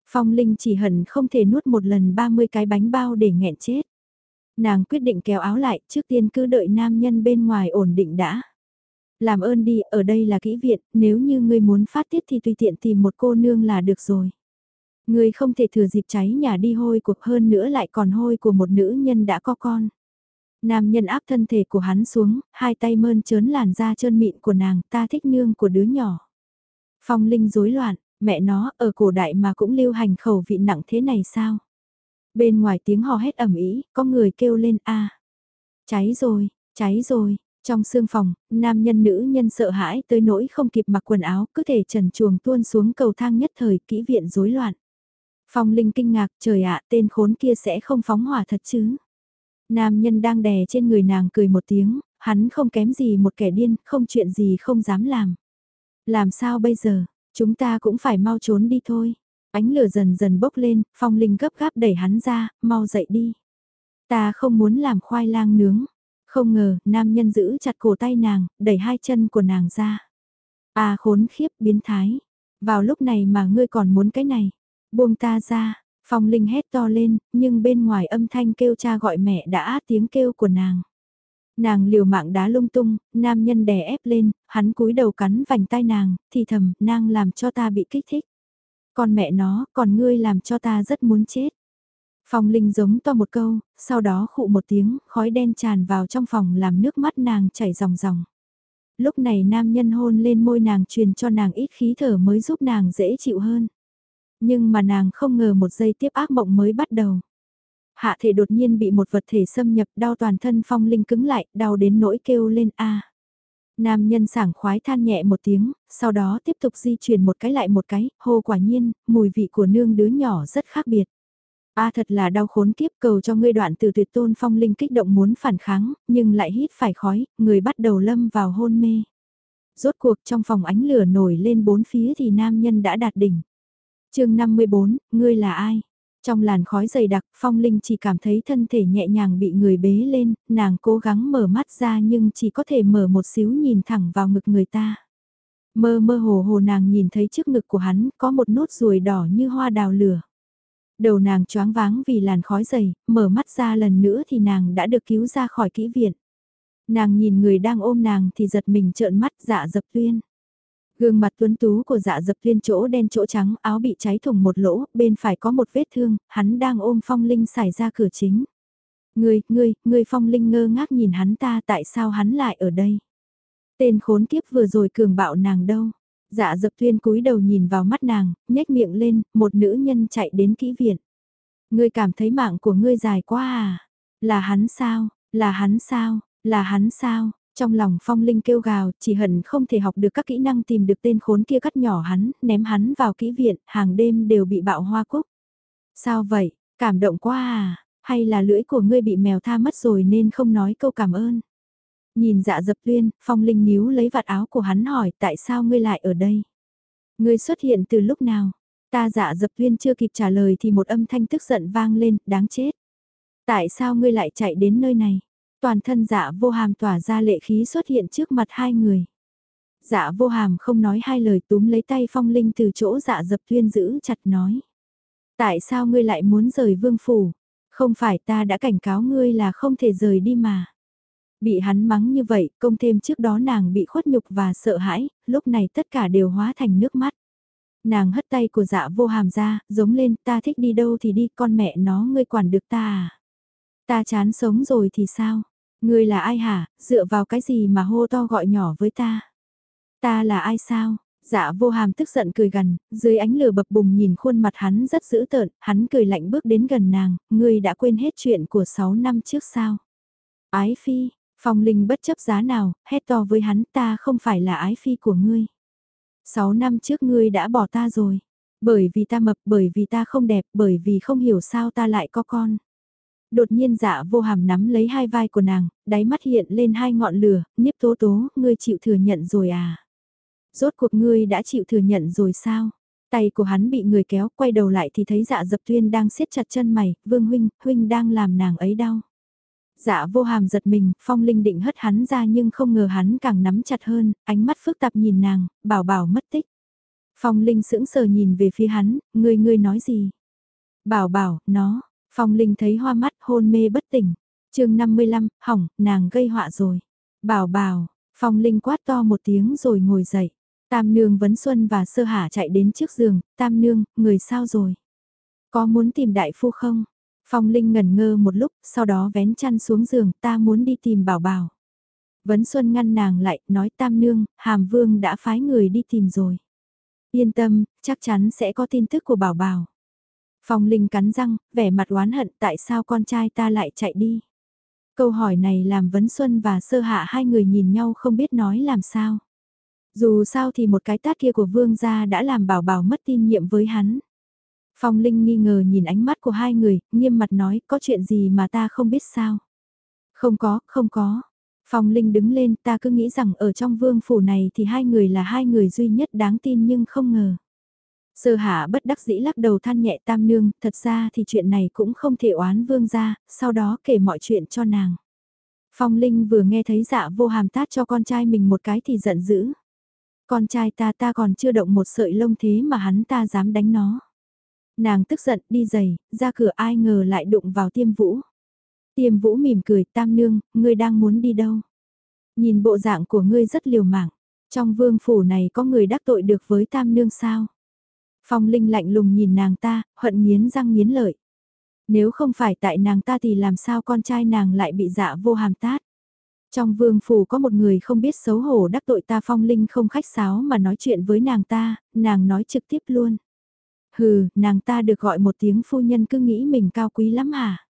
Phong Linh chỉ hận không thể nuốt một lần 30 cái bánh bao để nghẹn chết. Nàng quyết định kéo áo lại, trước tiên cứ đợi nam nhân bên ngoài ổn định đã. Làm ơn đi, ở đây là kỹ viện, nếu như ngươi muốn phát tiết thì tùy tiện tìm một cô nương là được rồi. Ngươi không thể thừa dịp cháy nhà đi hôi cuộc hơn nữa lại còn hôi của một nữ nhân đã có con. Nam nhân áp thân thể của hắn xuống, hai tay mơn trớn làn da trơn mịn của nàng, ta thích nương của đứa nhỏ. Phong Linh rối loạn, mẹ nó, ở cổ đại mà cũng lưu hành khẩu vị nặng thế này sao? Bên ngoài tiếng hò hét ầm ĩ, có người kêu lên a. Cháy rồi, cháy rồi. Trong sương phòng, nam nhân nữ nhân sợ hãi tới nỗi không kịp mặc quần áo, cứ thể trần chuồng tuôn xuống cầu thang nhất thời kỹ viện rối loạn. Phong Linh kinh ngạc, trời ạ, tên khốn kia sẽ không phóng hỏa thật chứ? Nam nhân đang đè trên người nàng cười một tiếng, hắn không kém gì một kẻ điên, không chuyện gì không dám làm. Làm sao bây giờ, chúng ta cũng phải mau trốn đi thôi. Ánh lửa dần dần bốc lên, phong linh gấp gáp đẩy hắn ra, mau dậy đi. Ta không muốn làm khoai lang nướng. Không ngờ, nam nhân giữ chặt cổ tay nàng, đẩy hai chân của nàng ra. À khốn khiếp, biến thái. Vào lúc này mà ngươi còn muốn cái này. Buông ta ra, Phong Linh hét to lên, nhưng bên ngoài âm thanh kêu cha gọi mẹ đã át tiếng kêu của nàng. Nàng liều mạng đá lung tung, nam nhân đè ép lên, hắn cúi đầu cắn vành tai nàng, thì thầm, nàng làm cho ta bị kích thích. Còn mẹ nó, còn ngươi làm cho ta rất muốn chết. Phong Linh giống to một câu, sau đó khụ một tiếng, khói đen tràn vào trong phòng làm nước mắt nàng chảy ròng ròng. Lúc này nam nhân hôn lên môi nàng truyền cho nàng ít khí thở mới giúp nàng dễ chịu hơn. Nhưng mà nàng không ngờ một giây tiếp ác mộng mới bắt đầu. Hạ thể đột nhiên bị một vật thể xâm nhập đau toàn thân phong linh cứng lại, đau đến nỗi kêu lên a. Nam nhân sảng khoái than nhẹ một tiếng, sau đó tiếp tục di chuyển một cái lại một cái, hô quả nhiên, mùi vị của nương đứa nhỏ rất khác biệt. A thật là đau khốn kiếp cầu cho ngươi đoạn từ tuyệt tôn phong linh kích động muốn phản kháng, nhưng lại hít phải khói, người bắt đầu lâm vào hôn mê. Rốt cuộc trong phòng ánh lửa nổi lên bốn phía thì nam nhân đã đạt đỉnh. chương 54, ngươi là ai? Trong làn khói dày đặc, Phong Linh chỉ cảm thấy thân thể nhẹ nhàng bị người bế lên, nàng cố gắng mở mắt ra nhưng chỉ có thể mở một xíu nhìn thẳng vào ngực người ta. Mơ mơ hồ hồ nàng nhìn thấy trước ngực của hắn có một nốt ruồi đỏ như hoa đào lửa. Đầu nàng choáng váng vì làn khói dày, mở mắt ra lần nữa thì nàng đã được cứu ra khỏi kỹ viện. Nàng nhìn người đang ôm nàng thì giật mình trợn mắt dạ dập tuyên. Gương mặt tuấn tú của dạ dập tuyên chỗ đen chỗ trắng áo bị cháy thủng một lỗ, bên phải có một vết thương, hắn đang ôm phong linh xài ra cửa chính. Ngươi, ngươi, ngươi phong linh ngơ ngác nhìn hắn ta tại sao hắn lại ở đây. Tên khốn kiếp vừa rồi cường bạo nàng đâu. Dạ dập tuyên cúi đầu nhìn vào mắt nàng, nhếch miệng lên, một nữ nhân chạy đến kỹ viện. Ngươi cảm thấy mạng của ngươi dài quá à? Là hắn sao? Là hắn sao? Là hắn sao? Trong lòng phong linh kêu gào, chỉ hận không thể học được các kỹ năng tìm được tên khốn kia cắt nhỏ hắn, ném hắn vào kỹ viện, hàng đêm đều bị bạo hoa cúc. Sao vậy? Cảm động quá à? Hay là lưỡi của ngươi bị mèo tha mất rồi nên không nói câu cảm ơn? Nhìn dạ dập tuyên, phong linh níu lấy vạt áo của hắn hỏi tại sao ngươi lại ở đây? Ngươi xuất hiện từ lúc nào? Ta dạ dập tuyên chưa kịp trả lời thì một âm thanh tức giận vang lên, đáng chết. Tại sao ngươi lại chạy đến nơi này? Toàn thân dạ vô hàm tỏa ra lệ khí xuất hiện trước mặt hai người. Dạ vô hàm không nói hai lời túm lấy tay phong linh từ chỗ dạ dập tuyên giữ chặt nói. Tại sao ngươi lại muốn rời vương phủ? Không phải ta đã cảnh cáo ngươi là không thể rời đi mà. Bị hắn mắng như vậy, công thêm trước đó nàng bị khuất nhục và sợ hãi, lúc này tất cả đều hóa thành nước mắt. Nàng hất tay của dạ vô hàm ra, giống lên ta thích đi đâu thì đi, con mẹ nó ngươi quản được ta à? Ta chán sống rồi thì sao? Ngươi là ai hả, dựa vào cái gì mà hô to gọi nhỏ với ta? Ta là ai sao? Dạ vô hàm tức giận cười gần, dưới ánh lửa bập bùng nhìn khuôn mặt hắn rất dữ tợn, hắn cười lạnh bước đến gần nàng, ngươi đã quên hết chuyện của 6 năm trước sao? Ái phi, phong linh bất chấp giá nào, hét to với hắn ta không phải là ái phi của ngươi. Sáu năm trước ngươi đã bỏ ta rồi, bởi vì ta mập, bởi vì ta không đẹp, bởi vì không hiểu sao ta lại có con. Đột nhiên dạ vô hàm nắm lấy hai vai của nàng, đáy mắt hiện lên hai ngọn lửa, nhiếp tố tố, ngươi chịu thừa nhận rồi à? Rốt cuộc ngươi đã chịu thừa nhận rồi sao? Tay của hắn bị người kéo, quay đầu lại thì thấy dạ dập tuyên đang siết chặt chân mày, vương huynh, huynh đang làm nàng ấy đau. Dạ vô hàm giật mình, phong linh định hất hắn ra nhưng không ngờ hắn càng nắm chặt hơn, ánh mắt phức tạp nhìn nàng, bảo bảo mất tích. Phong linh sững sờ nhìn về phía hắn, ngươi ngươi nói gì? Bảo bảo, nó, Phong Linh thấy hoa mắt hôn mê bất tỉnh. chương 55, hỏng, nàng gây họa rồi. Bảo bảo, Phong Linh quát to một tiếng rồi ngồi dậy. Tam Nương Vấn Xuân và Sơ hả chạy đến trước giường. Tam Nương, người sao rồi? Có muốn tìm đại phu không? Phong Linh ngẩn ngơ một lúc, sau đó vén chăn xuống giường, ta muốn đi tìm bảo bảo. Vấn Xuân ngăn nàng lại, nói Tam Nương, Hàm Vương đã phái người đi tìm rồi. Yên tâm, chắc chắn sẽ có tin tức của bảo bảo. Phong Linh cắn răng, vẻ mặt oán hận tại sao con trai ta lại chạy đi. Câu hỏi này làm Vấn Xuân và Sơ Hạ hai người nhìn nhau không biết nói làm sao. Dù sao thì một cái tát kia của Vương gia đã làm bảo bảo mất tin nhiệm với hắn. Phong Linh nghi ngờ nhìn ánh mắt của hai người, nghiêm mặt nói có chuyện gì mà ta không biết sao. Không có, không có. Phong Linh đứng lên ta cứ nghĩ rằng ở trong vương phủ này thì hai người là hai người duy nhất đáng tin nhưng không ngờ. Sơ hạ bất đắc dĩ lắc đầu than nhẹ tam nương, thật ra thì chuyện này cũng không thể oán vương ra, sau đó kể mọi chuyện cho nàng. Phong Linh vừa nghe thấy dạ vô hàm tát cho con trai mình một cái thì giận dữ. Con trai ta ta còn chưa động một sợi lông thế mà hắn ta dám đánh nó. Nàng tức giận đi giày, ra cửa ai ngờ lại đụng vào tiêm vũ. Tiêm vũ mỉm cười tam nương, ngươi đang muốn đi đâu? Nhìn bộ dạng của ngươi rất liều mạng. Trong vương phủ này có người đắc tội được với tam nương sao? Phong Linh lạnh lùng nhìn nàng ta, hận nghiến răng nghiến lợi. Nếu không phải tại nàng ta thì làm sao con trai nàng lại bị dạ vô hàm tát. Trong vương phủ có một người không biết xấu hổ đắc tội ta Phong Linh không khách sáo mà nói chuyện với nàng ta, nàng nói trực tiếp luôn. Hừ, nàng ta được gọi một tiếng phu nhân cứ nghĩ mình cao quý lắm hả?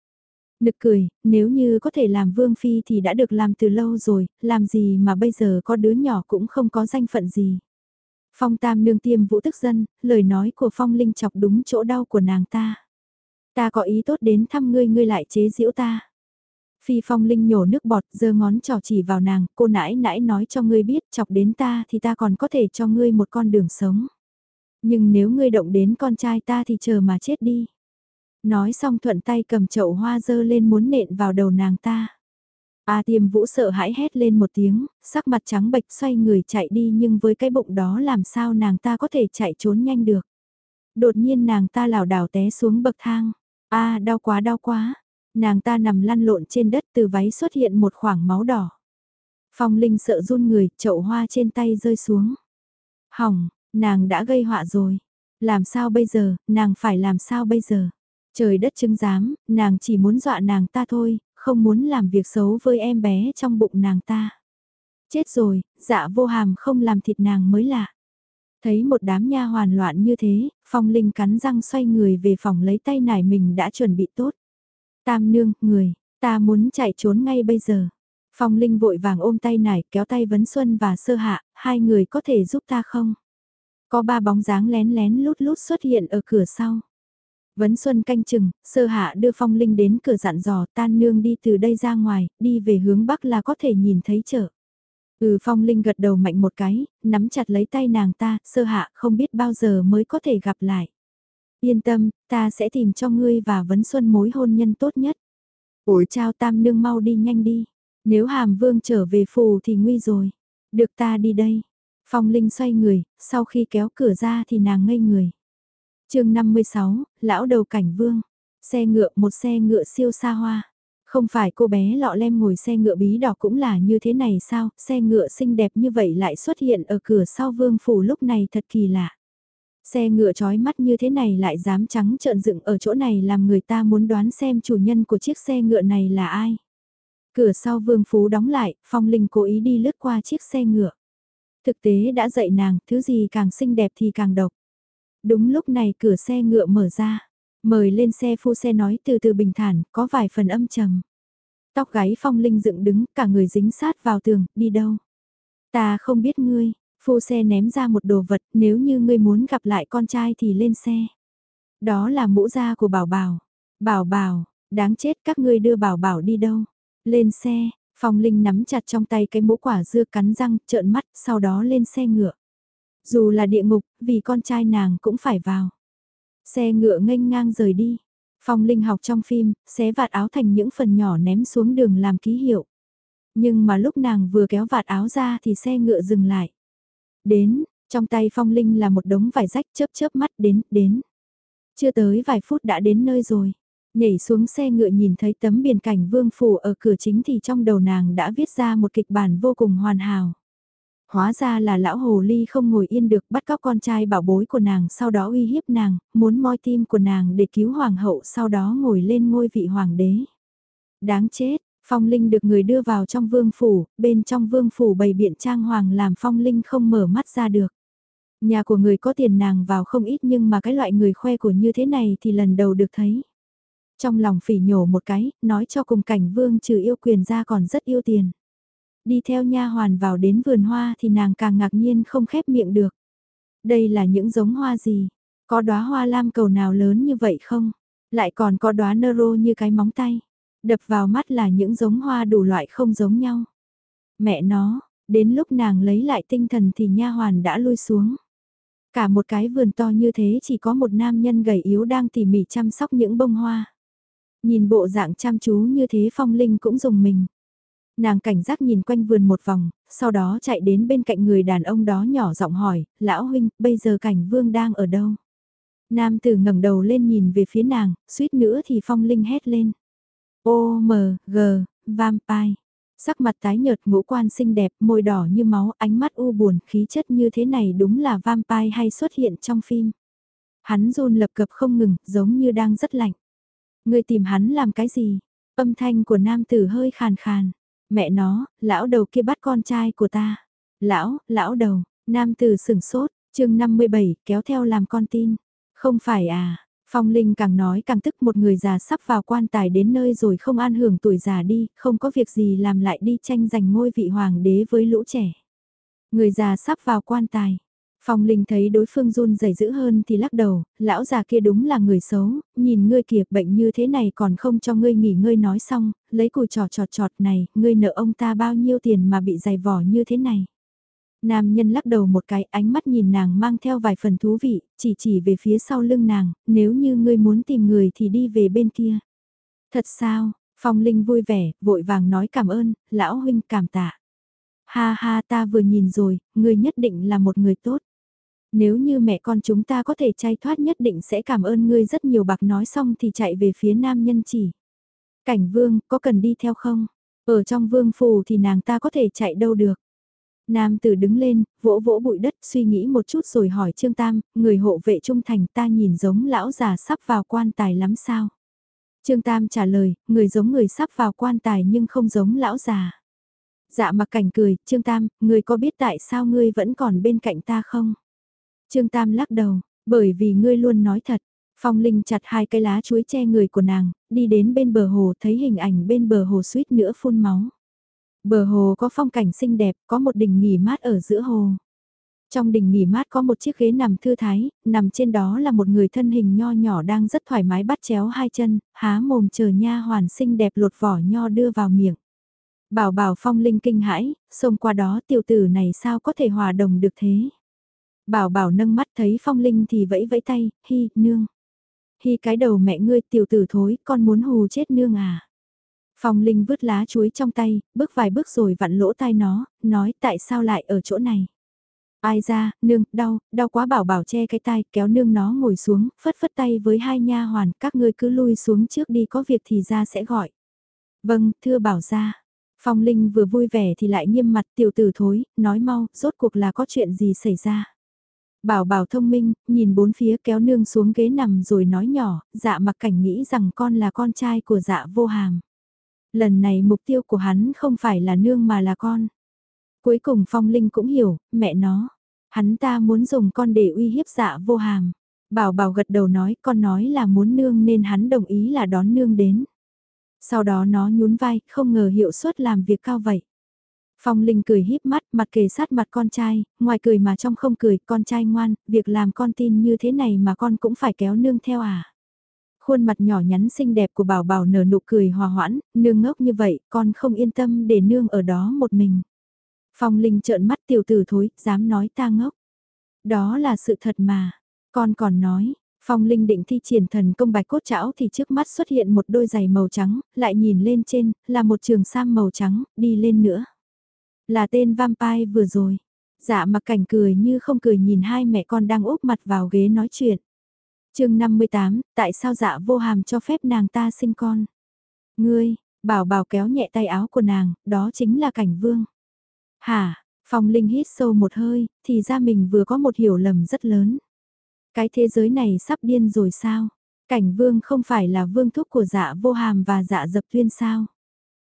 Nực cười, nếu như có thể làm vương phi thì đã được làm từ lâu rồi, làm gì mà bây giờ có đứa nhỏ cũng không có danh phận gì. Phong tam nương tiêm vũ tức dân, lời nói của phong linh chọc đúng chỗ đau của nàng ta. Ta có ý tốt đến thăm ngươi ngươi lại chế giễu ta. Phi phong linh nhổ nước bọt giơ ngón trỏ chỉ vào nàng, cô nãi nãi nói cho ngươi biết chọc đến ta thì ta còn có thể cho ngươi một con đường sống. Nhưng nếu ngươi động đến con trai ta thì chờ mà chết đi. Nói xong thuận tay cầm chậu hoa dơ lên muốn nện vào đầu nàng ta. A tiêm vũ sợ hãi hét lên một tiếng, sắc mặt trắng bệch xoay người chạy đi nhưng với cái bụng đó làm sao nàng ta có thể chạy trốn nhanh được. Đột nhiên nàng ta lảo đảo té xuống bậc thang. A đau quá đau quá. Nàng ta nằm lăn lộn trên đất từ váy xuất hiện một khoảng máu đỏ. Phong Linh sợ run người, chậu hoa trên tay rơi xuống. Hỏng, nàng đã gây họa rồi. Làm sao bây giờ, nàng phải làm sao bây giờ? Trời đất chứng giám, nàng chỉ muốn dọa nàng ta thôi, không muốn làm việc xấu với em bé trong bụng nàng ta. Chết rồi, dạ vô hàm không làm thịt nàng mới lạ. Thấy một đám nha hoàn loạn như thế, phong linh cắn răng xoay người về phòng lấy tay nải mình đã chuẩn bị tốt. Tam nương, người, ta muốn chạy trốn ngay bây giờ. Phong linh vội vàng ôm tay nải kéo tay vấn xuân và sơ hạ, hai người có thể giúp ta không? Có ba bóng dáng lén lén lút lút xuất hiện ở cửa sau. Vấn Xuân canh chừng, sơ hạ đưa phong linh đến cửa dặn dò tan nương đi từ đây ra ngoài, đi về hướng bắc là có thể nhìn thấy chợ. Ừ phong linh gật đầu mạnh một cái, nắm chặt lấy tay nàng ta, sơ hạ không biết bao giờ mới có thể gặp lại. Yên tâm, ta sẽ tìm cho ngươi và vấn xuân mối hôn nhân tốt nhất. Ủi chào tam nương mau đi nhanh đi, nếu hàm vương trở về phù thì nguy rồi. Được ta đi đây. Phong linh xoay người, sau khi kéo cửa ra thì nàng ngây người chương 56, lão đầu cảnh vương. Xe ngựa, một xe ngựa siêu xa hoa. Không phải cô bé lọ lem ngồi xe ngựa bí đỏ cũng là như thế này sao, xe ngựa xinh đẹp như vậy lại xuất hiện ở cửa sau vương phủ lúc này thật kỳ lạ. Xe ngựa trói mắt như thế này lại dám trắng trợn dựng ở chỗ này làm người ta muốn đoán xem chủ nhân của chiếc xe ngựa này là ai. Cửa sau vương phú đóng lại, phong linh cố ý đi lướt qua chiếc xe ngựa. Thực tế đã dạy nàng, thứ gì càng xinh đẹp thì càng độc. Đúng lúc này cửa xe ngựa mở ra. Mời lên xe phu xe nói từ từ bình thản, có vài phần âm trầm. Tóc gáy phong linh dựng đứng, cả người dính sát vào tường, đi đâu? Ta không biết ngươi, phu xe ném ra một đồ vật, nếu như ngươi muốn gặp lại con trai thì lên xe. Đó là mũ da của bảo bảo. Bảo bảo, đáng chết các ngươi đưa bảo bảo đi đâu? Lên xe, phong linh nắm chặt trong tay cái mũ quả dưa cắn răng, trợn mắt, sau đó lên xe ngựa. Dù là địa ngục, vì con trai nàng cũng phải vào. Xe ngựa nghênh ngang rời đi. Phong Linh học trong phim, xé vạt áo thành những phần nhỏ ném xuống đường làm ký hiệu. Nhưng mà lúc nàng vừa kéo vạt áo ra thì xe ngựa dừng lại. Đến, trong tay Phong Linh là một đống vải rách chớp chớp mắt đến, đến. Chưa tới vài phút đã đến nơi rồi. Nhảy xuống xe ngựa nhìn thấy tấm biển cảnh vương phủ ở cửa chính thì trong đầu nàng đã viết ra một kịch bản vô cùng hoàn hảo. Hóa ra là lão hồ ly không ngồi yên được bắt cóc con trai bảo bối của nàng sau đó uy hiếp nàng, muốn moi tim của nàng để cứu hoàng hậu sau đó ngồi lên ngôi vị hoàng đế. Đáng chết, phong linh được người đưa vào trong vương phủ, bên trong vương phủ bày biện trang hoàng làm phong linh không mở mắt ra được. Nhà của người có tiền nàng vào không ít nhưng mà cái loại người khoe của như thế này thì lần đầu được thấy. Trong lòng phỉ nhổ một cái, nói cho cùng cảnh vương trừ yêu quyền ra còn rất yêu tiền. Đi theo nha hoàn vào đến vườn hoa thì nàng càng ngạc nhiên không khép miệng được. Đây là những giống hoa gì? Có đóa hoa lam cầu nào lớn như vậy không? Lại còn có đóa nơ rô như cái móng tay. Đập vào mắt là những giống hoa đủ loại không giống nhau. Mẹ nó, đến lúc nàng lấy lại tinh thần thì nha hoàn đã lui xuống. Cả một cái vườn to như thế chỉ có một nam nhân gầy yếu đang tỉ mỉ chăm sóc những bông hoa. Nhìn bộ dạng chăm chú như thế phong linh cũng dùng mình. Nàng cảnh giác nhìn quanh vườn một vòng, sau đó chạy đến bên cạnh người đàn ông đó nhỏ giọng hỏi, lão huynh, bây giờ cảnh vương đang ở đâu? Nam tử ngẩng đầu lên nhìn về phía nàng, suýt nữa thì phong linh hét lên. O M G, vampire. Sắc mặt tái nhợt ngũ quan xinh đẹp, môi đỏ như máu, ánh mắt u buồn, khí chất như thế này đúng là vampire hay xuất hiện trong phim. Hắn run lập cập không ngừng, giống như đang rất lạnh ngươi tìm hắn làm cái gì? Âm thanh của nam tử hơi khàn khàn. Mẹ nó, lão đầu kia bắt con trai của ta. Lão, lão đầu, nam tử sửng sốt, chương 57, kéo theo làm con tin. Không phải à, Phong Linh càng nói càng tức một người già sắp vào quan tài đến nơi rồi không an hưởng tuổi già đi, không có việc gì làm lại đi tranh giành ngôi vị hoàng đế với lũ trẻ. Người già sắp vào quan tài. Phong Linh thấy đối phương run rẩy dữ hơn thì lắc đầu, lão già kia đúng là người xấu, nhìn ngươi kìa bệnh như thế này còn không cho ngươi nghỉ ngơi nói xong, lấy cùi trò trọt trọt này, ngươi nợ ông ta bao nhiêu tiền mà bị dày vỏ như thế này. Nam nhân lắc đầu một cái ánh mắt nhìn nàng mang theo vài phần thú vị, chỉ chỉ về phía sau lưng nàng, nếu như ngươi muốn tìm người thì đi về bên kia. Thật sao, Phong Linh vui vẻ, vội vàng nói cảm ơn, lão huynh cảm tạ. Ha ha ta vừa nhìn rồi, ngươi nhất định là một người tốt. Nếu như mẹ con chúng ta có thể chay thoát nhất định sẽ cảm ơn ngươi rất nhiều bạc nói xong thì chạy về phía nam nhân chỉ. Cảnh vương, có cần đi theo không? Ở trong vương phủ thì nàng ta có thể chạy đâu được. Nam tử đứng lên, vỗ vỗ bụi đất suy nghĩ một chút rồi hỏi Trương Tam, người hộ vệ trung thành ta nhìn giống lão già sắp vào quan tài lắm sao? Trương Tam trả lời, người giống người sắp vào quan tài nhưng không giống lão già. Dạ mặc cảnh cười, Trương Tam, người có biết tại sao ngươi vẫn còn bên cạnh ta không? Trương Tam lắc đầu, bởi vì ngươi luôn nói thật. Phong Linh chặt hai cây lá chuối che người của nàng, đi đến bên bờ hồ thấy hình ảnh bên bờ hồ suýt nữa phun máu. Bờ hồ có phong cảnh xinh đẹp, có một đỉnh nghỉ mát ở giữa hồ. Trong đỉnh nghỉ mát có một chiếc ghế nằm thư thái, nằm trên đó là một người thân hình nho nhỏ đang rất thoải mái bắt chéo hai chân, há mồm chờ nha hoàn xinh đẹp lột vỏ nho đưa vào miệng. Bảo bảo phong linh kinh hãi, xông qua đó tiểu tử này sao có thể hòa đồng được thế. Bảo bảo nâng mắt thấy phong linh thì vẫy vẫy tay, hi, nương. Hi cái đầu mẹ ngươi tiểu tử thối, con muốn hù chết nương à. Phong Linh vứt lá chuối trong tay, bước vài bước rồi vặn lỗ tai nó, nói tại sao lại ở chỗ này. Ai ra, nương, đau, đau quá bảo bảo che cái tai, kéo nương nó ngồi xuống, phất phất tay với hai nha hoàn, các ngươi cứ lui xuống trước đi có việc thì ra sẽ gọi. Vâng, thưa bảo ra. Phong Linh vừa vui vẻ thì lại nghiêm mặt tiểu tử thối, nói mau, rốt cuộc là có chuyện gì xảy ra. Bảo bảo thông minh, nhìn bốn phía kéo nương xuống ghế nằm rồi nói nhỏ, dạ mặc cảnh nghĩ rằng con là con trai của dạ vô hàm. Lần này mục tiêu của hắn không phải là nương mà là con. Cuối cùng Phong Linh cũng hiểu, mẹ nó. Hắn ta muốn dùng con để uy hiếp dạ vô hàm. Bảo bảo gật đầu nói con nói là muốn nương nên hắn đồng ý là đón nương đến. Sau đó nó nhún vai, không ngờ hiệu suất làm việc cao vậy. Phong Linh cười híp mắt, mặt kề sát mặt con trai, ngoài cười mà trong không cười, con trai ngoan, việc làm con tin như thế này mà con cũng phải kéo nương theo à. Khuôn mặt nhỏ nhắn xinh đẹp của bảo bảo nở nụ cười hòa hoãn, nương ngốc như vậy, con không yên tâm để nương ở đó một mình. Phong Linh trợn mắt tiểu tử thối, dám nói ta ngốc. Đó là sự thật mà. Con còn nói, Phong Linh định thi triển thần công bạch cốt chảo thì trước mắt xuất hiện một đôi giày màu trắng, lại nhìn lên trên, là một trường sam màu trắng, đi lên nữa. Là tên vampire vừa rồi. Dạ mặc cảnh cười như không cười nhìn hai mẹ con đang úp mặt vào ghế nói chuyện chương 58, tại sao dạ vô hàm cho phép nàng ta sinh con? Ngươi, bảo bảo kéo nhẹ tay áo của nàng, đó chính là cảnh vương. Hả, Phong Linh hít sâu một hơi, thì ra mình vừa có một hiểu lầm rất lớn. Cái thế giới này sắp điên rồi sao? Cảnh vương không phải là vương thúc của dạ vô hàm và dạ dập tuyên sao?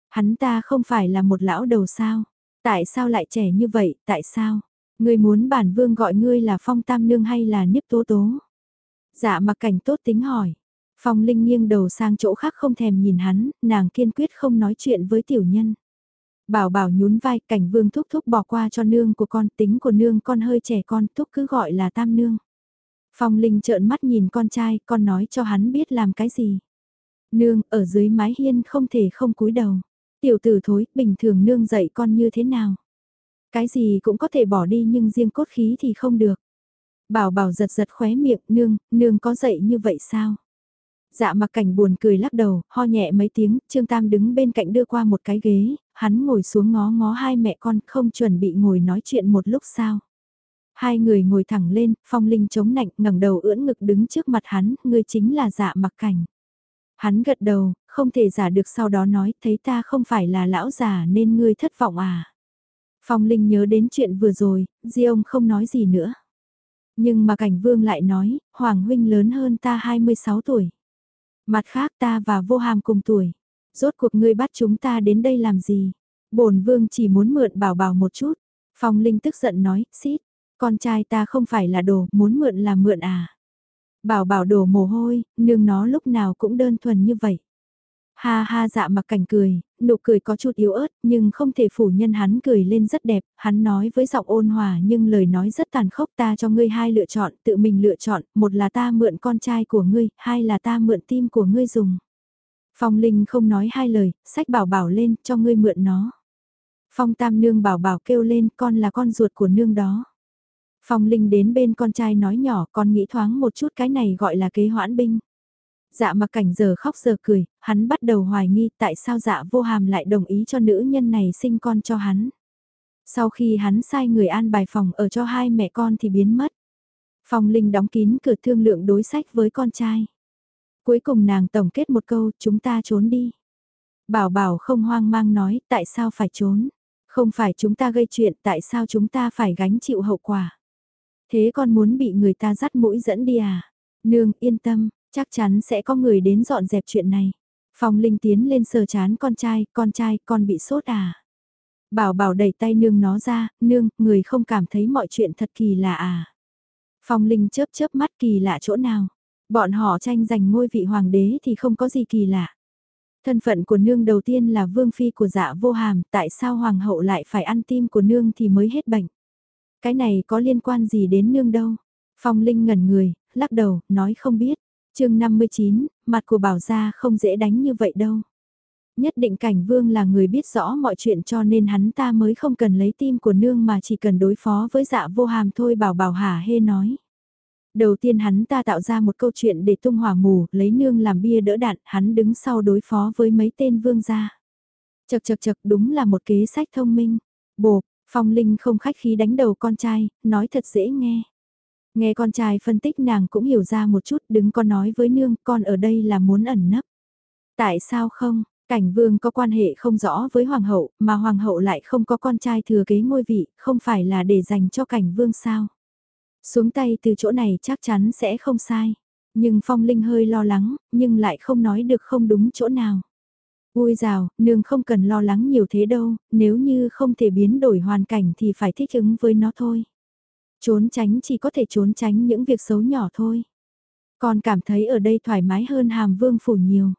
Hắn ta không phải là một lão đầu sao? Tại sao lại trẻ như vậy, tại sao? Ngươi muốn bản vương gọi ngươi là phong tam nương hay là nếp tố tố? Dạ mặc cảnh tốt tính hỏi. Phong Linh nghiêng đầu sang chỗ khác không thèm nhìn hắn, nàng kiên quyết không nói chuyện với tiểu nhân. Bảo bảo nhún vai cảnh vương thúc thúc bỏ qua cho nương của con tính của nương con hơi trẻ con thúc cứ gọi là tam nương. Phong Linh trợn mắt nhìn con trai con nói cho hắn biết làm cái gì. Nương ở dưới mái hiên không thể không cúi đầu. Tiểu tử thối bình thường nương dạy con như thế nào. Cái gì cũng có thể bỏ đi nhưng riêng cốt khí thì không được. Bảo bảo giật giật khóe miệng, nương, nương có dạy như vậy sao? Dạ mặc cảnh buồn cười lắc đầu, ho nhẹ mấy tiếng, Trương Tam đứng bên cạnh đưa qua một cái ghế, hắn ngồi xuống ngó ngó hai mẹ con không chuẩn bị ngồi nói chuyện một lúc sao. Hai người ngồi thẳng lên, phong linh chống nạnh ngẩng đầu ưỡn ngực đứng trước mặt hắn, ngươi chính là dạ mặc cảnh. Hắn gật đầu, không thể giả được sau đó nói, thấy ta không phải là lão già nên ngươi thất vọng à. Phong linh nhớ đến chuyện vừa rồi, Di ông không nói gì nữa. Nhưng mà cảnh vương lại nói, Hoàng huynh lớn hơn ta 26 tuổi. Mặt khác ta và vô hàm cùng tuổi. Rốt cuộc ngươi bắt chúng ta đến đây làm gì? bổn vương chỉ muốn mượn bảo bảo một chút. Phong Linh tức giận nói, xít, con trai ta không phải là đồ, muốn mượn là mượn à. Bảo bảo đổ mồ hôi, nương nó lúc nào cũng đơn thuần như vậy. Ha ha dạ mặc cảnh cười, nụ cười có chút yếu ớt nhưng không thể phủ nhân hắn cười lên rất đẹp, hắn nói với giọng ôn hòa nhưng lời nói rất tàn khốc ta cho ngươi hai lựa chọn, tự mình lựa chọn, một là ta mượn con trai của ngươi, hai là ta mượn tim của ngươi dùng. Phong Linh không nói hai lời, sách bảo bảo lên cho ngươi mượn nó. Phong Tam Nương bảo bảo kêu lên con là con ruột của nương đó. Phong Linh đến bên con trai nói nhỏ con nghĩ thoáng một chút cái này gọi là kế hoãn binh. Dạ mặc cảnh giờ khóc giờ cười, hắn bắt đầu hoài nghi tại sao dạ vô hàm lại đồng ý cho nữ nhân này sinh con cho hắn. Sau khi hắn sai người an bài phòng ở cho hai mẹ con thì biến mất. Phong Linh đóng kín cửa thương lượng đối sách với con trai. Cuối cùng nàng tổng kết một câu, chúng ta trốn đi. Bảo bảo không hoang mang nói, tại sao phải trốn? Không phải chúng ta gây chuyện, tại sao chúng ta phải gánh chịu hậu quả? Thế con muốn bị người ta dắt mũi dẫn đi à? Nương, yên tâm, chắc chắn sẽ có người đến dọn dẹp chuyện này. Phong Linh tiến lên sờ chán con trai, con trai, con bị sốt à? Bảo bảo đẩy tay nương nó ra, nương, người không cảm thấy mọi chuyện thật kỳ lạ à? Phong Linh chớp chớp mắt kỳ lạ chỗ nào? Bọn họ tranh giành ngôi vị hoàng đế thì không có gì kỳ lạ. Thân phận của nương đầu tiên là vương phi của dạ vô hàm, tại sao hoàng hậu lại phải ăn tim của nương thì mới hết bệnh. Cái này có liên quan gì đến nương đâu. Phong Linh ngẩn người, lắc đầu, nói không biết. chương 59, mặt của bảo gia không dễ đánh như vậy đâu. Nhất định cảnh vương là người biết rõ mọi chuyện cho nên hắn ta mới không cần lấy tim của nương mà chỉ cần đối phó với dạ vô hàm thôi bảo bảo hả hê nói. Đầu tiên hắn ta tạo ra một câu chuyện để tung hỏa mù, lấy nương làm bia đỡ đạn, hắn đứng sau đối phó với mấy tên vương gia. Chật chật chật đúng là một kế sách thông minh. Bộp, Phong Linh không khách khí đánh đầu con trai, nói thật dễ nghe. Nghe con trai phân tích nàng cũng hiểu ra một chút, đứng con nói với nương, con ở đây là muốn ẩn nấp. Tại sao không, cảnh vương có quan hệ không rõ với hoàng hậu, mà hoàng hậu lại không có con trai thừa kế ngôi vị, không phải là để dành cho cảnh vương sao? Xuống tay từ chỗ này chắc chắn sẽ không sai. Nhưng Phong Linh hơi lo lắng, nhưng lại không nói được không đúng chỗ nào. Ui rào, nương không cần lo lắng nhiều thế đâu, nếu như không thể biến đổi hoàn cảnh thì phải thích ứng với nó thôi. Trốn tránh chỉ có thể trốn tránh những việc xấu nhỏ thôi. Còn cảm thấy ở đây thoải mái hơn hàm vương phủ nhiều.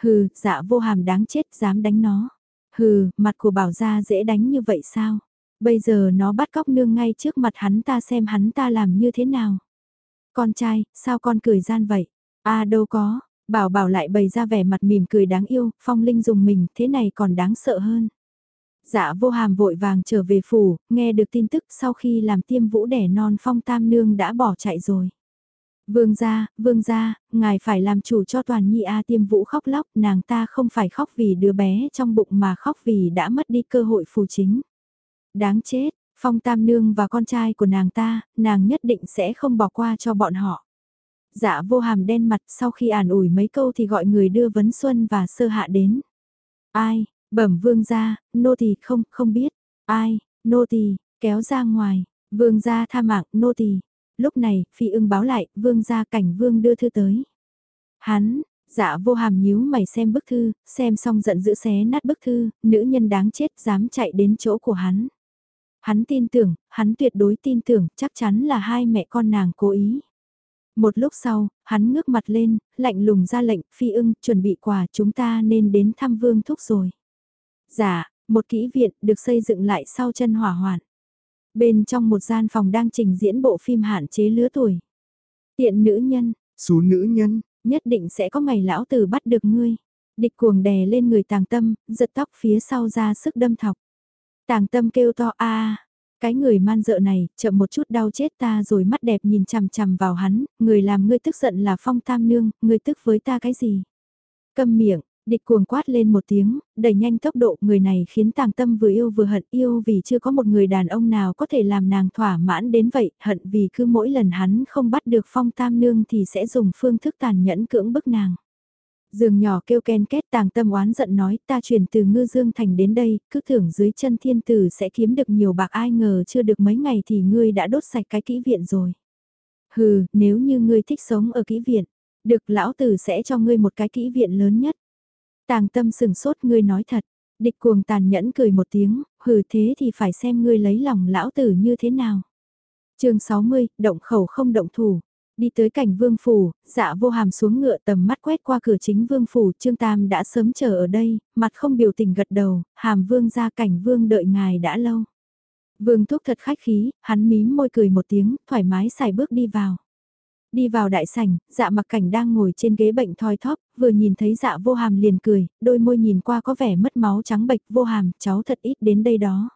Hừ, dạ vô hàm đáng chết, dám đánh nó. Hừ, mặt của bảo gia dễ đánh như vậy sao? Bây giờ nó bắt cóc nương ngay trước mặt hắn ta xem hắn ta làm như thế nào. Con trai, sao con cười gian vậy? À đâu có, bảo bảo lại bày ra vẻ mặt mỉm cười đáng yêu, phong linh dùng mình, thế này còn đáng sợ hơn. Dạ vô hàm vội vàng trở về phủ, nghe được tin tức sau khi làm tiêm vũ đẻ non phong tam nương đã bỏ chạy rồi. Vương gia, vương gia, ngài phải làm chủ cho toàn nhi A tiêm vũ khóc lóc, nàng ta không phải khóc vì đứa bé trong bụng mà khóc vì đã mất đi cơ hội phù chính. Đáng chết, Phong Tam Nương và con trai của nàng ta, nàng nhất định sẽ không bỏ qua cho bọn họ. Dạ vô hàm đen mặt sau khi ản ủi mấy câu thì gọi người đưa Vấn Xuân và Sơ Hạ đến. Ai, bẩm vương ra, nô tỳ không, không biết. Ai, nô tỳ kéo ra ngoài, vương gia tha mạng, nô tỳ Lúc này, phi ưng báo lại, vương gia cảnh vương đưa thư tới. Hắn, Dạ vô hàm nhíu mày xem bức thư, xem xong giận dữ xé nát bức thư, nữ nhân đáng chết dám chạy đến chỗ của hắn. Hắn tin tưởng, hắn tuyệt đối tin tưởng, chắc chắn là hai mẹ con nàng cố ý. Một lúc sau, hắn ngước mặt lên, lạnh lùng ra lệnh, phi ưng, chuẩn bị quà chúng ta nên đến thăm vương thúc rồi. Dạ, một kỹ viện được xây dựng lại sau chân hỏa hoạn. Bên trong một gian phòng đang trình diễn bộ phim hạn chế lứa tuổi. Tiện nữ nhân, số nữ nhân, nhất định sẽ có ngày lão tử bắt được ngươi. Địch cuồng đè lên người tàng tâm, giật tóc phía sau ra sức đâm thọc. Tàng tâm kêu to a cái người man dợ này, chậm một chút đau chết ta rồi mắt đẹp nhìn chằm chằm vào hắn, người làm ngươi tức giận là phong tam nương, ngươi tức với ta cái gì? Câm miệng, địch cuồng quát lên một tiếng, đẩy nhanh tốc độ, người này khiến tàng tâm vừa yêu vừa hận yêu vì chưa có một người đàn ông nào có thể làm nàng thỏa mãn đến vậy, hận vì cứ mỗi lần hắn không bắt được phong tam nương thì sẽ dùng phương thức tàn nhẫn cưỡng bức nàng. Giường nhỏ kêu ken kết tàng tâm oán giận nói ta chuyển từ ngư dương thành đến đây, cứ tưởng dưới chân thiên tử sẽ kiếm được nhiều bạc ai ngờ chưa được mấy ngày thì ngươi đã đốt sạch cái kỹ viện rồi. Hừ, nếu như ngươi thích sống ở kỹ viện, được lão tử sẽ cho ngươi một cái kỹ viện lớn nhất. Tàng tâm sừng sốt ngươi nói thật, địch cuồng tàn nhẫn cười một tiếng, hừ thế thì phải xem ngươi lấy lòng lão tử như thế nào. chương 60, động khẩu không động thủ. Đi tới cảnh vương phủ, dạ vô hàm xuống ngựa tầm mắt quét qua cửa chính vương phủ, Trương Tam đã sớm chờ ở đây, mặt không biểu tình gật đầu, hàm vương ra cảnh vương đợi ngài đã lâu. Vương thúc thật khách khí, hắn mím môi cười một tiếng, thoải mái xài bước đi vào. Đi vào đại sảnh, dạ mặc cảnh đang ngồi trên ghế bệnh thoi thóp, vừa nhìn thấy dạ vô hàm liền cười, đôi môi nhìn qua có vẻ mất máu trắng bệch vô hàm, cháu thật ít đến đây đó.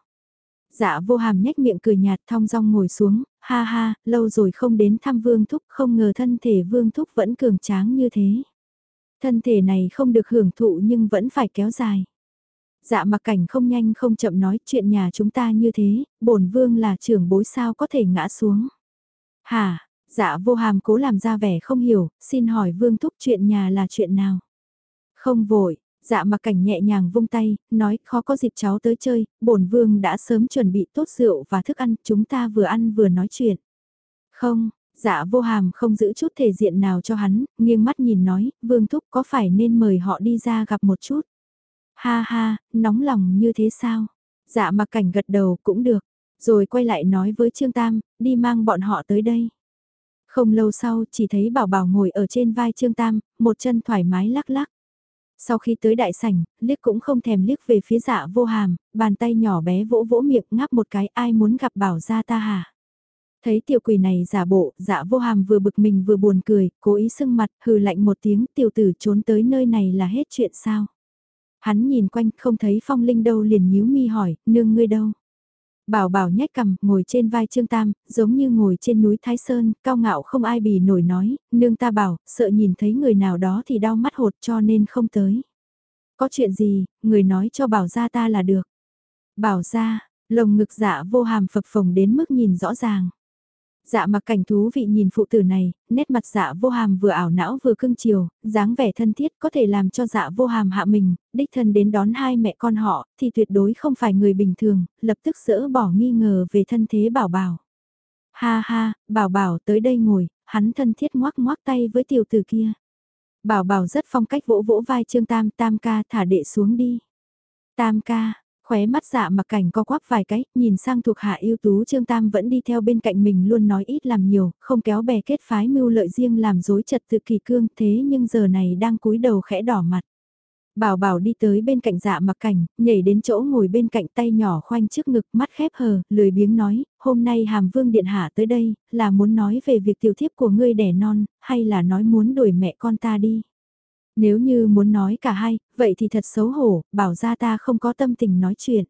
Dạ vô hàm nhếch miệng cười nhạt thong dong ngồi xuống, ha ha, lâu rồi không đến thăm vương thúc không ngờ thân thể vương thúc vẫn cường tráng như thế. Thân thể này không được hưởng thụ nhưng vẫn phải kéo dài. Dạ mặc cảnh không nhanh không chậm nói chuyện nhà chúng ta như thế, bổn vương là trưởng bối sao có thể ngã xuống. hà dạ vô hàm cố làm ra vẻ không hiểu, xin hỏi vương thúc chuyện nhà là chuyện nào. Không vội, Dạ mặc cảnh nhẹ nhàng vung tay, nói khó có dịp cháu tới chơi, bổn vương đã sớm chuẩn bị tốt rượu và thức ăn, chúng ta vừa ăn vừa nói chuyện. Không, dạ vô hàm không giữ chút thể diện nào cho hắn, nghiêng mắt nhìn nói, vương thúc có phải nên mời họ đi ra gặp một chút. Ha ha, nóng lòng như thế sao? Dạ mặc cảnh gật đầu cũng được, rồi quay lại nói với Trương Tam, đi mang bọn họ tới đây. Không lâu sau chỉ thấy bảo bảo ngồi ở trên vai Trương Tam, một chân thoải mái lắc lắc. Sau khi tới đại sảnh, liếc cũng không thèm liếc về phía dạ vô hàm, bàn tay nhỏ bé vỗ vỗ miệng ngáp một cái ai muốn gặp bảo ra ta hả. Thấy tiểu quỷ này giả bộ, dạ vô hàm vừa bực mình vừa buồn cười, cố ý sưng mặt, hừ lạnh một tiếng, tiểu tử trốn tới nơi này là hết chuyện sao. Hắn nhìn quanh không thấy phong linh đâu liền nhíu mi hỏi, nương ngươi đâu. Bảo bảo nhách cầm, ngồi trên vai Trương Tam, giống như ngồi trên núi Thái Sơn, cao ngạo không ai bì nổi nói, nương ta bảo, sợ nhìn thấy người nào đó thì đau mắt hột cho nên không tới. Có chuyện gì, người nói cho bảo ra ta là được. Bảo ra, lồng ngực dạ vô hàm phập phồng đến mức nhìn rõ ràng. Dạ mặc cảnh thú vị nhìn phụ tử này, nét mặt dạ vô hàm vừa ảo não vừa cưng chiều, dáng vẻ thân thiết có thể làm cho dạ vô hàm hạ mình, đích thân đến đón hai mẹ con họ, thì tuyệt đối không phải người bình thường, lập tức dỡ bỏ nghi ngờ về thân thế bảo bảo. Ha ha, bảo bảo tới đây ngồi, hắn thân thiết ngoác ngoác tay với tiểu tử kia. Bảo bảo rất phong cách vỗ vỗ vai trương tam, tam ca thả đệ xuống đi. Tam ca, Khóe mắt dạ mặc cảnh co quắp vài cái, nhìn sang thuộc hạ yêu tú Trương Tam vẫn đi theo bên cạnh mình luôn nói ít làm nhiều, không kéo bè kết phái mưu lợi riêng làm dối trật tự kỳ cương thế nhưng giờ này đang cúi đầu khẽ đỏ mặt. Bảo bảo đi tới bên cạnh dạ mặc cảnh, nhảy đến chỗ ngồi bên cạnh tay nhỏ khoanh trước ngực mắt khép hờ, lười biếng nói, hôm nay hàm vương điện hạ tới đây, là muốn nói về việc tiểu thiếp của ngươi đẻ non, hay là nói muốn đuổi mẹ con ta đi. Nếu như muốn nói cả hai, vậy thì thật xấu hổ, bảo ra ta không có tâm tình nói chuyện.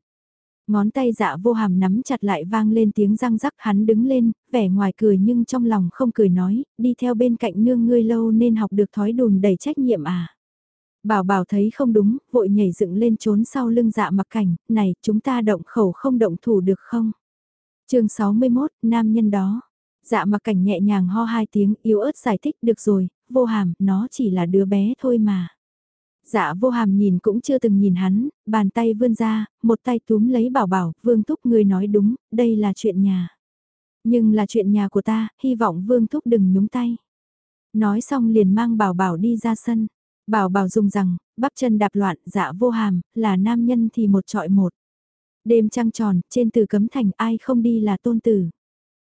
Ngón tay dạ vô hàm nắm chặt lại vang lên tiếng răng rắc hắn đứng lên, vẻ ngoài cười nhưng trong lòng không cười nói, đi theo bên cạnh nương ngươi lâu nên học được thói đùn đầy trách nhiệm à. Bảo bảo thấy không đúng, vội nhảy dựng lên trốn sau lưng dạ mặc cảnh, này chúng ta động khẩu không động thủ được không? chương 61, nam nhân đó. Dạ mặc cảnh nhẹ nhàng ho hai tiếng yếu ớt giải thích được rồi, vô hàm, nó chỉ là đứa bé thôi mà. Dạ vô hàm nhìn cũng chưa từng nhìn hắn, bàn tay vươn ra, một tay túm lấy bảo bảo, vương thúc người nói đúng, đây là chuyện nhà. Nhưng là chuyện nhà của ta, hy vọng vương thúc đừng nhúng tay. Nói xong liền mang bảo bảo đi ra sân. Bảo bảo dùng rằng, bắp chân đạp loạn, dạ vô hàm, là nam nhân thì một trọi một. Đêm trăng tròn, trên từ cấm thành ai không đi là tôn tử.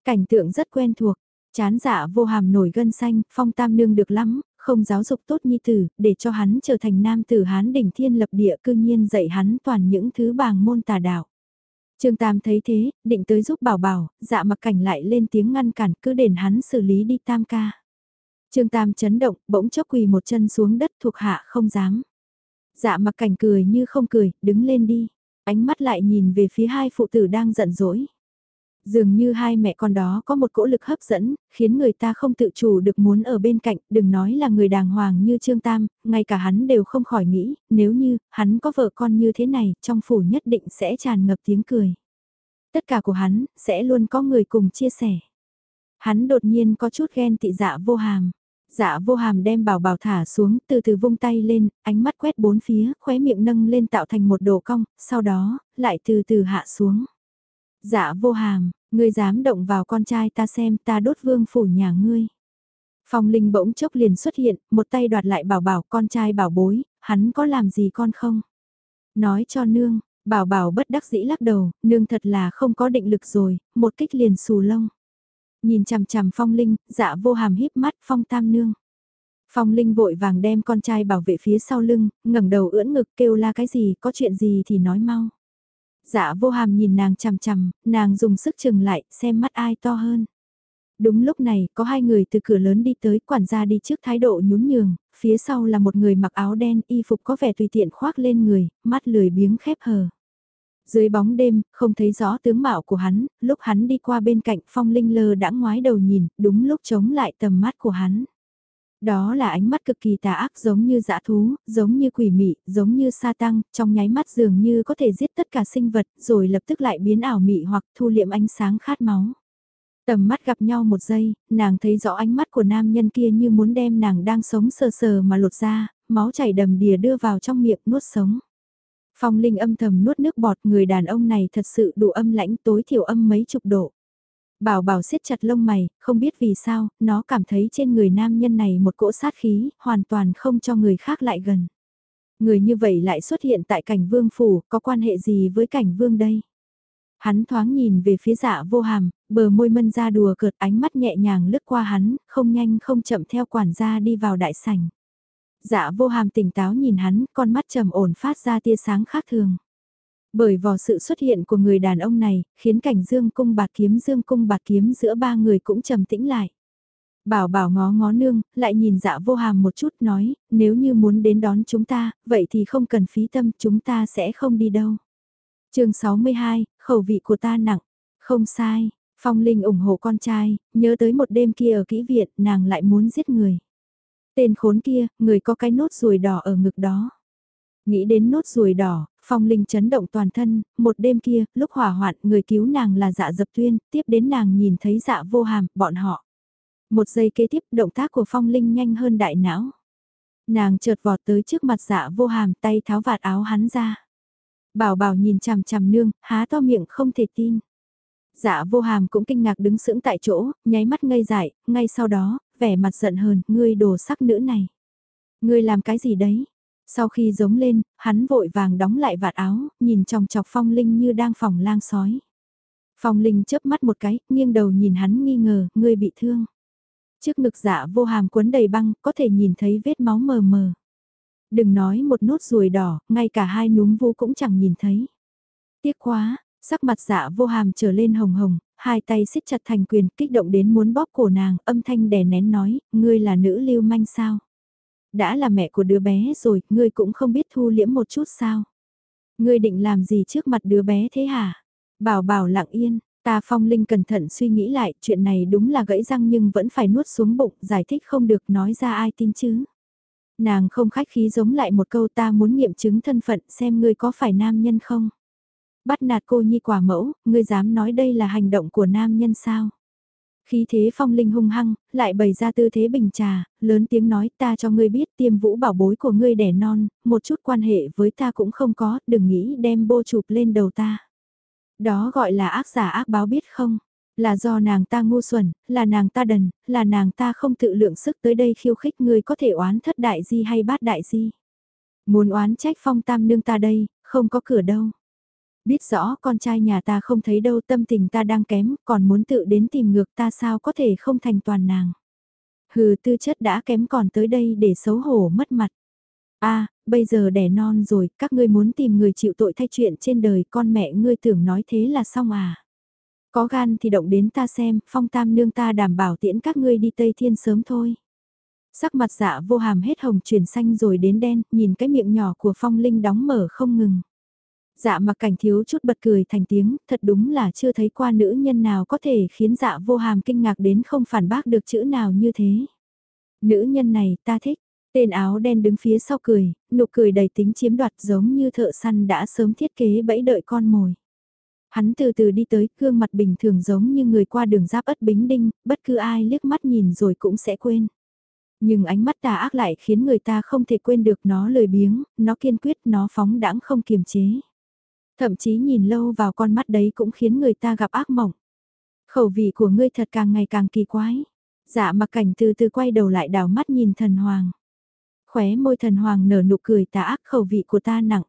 Cảnh tượng rất quen thuộc, chán dạ vô hàm nổi gân xanh, phong tam nương được lắm, không giáo dục tốt nhi tử, để cho hắn trở thành nam tử hán đỉnh thiên lập địa cư nhiên dạy hắn toàn những thứ bàng môn tà đạo. Trương Tam thấy thế, định tới giúp bảo bảo, dạ mặc cảnh lại lên tiếng ngăn cản cứ đền hắn xử lý đi Tam ca. Trương Tam chấn động, bỗng chốc quỳ một chân xuống đất thuộc hạ không dám. Dạ mặc cảnh cười như không cười, đứng lên đi. Ánh mắt lại nhìn về phía hai phụ tử đang giận dỗi. Dường như hai mẹ con đó có một cỗ lực hấp dẫn, khiến người ta không tự chủ được muốn ở bên cạnh, đừng nói là người đàng hoàng như Trương Tam, ngay cả hắn đều không khỏi nghĩ, nếu như, hắn có vợ con như thế này, trong phủ nhất định sẽ tràn ngập tiếng cười. Tất cả của hắn, sẽ luôn có người cùng chia sẻ. Hắn đột nhiên có chút ghen tị dạ vô hàm. Dạ vô hàm đem bảo bảo thả xuống, từ từ vung tay lên, ánh mắt quét bốn phía, khóe miệng nâng lên tạo thành một đồ cong, sau đó, lại từ từ hạ xuống. Dạ vô hàm, ngươi dám động vào con trai ta xem ta đốt vương phủ nhà ngươi. Phong Linh bỗng chốc liền xuất hiện, một tay đoạt lại bảo bảo con trai bảo bối, hắn có làm gì con không? Nói cho nương, bảo bảo bất đắc dĩ lắc đầu, nương thật là không có định lực rồi, một kích liền xù lông. Nhìn chằm chằm Phong Linh, dạ vô hàm híp mắt Phong Tam Nương. Phong Linh vội vàng đem con trai bảo vệ phía sau lưng, ngẩng đầu ưỡn ngực kêu la cái gì, có chuyện gì thì nói mau. Dạ vô hàm nhìn nàng chằm chằm, nàng dùng sức chừng lại, xem mắt ai to hơn. Đúng lúc này, có hai người từ cửa lớn đi tới, quản gia đi trước thái độ nhún nhường, phía sau là một người mặc áo đen, y phục có vẻ tùy tiện khoác lên người, mắt lười biếng khép hờ. Dưới bóng đêm, không thấy rõ tướng mạo của hắn, lúc hắn đi qua bên cạnh phong linh lơ đã ngoái đầu nhìn, đúng lúc chống lại tầm mắt của hắn. Đó là ánh mắt cực kỳ tà ác giống như dã thú, giống như quỷ mị, giống như sa tăng, trong nháy mắt dường như có thể giết tất cả sinh vật, rồi lập tức lại biến ảo mị hoặc thu liệm ánh sáng khát máu. Tầm mắt gặp nhau một giây, nàng thấy rõ ánh mắt của nam nhân kia như muốn đem nàng đang sống sờ sờ mà lột ra, máu chảy đầm đìa đưa vào trong miệng nuốt sống. Phong Linh âm thầm nuốt nước bọt người đàn ông này thật sự đủ âm lãnh tối thiểu âm mấy chục độ. Bảo bảo siết chặt lông mày, không biết vì sao, nó cảm thấy trên người nam nhân này một cỗ sát khí, hoàn toàn không cho người khác lại gần. Người như vậy lại xuất hiện tại cảnh vương phủ, có quan hệ gì với cảnh vương đây? Hắn thoáng nhìn về phía dạ vô hàm, bờ môi mân ra đùa cợt ánh mắt nhẹ nhàng lướt qua hắn, không nhanh không chậm theo quản gia đi vào đại sảnh. Dạ vô hàm tỉnh táo nhìn hắn, con mắt trầm ổn phát ra tia sáng khác thường. Bởi vào sự xuất hiện của người đàn ông này, khiến cảnh dương cung bạt kiếm dương cung bạt kiếm giữa ba người cũng trầm tĩnh lại. Bảo bảo ngó ngó nương, lại nhìn dạ vô hàm một chút nói, nếu như muốn đến đón chúng ta, vậy thì không cần phí tâm, chúng ta sẽ không đi đâu. chương 62, khẩu vị của ta nặng, không sai, Phong Linh ủng hộ con trai, nhớ tới một đêm kia ở kỹ viện, nàng lại muốn giết người. Tên khốn kia, người có cái nốt ruồi đỏ ở ngực đó. Nghĩ đến nốt ruồi đỏ, Phong Linh chấn động toàn thân, một đêm kia, lúc hỏa hoạn, người cứu nàng là dạ dập tuyên, tiếp đến nàng nhìn thấy dạ vô hàm, bọn họ. Một giây kế tiếp, động tác của Phong Linh nhanh hơn đại não. Nàng chợt vọt tới trước mặt dạ vô hàm, tay tháo vạt áo hắn ra. Bảo bảo nhìn chằm chằm nương, há to miệng không thể tin. Dạ vô hàm cũng kinh ngạc đứng sững tại chỗ, nháy mắt ngây dại, ngay sau đó, vẻ mặt giận hờn, ngươi đồ sắc nữ này. Ngươi làm cái gì đấy? Sau khi giống lên, hắn vội vàng đóng lại vạt áo, nhìn trong chọc phong linh như đang phòng lang sói. Phong linh chớp mắt một cái, nghiêng đầu nhìn hắn nghi ngờ, ngươi bị thương. Trước ngực dạ vô hàm cuốn đầy băng, có thể nhìn thấy vết máu mờ mờ. Đừng nói một nốt ruồi đỏ, ngay cả hai núm vu cũng chẳng nhìn thấy. Tiếc quá, sắc mặt dạ vô hàm trở lên hồng hồng, hai tay siết chặt thành quyền kích động đến muốn bóp cổ nàng, âm thanh đè nén nói, ngươi là nữ lưu manh sao? Đã là mẹ của đứa bé rồi, ngươi cũng không biết thu liễm một chút sao? Ngươi định làm gì trước mặt đứa bé thế hả? Bảo bảo lặng yên, ta phong linh cẩn thận suy nghĩ lại, chuyện này đúng là gãy răng nhưng vẫn phải nuốt xuống bụng, giải thích không được nói ra ai tin chứ? Nàng không khách khí giống lại một câu ta muốn nghiệm chứng thân phận xem ngươi có phải nam nhân không. Bắt nạt cô nhi quả mẫu, ngươi dám nói đây là hành động của nam nhân sao? Khí thế phong linh hung hăng, lại bày ra tư thế bình trà, lớn tiếng nói ta cho ngươi biết tiêm vũ bảo bối của ngươi đẻ non, một chút quan hệ với ta cũng không có, đừng nghĩ đem bô chụp lên đầu ta. Đó gọi là ác giả ác báo biết không? Là do nàng ta ngu xuẩn, là nàng ta đần, là nàng ta không tự lượng sức tới đây khiêu khích ngươi có thể oán thất đại di hay bát đại di. Muốn oán trách phong tam nương ta đây, không có cửa đâu. Biết rõ con trai nhà ta không thấy đâu tâm tình ta đang kém, còn muốn tự đến tìm ngược ta sao có thể không thành toàn nàng. Hừ tư chất đã kém còn tới đây để xấu hổ mất mặt. a bây giờ đẻ non rồi, các ngươi muốn tìm người chịu tội thay chuyện trên đời con mẹ ngươi tưởng nói thế là xong à. Có gan thì động đến ta xem, phong tam nương ta đảm bảo tiễn các ngươi đi Tây Thiên sớm thôi. Sắc mặt dạ vô hàm hết hồng chuyển xanh rồi đến đen, nhìn cái miệng nhỏ của phong linh đóng mở không ngừng. Dạ mặc cảnh thiếu chút bật cười thành tiếng, thật đúng là chưa thấy qua nữ nhân nào có thể khiến dạ vô hàm kinh ngạc đến không phản bác được chữ nào như thế. Nữ nhân này ta thích, tên áo đen đứng phía sau cười, nụ cười đầy tính chiếm đoạt giống như thợ săn đã sớm thiết kế bẫy đợi con mồi. Hắn từ từ đi tới, gương mặt bình thường giống như người qua đường giáp ất bính đinh, bất cứ ai liếc mắt nhìn rồi cũng sẽ quên. Nhưng ánh mắt tà ác lại khiến người ta không thể quên được nó lười biếng, nó kiên quyết, nó phóng đãng không kiềm chế. Thậm chí nhìn lâu vào con mắt đấy cũng khiến người ta gặp ác mộng. Khẩu vị của ngươi thật càng ngày càng kỳ quái. Dạ mặc cảnh từ từ quay đầu lại đảo mắt nhìn thần hoàng. Khóe môi thần hoàng nở nụ cười tà ác khẩu vị của ta nặng.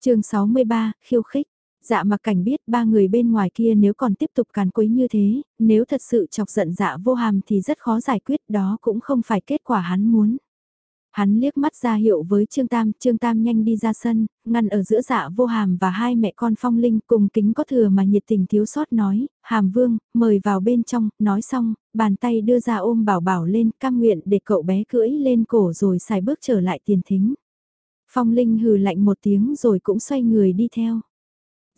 chương 63, khiêu khích. Dạ mặc cảnh biết ba người bên ngoài kia nếu còn tiếp tục càn quấy như thế, nếu thật sự chọc giận dạ vô hàm thì rất khó giải quyết đó cũng không phải kết quả hắn muốn. Hắn liếc mắt ra hiệu với Trương Tam, Trương Tam nhanh đi ra sân, ngăn ở giữa dạ vô hàm và hai mẹ con phong linh cùng kính có thừa mà nhiệt tình thiếu sót nói, hàm vương, mời vào bên trong, nói xong, bàn tay đưa ra ôm bảo bảo lên, cam nguyện để cậu bé cưỡi lên cổ rồi xài bước trở lại tiền thính. Phong linh hừ lạnh một tiếng rồi cũng xoay người đi theo.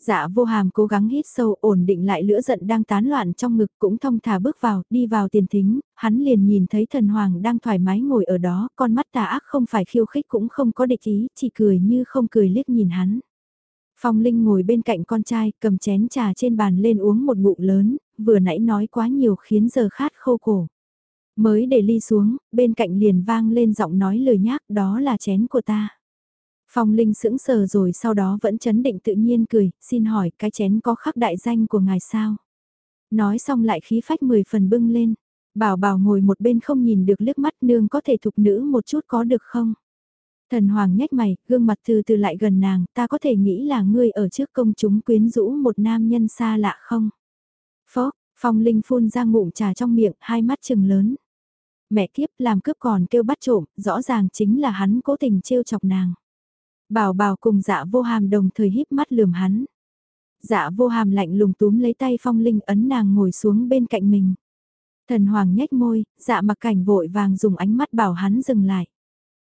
Dạ vô hàm cố gắng hít sâu ổn định lại lửa giận đang tán loạn trong ngực cũng thong thả bước vào, đi vào tiền thính, hắn liền nhìn thấy thần hoàng đang thoải mái ngồi ở đó, con mắt tà ác không phải khiêu khích cũng không có địch ý, chỉ cười như không cười liếc nhìn hắn. Phong Linh ngồi bên cạnh con trai, cầm chén trà trên bàn lên uống một bụng lớn, vừa nãy nói quá nhiều khiến giờ khát khô cổ. Mới để ly xuống, bên cạnh liền vang lên giọng nói lời nhác đó là chén của ta. Phong Linh sững sờ rồi sau đó vẫn chấn định tự nhiên cười, xin hỏi cái chén có khắc đại danh của ngài sao? Nói xong lại khí phách mười phần bưng lên, bảo bảo ngồi một bên không nhìn được liếc mắt nương có thể thục nữ một chút có được không? Thần Hoàng nhếch mày, gương mặt từ từ lại gần nàng, ta có thể nghĩ là ngươi ở trước công chúng quyến rũ một nam nhân xa lạ không? Phó, Phong Linh phun ra ngụm trà trong miệng, hai mắt trừng lớn. Mẹ kiếp làm cướp còn kêu bắt trộm, rõ ràng chính là hắn cố tình trêu chọc nàng. Bảo bảo cùng dạ vô hàm đồng thời híp mắt lườm hắn. Dạ vô hàm lạnh lùng túm lấy tay phong linh ấn nàng ngồi xuống bên cạnh mình. Thần hoàng nhếch môi, dạ mặc cảnh vội vàng dùng ánh mắt bảo hắn dừng lại.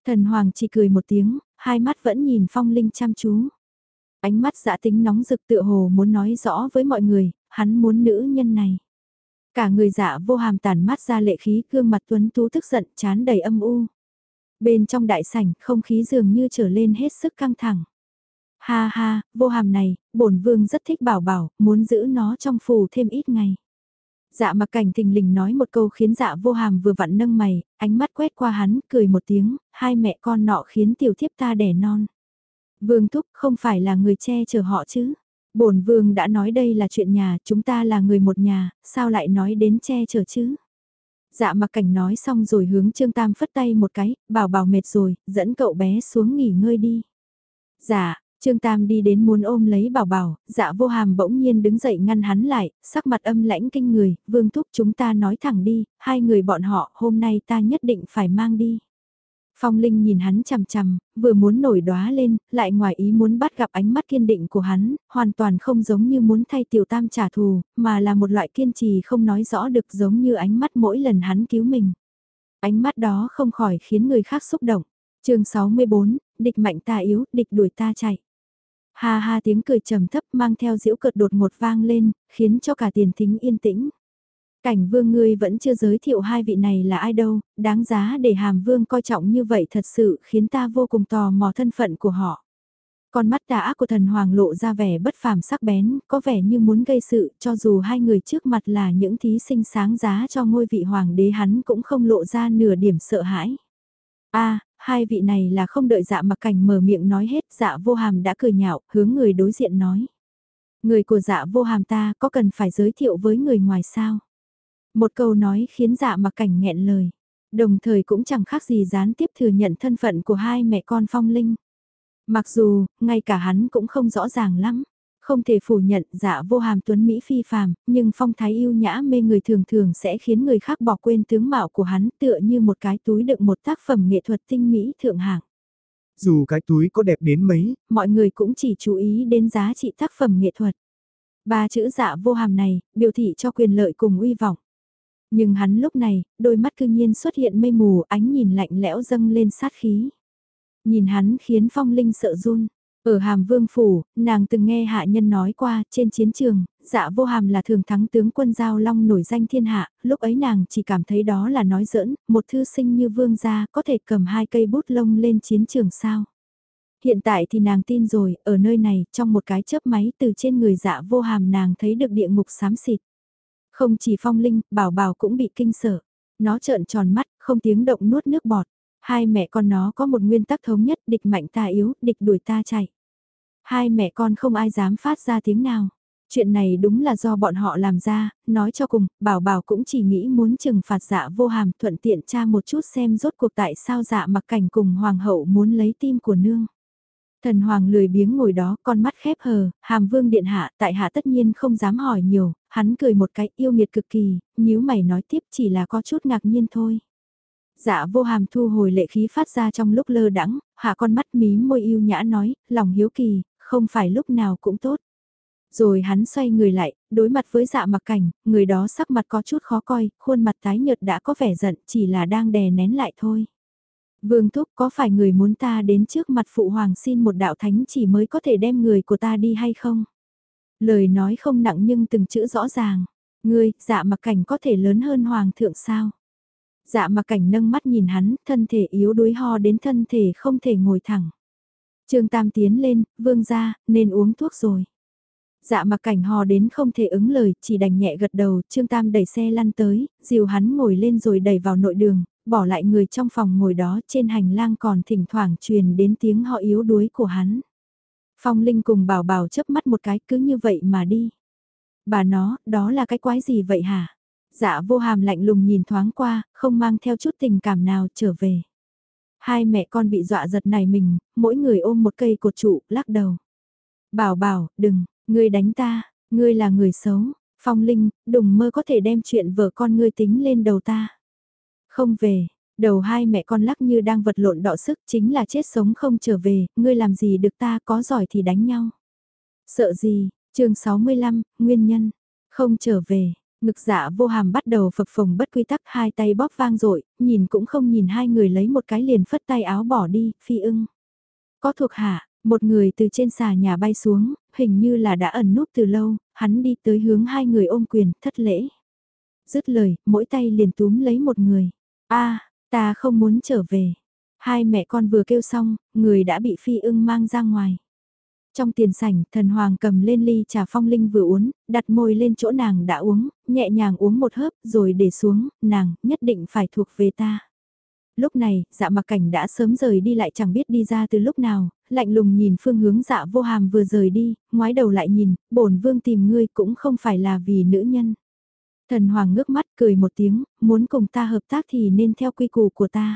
Thần hoàng chỉ cười một tiếng, hai mắt vẫn nhìn phong linh chăm chú. Ánh mắt dạ tính nóng rực tựa hồ muốn nói rõ với mọi người, hắn muốn nữ nhân này. Cả người dạ vô hàm tàn mắt ra lệ khí gương mặt tuấn tú tức giận chán đầy âm u. Bên trong đại sảnh, không khí dường như trở lên hết sức căng thẳng. Ha ha, vô hàm này, bổn vương rất thích bảo bảo, muốn giữ nó trong phù thêm ít ngày. Dạ mặc cảnh tình lình nói một câu khiến dạ vô hàm vừa vặn nâng mày, ánh mắt quét qua hắn, cười một tiếng, hai mẹ con nọ khiến tiểu thiếp ta đẻ non. Vương thúc không phải là người che chở họ chứ. bổn vương đã nói đây là chuyện nhà, chúng ta là người một nhà, sao lại nói đến che chở chứ. Dạ mặc cảnh nói xong rồi hướng Trương Tam phất tay một cái, bảo bảo mệt rồi, dẫn cậu bé xuống nghỉ ngơi đi. Dạ, Trương Tam đi đến muốn ôm lấy bảo bảo, dạ vô hàm bỗng nhiên đứng dậy ngăn hắn lại, sắc mặt âm lãnh kinh người, vương thúc chúng ta nói thẳng đi, hai người bọn họ hôm nay ta nhất định phải mang đi. Phong Linh nhìn hắn chằm chằm, vừa muốn nổi đóa lên, lại ngoài ý muốn bắt gặp ánh mắt kiên định của hắn, hoàn toàn không giống như muốn thay tiểu tam trả thù, mà là một loại kiên trì không nói rõ được giống như ánh mắt mỗi lần hắn cứu mình. Ánh mắt đó không khỏi khiến người khác xúc động. chương 64, địch mạnh ta yếu, địch đuổi ta chạy. Ha ha tiếng cười trầm thấp mang theo diễu cợt đột ngột vang lên, khiến cho cả tiền thính yên tĩnh. Cảnh vương ngươi vẫn chưa giới thiệu hai vị này là ai đâu, đáng giá để hàm vương coi trọng như vậy thật sự khiến ta vô cùng tò mò thân phận của họ. Con mắt tà ác của thần hoàng lộ ra vẻ bất phàm sắc bén, có vẻ như muốn gây sự, cho dù hai người trước mặt là những thí sinh sáng giá cho ngôi vị hoàng đế hắn cũng không lộ ra nửa điểm sợ hãi. a hai vị này là không đợi dạ mặc cảnh mở miệng nói hết, dạ vô hàm đã cười nhạo, hướng người đối diện nói. Người của dạ vô hàm ta có cần phải giới thiệu với người ngoài sao? Một câu nói khiến dạ mặc cảnh nghẹn lời. Đồng thời cũng chẳng khác gì gián tiếp thừa nhận thân phận của hai mẹ con phong linh. Mặc dù, ngay cả hắn cũng không rõ ràng lắm. Không thể phủ nhận dạ vô hàm tuấn Mỹ phi phàm, nhưng phong thái yêu nhã mê người thường thường sẽ khiến người khác bỏ quên tướng mạo của hắn tựa như một cái túi đựng một tác phẩm nghệ thuật tinh mỹ thượng hạng. Dù cái túi có đẹp đến mấy, mọi người cũng chỉ chú ý đến giá trị tác phẩm nghệ thuật. Ba chữ dạ vô hàm này, biểu thị cho quyền lợi cùng uy vọng. Nhưng hắn lúc này, đôi mắt cư nhiên xuất hiện mây mù ánh nhìn lạnh lẽo dâng lên sát khí. Nhìn hắn khiến phong linh sợ run. Ở hàm vương phủ, nàng từng nghe hạ nhân nói qua, trên chiến trường, dạ vô hàm là thường thắng tướng quân giao long nổi danh thiên hạ, lúc ấy nàng chỉ cảm thấy đó là nói giỡn, một thư sinh như vương gia có thể cầm hai cây bút lông lên chiến trường sao. Hiện tại thì nàng tin rồi, ở nơi này, trong một cái chớp máy từ trên người dạ vô hàm nàng thấy được địa ngục xám xịt. Không chỉ phong linh, bảo bảo cũng bị kinh sợ. Nó trợn tròn mắt, không tiếng động nuốt nước bọt. Hai mẹ con nó có một nguyên tắc thống nhất, địch mạnh ta yếu, địch đuổi ta chạy. Hai mẹ con không ai dám phát ra tiếng nào. Chuyện này đúng là do bọn họ làm ra, nói cho cùng, bảo bảo cũng chỉ nghĩ muốn trừng phạt dạ vô hàm thuận tiện tra một chút xem rốt cuộc tại sao dạ mặc cảnh cùng hoàng hậu muốn lấy tim của nương. Thần hoàng lười biếng ngồi đó, con mắt khép hờ, hàm vương điện hạ, tại hạ tất nhiên không dám hỏi nhiều, hắn cười một cái yêu nghiệt cực kỳ, nếu mày nói tiếp chỉ là có chút ngạc nhiên thôi. Dạ vô hàm thu hồi lệ khí phát ra trong lúc lơ đắng, hạ con mắt mí môi yêu nhã nói, lòng hiếu kỳ, không phải lúc nào cũng tốt. Rồi hắn xoay người lại, đối mặt với dạ mặc cảnh, người đó sắc mặt có chút khó coi, khuôn mặt tái nhợt đã có vẻ giận, chỉ là đang đè nén lại thôi. Vương Thúc có phải người muốn ta đến trước mặt Phụ Hoàng xin một đạo thánh chỉ mới có thể đem người của ta đi hay không? Lời nói không nặng nhưng từng chữ rõ ràng. Ngươi, dạ mặc cảnh có thể lớn hơn Hoàng thượng sao? Dạ mặc cảnh nâng mắt nhìn hắn, thân thể yếu đuối ho đến thân thể không thể ngồi thẳng. Trương Tam tiến lên, vương ra, nên uống thuốc rồi. Dạ mặc cảnh hò đến không thể ứng lời, chỉ đành nhẹ gật đầu, Trương Tam đẩy xe lăn tới, dìu hắn ngồi lên rồi đẩy vào nội đường, bỏ lại người trong phòng ngồi đó trên hành lang còn thỉnh thoảng truyền đến tiếng họ yếu đuối của hắn. Phong Linh cùng bảo bảo chớp mắt một cái cứ như vậy mà đi. Bà nó, đó là cái quái gì vậy hả? Dạ vô hàm lạnh lùng nhìn thoáng qua, không mang theo chút tình cảm nào trở về. Hai mẹ con bị dọa giật này mình, mỗi người ôm một cây cột trụ, lắc đầu. Bảo bảo, đừng, ngươi đánh ta, ngươi là người xấu, phong linh, đừng mơ có thể đem chuyện vợ con ngươi tính lên đầu ta. Không về, đầu hai mẹ con lắc như đang vật lộn đọ sức chính là chết sống không trở về, ngươi làm gì được ta có giỏi thì đánh nhau. Sợ gì, chương 65, nguyên nhân, không trở về, ngực dạ vô hàm bắt đầu phập phồng bất quy tắc hai tay bóp vang dội nhìn cũng không nhìn hai người lấy một cái liền phất tay áo bỏ đi, phi ưng. Có thuộc hạ, một người từ trên xà nhà bay xuống, hình như là đã ẩn núp từ lâu, hắn đi tới hướng hai người ôm quyền, thất lễ. Dứt lời, mỗi tay liền túm lấy một người a ta không muốn trở về. Hai mẹ con vừa kêu xong, người đã bị phi ưng mang ra ngoài. Trong tiền sảnh, thần hoàng cầm lên ly trà phong linh vừa uống, đặt môi lên chỗ nàng đã uống, nhẹ nhàng uống một hớp rồi để xuống, nàng nhất định phải thuộc về ta. Lúc này, dạ mặc cảnh đã sớm rời đi lại chẳng biết đi ra từ lúc nào, lạnh lùng nhìn phương hướng dạ vô hàm vừa rời đi, ngoái đầu lại nhìn, bổn vương tìm ngươi cũng không phải là vì nữ nhân. Thần hoàng ngước mắt cười một tiếng, muốn cùng ta hợp tác thì nên theo quy củ của ta.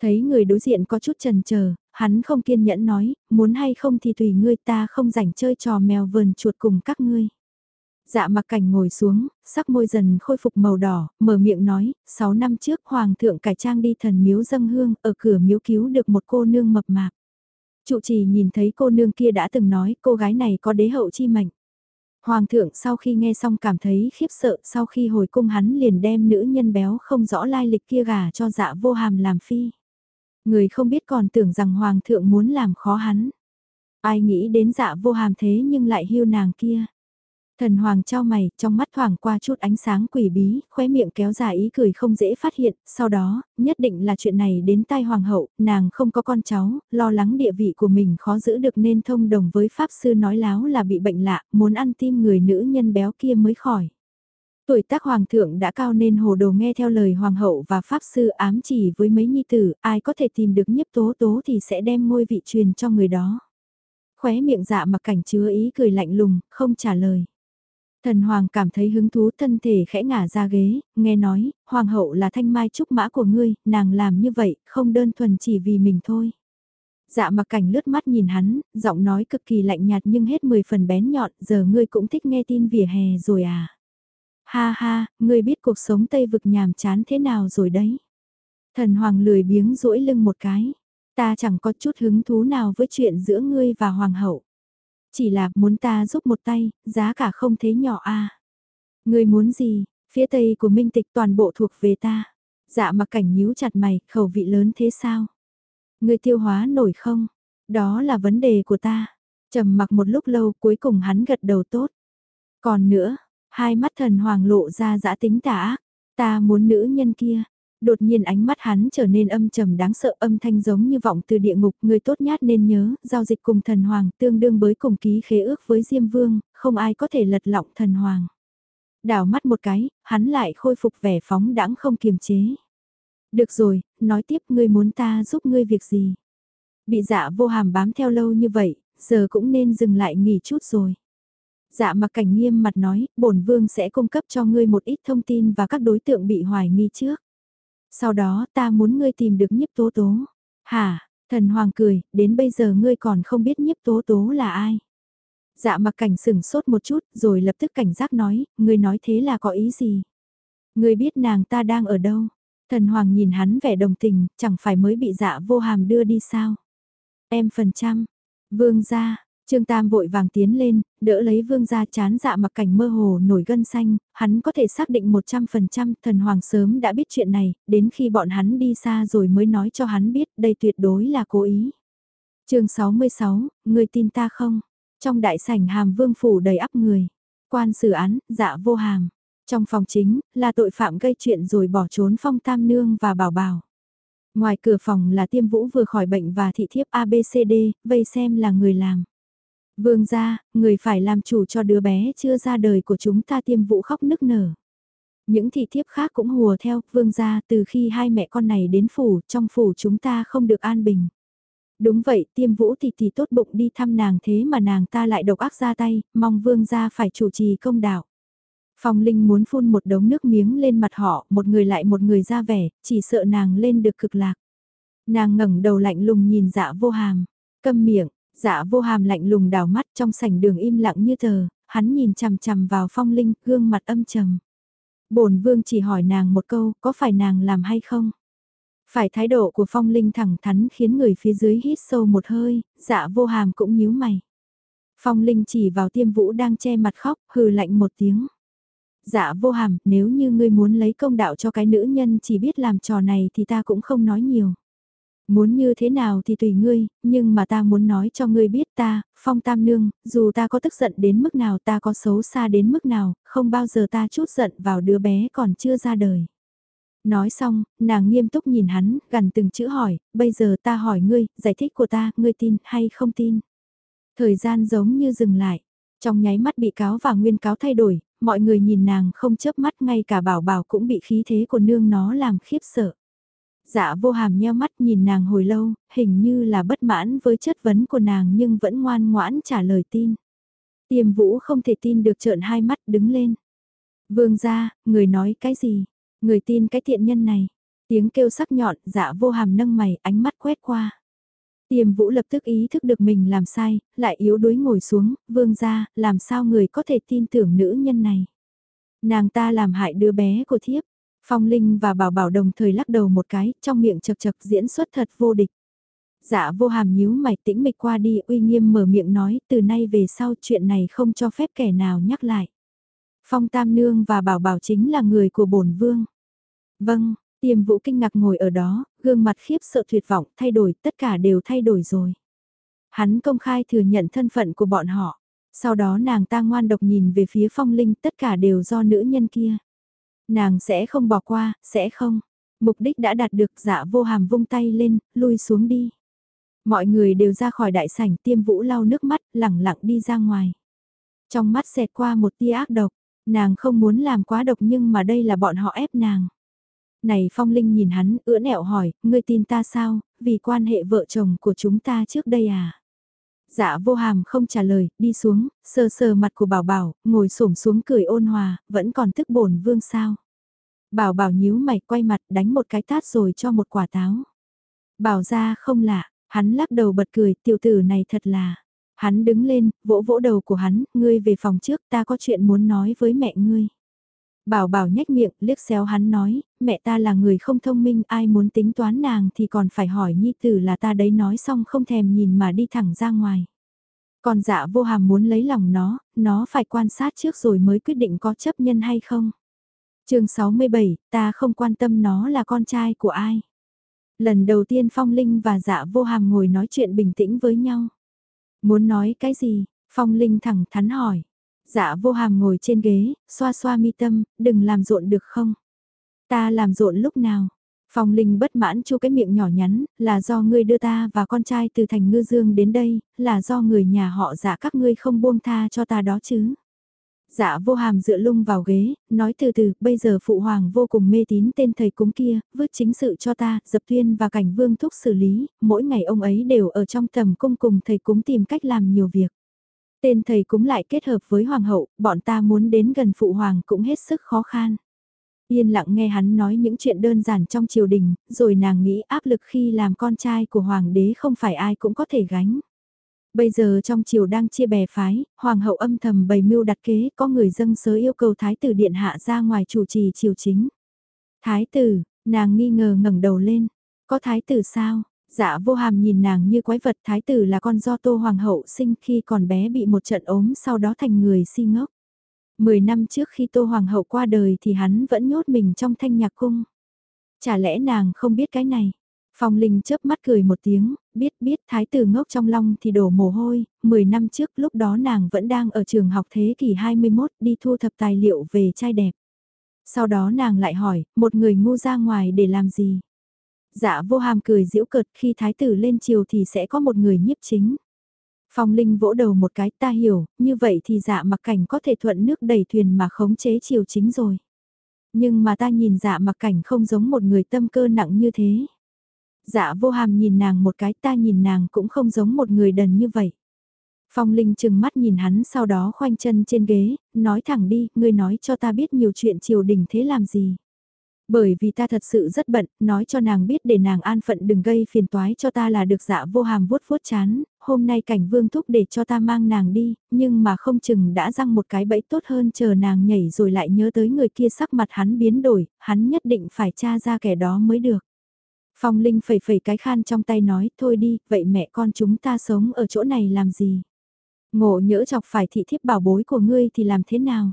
Thấy người đối diện có chút chần chờ hắn không kiên nhẫn nói, muốn hay không thì tùy ngươi ta không rảnh chơi trò mèo vườn chuột cùng các ngươi. Dạ mặc cảnh ngồi xuống, sắc môi dần khôi phục màu đỏ, mở miệng nói, 6 năm trước hoàng thượng cải trang đi thần miếu dâng hương, ở cửa miếu cứu được một cô nương mập mạp. Trụ trì nhìn thấy cô nương kia đã từng nói cô gái này có đế hậu chi mệnh. Hoàng thượng sau khi nghe xong cảm thấy khiếp sợ, sau khi hồi cung hắn liền đem nữ nhân béo không rõ lai lịch kia gả cho dạ vô hàm làm phi. Người không biết còn tưởng rằng hoàng thượng muốn làm khó hắn. Ai nghĩ đến dạ vô hàm thế nhưng lại hiu nàng kia. Thần hoàng trao mày, trong mắt thoảng qua chút ánh sáng quỷ bí, khóe miệng kéo dài ý cười không dễ phát hiện, sau đó, nhất định là chuyện này đến tai hoàng hậu, nàng không có con cháu, lo lắng địa vị của mình khó giữ được nên thông đồng với pháp sư nói láo là bị bệnh lạ, muốn ăn tim người nữ nhân béo kia mới khỏi. Tuổi tác hoàng thượng đã cao nên hồ đồ nghe theo lời hoàng hậu và pháp sư ám chỉ với mấy nhi tử, ai có thể tìm được nhiếp tố tố thì sẽ đem ngôi vị truyền cho người đó. Khóe miệng dạ mặc cảnh chứa ý cười lạnh lùng, không trả lời. Thần hoàng cảm thấy hứng thú thân thể khẽ ngả ra ghế, nghe nói, hoàng hậu là thanh mai trúc mã của ngươi, nàng làm như vậy, không đơn thuần chỉ vì mình thôi. Dạ mặc cảnh lướt mắt nhìn hắn, giọng nói cực kỳ lạnh nhạt nhưng hết 10 phần bén nhọn, giờ ngươi cũng thích nghe tin vỉa hè rồi à. Ha ha, ngươi biết cuộc sống Tây vực nhàm chán thế nào rồi đấy. Thần hoàng lười biếng duỗi lưng một cái. Ta chẳng có chút hứng thú nào với chuyện giữa ngươi và hoàng hậu. Chỉ là muốn ta giúp một tay, giá cả không thế nhỏ a. À. Ngươi muốn gì, phía tây của minh tịch toàn bộ thuộc về ta. Dạ mặc cảnh nhíu chặt mày, khẩu vị lớn thế sao? Ngươi tiêu hóa nổi không? Đó là vấn đề của ta. trầm mặc một lúc lâu cuối cùng hắn gật đầu tốt. Còn nữa, hai mắt thần hoàng lộ ra dã tính tà ác. Ta muốn nữ nhân kia, đột nhiên ánh mắt hắn trở nên âm trầm đáng sợ âm thanh giống như vọng từ địa ngục người tốt nhát nên nhớ, giao dịch cùng thần hoàng tương đương với cùng ký khế ước với Diêm Vương, không ai có thể lật lọng thần hoàng. Đảo mắt một cái, hắn lại khôi phục vẻ phóng đãng không kiềm chế. Được rồi, nói tiếp ngươi muốn ta giúp ngươi việc gì? Bị dạ vô hàm bám theo lâu như vậy, giờ cũng nên dừng lại nghỉ chút rồi. Dạ mặc cảnh nghiêm mặt nói, bổn vương sẽ cung cấp cho ngươi một ít thông tin và các đối tượng bị hoài nghi trước. Sau đó ta muốn ngươi tìm được nhiếp tố tố. Hả, Thần Hoàng cười, đến bây giờ ngươi còn không biết nhiếp tố tố là ai. Dạ mặc cảnh sửng sốt một chút rồi lập tức cảnh giác nói, ngươi nói thế là có ý gì? Ngươi biết nàng ta đang ở đâu? Thần Hoàng nhìn hắn vẻ đồng tình, chẳng phải mới bị dạ vô hàm đưa đi sao? Em phần trăm. Vương gia, Trương Tam vội vàng tiến lên, đỡ lấy vương gia chán dạ mặc cảnh mơ hồ nổi gân xanh, hắn có thể xác định 100% thần hoàng sớm đã biết chuyện này, đến khi bọn hắn đi xa rồi mới nói cho hắn biết đây tuyệt đối là cố ý. chương 66, người tin ta không? Trong đại sảnh hàm vương phủ đầy ắp người, quan xử án, dạ vô hàm. Trong phòng chính, là tội phạm gây chuyện rồi bỏ trốn phong tam nương và bảo bảo. Ngoài cửa phòng là tiêm vũ vừa khỏi bệnh và thị thiếp ABCD, vây xem là người làm. Vương gia, người phải làm chủ cho đứa bé chưa ra đời của chúng ta tiêm vũ khóc nức nở. Những thị thiếp khác cũng hùa theo, vương gia từ khi hai mẹ con này đến phủ, trong phủ chúng ta không được an bình. Đúng vậy, tiêm vũ thì thì tốt bụng đi thăm nàng thế mà nàng ta lại độc ác ra tay, mong vương gia phải chủ trì công đạo. Phong Linh muốn phun một đống nước miếng lên mặt họ, một người lại một người ra vẻ, chỉ sợ nàng lên được cực lạc. Nàng ngẩng đầu lạnh lùng nhìn dạ vô hàm, câm miệng, dạ vô hàm lạnh lùng đào mắt trong sảnh đường im lặng như tờ, hắn nhìn chằm chằm vào Phong Linh, gương mặt âm trầm. bổn vương chỉ hỏi nàng một câu, có phải nàng làm hay không? Phải thái độ của Phong Linh thẳng thắn khiến người phía dưới hít sâu một hơi, dạ vô hàm cũng nhíu mày. Phong Linh chỉ vào tiêm vũ đang che mặt khóc, hừ lạnh một tiếng. Dạ vô hàm, nếu như ngươi muốn lấy công đạo cho cái nữ nhân chỉ biết làm trò này thì ta cũng không nói nhiều. Muốn như thế nào thì tùy ngươi, nhưng mà ta muốn nói cho ngươi biết ta, phong tam nương, dù ta có tức giận đến mức nào ta có xấu xa đến mức nào, không bao giờ ta chút giận vào đứa bé còn chưa ra đời. Nói xong, nàng nghiêm túc nhìn hắn, gần từng chữ hỏi, bây giờ ta hỏi ngươi, giải thích của ta, ngươi tin hay không tin. Thời gian giống như dừng lại, trong nháy mắt bị cáo và nguyên cáo thay đổi, mọi người nhìn nàng không chớp mắt ngay cả bảo bảo cũng bị khí thế của nương nó làm khiếp sợ. Dạ vô hàm nheo mắt nhìn nàng hồi lâu, hình như là bất mãn với chất vấn của nàng nhưng vẫn ngoan ngoãn trả lời tin. Tiềm vũ không thể tin được trợn hai mắt đứng lên. Vương ra, người nói cái gì? Người tin cái thiện nhân này. Tiếng kêu sắc nhọn, dạ vô hàm nâng mày, ánh mắt quét qua. Tiềm vũ lập tức ý thức được mình làm sai, lại yếu đuối ngồi xuống, vương ra, làm sao người có thể tin tưởng nữ nhân này. Nàng ta làm hại đứa bé của thiếp. Phong Linh và Bảo Bảo đồng thời lắc đầu một cái, trong miệng chập chập diễn xuất thật vô địch. Dạ vô hàm nhíu mày tĩnh mịch qua đi uy nghiêm mở miệng nói từ nay về sau chuyện này không cho phép kẻ nào nhắc lại. Phong Tam Nương và Bảo Bảo chính là người của bổn vương. Vâng, tiềm vũ kinh ngạc ngồi ở đó, gương mặt khiếp sợ tuyệt vọng, thay đổi, tất cả đều thay đổi rồi. Hắn công khai thừa nhận thân phận của bọn họ. Sau đó nàng ta ngoan độc nhìn về phía phong linh, tất cả đều do nữ nhân kia. Nàng sẽ không bỏ qua, sẽ không. Mục đích đã đạt được dạ vô hàm vung tay lên, lui xuống đi. Mọi người đều ra khỏi đại sảnh tiêm vũ lau nước mắt, lẳng lặng đi ra ngoài. Trong mắt xẹt qua một tia ác độc, nàng không muốn làm quá độc nhưng mà đây là bọn họ ép nàng. Này Phong Linh nhìn hắn, ưỡn ẹo hỏi, ngươi tin ta sao, vì quan hệ vợ chồng của chúng ta trước đây à? Dạ vô hàm không trả lời, đi xuống, sờ sờ mặt của bảo bảo, ngồi xổm xuống cười ôn hòa, vẫn còn tức bổn vương sao. Bảo bảo nhíu mày quay mặt đánh một cái tát rồi cho một quả táo. Bảo ra không lạ, hắn lắc đầu bật cười, tiểu tử này thật là. Hắn đứng lên, vỗ vỗ đầu của hắn, ngươi về phòng trước ta có chuyện muốn nói với mẹ ngươi. Bảo bảo nhếch miệng, liếc xéo hắn nói, mẹ ta là người không thông minh, ai muốn tính toán nàng thì còn phải hỏi nhi tử là ta đấy nói xong không thèm nhìn mà đi thẳng ra ngoài. Còn dạ vô hàm muốn lấy lòng nó, nó phải quan sát trước rồi mới quyết định có chấp nhân hay không. chương 67, ta không quan tâm nó là con trai của ai. Lần đầu tiên Phong Linh và dạ vô hàm ngồi nói chuyện bình tĩnh với nhau. Muốn nói cái gì? Phong Linh thẳng thắn hỏi. Dạ vô hàm ngồi trên ghế, xoa xoa mi tâm, đừng làm rộn được không? Ta làm rộn lúc nào? Phong Linh bất mãn chu cái miệng nhỏ nhắn, là do ngươi đưa ta và con trai từ thành ngư dương đến đây, là do người nhà họ dạ các ngươi không buông tha cho ta đó chứ. Dạ vô hàm dựa lung vào ghế, nói từ từ, bây giờ phụ hoàng vô cùng mê tín tên thầy cúng kia, vứt chính sự cho ta, dập tuyên và cảnh vương thúc xử lý, mỗi ngày ông ấy đều ở trong tầm cung cùng thầy cúng tìm cách làm nhiều việc. Tên thầy cúng lại kết hợp với hoàng hậu, bọn ta muốn đến gần phụ hoàng cũng hết sức khó khăn. Yên lặng nghe hắn nói những chuyện đơn giản trong triều đình, rồi nàng nghĩ áp lực khi làm con trai của hoàng đế không phải ai cũng có thể gánh. Bây giờ trong triều đang chia bè phái, hoàng hậu âm thầm bày mưu đặt kế, có người dâng sớ yêu cầu thái tử điện hạ ra ngoài chủ trì triều chính. Thái tử, nàng nghi ngờ ngẩng đầu lên, có thái tử sao? Dạ vô hàm nhìn nàng như quái vật thái tử là con do tô hoàng hậu sinh khi còn bé bị một trận ốm sau đó thành người si ngốc. Mười năm trước khi tô hoàng hậu qua đời thì hắn vẫn nhốt mình trong thanh nhạc cung. Chả lẽ nàng không biết cái này? Phong Linh chớp mắt cười một tiếng, biết biết thái tử ngốc trong lòng thì đổ mồ hôi, 10 năm trước lúc đó nàng vẫn đang ở trường học thế kỷ 21 đi thu thập tài liệu về trai đẹp. Sau đó nàng lại hỏi, một người ngu ra ngoài để làm gì? Dạ vô hàm cười giễu cợt khi thái tử lên chiều thì sẽ có một người nhiếp chính. Phong Linh vỗ đầu một cái ta hiểu, như vậy thì dạ mặc cảnh có thể thuận nước đẩy thuyền mà khống chế chiều chính rồi. Nhưng mà ta nhìn dạ mặc cảnh không giống một người tâm cơ nặng như thế. Dạ vô hàm nhìn nàng một cái ta nhìn nàng cũng không giống một người đần như vậy. Phong Linh chừng mắt nhìn hắn sau đó khoanh chân trên ghế, nói thẳng đi, ngươi nói cho ta biết nhiều chuyện triều đình thế làm gì. Bởi vì ta thật sự rất bận, nói cho nàng biết để nàng an phận đừng gây phiền toái cho ta là được dạ vô hàm vuốt vuốt chán, hôm nay cảnh vương thúc để cho ta mang nàng đi, nhưng mà không chừng đã răng một cái bẫy tốt hơn chờ nàng nhảy rồi lại nhớ tới người kia sắc mặt hắn biến đổi, hắn nhất định phải tra ra kẻ đó mới được. Phong Linh phẩy phẩy cái khan trong tay nói, thôi đi, vậy mẹ con chúng ta sống ở chỗ này làm gì? Ngộ nhỡ chọc phải thị thiếp bảo bối của ngươi thì làm thế nào?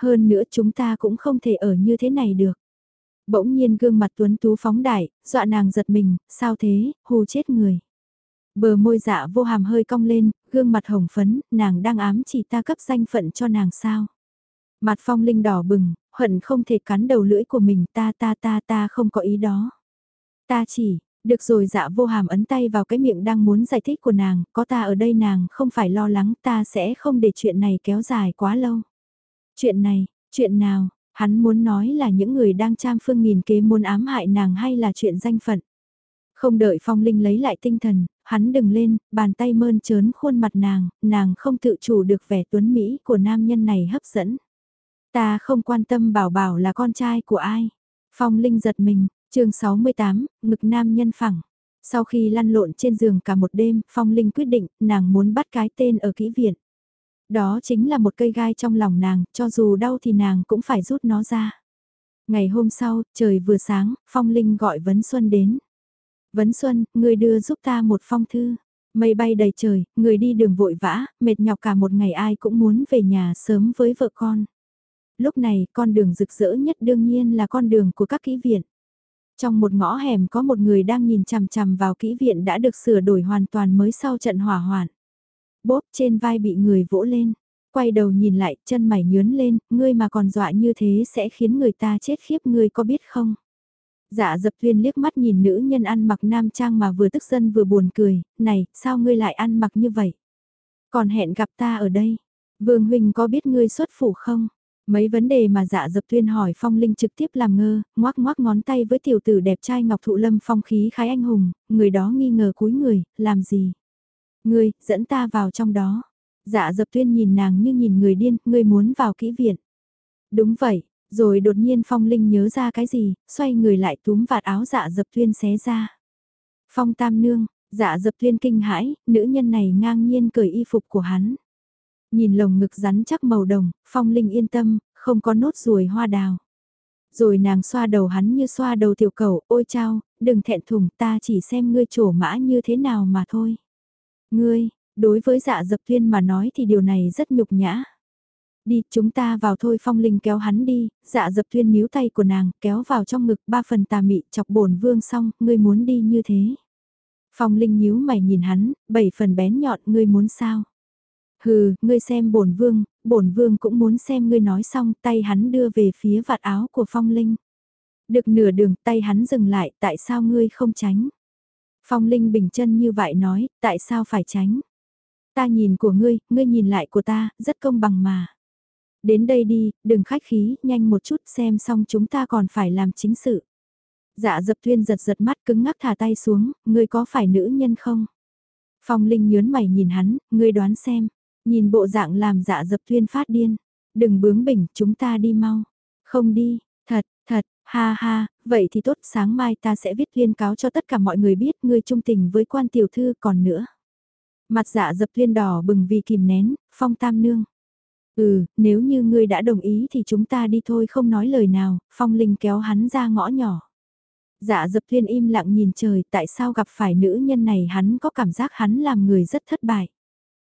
Hơn nữa chúng ta cũng không thể ở như thế này được. Bỗng nhiên gương mặt tuấn tú phóng đại, dọa nàng giật mình, sao thế, hù chết người. Bờ môi dạ vô hàm hơi cong lên, gương mặt hồng phấn, nàng đang ám chỉ ta cấp danh phận cho nàng sao. Mặt phong linh đỏ bừng, hận không thể cắn đầu lưỡi của mình ta ta ta ta không có ý đó. Ta chỉ, được rồi dạ vô hàm ấn tay vào cái miệng đang muốn giải thích của nàng, có ta ở đây nàng không phải lo lắng ta sẽ không để chuyện này kéo dài quá lâu. Chuyện này, chuyện nào, hắn muốn nói là những người đang trang phương nghìn kế muốn ám hại nàng hay là chuyện danh phận. Không đợi phong linh lấy lại tinh thần, hắn đừng lên, bàn tay mơn trớn khuôn mặt nàng, nàng không tự chủ được vẻ tuấn Mỹ của nam nhân này hấp dẫn. Ta không quan tâm bảo bảo là con trai của ai. Phong linh giật mình, chương 68, ngực nam nhân phẳng. Sau khi lăn lộn trên giường cả một đêm, Phong Linh quyết định, nàng muốn bắt cái tên ở kỹ viện. Đó chính là một cây gai trong lòng nàng, cho dù đau thì nàng cũng phải rút nó ra. Ngày hôm sau, trời vừa sáng, Phong Linh gọi Vấn Xuân đến. Vấn Xuân, người đưa giúp ta một phong thư. Mây bay đầy trời, người đi đường vội vã, mệt nhọc cả một ngày ai cũng muốn về nhà sớm với vợ con. Lúc này, con đường rực rỡ nhất đương nhiên là con đường của các kỹ viện. Trong một ngõ hẻm có một người đang nhìn chằm chằm vào kỹ viện đã được sửa đổi hoàn toàn mới sau trận hỏa hoạn. Bốp trên vai bị người vỗ lên, quay đầu nhìn lại, chân mày nhướn lên, ngươi mà còn dọa như thế sẽ khiến người ta chết khiếp ngươi có biết không? Dạ dập thuyền liếc mắt nhìn nữ nhân ăn mặc nam trang mà vừa tức giận vừa buồn cười, này, sao ngươi lại ăn mặc như vậy? Còn hẹn gặp ta ở đây, Vương Huynh có biết ngươi xuất phủ không? Mấy vấn đề mà dạ dập tuyên hỏi Phong Linh trực tiếp làm ngơ, ngoác ngoác ngón tay với tiểu tử đẹp trai Ngọc Thụ Lâm phong khí khái anh hùng, người đó nghi ngờ cúi người, làm gì? Ngươi, dẫn ta vào trong đó. Dạ dập tuyên nhìn nàng như nhìn người điên, ngươi muốn vào kỹ viện. Đúng vậy, rồi đột nhiên Phong Linh nhớ ra cái gì, xoay người lại túm vạt áo dạ dập tuyên xé ra. Phong Tam Nương, dạ dập tuyên kinh hãi, nữ nhân này ngang nhiên cởi y phục của hắn. Nhìn lồng ngực rắn chắc màu đồng, Phong Linh yên tâm, không có nốt ruồi hoa đào. Rồi nàng xoa đầu hắn như xoa đầu tiểu cầu, ôi chao, đừng thẹn thùng ta chỉ xem ngươi trổ mã như thế nào mà thôi. Ngươi, đối với dạ dập thiên mà nói thì điều này rất nhục nhã. Đi, chúng ta vào thôi phong linh kéo hắn đi, dạ dập thiên níu tay của nàng, kéo vào trong ngực ba phần tà mị, chọc bổn vương xong, ngươi muốn đi như thế. Phong linh nhíu mày nhìn hắn, bảy phần bén nhọn, ngươi muốn sao? Hừ, ngươi xem bổn vương, bổn vương cũng muốn xem ngươi nói xong, tay hắn đưa về phía vạt áo của phong linh. Được nửa đường, tay hắn dừng lại, tại sao ngươi không tránh? Phong linh bình chân như vậy nói, tại sao phải tránh? Ta nhìn của ngươi, ngươi nhìn lại của ta, rất công bằng mà. Đến đây đi, đừng khách khí, nhanh một chút xem xong chúng ta còn phải làm chính sự. Dạ dập Thuyên giật giật mắt cứng ngắc thả tay xuống, ngươi có phải nữ nhân không? Phong Linh nhớn mày nhìn hắn, ngươi đoán xem. Nhìn bộ dạng làm dạ dập Thuyên phát điên. Đừng bướng bỉnh, chúng ta đi mau. Không đi, thật, ha ha, vậy thì tốt, sáng mai ta sẽ viết liên cáo cho tất cả mọi người biết ngươi trung tình với quan tiểu thư còn nữa. Mặt dạ dập liên đỏ bừng vì kìm nén, phong tam nương. Ừ, nếu như ngươi đã đồng ý thì chúng ta đi thôi không nói lời nào, phong linh kéo hắn ra ngõ nhỏ. Dạ dập liên im lặng nhìn trời, tại sao gặp phải nữ nhân này hắn có cảm giác hắn làm người rất thất bại.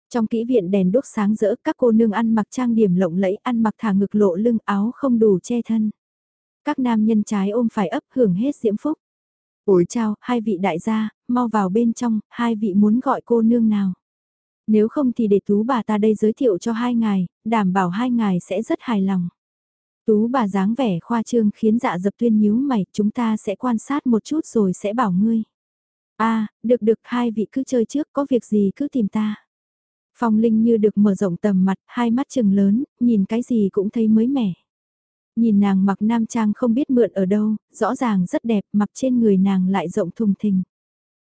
Trong kỹ viện đèn đốt sáng rỡ, các cô nương ăn mặc trang điểm lộng lẫy, ăn mặc thả ngực lộ lưng áo không đủ che thân. Các nam nhân trái ôm phải ấp hưởng hết diễm phúc. Ôi chào, hai vị đại gia, mau vào bên trong, hai vị muốn gọi cô nương nào. Nếu không thì để tú bà ta đây giới thiệu cho hai ngài, đảm bảo hai ngài sẽ rất hài lòng. Tú bà dáng vẻ khoa trương khiến dạ dập tuyên nhíu mày, chúng ta sẽ quan sát một chút rồi sẽ bảo ngươi. a à, được được hai vị cứ chơi trước, có việc gì cứ tìm ta. Phong Linh như được mở rộng tầm mặt, hai mắt trừng lớn, nhìn cái gì cũng thấy mới mẻ. Nhìn nàng mặc nam trang không biết mượn ở đâu, rõ ràng rất đẹp, mặc trên người nàng lại rộng thùng thình.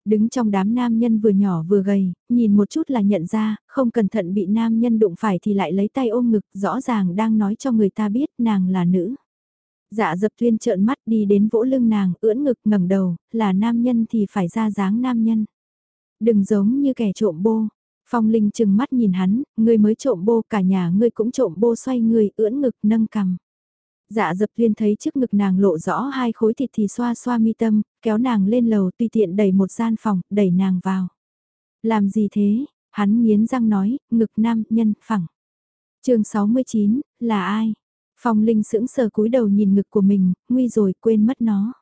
Đứng trong đám nam nhân vừa nhỏ vừa gầy, nhìn một chút là nhận ra, không cẩn thận bị nam nhân đụng phải thì lại lấy tay ôm ngực, rõ ràng đang nói cho người ta biết nàng là nữ. Dạ dập tuyên trợn mắt đi đến vỗ lưng nàng, ưỡn ngực ngẩng đầu, là nam nhân thì phải ra dáng nam nhân. Đừng giống như kẻ trộm bô. Phong Linh chừng mắt nhìn hắn, ngươi mới trộm bô cả nhà ngươi cũng trộm bô xoay người ưỡn ngực nâng cằm. Dạ dập viên thấy trước ngực nàng lộ rõ hai khối thịt thì xoa xoa mi tâm, kéo nàng lên lầu tùy tiện đẩy một gian phòng, đẩy nàng vào. Làm gì thế? Hắn nghiến răng nói, ngực nam nhân phẳng. chương 69, là ai? Phong Linh sững sờ cúi đầu nhìn ngực của mình, nguy rồi quên mất nó.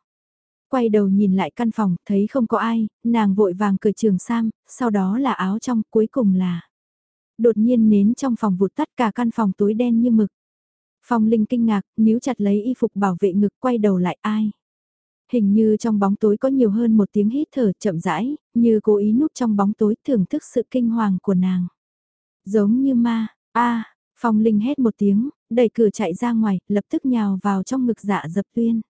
Quay đầu nhìn lại căn phòng, thấy không có ai, nàng vội vàng cởi trường sam, sau đó là áo trong, cuối cùng là... Đột nhiên nến trong phòng vụt tắt cả căn phòng tối đen như mực. Phong Linh kinh ngạc, níu chặt lấy y phục bảo vệ ngực quay đầu lại ai. Hình như trong bóng tối có nhiều hơn một tiếng hít thở chậm rãi, như cố ý núp trong bóng tối thưởng thức sự kinh hoàng của nàng. Giống như ma, a Phong Linh hét một tiếng, đẩy cửa chạy ra ngoài, lập tức nhào vào trong ngực dạ dập tuyên.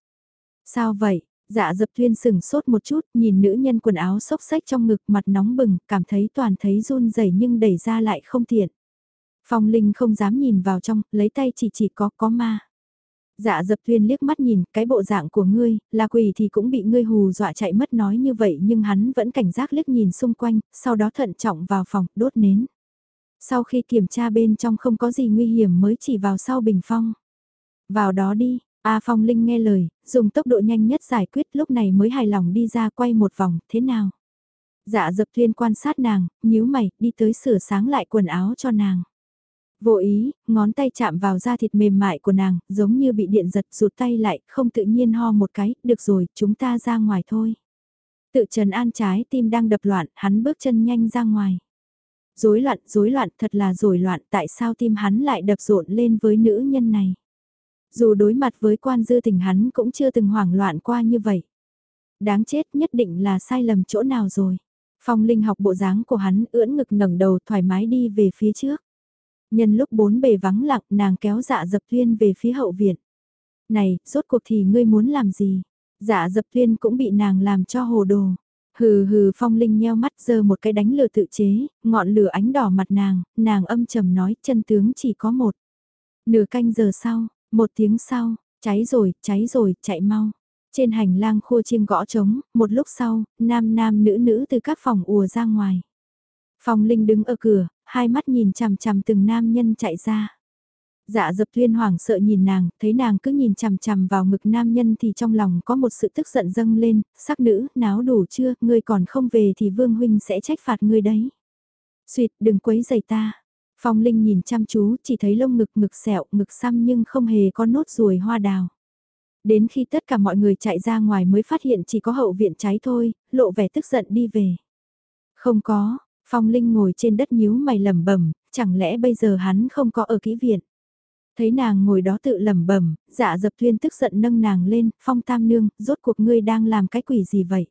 Sao vậy? Dạ dập tuyên sừng sốt một chút, nhìn nữ nhân quần áo xốc xách trong ngực mặt nóng bừng, cảm thấy toàn thấy run rẩy nhưng đẩy ra lại không tiện. Phong Linh không dám nhìn vào trong, lấy tay chỉ chỉ có, có ma. Dạ dập thuyên liếc mắt nhìn, cái bộ dạng của ngươi, là quỷ thì cũng bị ngươi hù dọa chạy mất nói như vậy nhưng hắn vẫn cảnh giác liếc nhìn xung quanh, sau đó thận trọng vào phòng, đốt nến. Sau khi kiểm tra bên trong không có gì nguy hiểm mới chỉ vào sau bình phong. Vào đó đi, A Phong Linh nghe lời, dùng tốc độ nhanh nhất giải quyết lúc này mới hài lòng đi ra quay một vòng, thế nào? Dạ dập thuyên quan sát nàng, nhíu mày, đi tới sửa sáng lại quần áo cho nàng. Vô ý, ngón tay chạm vào da thịt mềm mại của nàng, giống như bị điện giật rụt tay lại, không tự nhiên ho một cái, được rồi, chúng ta ra ngoài thôi. Tự trần an trái tim đang đập loạn, hắn bước chân nhanh ra ngoài. Rối loạn, rối loạn, thật là rối loạn, tại sao tim hắn lại đập rộn lên với nữ nhân này? Dù đối mặt với quan dư tình hắn cũng chưa từng hoảng loạn qua như vậy. Đáng chết nhất định là sai lầm chỗ nào rồi. Phong Linh học bộ dáng của hắn ưỡn ngực ngẩng đầu thoải mái đi về phía trước. Nhân lúc bốn bề vắng lặng nàng kéo dạ dập tuyên về phía hậu viện. Này, rốt cuộc thì ngươi muốn làm gì? Dạ dập tuyên cũng bị nàng làm cho hồ đồ. Hừ hừ phong linh nheo mắt giơ một cái đánh lửa tự chế, ngọn lửa ánh đỏ mặt nàng, nàng âm trầm nói chân tướng chỉ có một. Nửa canh giờ sau, một tiếng sau, cháy rồi, cháy rồi, chạy mau. Trên hành lang khô chiêng gõ trống, một lúc sau, nam nam nữ nữ từ các phòng ùa ra ngoài. Phong Linh đứng ở cửa, hai mắt nhìn chằm chằm từng nam nhân chạy ra. Dạ dập tuyên hoảng sợ nhìn nàng, thấy nàng cứ nhìn chằm chằm vào ngực nam nhân thì trong lòng có một sự tức giận dâng lên, sắc nữ, náo đủ chưa, ngươi còn không về thì vương huynh sẽ trách phạt ngươi đấy. Xuyệt, đừng quấy giày ta. Phong Linh nhìn chăm chú, chỉ thấy lông ngực ngực sẹo, ngực xăm nhưng không hề có nốt ruồi hoa đào. Đến khi tất cả mọi người chạy ra ngoài mới phát hiện chỉ có hậu viện cháy thôi, lộ vẻ tức giận đi về. Không có, Phong Linh ngồi trên đất nhíu mày lẩm bẩm, chẳng lẽ bây giờ hắn không có ở kỹ viện. Thấy nàng ngồi đó tự lẩm bẩm, dạ dập Thuyên tức giận nâng nàng lên, Phong Tam Nương, rốt cuộc ngươi đang làm cái quỷ gì vậy?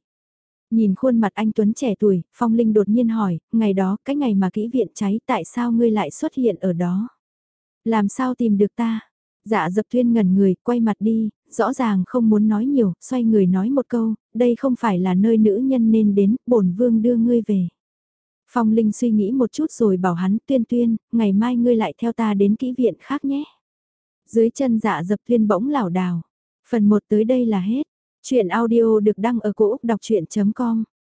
Nhìn khuôn mặt anh Tuấn trẻ tuổi, Phong Linh đột nhiên hỏi, ngày đó, cái ngày mà kỹ viện cháy, tại sao ngươi lại xuất hiện ở đó? Làm sao tìm được ta? Dạ dập Thuyên ngẩn người, quay mặt đi, rõ ràng không muốn nói nhiều, xoay người nói một câu, đây không phải là nơi nữ nhân nên đến, bổn vương đưa ngươi về. Phong Linh suy nghĩ một chút rồi bảo hắn tuyên tuyên, ngày mai ngươi lại theo ta đến kỹ viện khác nhé. Dưới chân dạ dập tuyên bỗng lảo đảo, Phần 1 tới đây là hết. Chuyện audio được đăng ở cổ Úc đọc chuyện.com